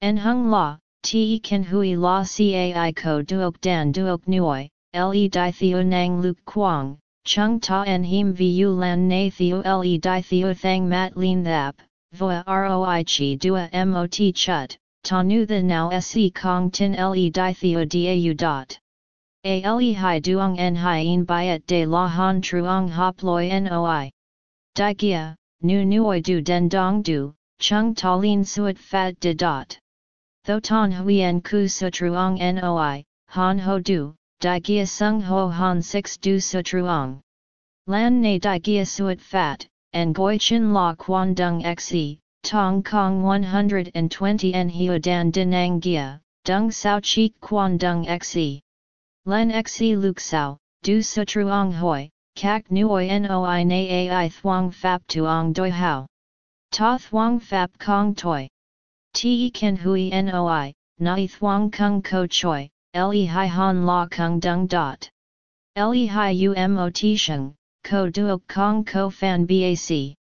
En hung la, te ken hui la cai ko duok dan duok nuoi, le di theo nang luk quang, chung ta en him vu lan na theo le di theo thang mat lin thap, voa roi chi dua mot chut, ta nu the now se kong tin le di theo dau dot. A le hai duong en hien byet de la han truong hop loi noi. Di gia, nu nuoi du den dong du, chung ta lin suet fat de dot. Tho ton huyen ku truong noi, han ho du, di gia sung ho han 6 du sutruong. Lan na di gia suet fat, en goi chin la quan dung xe, tong kong 120 en hio dan dinang gia, dung sao chi quan dung xe. Len xe luk sao, du sutruong hoi, kak nuoi noi na ai thuong fap tuong doi hao. Ta thuong fap kong toi. Te ken hui noi, nai thuong kung ko choi, le hai han la kung dung dot. Le hai umot sheng, ko duok kong ko fan bac.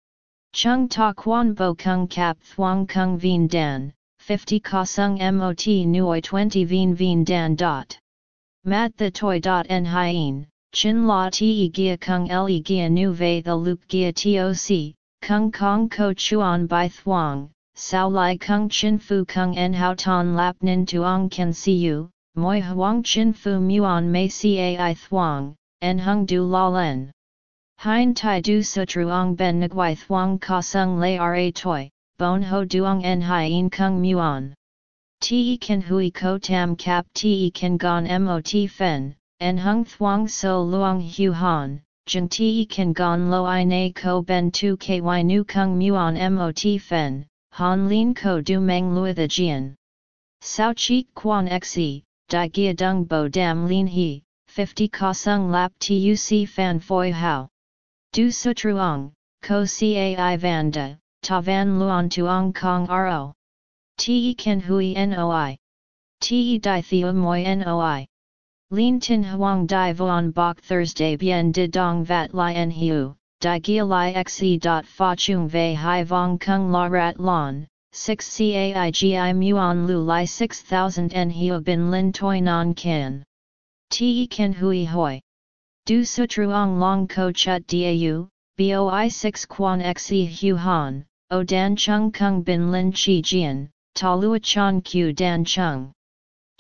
Chung ta quan bo kung kap thuong kung vien dan, 50 ka sung mot nuoi 20 vien vien dan dot. Mat the toy dot en Chin la te gia kung le gia nu the luke gia toc, kung kong ko chuan by thuang, sao lai kung chin fu kung en hao ton lap nin tuong can see you, moi huang chin fu muon mei cai thuang, en hung du la len. Hein tai du sutruong ben nguai thuang ka sung lay ra toi, bon ho duong en hien kung muon. Te kan hui ko tam kap te kan gon mot fen, en hung thuang so luong hu han, jeng te kan gon lo i na ko ben tu ky nu kung muon mot fen, han lin ko du meng lui the jian. Sao chi quan xe, di gia dung bo dam lin he, 50 ka sung lap tuc fan foi hao. Du sutruong, ko cai vanda, ta van luon tuong kong ro. Te kan hui noi. Te di moi noi. Lin tin huang di vuan bok Thursday bien de dong vat li en hiu, gia li xe dot fa chung vei hai vong kung la rat lon, 6 caigi muon lu li 6000 en hiu bin lin toi non kin. Te ken hui hoi. Du sutruong long ko chut dau, boi 6 quan xe hu han, o dan chung kung bin lin chi jian, ta lua chan q dan chung.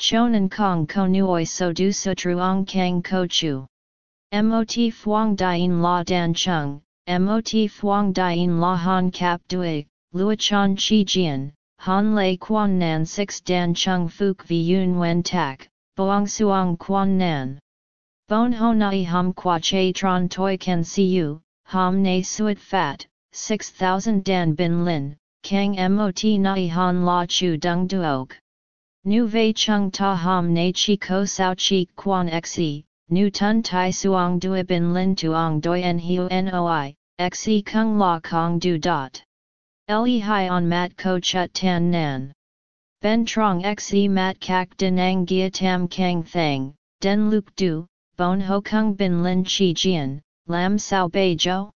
Chonan kong ko nuoi so du sutruong kang ko chu. Mot fuang dien la dan chung, mot fuang dien la han kap dui, lua chan chi jian, han lei quan nan 6 dan chung fuk vi yun wen tak, boang suang quan nan. Bon ho nai hum qua che tron toi can see you, ham ne suet fat, 6000 dan bin lin, kang mot nai han la chu dung duok. Nu vei chung ta ham na chi ko sao chi quan xe, nu tun tai suong dui bin lin tuong doi en hiu noi, xe kung la kong du dot. Le hai on mat ko chut tan nan. Ben trong xe mat kak denang gia tam kang thang, den luk du, bon ho kung bin lin chi jian, lam sao bei jo?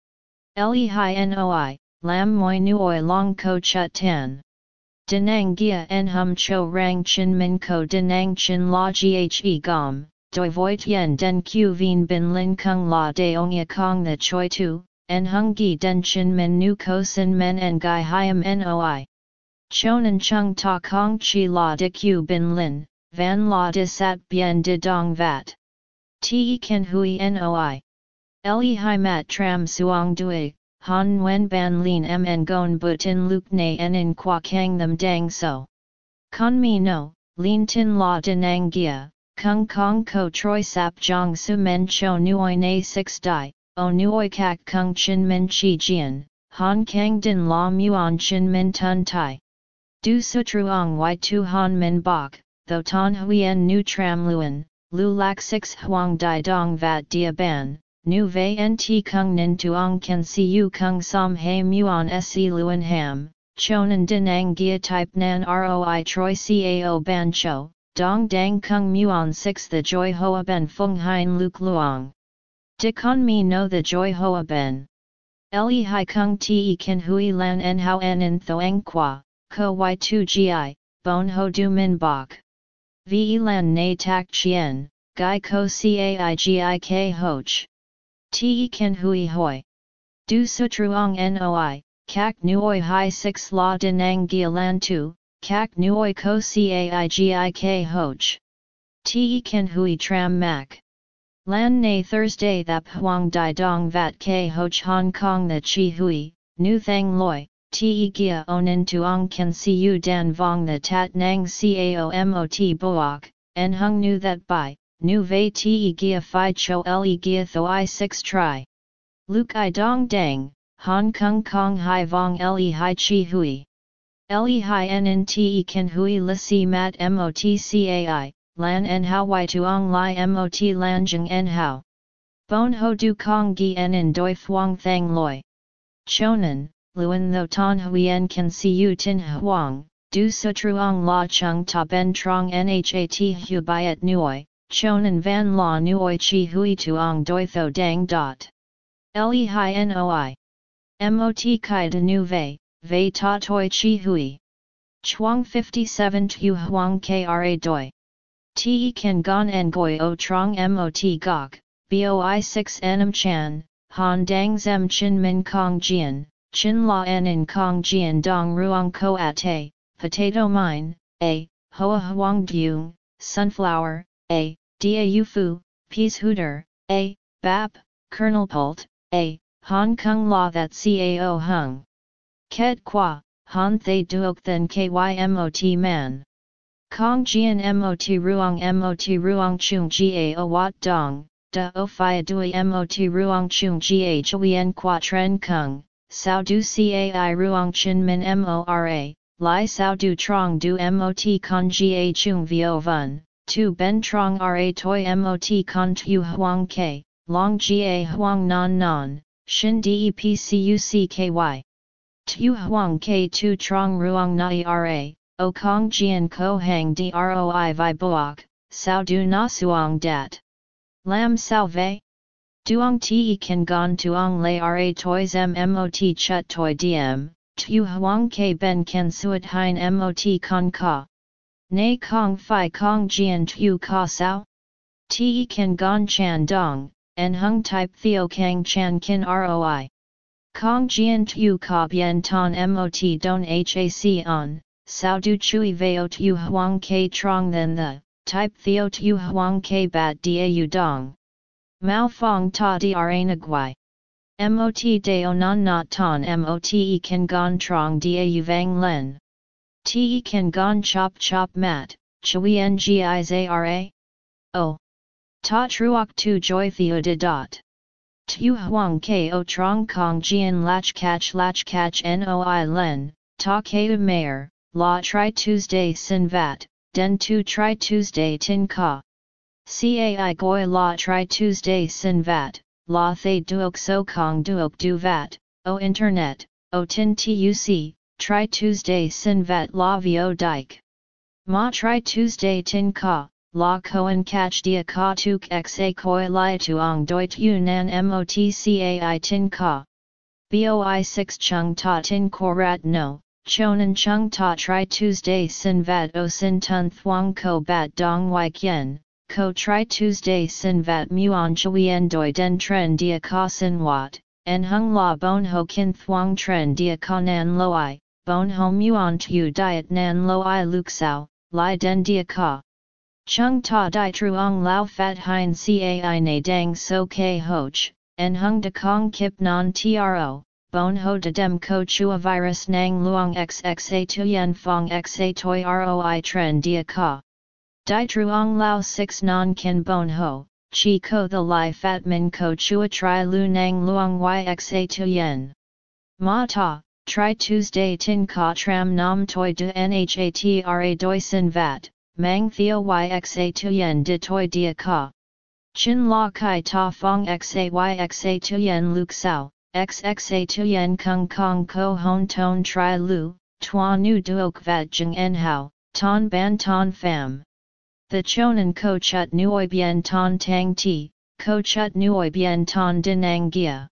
Le hai noi, lam moi nuoi long ko chut tan. Denang gia en hum cho rang chin min ko denang chin la ghe gom, doi voit yen den q vien bin lin kung la de ongya kong the choi tu, en hung gi den chin men nu ko sin men en gai hiam noi. Chonan chung ta kong chi la de q bin lin, van la de sat bien de dong vat. Te ken hui noi. Li hai mat tram suong dui, han nguyen ban lin mn gon but in luk ne en qua kang them dang so. Con mi no, lin tin la denang gia, kung kong ko troi sap jong su men cho nuoi na 6 dai, o nuoi kak kung chin min chi jian, han kang din la muon chin min tun tai. Du sutruong y tu han min bok, tho ton huyen nu tram luen, lu lak 6 huang dai dong vat dia ban, nu vei nt kung nin tuong kan siu kung som he muon se luen ham, chonan dinang gia type nan roi troi cao ban cho, dong dang kung muon 6 the joy hoa ben fung hein luk luong. De con mi no the joy hoa ben. Le hai kung te kan hui lan en hao en in thoang qua, ko y2 gi, bon ho du min bok. Ve lan na tak chien, gai ko cai gik hoch. Te kan hui hoi. Du sutruong noi, kak nuoi hai 6 la denang gia lan tu, kak nuoi ko cai gik hoch. Te kan hui tram mak. Lan na Thursday thap huang di dong vat ke hoch Hong Kong the chi hui, nu thang loi, te gia onin tuong kan siu dan vong the tat nang cao mot boak, en hung nu that by, nu vei te gia fi cho le gia tho i 6 try. Luke i dong dang, hong kong kong hai vong le hai chi hui. Le hai en te kan hui la si mat mot cai, lan en hao y tuong li mot lan jeng en hao. Bon ho du kong gi en doi fuang thang loi. Chonan, luen tho ton huyen kan siu tin huang, du sutruong la chung ta ben trong nhat hu byet nuoi, chonan van la nuoi chi hui tuong doi tho dang dot. Le hi noi. Mot kai de nu vei, vei ta toi chi hui. Chuang 57 tu huang kra doi. Te kan gon en goi o trong mot gok, boi 6 enam chan, han dang zem chin min kong jian, chin la en in kong jian dong ruang ko ate, potato mine, a, hoa huang dung, sunflower, a, Da Fu, Peashooter, A, Bap, Kernel-pult, A, Hong Kong Law that Cao Hung. Ket Qua, Han Thay Duok Then KYMOT Man. Kong Jian MOT Ruong MOT Ruong Chung Ga Wat Dong, Da O Phia Dui MOT Ruong Chung Ga Chuyen Qua Tren Kung, Sao Du Cai Ruong Chin Min MORA, Lai Sao Du Trong Du MOT Con Ga Chung Vio Vun tu ben trong ra toi mot con tu huang ke, long ga huang non non, shin depcucky. Tu huang ke tu trong ruang nai ra, o kong jian ko hang droi vi boak, sao du na suang dat. Lam sao ve? Duong te kan gon tuong lay ra toys mmot chut toi diem, tu huang ke ben kan suat hein mot con ka. Nei kong fi kong jian tu ka sao? Te kan gon chan dong, en hung type theo kang chan kin roi. Kong jian tu ka bien ton mot don hac on, sao du chui veo tu huang ke trong than the, type theo tu huang ke bat da dong. Mao fong ta dra naguai. Mot de onan not ton mot kan gon trong da vang len. Te kan gon chop chop mat, chui ngi zara? Oh! Ta truok tu joy theo de dot. Tu huang ko trong kong jian lach catch lach catch noi len, ta keu mayor, la tri Tuesday sin vat, den tu tri Tuesday tin ka. Cai goi la tri Tuesday sin vat, la thay duok so kong duok du vat, o internet, o tin tuc, Try Tuesday Sin Vat La Vio Dike. Ma Try Tuesday Tin Ka, La Koan Catch Dia Ka Tuk Xa Koi Lai Tuong Doit Yunan Motcai Tin Ka. Boi 6 Chung Ta Tin Korat No, Chonan Chung Ta Try Tuesday Sin Vat O Sin Tun Thuong Ko Bat Dong Wai Kien, Ko Try Tuesday Sin Vat Muon Chuyen Doi Den Tren Dia Ka Sin Wat, en hung la bon ho kin thuong tren dia ka nan loi, bon ho muon tu diet nan loi luk sao, li den dia ka. Chung ta di truong lao fat hein cai na dang so ke hoch, en hung de kong kip non tro, bon ho de dem ko chua virus nang luong xxa tuyen fong xa toi roi tren dia ka. Di truong lao 6 non kin bon ho, chi ko the li fat min ko chua tri lu nang luong yxa tuyen. Ma ta, tri Tuesday tin ka tram nam toi de nhatra doi sin vat, mang theo yxa tuyen de toi dia ka. Chin la kai ta fong xa yxa tuyen luk sao, xxa tu yen kung kong ko hon ton tri lu, tuan nu duok vat jeng en hao, ton ban ton fam. The chonan ko chut nuoi bien ton tang ti, ko chut nuoi bien ton dinang gia.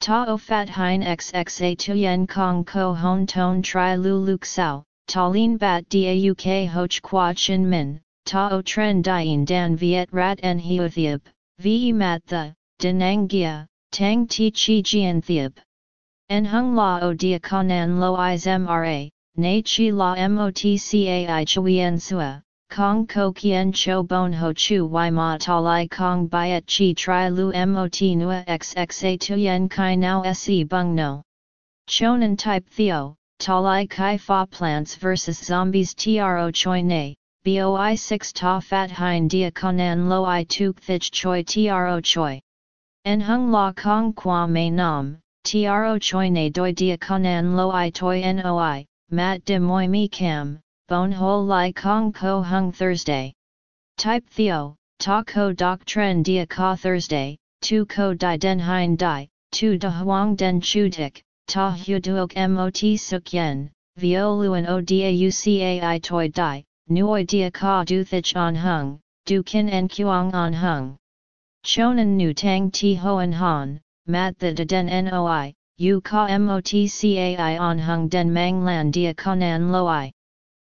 Ta o fat hein xxa tuyen kong ko hon ton tri lu luk sao, ta lin bat dauk hoch qua chin min, ta o tren dien dan viet rat en hiothiab, ve mat the, dinang gia, tang ti chi jian thiab. En hung la o dia konan lo is mra, na chi la motcai chuyen sua, Kong ko kien cho bon ho chu y ma ta lai kong byet chi tri lu mot nua xxa tuyen kai now se bung no. Chonan type theo, ta lai kai fa plants versus zombies tro choi ne, boi 6 ta fat hein dia konan lo i tuk thich choi tro choi. En hung la kong qua me nam, tro choi ne doi dia konan lo i toi noi, mat de moi mi cam Bon Ho Lai Kong Ko Hung Thursday. Type Theo, Ta Ko Doc Tren Dia Ka Thursday, Tu Ko Di Den Hein Dai, Tu De Huang Den Chu Tik, Ta Hu Duok Mot Suk Yen, Vio Luan O Daucai Toi Dai, Nuoi Dia Ka Du Thich On Hung, Du Kin En Kuang On Hung. Chonan Nu Tang Ti Hoan Han, Mat The De Den Noi, U Ka Motcai On Hung Den Mang Lan Dia Konan Loi.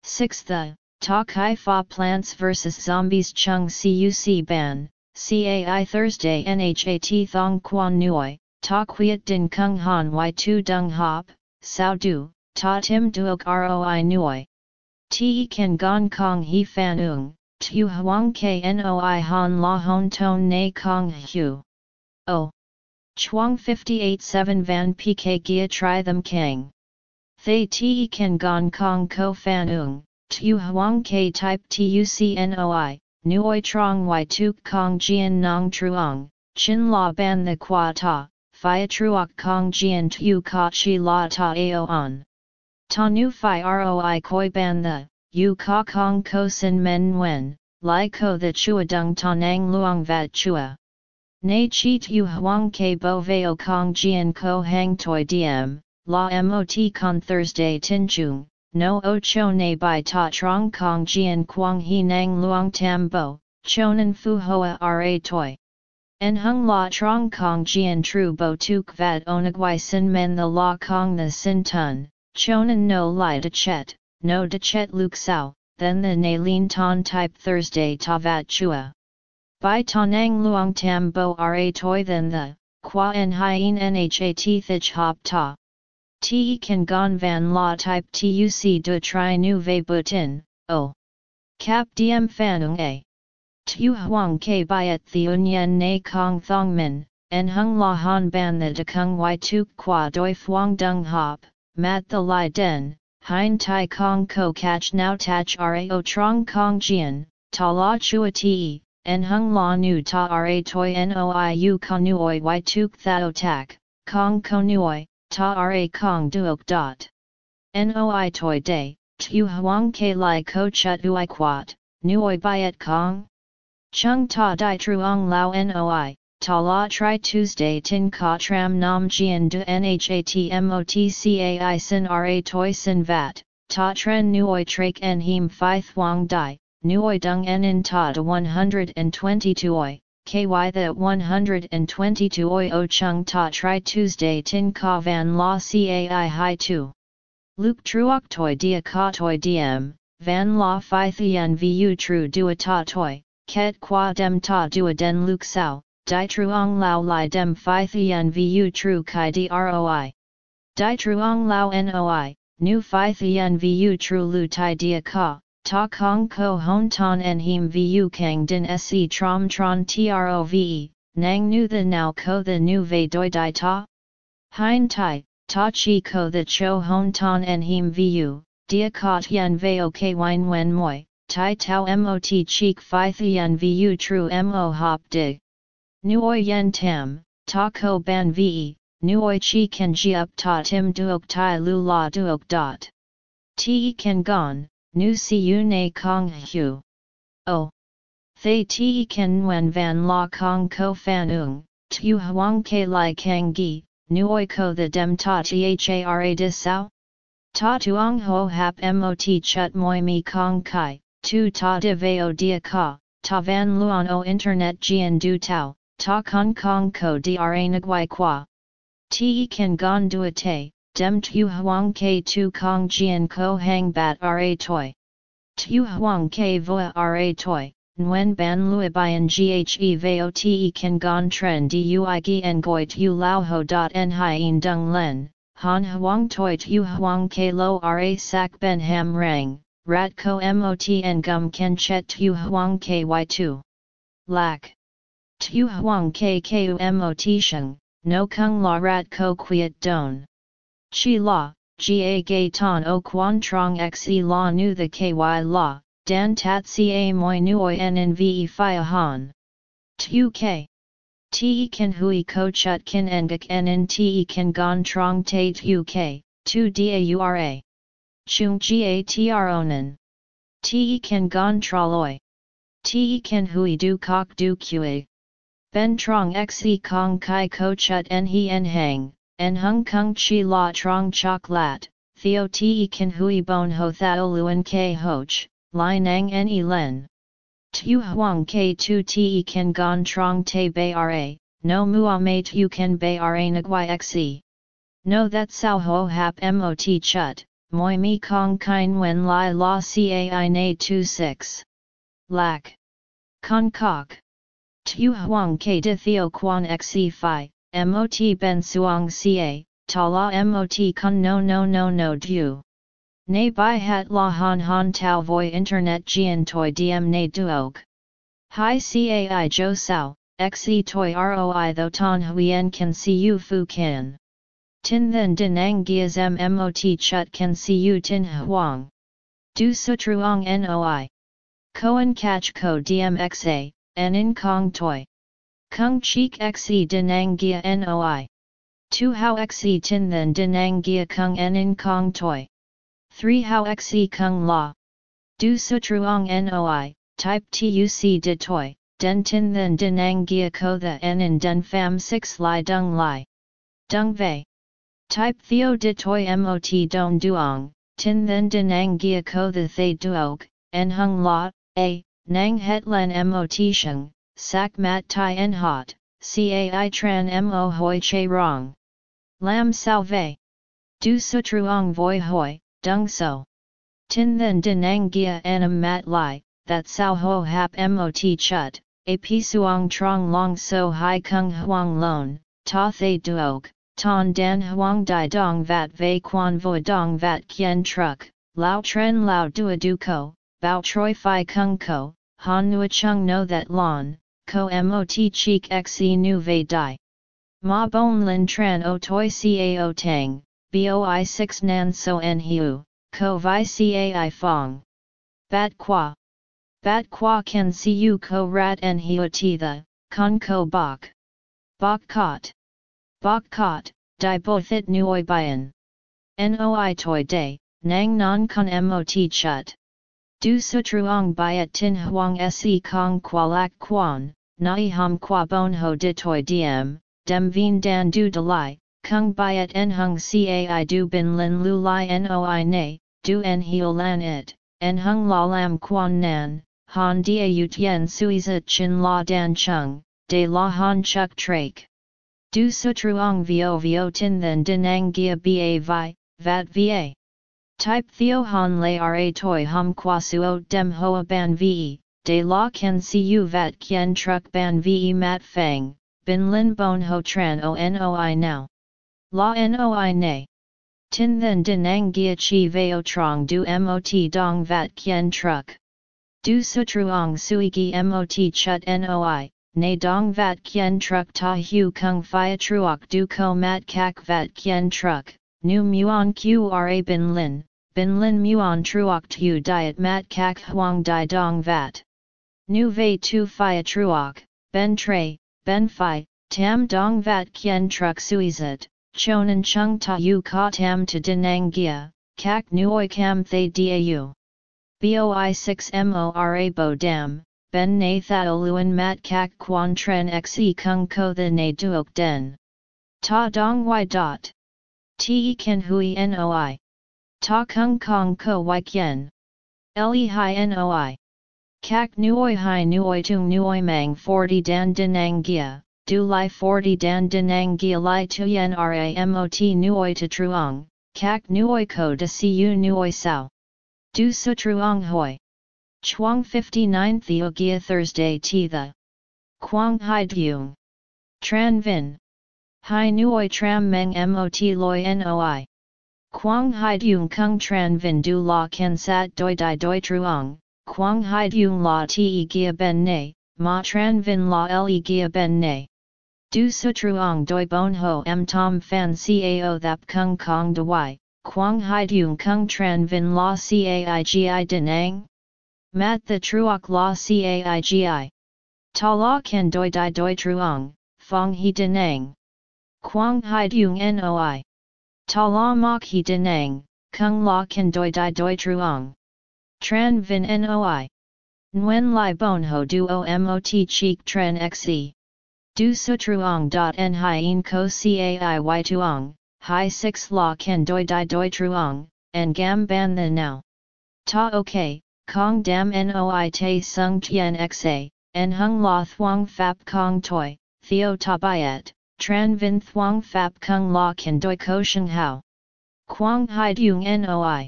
6. The Ta Kai Fa Plants vs Zombies Chung Cuc Ban, CAI Thursday Nhat Thong Quan Nui, Ta Quiet Din Kung Han Y2 Dung Hop, Sao Du, Ta Tim Duok Roi Nui. Te Kan Gong Kong He Fan Ung, Tu Huang Knoi Han La Hon Ton Ne Kong Hu. O. Chuang 58 7 Van PK Gia Tri Them Kang. Thay te kan gong kong ko fan ung, tu huang ke type tucnoi, nuoi trong y tuk kong jian nong truong, chin la ban the qua ta, phia truok kong jian tu ka chi la ta ao on. Ta nu roi koi ban the, u ka kong ko sin men nguen, lai ko the chua dung ta nang luong vat chua. Nei chi tu huang ke bo veo kong jian ko hang toi diem, La Mot Con Thursday Tin Chung, No O Cho Ne Bai Ta Trong Kong Jian Quang He Nang Luang Tam Bo, Chonan Fu Hoa Ra Toi. En Hung La Trong Kong Jian Tru Bo Tuk Vat Onagwai Sin Men The La Kong The Sin Tun, Chonan No Lai De Chet, No De Chet Luk Sao, then the Ne Lin Ton Type Thursday Ta Vat Chua. Bai Ta Nang Luang Tam Bo Ra Toi then the, Qua En Hien Nhat Thich Hop Ta. Te kan gon van la type tuc de tri nu ve butin, o. Cap diem fanung a. Tu huang ke byet the unyen na kong thong min, en hung la han ban the de kung y tuk qua doi fuang dung hop, mat the li den, hein tai kong ko catch now tach rao trong kong jian, ta la chua te, en hung la nu ta ra toi noi u konuoi y tuk thao tak, kong konuoi, ta ra kong duok dot. Noi toi day, tu huang ke lai ko chut ui quat, nuoi byet kong? Chung ta di truong lao noi, ta la tri Tuesday tin ka tram nam jian de nhatmotcai sin ra toi sin vat, ta tren nuoi trak en him phi thuang di, nuoi dung en in ta de 122 oi, KY the 122 Oi O Chung Ta Tri Tuesday Tin Ka Van La Cai Hai Tu. Luke Truok Toi Dia Ka Toi Diem, Van La Phi Thien Vu Tru Dua Ta Toi, Ket Qua Dem Ta Dua Den Luke Sao, di truong lao li dem phi thien vu tru kai droi. Di truong lao noi, nu phi thien vu tru lu tai dia ka, ta kong ko hon ton en him vu kang din se trom tron trove, nang nu the now ko the nu ve doi di ta? Hein tai, ta chi ko the cho hon ton en him vu, dia ka tien ve ok wine wen moi, tai tau mot cheek phi thien vu tru mo hop dig. Nuoi yen tam, ta ko ban ve, nuoi chi kan ji up ta tim duok tai lu la duok dot. Ti kan gon, nu si u na kong hu. O. Thay ti ken nguyen van la kong ko fan ung, tu huang ke lai kang gi, nuoi ko the dem ta thara dis sao? Ta tuong ho hap mot chut moi mi kong kai, tu ta de veo dia ka, ta van luon o internet jian du tau, ta kong kong ko dra nguai qua. Te kan gon duate, dem tu huang ke tu kong jian ko hang bat ra toi. Tu huang ke voa ra toi, Nguyen ban lui bian ghe veo te kan gon tren dui gi en goi tu lao ho dot en hien dung len, han huang toi tu huang ke lo ra sak ben ham rang, rat ko mot en gum ken chet tu huang ky tu. Lack. Tu huang ke ku mot sheng, no kung la rat ko quiet don. Chi la, ga gay ton o quan trong xe la nu the ky la, dan tat ca moi nuoi en ve fia han. Tu k. Te kan hui ko chut kin engak en en te kan gon trong te tu k, tu daura. Chung ga tronen. Te kan gon traloi. Te kan hui du kok du kue. Ben trong xe kong kai ko chut en he en hang, en hung kung chi la trong chok lat, theo te kan hui bon ho thao luen ke hoch, li nang en e len. Tu huang ke tu te kan gon trong te bay ra, no mua me tu kan bay ra nagwai xe. No that sao ho hap mot chut, moi mi kong kine wen li la cai na 26. Lack. Con kok. Tu huang ke de theo quan xe phi, mot ben suang ca, ta la mot kun no no no no du. Nay bai hat la han han tau voi internet jian toi diem nay duog. Hi cai jo sao, xe toi roi tho ton huyen can see you fu can. Tin then dinang gias mmot chut can see you tin huang. Du sutruong noi. Koan catch ko dmxa, en in kong toi. Kung cheek xe dinang gia noi. Tu how xe tin then dinang gia kung en in kong toi. 3 How xe kung la. Du sutruong noi, type tuc de toi, den tin then denang gia ko the en in den fam 6 li dung li. Dung vei. Type theo de toi mot don duong, tin then denang gia ko the thay duog, en hung la, a, nang het len mot sheng, sak mat tai en hot, cai tran mo hoi che rong. Lam sao vei. Du sutruong voi hoi, dung so. Tin then denang gia anam mat lai, that sao ho hap mot chut, a pi suang trong long so hai kung huang lon, ta thay duog, ton dan huang di dong vat Ve quan vo dong vat kien truck, lao tren lao dua du ko, bao troi fi kung ko, han nua chung no that lon, ko mot cheek xe nu vei di. Ma bon lin tran o toi cao tang, boi 6 nan so en hiu, ko vi cai fong. Bat qua. Bat qua can see you ko rat en hiu ti the, con ko bok. Bok kot. Bok kot, di both it nuoi bian. Noi toi day, nang non con mot chut. Du sutruong byat tin huang se kong lak quan, nai ham qua bon ho di toi diem, dem vien dan du de lai, kung byat en hung cai du bin lin lu lai noi ne, du en hio lan it, en hung la lam quan nan, han dia u tien suiza chin la dan chung, de la han chuk trake. Du sutruong vio vio tin then dinang gia ba vi, vat va. Type theo han le ra toi hum suo dem hoa ban ve, de la can siu vat kien truck ban ve mat fang, bin lin bon ho tran o noi now. La noi nay. Tin then denang gia chi veo trong du mot dong vat kien truck. Du sutruong sui gi mot chut noi, nay dong vat kien truck ta hu kung fia truok du ko mat kak vat kien truck, nu muon qra bin lin, bin lin muon truok tu diet mat kak huang di dong vat. Nu vei tu fia truok, ben tre, ben fi, tam dong vat kien truck suizet, chonan chung ta yu ka tam to denang gia, kak nuoi cam thay dau. Boi 6 mora bo dam, ben na thao luan mat kak quan tren xe kung ko the na duok den. Ta dong y dot. Te ken hui noi. Ta kung kong ko y kien. Le hi noi. Kak nuoi hi nuoi tung nuoi mang 40 dan denang gia, du li 40 dan denang gia li tuyen ramot nuoi to truong, kak nuoi ko de siu nuoi sao. Du su truong hoi. Chuang 59 Theo Gia Thursday T the. Quang Hai Dung. Tran Vin. Hai Nuoi Tram Meng Mot Loi Noi. Quang Hai Dung Kung Tran Vin Du La Ken Sat Doi Dai Doi Truong, Quang Hai Dung La Te Gia Ben Ne, Ma Tran Vin La Le Gia Ben Ne. Du Sutruong Doi Bon Ho M Tom Fan Cao Thap Kung Kong Wai, Quang Hai Dung Kung Tran Vin La Caigi Denang? Mat the Truok La Caigi. Ta La Ken Doi Dai Doi Truong, Fong He Denang. Quang Hai Dung Noi. Ta La Mok He Denang, Kung La Ken Doi Dai Doi Truong. Tran Vin Noi. Nguyen Lai Bon Ho Duo Mot Cheek Tren Xe. Du sutruong dot en hien ko cai y tuong, hi 6 la ken doi di doi truong, and gam ban the now. Ta ok, kong dam noi te sung tien xa, en hung la thuong fap kong toi, theo ta byet, tran vin thuong Phap kung la ken doi ko sheng hao. Quang hai dung noi.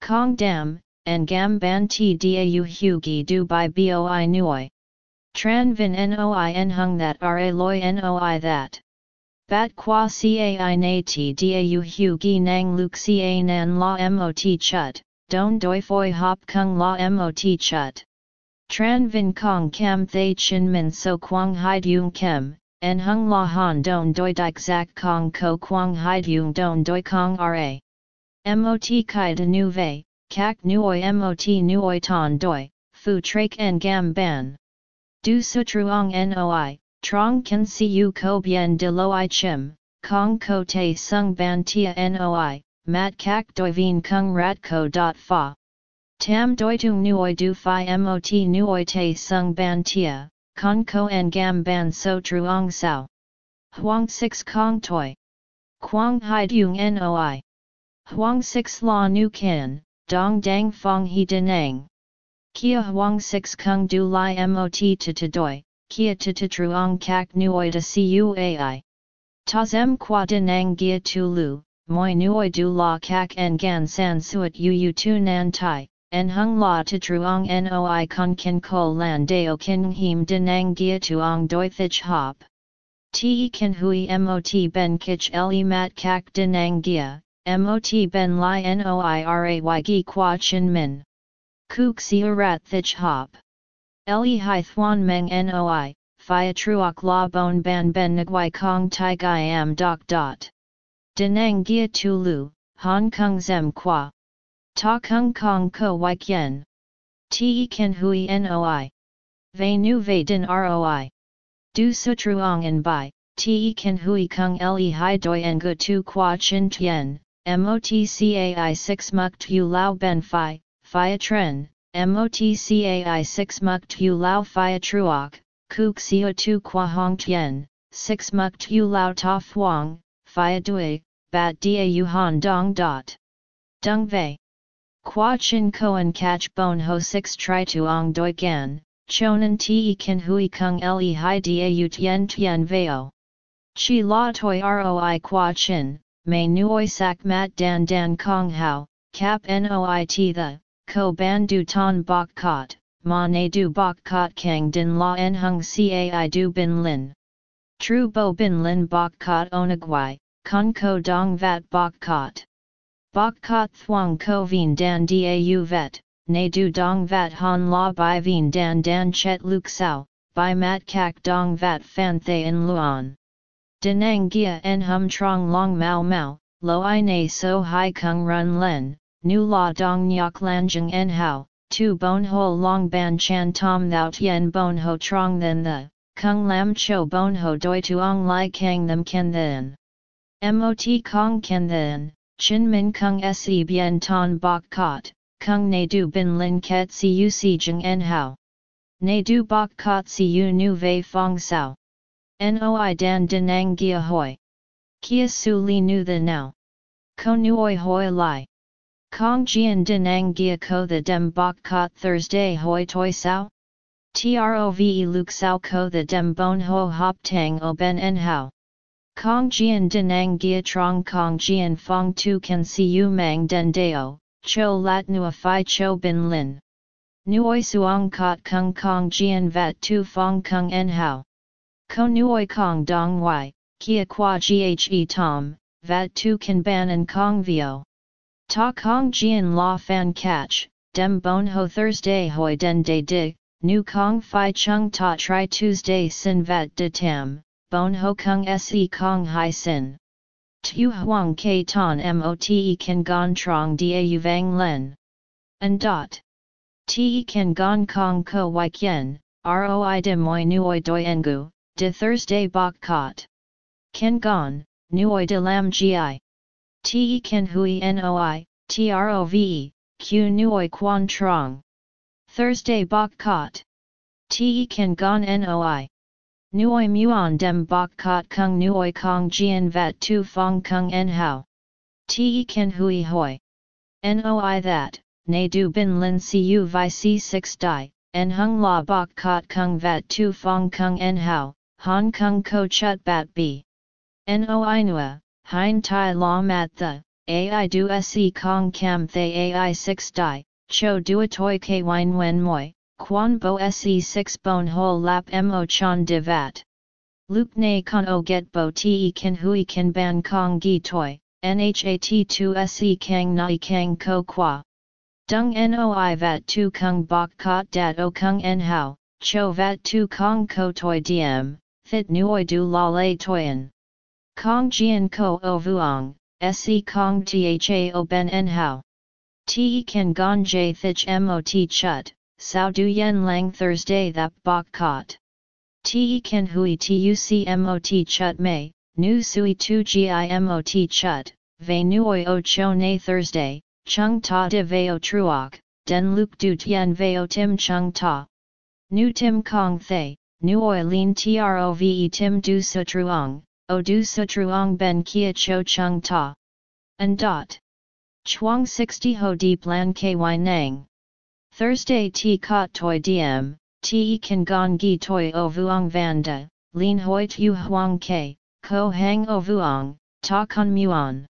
Kong dam, and gam ban ti dau hu gi du by boi nuoi. Tran vin noi en hung that ra loi noi that. Bat qua cai na ti dau hu gi nang luk ca nan la mot chut, don doi foi hop kung la mot chut. Tran vin kong kam thay chin min so quang hai dung kem, en hung la han don doi dik zak kong ko quang hai dung don doi kong ra. Mot kai de nu vei, kak nuoi mot nuoi ton doi, fu trake en gam ban. Du sutruong noi, trong kan siu ko bien de loi chim, kong ko te sung ban tia noi, mat kak doi vien kung rat ko dot fa. Tam doi tung nuoi du fi mot nuoi te sung ban tia, kong ko en gam ban so truong sao. Huang 6 kong toi. Quang hai dung noi. Huang 6 la nu kan, dong dang fong he denang. Kia huang 6 kung du li mot to to doi, kia to to truong kak nuoi to cuai. Ta zem qua denang gia tu lu, moi nuoi du la kak en gan san suat yu yu tu nan tai, en hung la to truong noi con kin ko lan deo kin him denang gia tuong doi thich hop. Te kin hui mot ben kich le mat kak denang gia, mot ben li noi ray gi qua chin min. Kuk rat thich hop. Le hai thuan meng noi, phia truok la bon ban ben nguai kong tai gai am dok dot. Denang gia tu lu, Hong Kong zem qua. Ta kung kong ko wai kien. Te ken hui noi. Ve nu ve din roi. Du sutruong en bai, te ken hui kung le hai doi en gu tu qua chin tien, motcai 6 muk tu lao ben phi, Phia Tren, MOTCAI 6 Muk Tu Lao Phia Truoc, Kuk Sio Tu Qua Hong Tien, 6 Muk Tu Lao Ta Phuong, Phia Dui, Bat Da Yu Han Dong Dot. Dung Vei. Qua Chin Koan Catch Bon Ho 6 Tri Tuong Doi Gan, Chonan Te Kin Hui Kung Le Hai Da Yu Tien Tien Veo. Chi La Toi Roi Qua Chin, May Nuoi Sak Mat Dan Dan Kong Hao, Cap Noit the ko ban du ton bok kot, ma ne du bok kot kang din la en hung cai du bin lin. Tru bo bin lin bok kot onagwai, con ko dong vat bok kot. Bok kot thuong ko vien dan dau vet, ne du dong vat han la bai vien dan dan chet luk sao, bai mat kak dong vat fan thay in luan. Denang gia en hum trong long mau mau, lo i na so hai kung run len, nu la dong nyok lanjeng en hao, tu bon ho long ban chan tom thou tien bon ho trong then the, kung lam cho bon ho doi tuong lai kang them ken then. Mot kong ken then, chin min kung se bien ton bok kot, kung ne du bin lin ket si u si jeng en hao. Ne du bok kot si u nu vei fong sao. Noi dan denang gia hoi. Kia su li nu the now. Ko nuoi hoi lai. Kong jian denang gia ko the dem bok kot Thursday hoi toi sao? Trove luk sao ko the dem bon ho hop tang o ben en hao. Kong jian denang gia trong kong jian fong tu can si u mang den deo, cho lat nua fi cho bin lin. Nuoi suong kot kung kong jian vat tu fong kung en hao. Ko nuoi kong dong wai, kia qua ghe tom, vat tu kan ban and kong vio. Ta kong jian la fan catch, dem bon ho Thursday hoi den de di, nu kong fi chung ta tri Tuesday sin vat de tam, bon ho kung se kong hai sin. Tu huang ke ton mote kan gon trong da vang len. And dot. Te kan gon kong ko wai kien, roi de moi nuoi doi engu, de Thursday bok kot. Ken gon, nuoi de lam gi. Te ken hui noi, trove, q nuoi quan trong. Thursday bok kot. Te ken gon noi. Nuoi muon dem bok kot kung nuoi kong jian vat tu fong kung en hao. Te ken hui hoi. Noi that, ne du bin lin cu vi c6 di, en hung la bok kot kung vat tu fong kung en hao, Hong Kong ko chut bat b. Noi nua, hein tai la mat the, ai du se kong cam the ai 6 di, cho dua toi k wine wen moi, quan bo se 6 bon ho lap mo chan de vat. Luke ne con o get bo te kan hui kan ban kong gi toi, nhat 2 se kang nai kang ko qua. Dung noi vat tu kung bok kot dat o kung en hao, cho vat tu kong ko toi diem, thit nuoi du la lei toyen. Kong jian ko o vuong, se kong tha o ben en hao. Te kan gon j thich mot chut, sao du yen lang Thursday thap bok kot. Te kan hui tuc mot chut mei, nu sui tu gi mot chut, ve nuoi o cho na Thursday, chung ta de veo truok, den luk du tien veo tim chung ta. Nu tim kong thay, Nuoi lin trove tim du sutruong, o du sutruong ben kia cho chung ta. And dot. Chuang 60 ho di plan ky nang. Thursday ti kot toi diem, ti kan gong gi toi o vuong vanda, lin hoi tu huang ke, ko hang o vuong, ta con muon.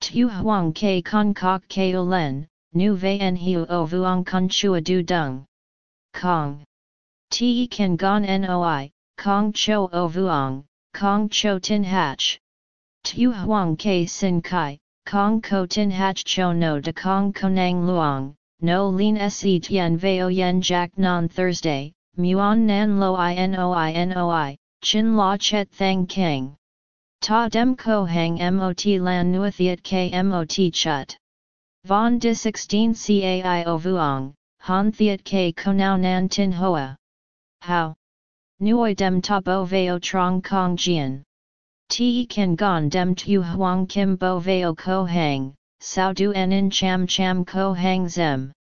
Tu huang ke con kok ke o len, nu en hiu o vuong con chua du dung. Kong. Te kan gon noi, kong cho o vuong, kong cho tin hach. Tu huang ke sin kai, kong ko tin hach cho no de kong konang luong, no lin se tien veo yen jack non Thursday, muon nan lo i noi noi, chin la chet thang king. Ta dem ko hang mot lan nuathiat k mot chut. Von de 16 cai o vuong, han thiat k konao nan tin hoa. How? Nuoi dem bo veo trong kong jian. Te kan gon dem tu huang kim bo veo ko hang, sao du en In cham cham ko hang zem.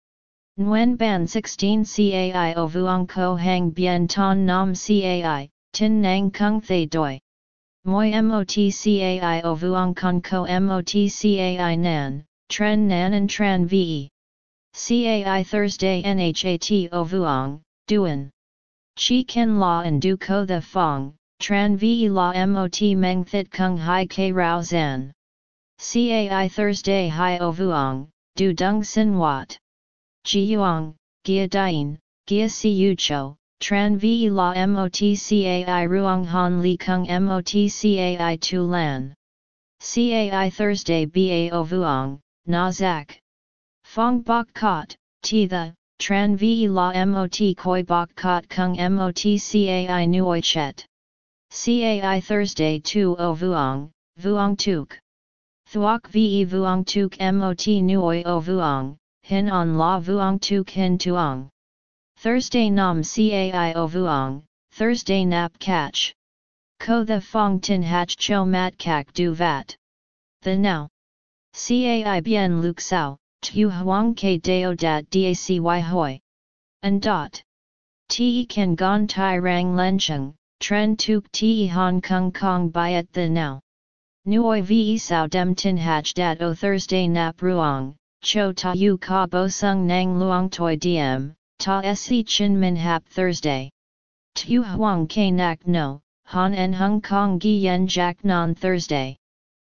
Nguyen ban 16 cai o vuong ko hang bien ton nam cai, tin nang kung thay doi. Moi mot cai o vuong con ko mot cai nan, tren nan and tran ve. Cai Thursday nhat o vuong, duan. Chi ken la and du ko the fong, tran vi la mot meng thit kung hai ke rao zan. Cai Thursday hai o vuong, du dung sin wat. Ji yuang, gia dien, Gia Siu Cho, Tran Vi La Motcai Ruong Han Li Kung Motcai Tu Lan. Cai Thursday Bao Vuong, Na Zak. Fong Bok Kot, Ti The, Tran Vi La Mot Koi Bok Kot Kung Motcai Nuoi Chet. Cai Thursday Tu O Vuong, Vuong Tuk. Thuok Ve Vuong Tuk Mot Nuoi O Vuong, Hin On La Vuong Tuk Hin Tuong. Thursday Nam Cai O Vuong, Thursday Nap Catch. Ko the Fong Tin Hach Cho Mat Kak Du Vat. The Now. Cai Bien Luk Sao, Tu Huang Ke Deo Dat Dacy Hoi. And dot. Te Kan Gon Tai Rang Lencheng, Tren Tuk Te Hong Kong Kong Byet The Now. Nuoi ve sao dem tin hach dat o Thursday nap ruang, cho ta yu ka bo sung nang luang toi diem, ta se chin min hap Thursday. Tu huang ke nak no, han en hong kong gi yen jack non Thursday.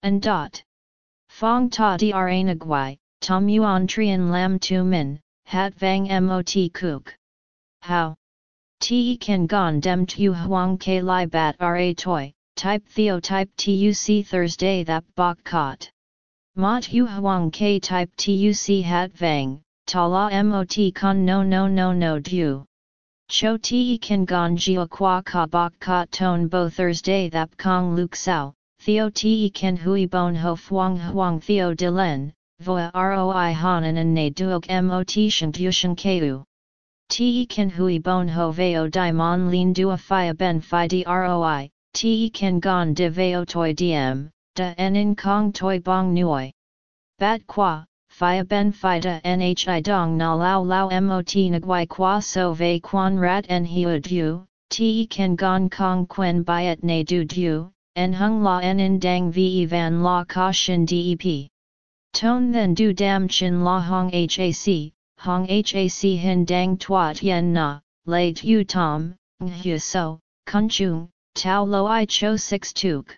And dot. Fong ta di dra nagwai, tom yuan trian lam tu min, hat vang mot kook. How? Te kan gon dem tu huang ke li bat ra toi, type theo type tuc Thursday that bok kot. Mot hu huang k type tuc hat vang, ta la mot con no no no no du. Cho te kan gon jia qua ka bok kot ton bo Thursday that kong luk sao, theo te kan hui bon ho fuang huang theo de len, voa roi hanan and ne duok mot shant yushan keu. Te kan hui bon ho veo di mon lin dua fia ben fi droi, te kan gon de veo toi diem, da en kong toi bong nuoi. Bat qua, fia ben fi da nhi dong na lao lao mot nguai qua so ve quan rat en hiu du, te kan gon kong quen byet ne du du, en hung la en in dang ve van la ka shin dep. Tone then du dam chin la hong hac, hong hac hin dang tuat yen na, lay tu tom, nghu so, kun chung, Tao lo i cho 6 tuk.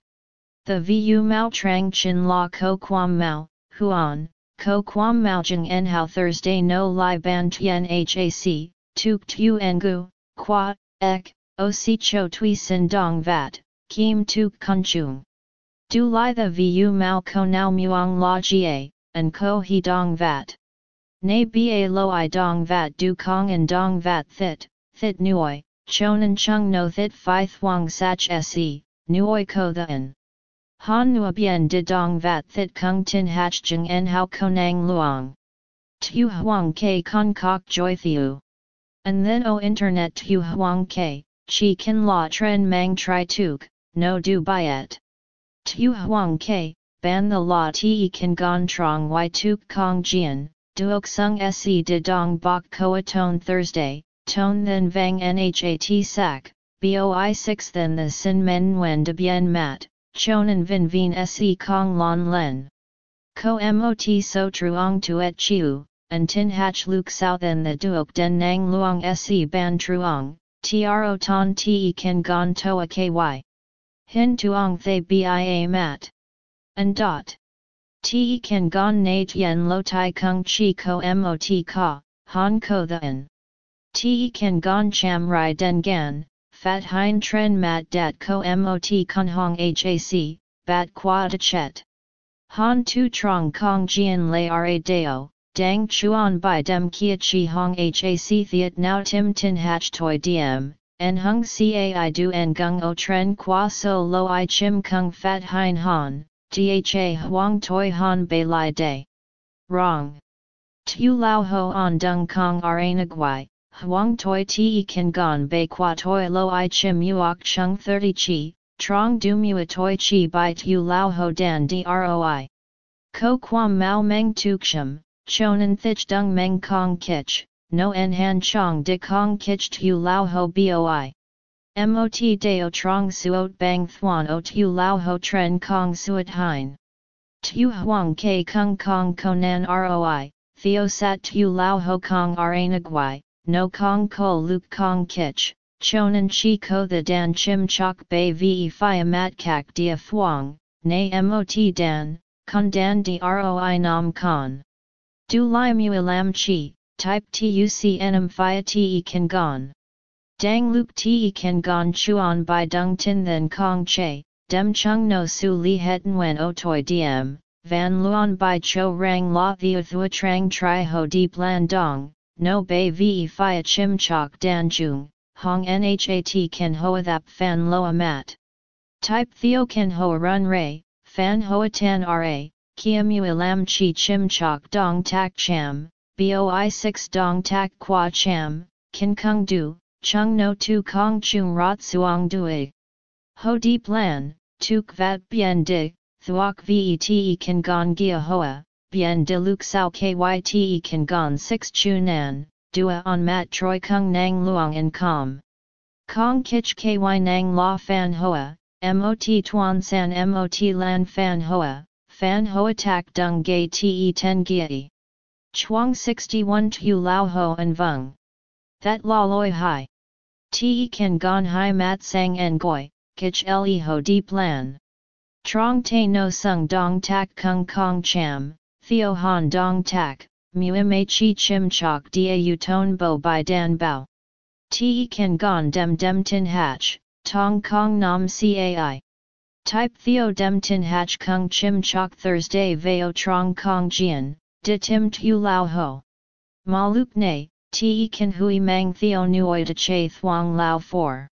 The vu mao trang chin la ko quam mao, huan, ko quam mao jing en how Thursday no li ban tien hac, tuk tu engu, qua, ek, o si cho tui sin dong vat, kim tuk kun chung. Du li the vu mao ko nao muang la jie, and ko he dong vat. Nay ba lo i dong vat du kong and dong vat thit, thit nuoi, Chonan chung no thit phi thuang sach se, nuoi ko the en. Han nua bien de dong vat thit kung tin hach jeng en hao konang luang. Tu huang ke con kok joy thiu. And then o internet tu huang ke, chi kin la tren mang tri tuk, no du byet. Tu huang ke, ban the la ti kan gon trong y tuk kong jian, duok sung se de dong bok koa tone Thursday, Tone then vang nhat sak, boi 6 then the sin men wen de bien mat, chonan vin vien se kong lon len. Ko mot so truong tuet chiu, and tin hach luk sao then the duok den nang luong se ban truong, tro ton te kan gon toa ky. Hin tuong thay bia mat. And dot. Te kan gon nate yen lo tai kung chi ko mot ka, han ko the en. Te kan gon cham rai den gan, fat hein tren mat dat ko mot kun hong hac, bat qua de chet. Han tu trong kong jian lay ra deo, dang chuan by dem kia chi hong hac thiet now tim tin hach toi diem, en hung cai du en gung o tren qua so lo i chim kung fat hein han, dha huang toi han bei lai day. Wrong. Tu lao ho on dung kong ra nagwai, Huang toi ti kan gon bei qua toi lo i chim uok chung 30 chi, trong du mua toi chi bai tu lao ho dan droi. Ko quam mao meng tuksham, chonan thich dung meng kong kich, no en han chong de kong kich tu lao ho boi. Mot deo trong suot bang thuan o tu lao ho tren kong suot hein. Tu huang ke kung kong konan roi, theo sat tu lao ho kong aranagwai, no kong ko luk kong kich, chonan chi ko the dan chim chok bay ve fia mat kak dia fuang, nay mot dan, kon dan di roi nam kon. Du li mu lam chi, type tuc enam phia te kan gon. Dang luk te kan gon chuan by dung tin then kong che, dem chung no su li het wen o toi diem, van luan by cho rang la thua thua trang tri ho di plan dong, no bei ve phia chim chok dan jung, hong nhat kan hoa thap fan loa mat. Type theo kan hoa run ray, fan hoa tan ra, kiamu ilam chi chim chok dong tak cham, boi 6 dong tak qua cham, kin kung du, chung no tu kong chung rot suang dui. Ho di plan, tuk vat bien di, thuok vet kan gon gia hoa, bien de luk sao kyte kan gon 6 chu nan, dua on mat troi kung nang luang in com. Kong kich ky nang la fan hoa, mot tuan san mot lan fan hoa, fan hoa tak dung gay te ten gie. Chuang 61 tu lao ho and vung. That la loi hai. Te kan gon hai mat sang en goi, kich le ho deep lan. Trong te no sung dong tak kung kong cham, theo han dong tak, mu ma chi chim chok da u ton bo by dan bao. Te kan gon dem dem tin hatch, tong kong nam cai. Type theo dem tin hatch kung chim chok Thursday veo trong kong jian, de tim tu lao ho. Maluk ne, te kan hui mang theo nuoi de che thuang lao for.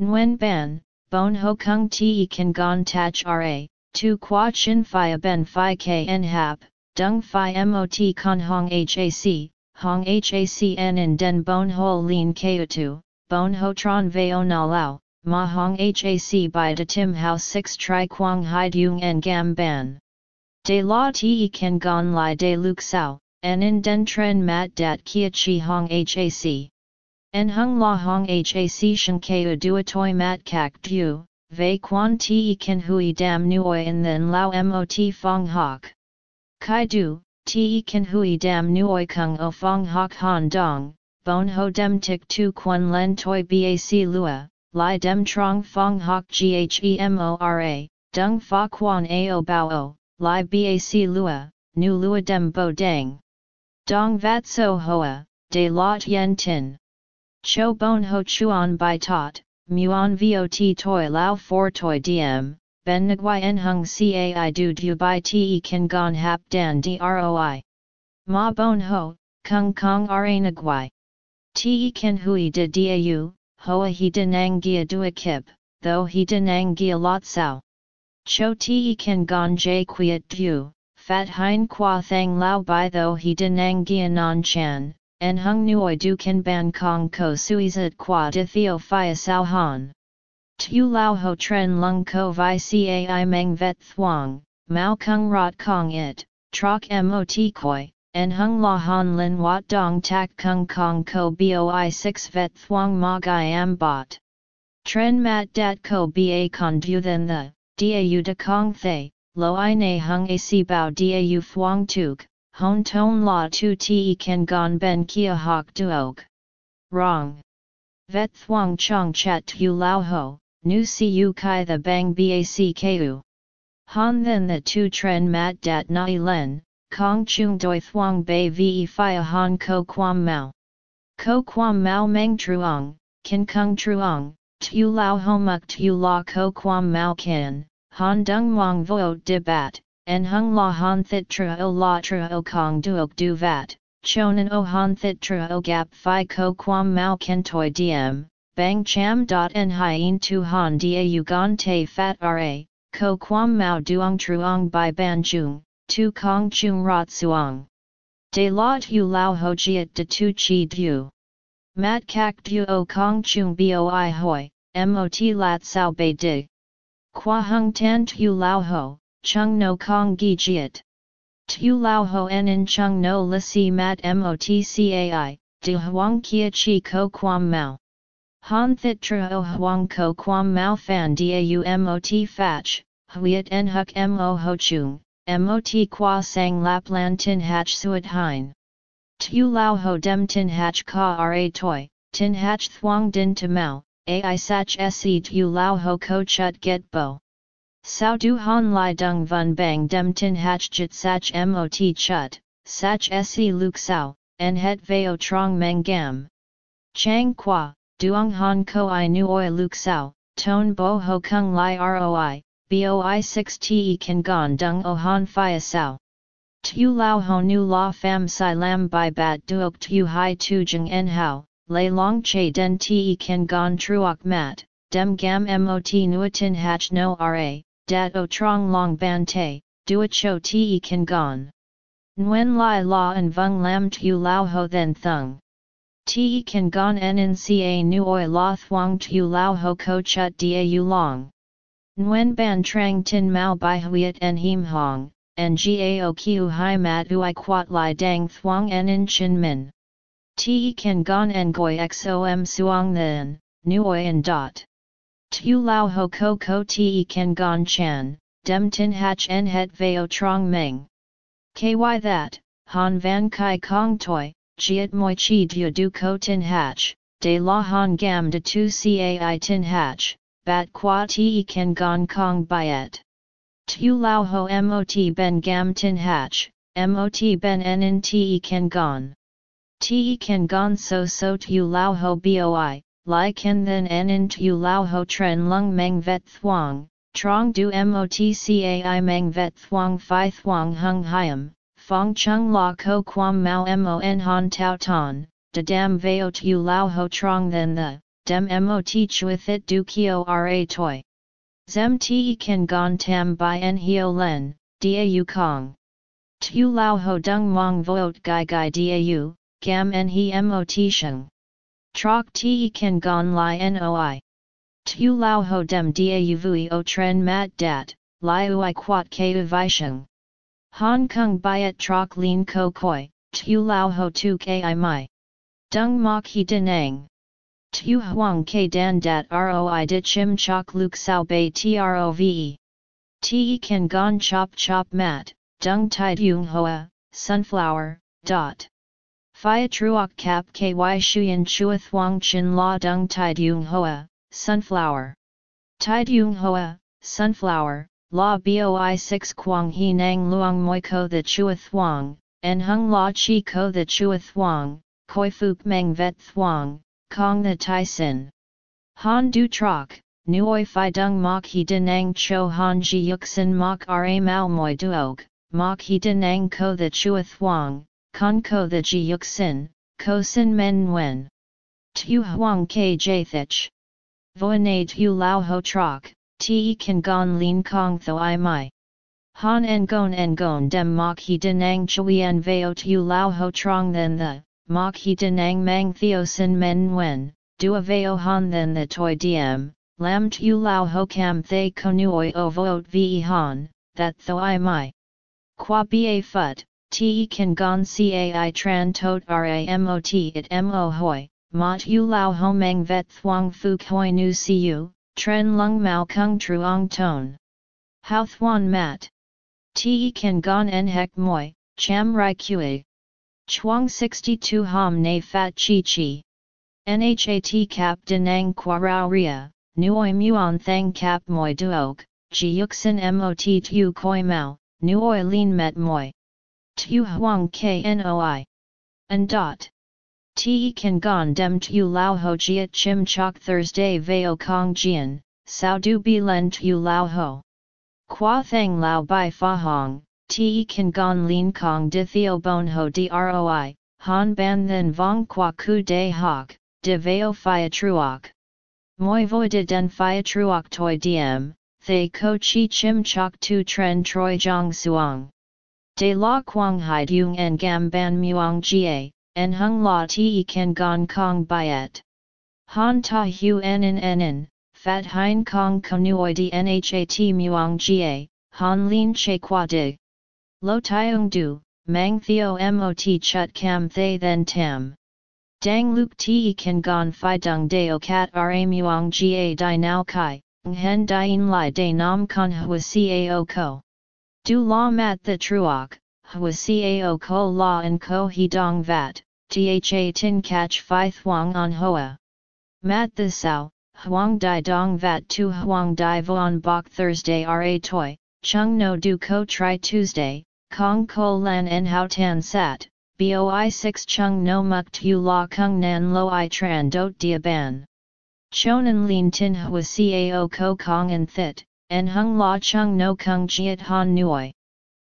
Nguyen ban, bon ho kung te kan gon tach ra, tu qua chin phi ben phi kn hap, dung phi mot con hong hac, hong hac n in den bon ho lin tu, bon ho tron veo na lao, ma hong hac by de tim house 6 tri quang hai dung en gam ban. De la te kan gon lai de luk sao, en in den tren mat dat kia chi hong hac. En hung la hong hac shen keu dua toi mat kak du, vei quan te kan hui dam nuoi en then lao mot fong hok. Kai du, te kan hui dam nuoi kung o fong hok han dong, bon ho dem tik tu quan len toi bac lua, li dem trong fong hok ghemora, dung fa quan ao bao o, li bac lua, nu lua dem bo dang. Dong vat so hoa, de lot yen tin. Cho bon ho chuan by tot, muon vot toi lao for toi diem, ben nguai en hung cai du du by te kan gon hap dan droi. Ma bon ho, kung kong ra nguai. Te kan hui de dau, hoa he denang gia dua kip, though he denang gia lot sao. Cho te kan gon jay quiet du, fat hein qua thang lao by though he denang gia non chan, en hung nuoi du kan ban kong ko suizat qua de theo phia sao han. Tu lao ho tren lung ko vi cai meng vet thuang, mao kung rot kong it, troc mot koi, en hung la han lin wat dong tak kung kong ko boi 6 vet thuang ma gai am bot. Tren mat dat ko ba con du then the, da de kong thay, lo i na hung a si bao da thuang tuk, hon ton la tu te kan gon ben kia hok duog. Wrong. Vet thuang chong chat tu lao ho, nu siu kai the bang bac ku. Han then the tu tren mat dat nai len, kong chung doi thuang bei ve fia han ko quam mao. Ko quam mao meng truong, kin kung truong, tu lao homuk tu la ko quam mao kin, han dung mong vo de bat, en hung la han thit tra o la tra o kong duok du vat, chonan o han thit tra o gap fi ko quam mao ken toi diem, bang cham dot en hien tu han da u gon te fat ra, ko quam mao duong truong by ban jung, tu kong chung rot suong. De la tu lao ho jiet de tu chi du. Mat kak du o kong chung boi hoi, mot lat sao bei dig. Qua hung tan tu lao ho, chung no kong gi jiet. Tu lao ho en in chung no la si mat motcai, de huang kia chi ko quam mao. Han thit tra o huang ko quam mao fan da mot fach, huiet en huk mo ho chung, mot qua sang lap lan tin hach suet hein. Tu lao ho dem tin hach ka ra toi, tin hach thuang din to mao, ai sach se tu lao ho ko chut get bo. Sao du han lai dung vun bang dem tin hach jit sach mot chut, sach se luk sao, en het veo trong meng gam. Chang qua, duong han ko i nu oi luk sao, bo ho kung li roi, boi 6 te kan gon dung o han fia sao. Tu lao ho nu la fam si lam by bat duok tu hai tu jeng en hao, lay long che den te kan gon truok mat, dem gam mot nuatin hach no ra, dat o trong long ban te, duat cho te kan gon. Nguyen lai la and vung lam tu lao ho then thung. Te kan gon nnca nu oi la thuang tu lao ho ko chut da long. Nguyen ban trang tin mao bai huiet en him hong, en gao kiu hai mat ui quat lai dang thuang en chin min. Te kan gon en goi xom suang then, nu oi en dot. Tu lao ho ko ko te kan gon chan, dem tin hach en het veo trong meng. Ky that, han van kai kong toi, Jiat moi chi du du ko tin hach, de la han gam de tu cai tin hach, bat qua ti ken gong kong byet. Tu lao ho mot ben gam tin hach, mot ben en te ken gon. Te ken gon so so tu lao ho boi, li ken then en tu lao ho tren lung meng vet thuang, trong du mot cai meng vet thuang phi thuang hung hiam, Fong chung la ko quam mau mon han tau ton, de dam veo tu lao ho trong then the, dem mot chuith it du kio ra toi. Zem te kan gon tam by en hio len, da u kong. Tu lao ho dung mong voot gai gai da u, gam en he mot sheng. Trok te kan gon li noi. Tu lao ho dem da u vui o tren mat dat, li ui quat ke u vi sheng. Hong Kong Biat Trok Lin Ko Koi, Tu Lao Ho Tu Ki Mai. Dung Mok He Denang. Tu Huang K Dan Dat Roi Dit Chim Chok Luk Sao Bei Trove. Te Kan Gon Chop Chop Mat, Dung Tai Dung Hoa, Sunflower, Dot. Phia Truok Kap Ky Shuyan Chua Thuong Chin La Dung Tai Dung Hoa, Sunflower. Tai Dung Hoa, Sunflower, La boi 6 quang he nang luang moi ko the chua thuang, en hung la chi ko the chua thuang, koi fuk meng vet thuang, kong the tai sin. Han du trok, nuoi fi dung mok he denang cho han ji yuxin mok ra mao moi duog, mok he denang ko the chua thuang, con ko the ji yuxin, ko sin men nguen. Tu huang ke jathich. Voine tu lao ho trok, te kan gon lin kong tho i mai. Han en gon en gon dem mok he denang en veo tu lao ho trong then the, mok he denang mang theo sin men nguen, a veo han then the toi diem, lam tu lao ho cam thay konuoi o voot ve han, that tho i mai. Qua ba phut, te kan gon cai tran tot ramot it mo hoi, mot u lao ho mang vet thuang fuk hoi nu siu, Tren lung mao kung truong ton. How thuan mat. Te kan gon en hek moi, cham rai kue. Chuang 62 ham ne fat chi chi. Nhat cap denang quarao ria, nuoi muon thang cap moi duog, ji yuxin mot tu koi mao, nuoi lin met moi. Tu huang knoi. And dot. Te kan gon dem tu lao ho jiat chim chok Thursday veo kong jian, sao du bi len tu lao ho. Qua thang lao bai fa hong, te kan gon lin kong di theo bon ho droi, han ban then vong qua ku de hok, de veo fia truok. Moi voi de den fia truok toi diem, thay ko chi chim chok tu tren troi jong suang. De la quang hai dung en gam ban muang jie, en hung la te kan gong kong byet. Han ta hu en en en fat hein kong konuoi di nhat muang jie, han lin che qua dig. Lo tiong du, mang theo mot chut cam thay then tam. Dang lup te kan gon fi dung deo cat ra muang ga di nao kai, nghen dien lai de nam con hua cao ko. Du la mat the truok, hua cao ko la and ko he dong vat, Tha tin catch phi thuang on hoa. Mat the sao, huang di dong vat tu huang di vuan bok Thursday ra toi, chung no du ko tri Tuesday, kong ko lan en hao tan sat, boi 6 chung no muk tu la kung nan lo i tran dot dia ban. Chonan lin tin hua cao ko kong and thit, en hung la chung no kung jiet han nuoi.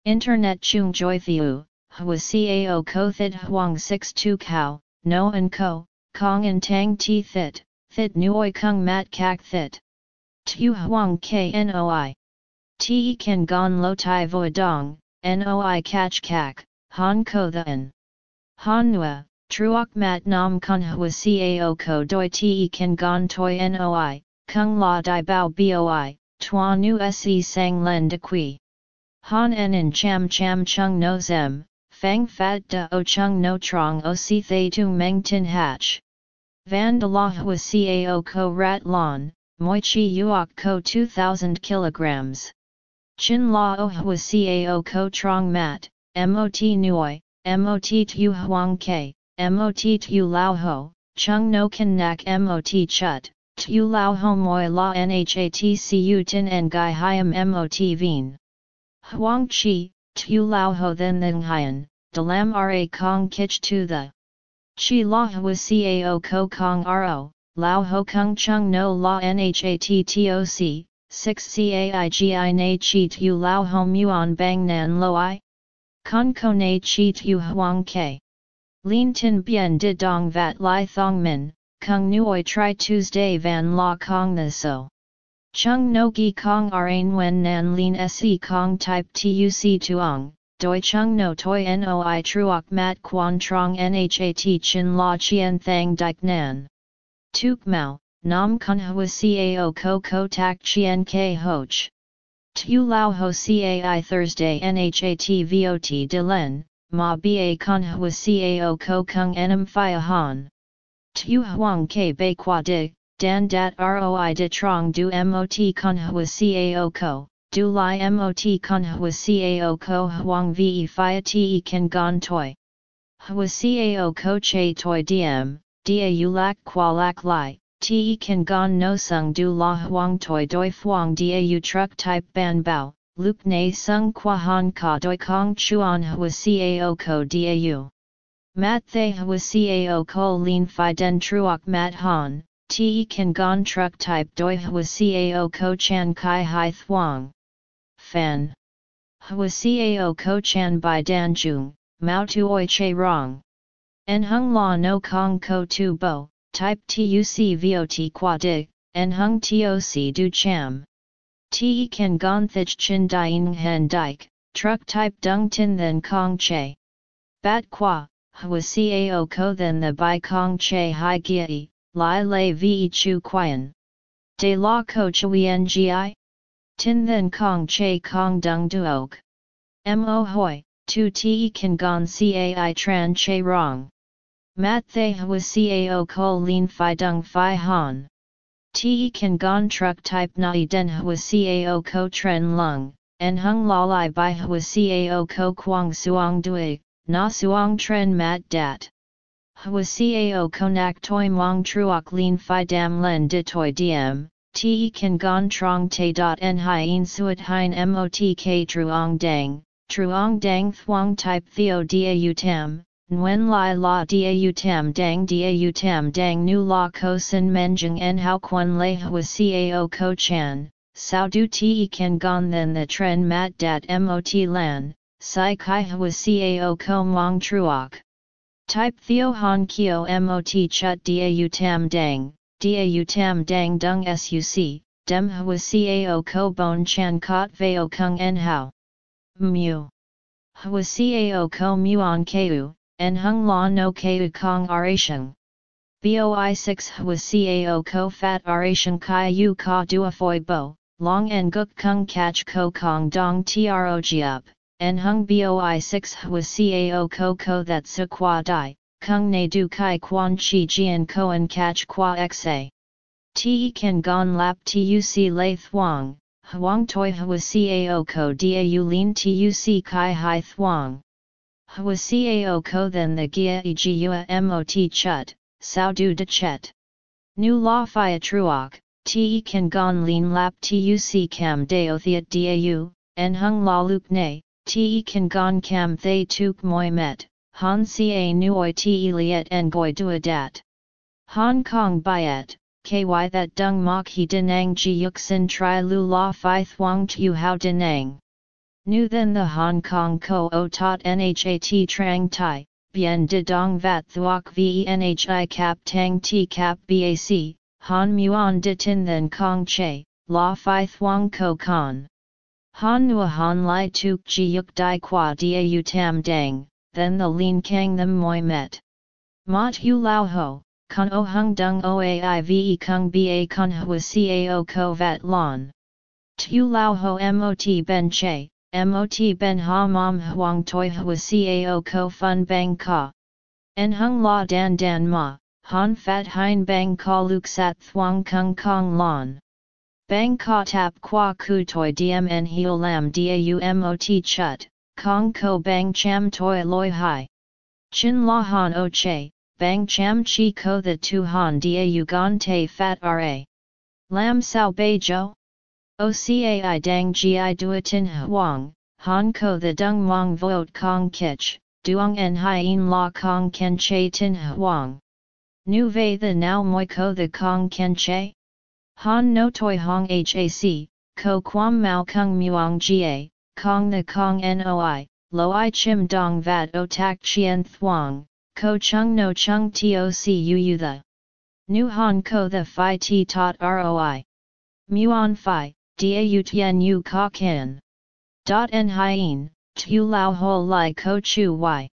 Internet chung joy thiu, hua cao ko thit huang 6 tu kao, no and ko, kong and tang ti thit, thit nuoi kung mat kak thit. Tu huang knoi. Te kan gon lo tai voi dong, noi catch kak, han ko the en. Han nua, truok mat nam kun hua cao ko doi te kan gon toi noi, kung la di bao boi, tua nu se sang len de qui. Han en in cham cham chung no zem, fang fat da o chung no trong o si thay tu meng tin hatch. Van de la hua cao ko rat lon, moi chi uok ko 2000 kilograms. Chin la o hua cao ko trong mat, mot nuoi, mot tu huang ke, mot tu lao ho, chung no kan nak mot chut, tu lao ho moi la nhatcu tin en gai hiam mot veen. Huang chi, tu lao ho then then hian, de lam ra kong kich tu the. Chi la hua cao ko kong ro, lao ho kung chung no la nhattoc, 6 caigi na chi tu lao ho muon bang nan lo i? Con ko na chi tu huang ke. Lin tin bien di dong vat lai thong min, kung nuoi tri Tuesday van la kong the so. Chung no gi kong rain wen nan lin se kong type tuc tuong, doi chung no toi noi truok mat quan trong nhat chin la chien thang dik nan. Tuk mau, nam kun hua cao ko ko tak chien ke hoch. Tu lao ho cai Thursday nhat vot de len, ma ba kun hua cao ko kung enam phia han. Tu huang ke bei qua de, dan dat roi de trong du mot kun hua cao ko, du li mot kun hua cao ko huang ve phia te kan gon toi. Hua cao ko che toi diem, dia u lak qua lak lai, te kan gon no sung du la huang toi doi fuang dia u truck type ban bao, luke ne sung qua han ka doi kong chuan hua cao ko u. Mat thay hua cao ko lin fi den truok mat han, te kan gon truck type doi hua cao ko chan kai hai thuang. Fan. Hua cao ko chan by dan jung, mao tu oi che rong. En hung la no kong ko tu bo, type tuc vot qua dig, en hung toc du cham. Te kan gon thich chin dien hen dike, truck type dung tin then kong che. Bat qua, hua cao ko then the by kong che hai gie, lai lei ve chu quian. De la ko chui ngi? Tin then kong che kong dung duok. Mo hoi, tu te kan gon cai tran che rong. Mat thay hua cao ko lin fi dung fi han. Te kan gon truck type nai den hua cao ko tren lung, en hung la lai by hua cao ko quang suang dui, na suang tren mat dat. Hua cao ko nak toi mong truok lin fi dam len di toi diem, te kan gon trong te dot en hien suat hien mot k truong dang, truong dang thuong type theo dia u tam, Nguyen Lai La Dau Tam Dang Dau Tam Dang Nu La Ko Sin Menjing En Hao Quan Lei Hua Cao Ko Chan, Sao Du Te Ken Gon Then The Tren Mat Dat Mot Lan, Sai Kai Hua Cao Ko Mong Truok. Type Theo Han Kio Mot Chut Dau Tam Dang, Dau Tam Dang Dung Suc, Dem Hua Cao Ko Bon Chan Kot Veo Kung En Hao. Mu. Hua Cao Ko Muon Keu en hung la no keu kong aration. Boi 6 hua cao ko fat aration kai yu ka dua foi bo, long en guk kung catch ko kong dong trog up, en hung boi 6 hua cao ko that su qua dai, kung ne du kai quan chi jian ko en catch qua xa. Te kan gon lap tuc lay thuang, huang toi hua cao ko u lin tuc kai hai thuang. Hua cao ko then the gia egua mot chut, sao du de chet. Nu la fia truok, te kan gon lin lap tuc cam deo theat dau, en hung la luk ne, te kan gon cam thay tuk moi met, Han ca nuoi te liet ngoi duadat. Hong Kong byet, ky that dung mok he denang ji yuk sin tri lu la fi thuang tu hao denang. Nu then the Hong Kong ko o tot nhat trang tai, bien de dong vat thuok venhi cap tang ti cap bac, han muon de tin then kong che, la fi thuang ko con. Han nua han lai tuk ji yuk dai qua da tam dang, then the lean kang them moi met. Mot hu lao ho, con o hung dung oaive kung ba con hua cao ko vat lon. Tu lao ho mot ben che, mot ben ha mom huang toi hua cao ko fun bang ka. En hung la dan dan ma, han fat hein bang ka luk sat thuang kung kong lon. Bang ka tap qua ku toi diem en heo lam da mot chut, kong ko bang cham toi loi hai. Chin la han o che, bang cham chi ko the tu han da gon te fat ra. Lam sao bei jo? OCAI dang gi duatin huang, han ko the dung mong vote kong kich, duong en hien la kong ken che tin huang. Nu vei the now moi ko the kong ken che? Han no toi hong hac, ko quam mao kung muang ga, kong the kong noi, lo i chim dong vat o tak chien thuang, ko chung no chung toc uu the. Nu han ko the phi ti tot roi. Muon phi, u tien u ka kin. Dot en hien, tu lao ho lai ko chu y.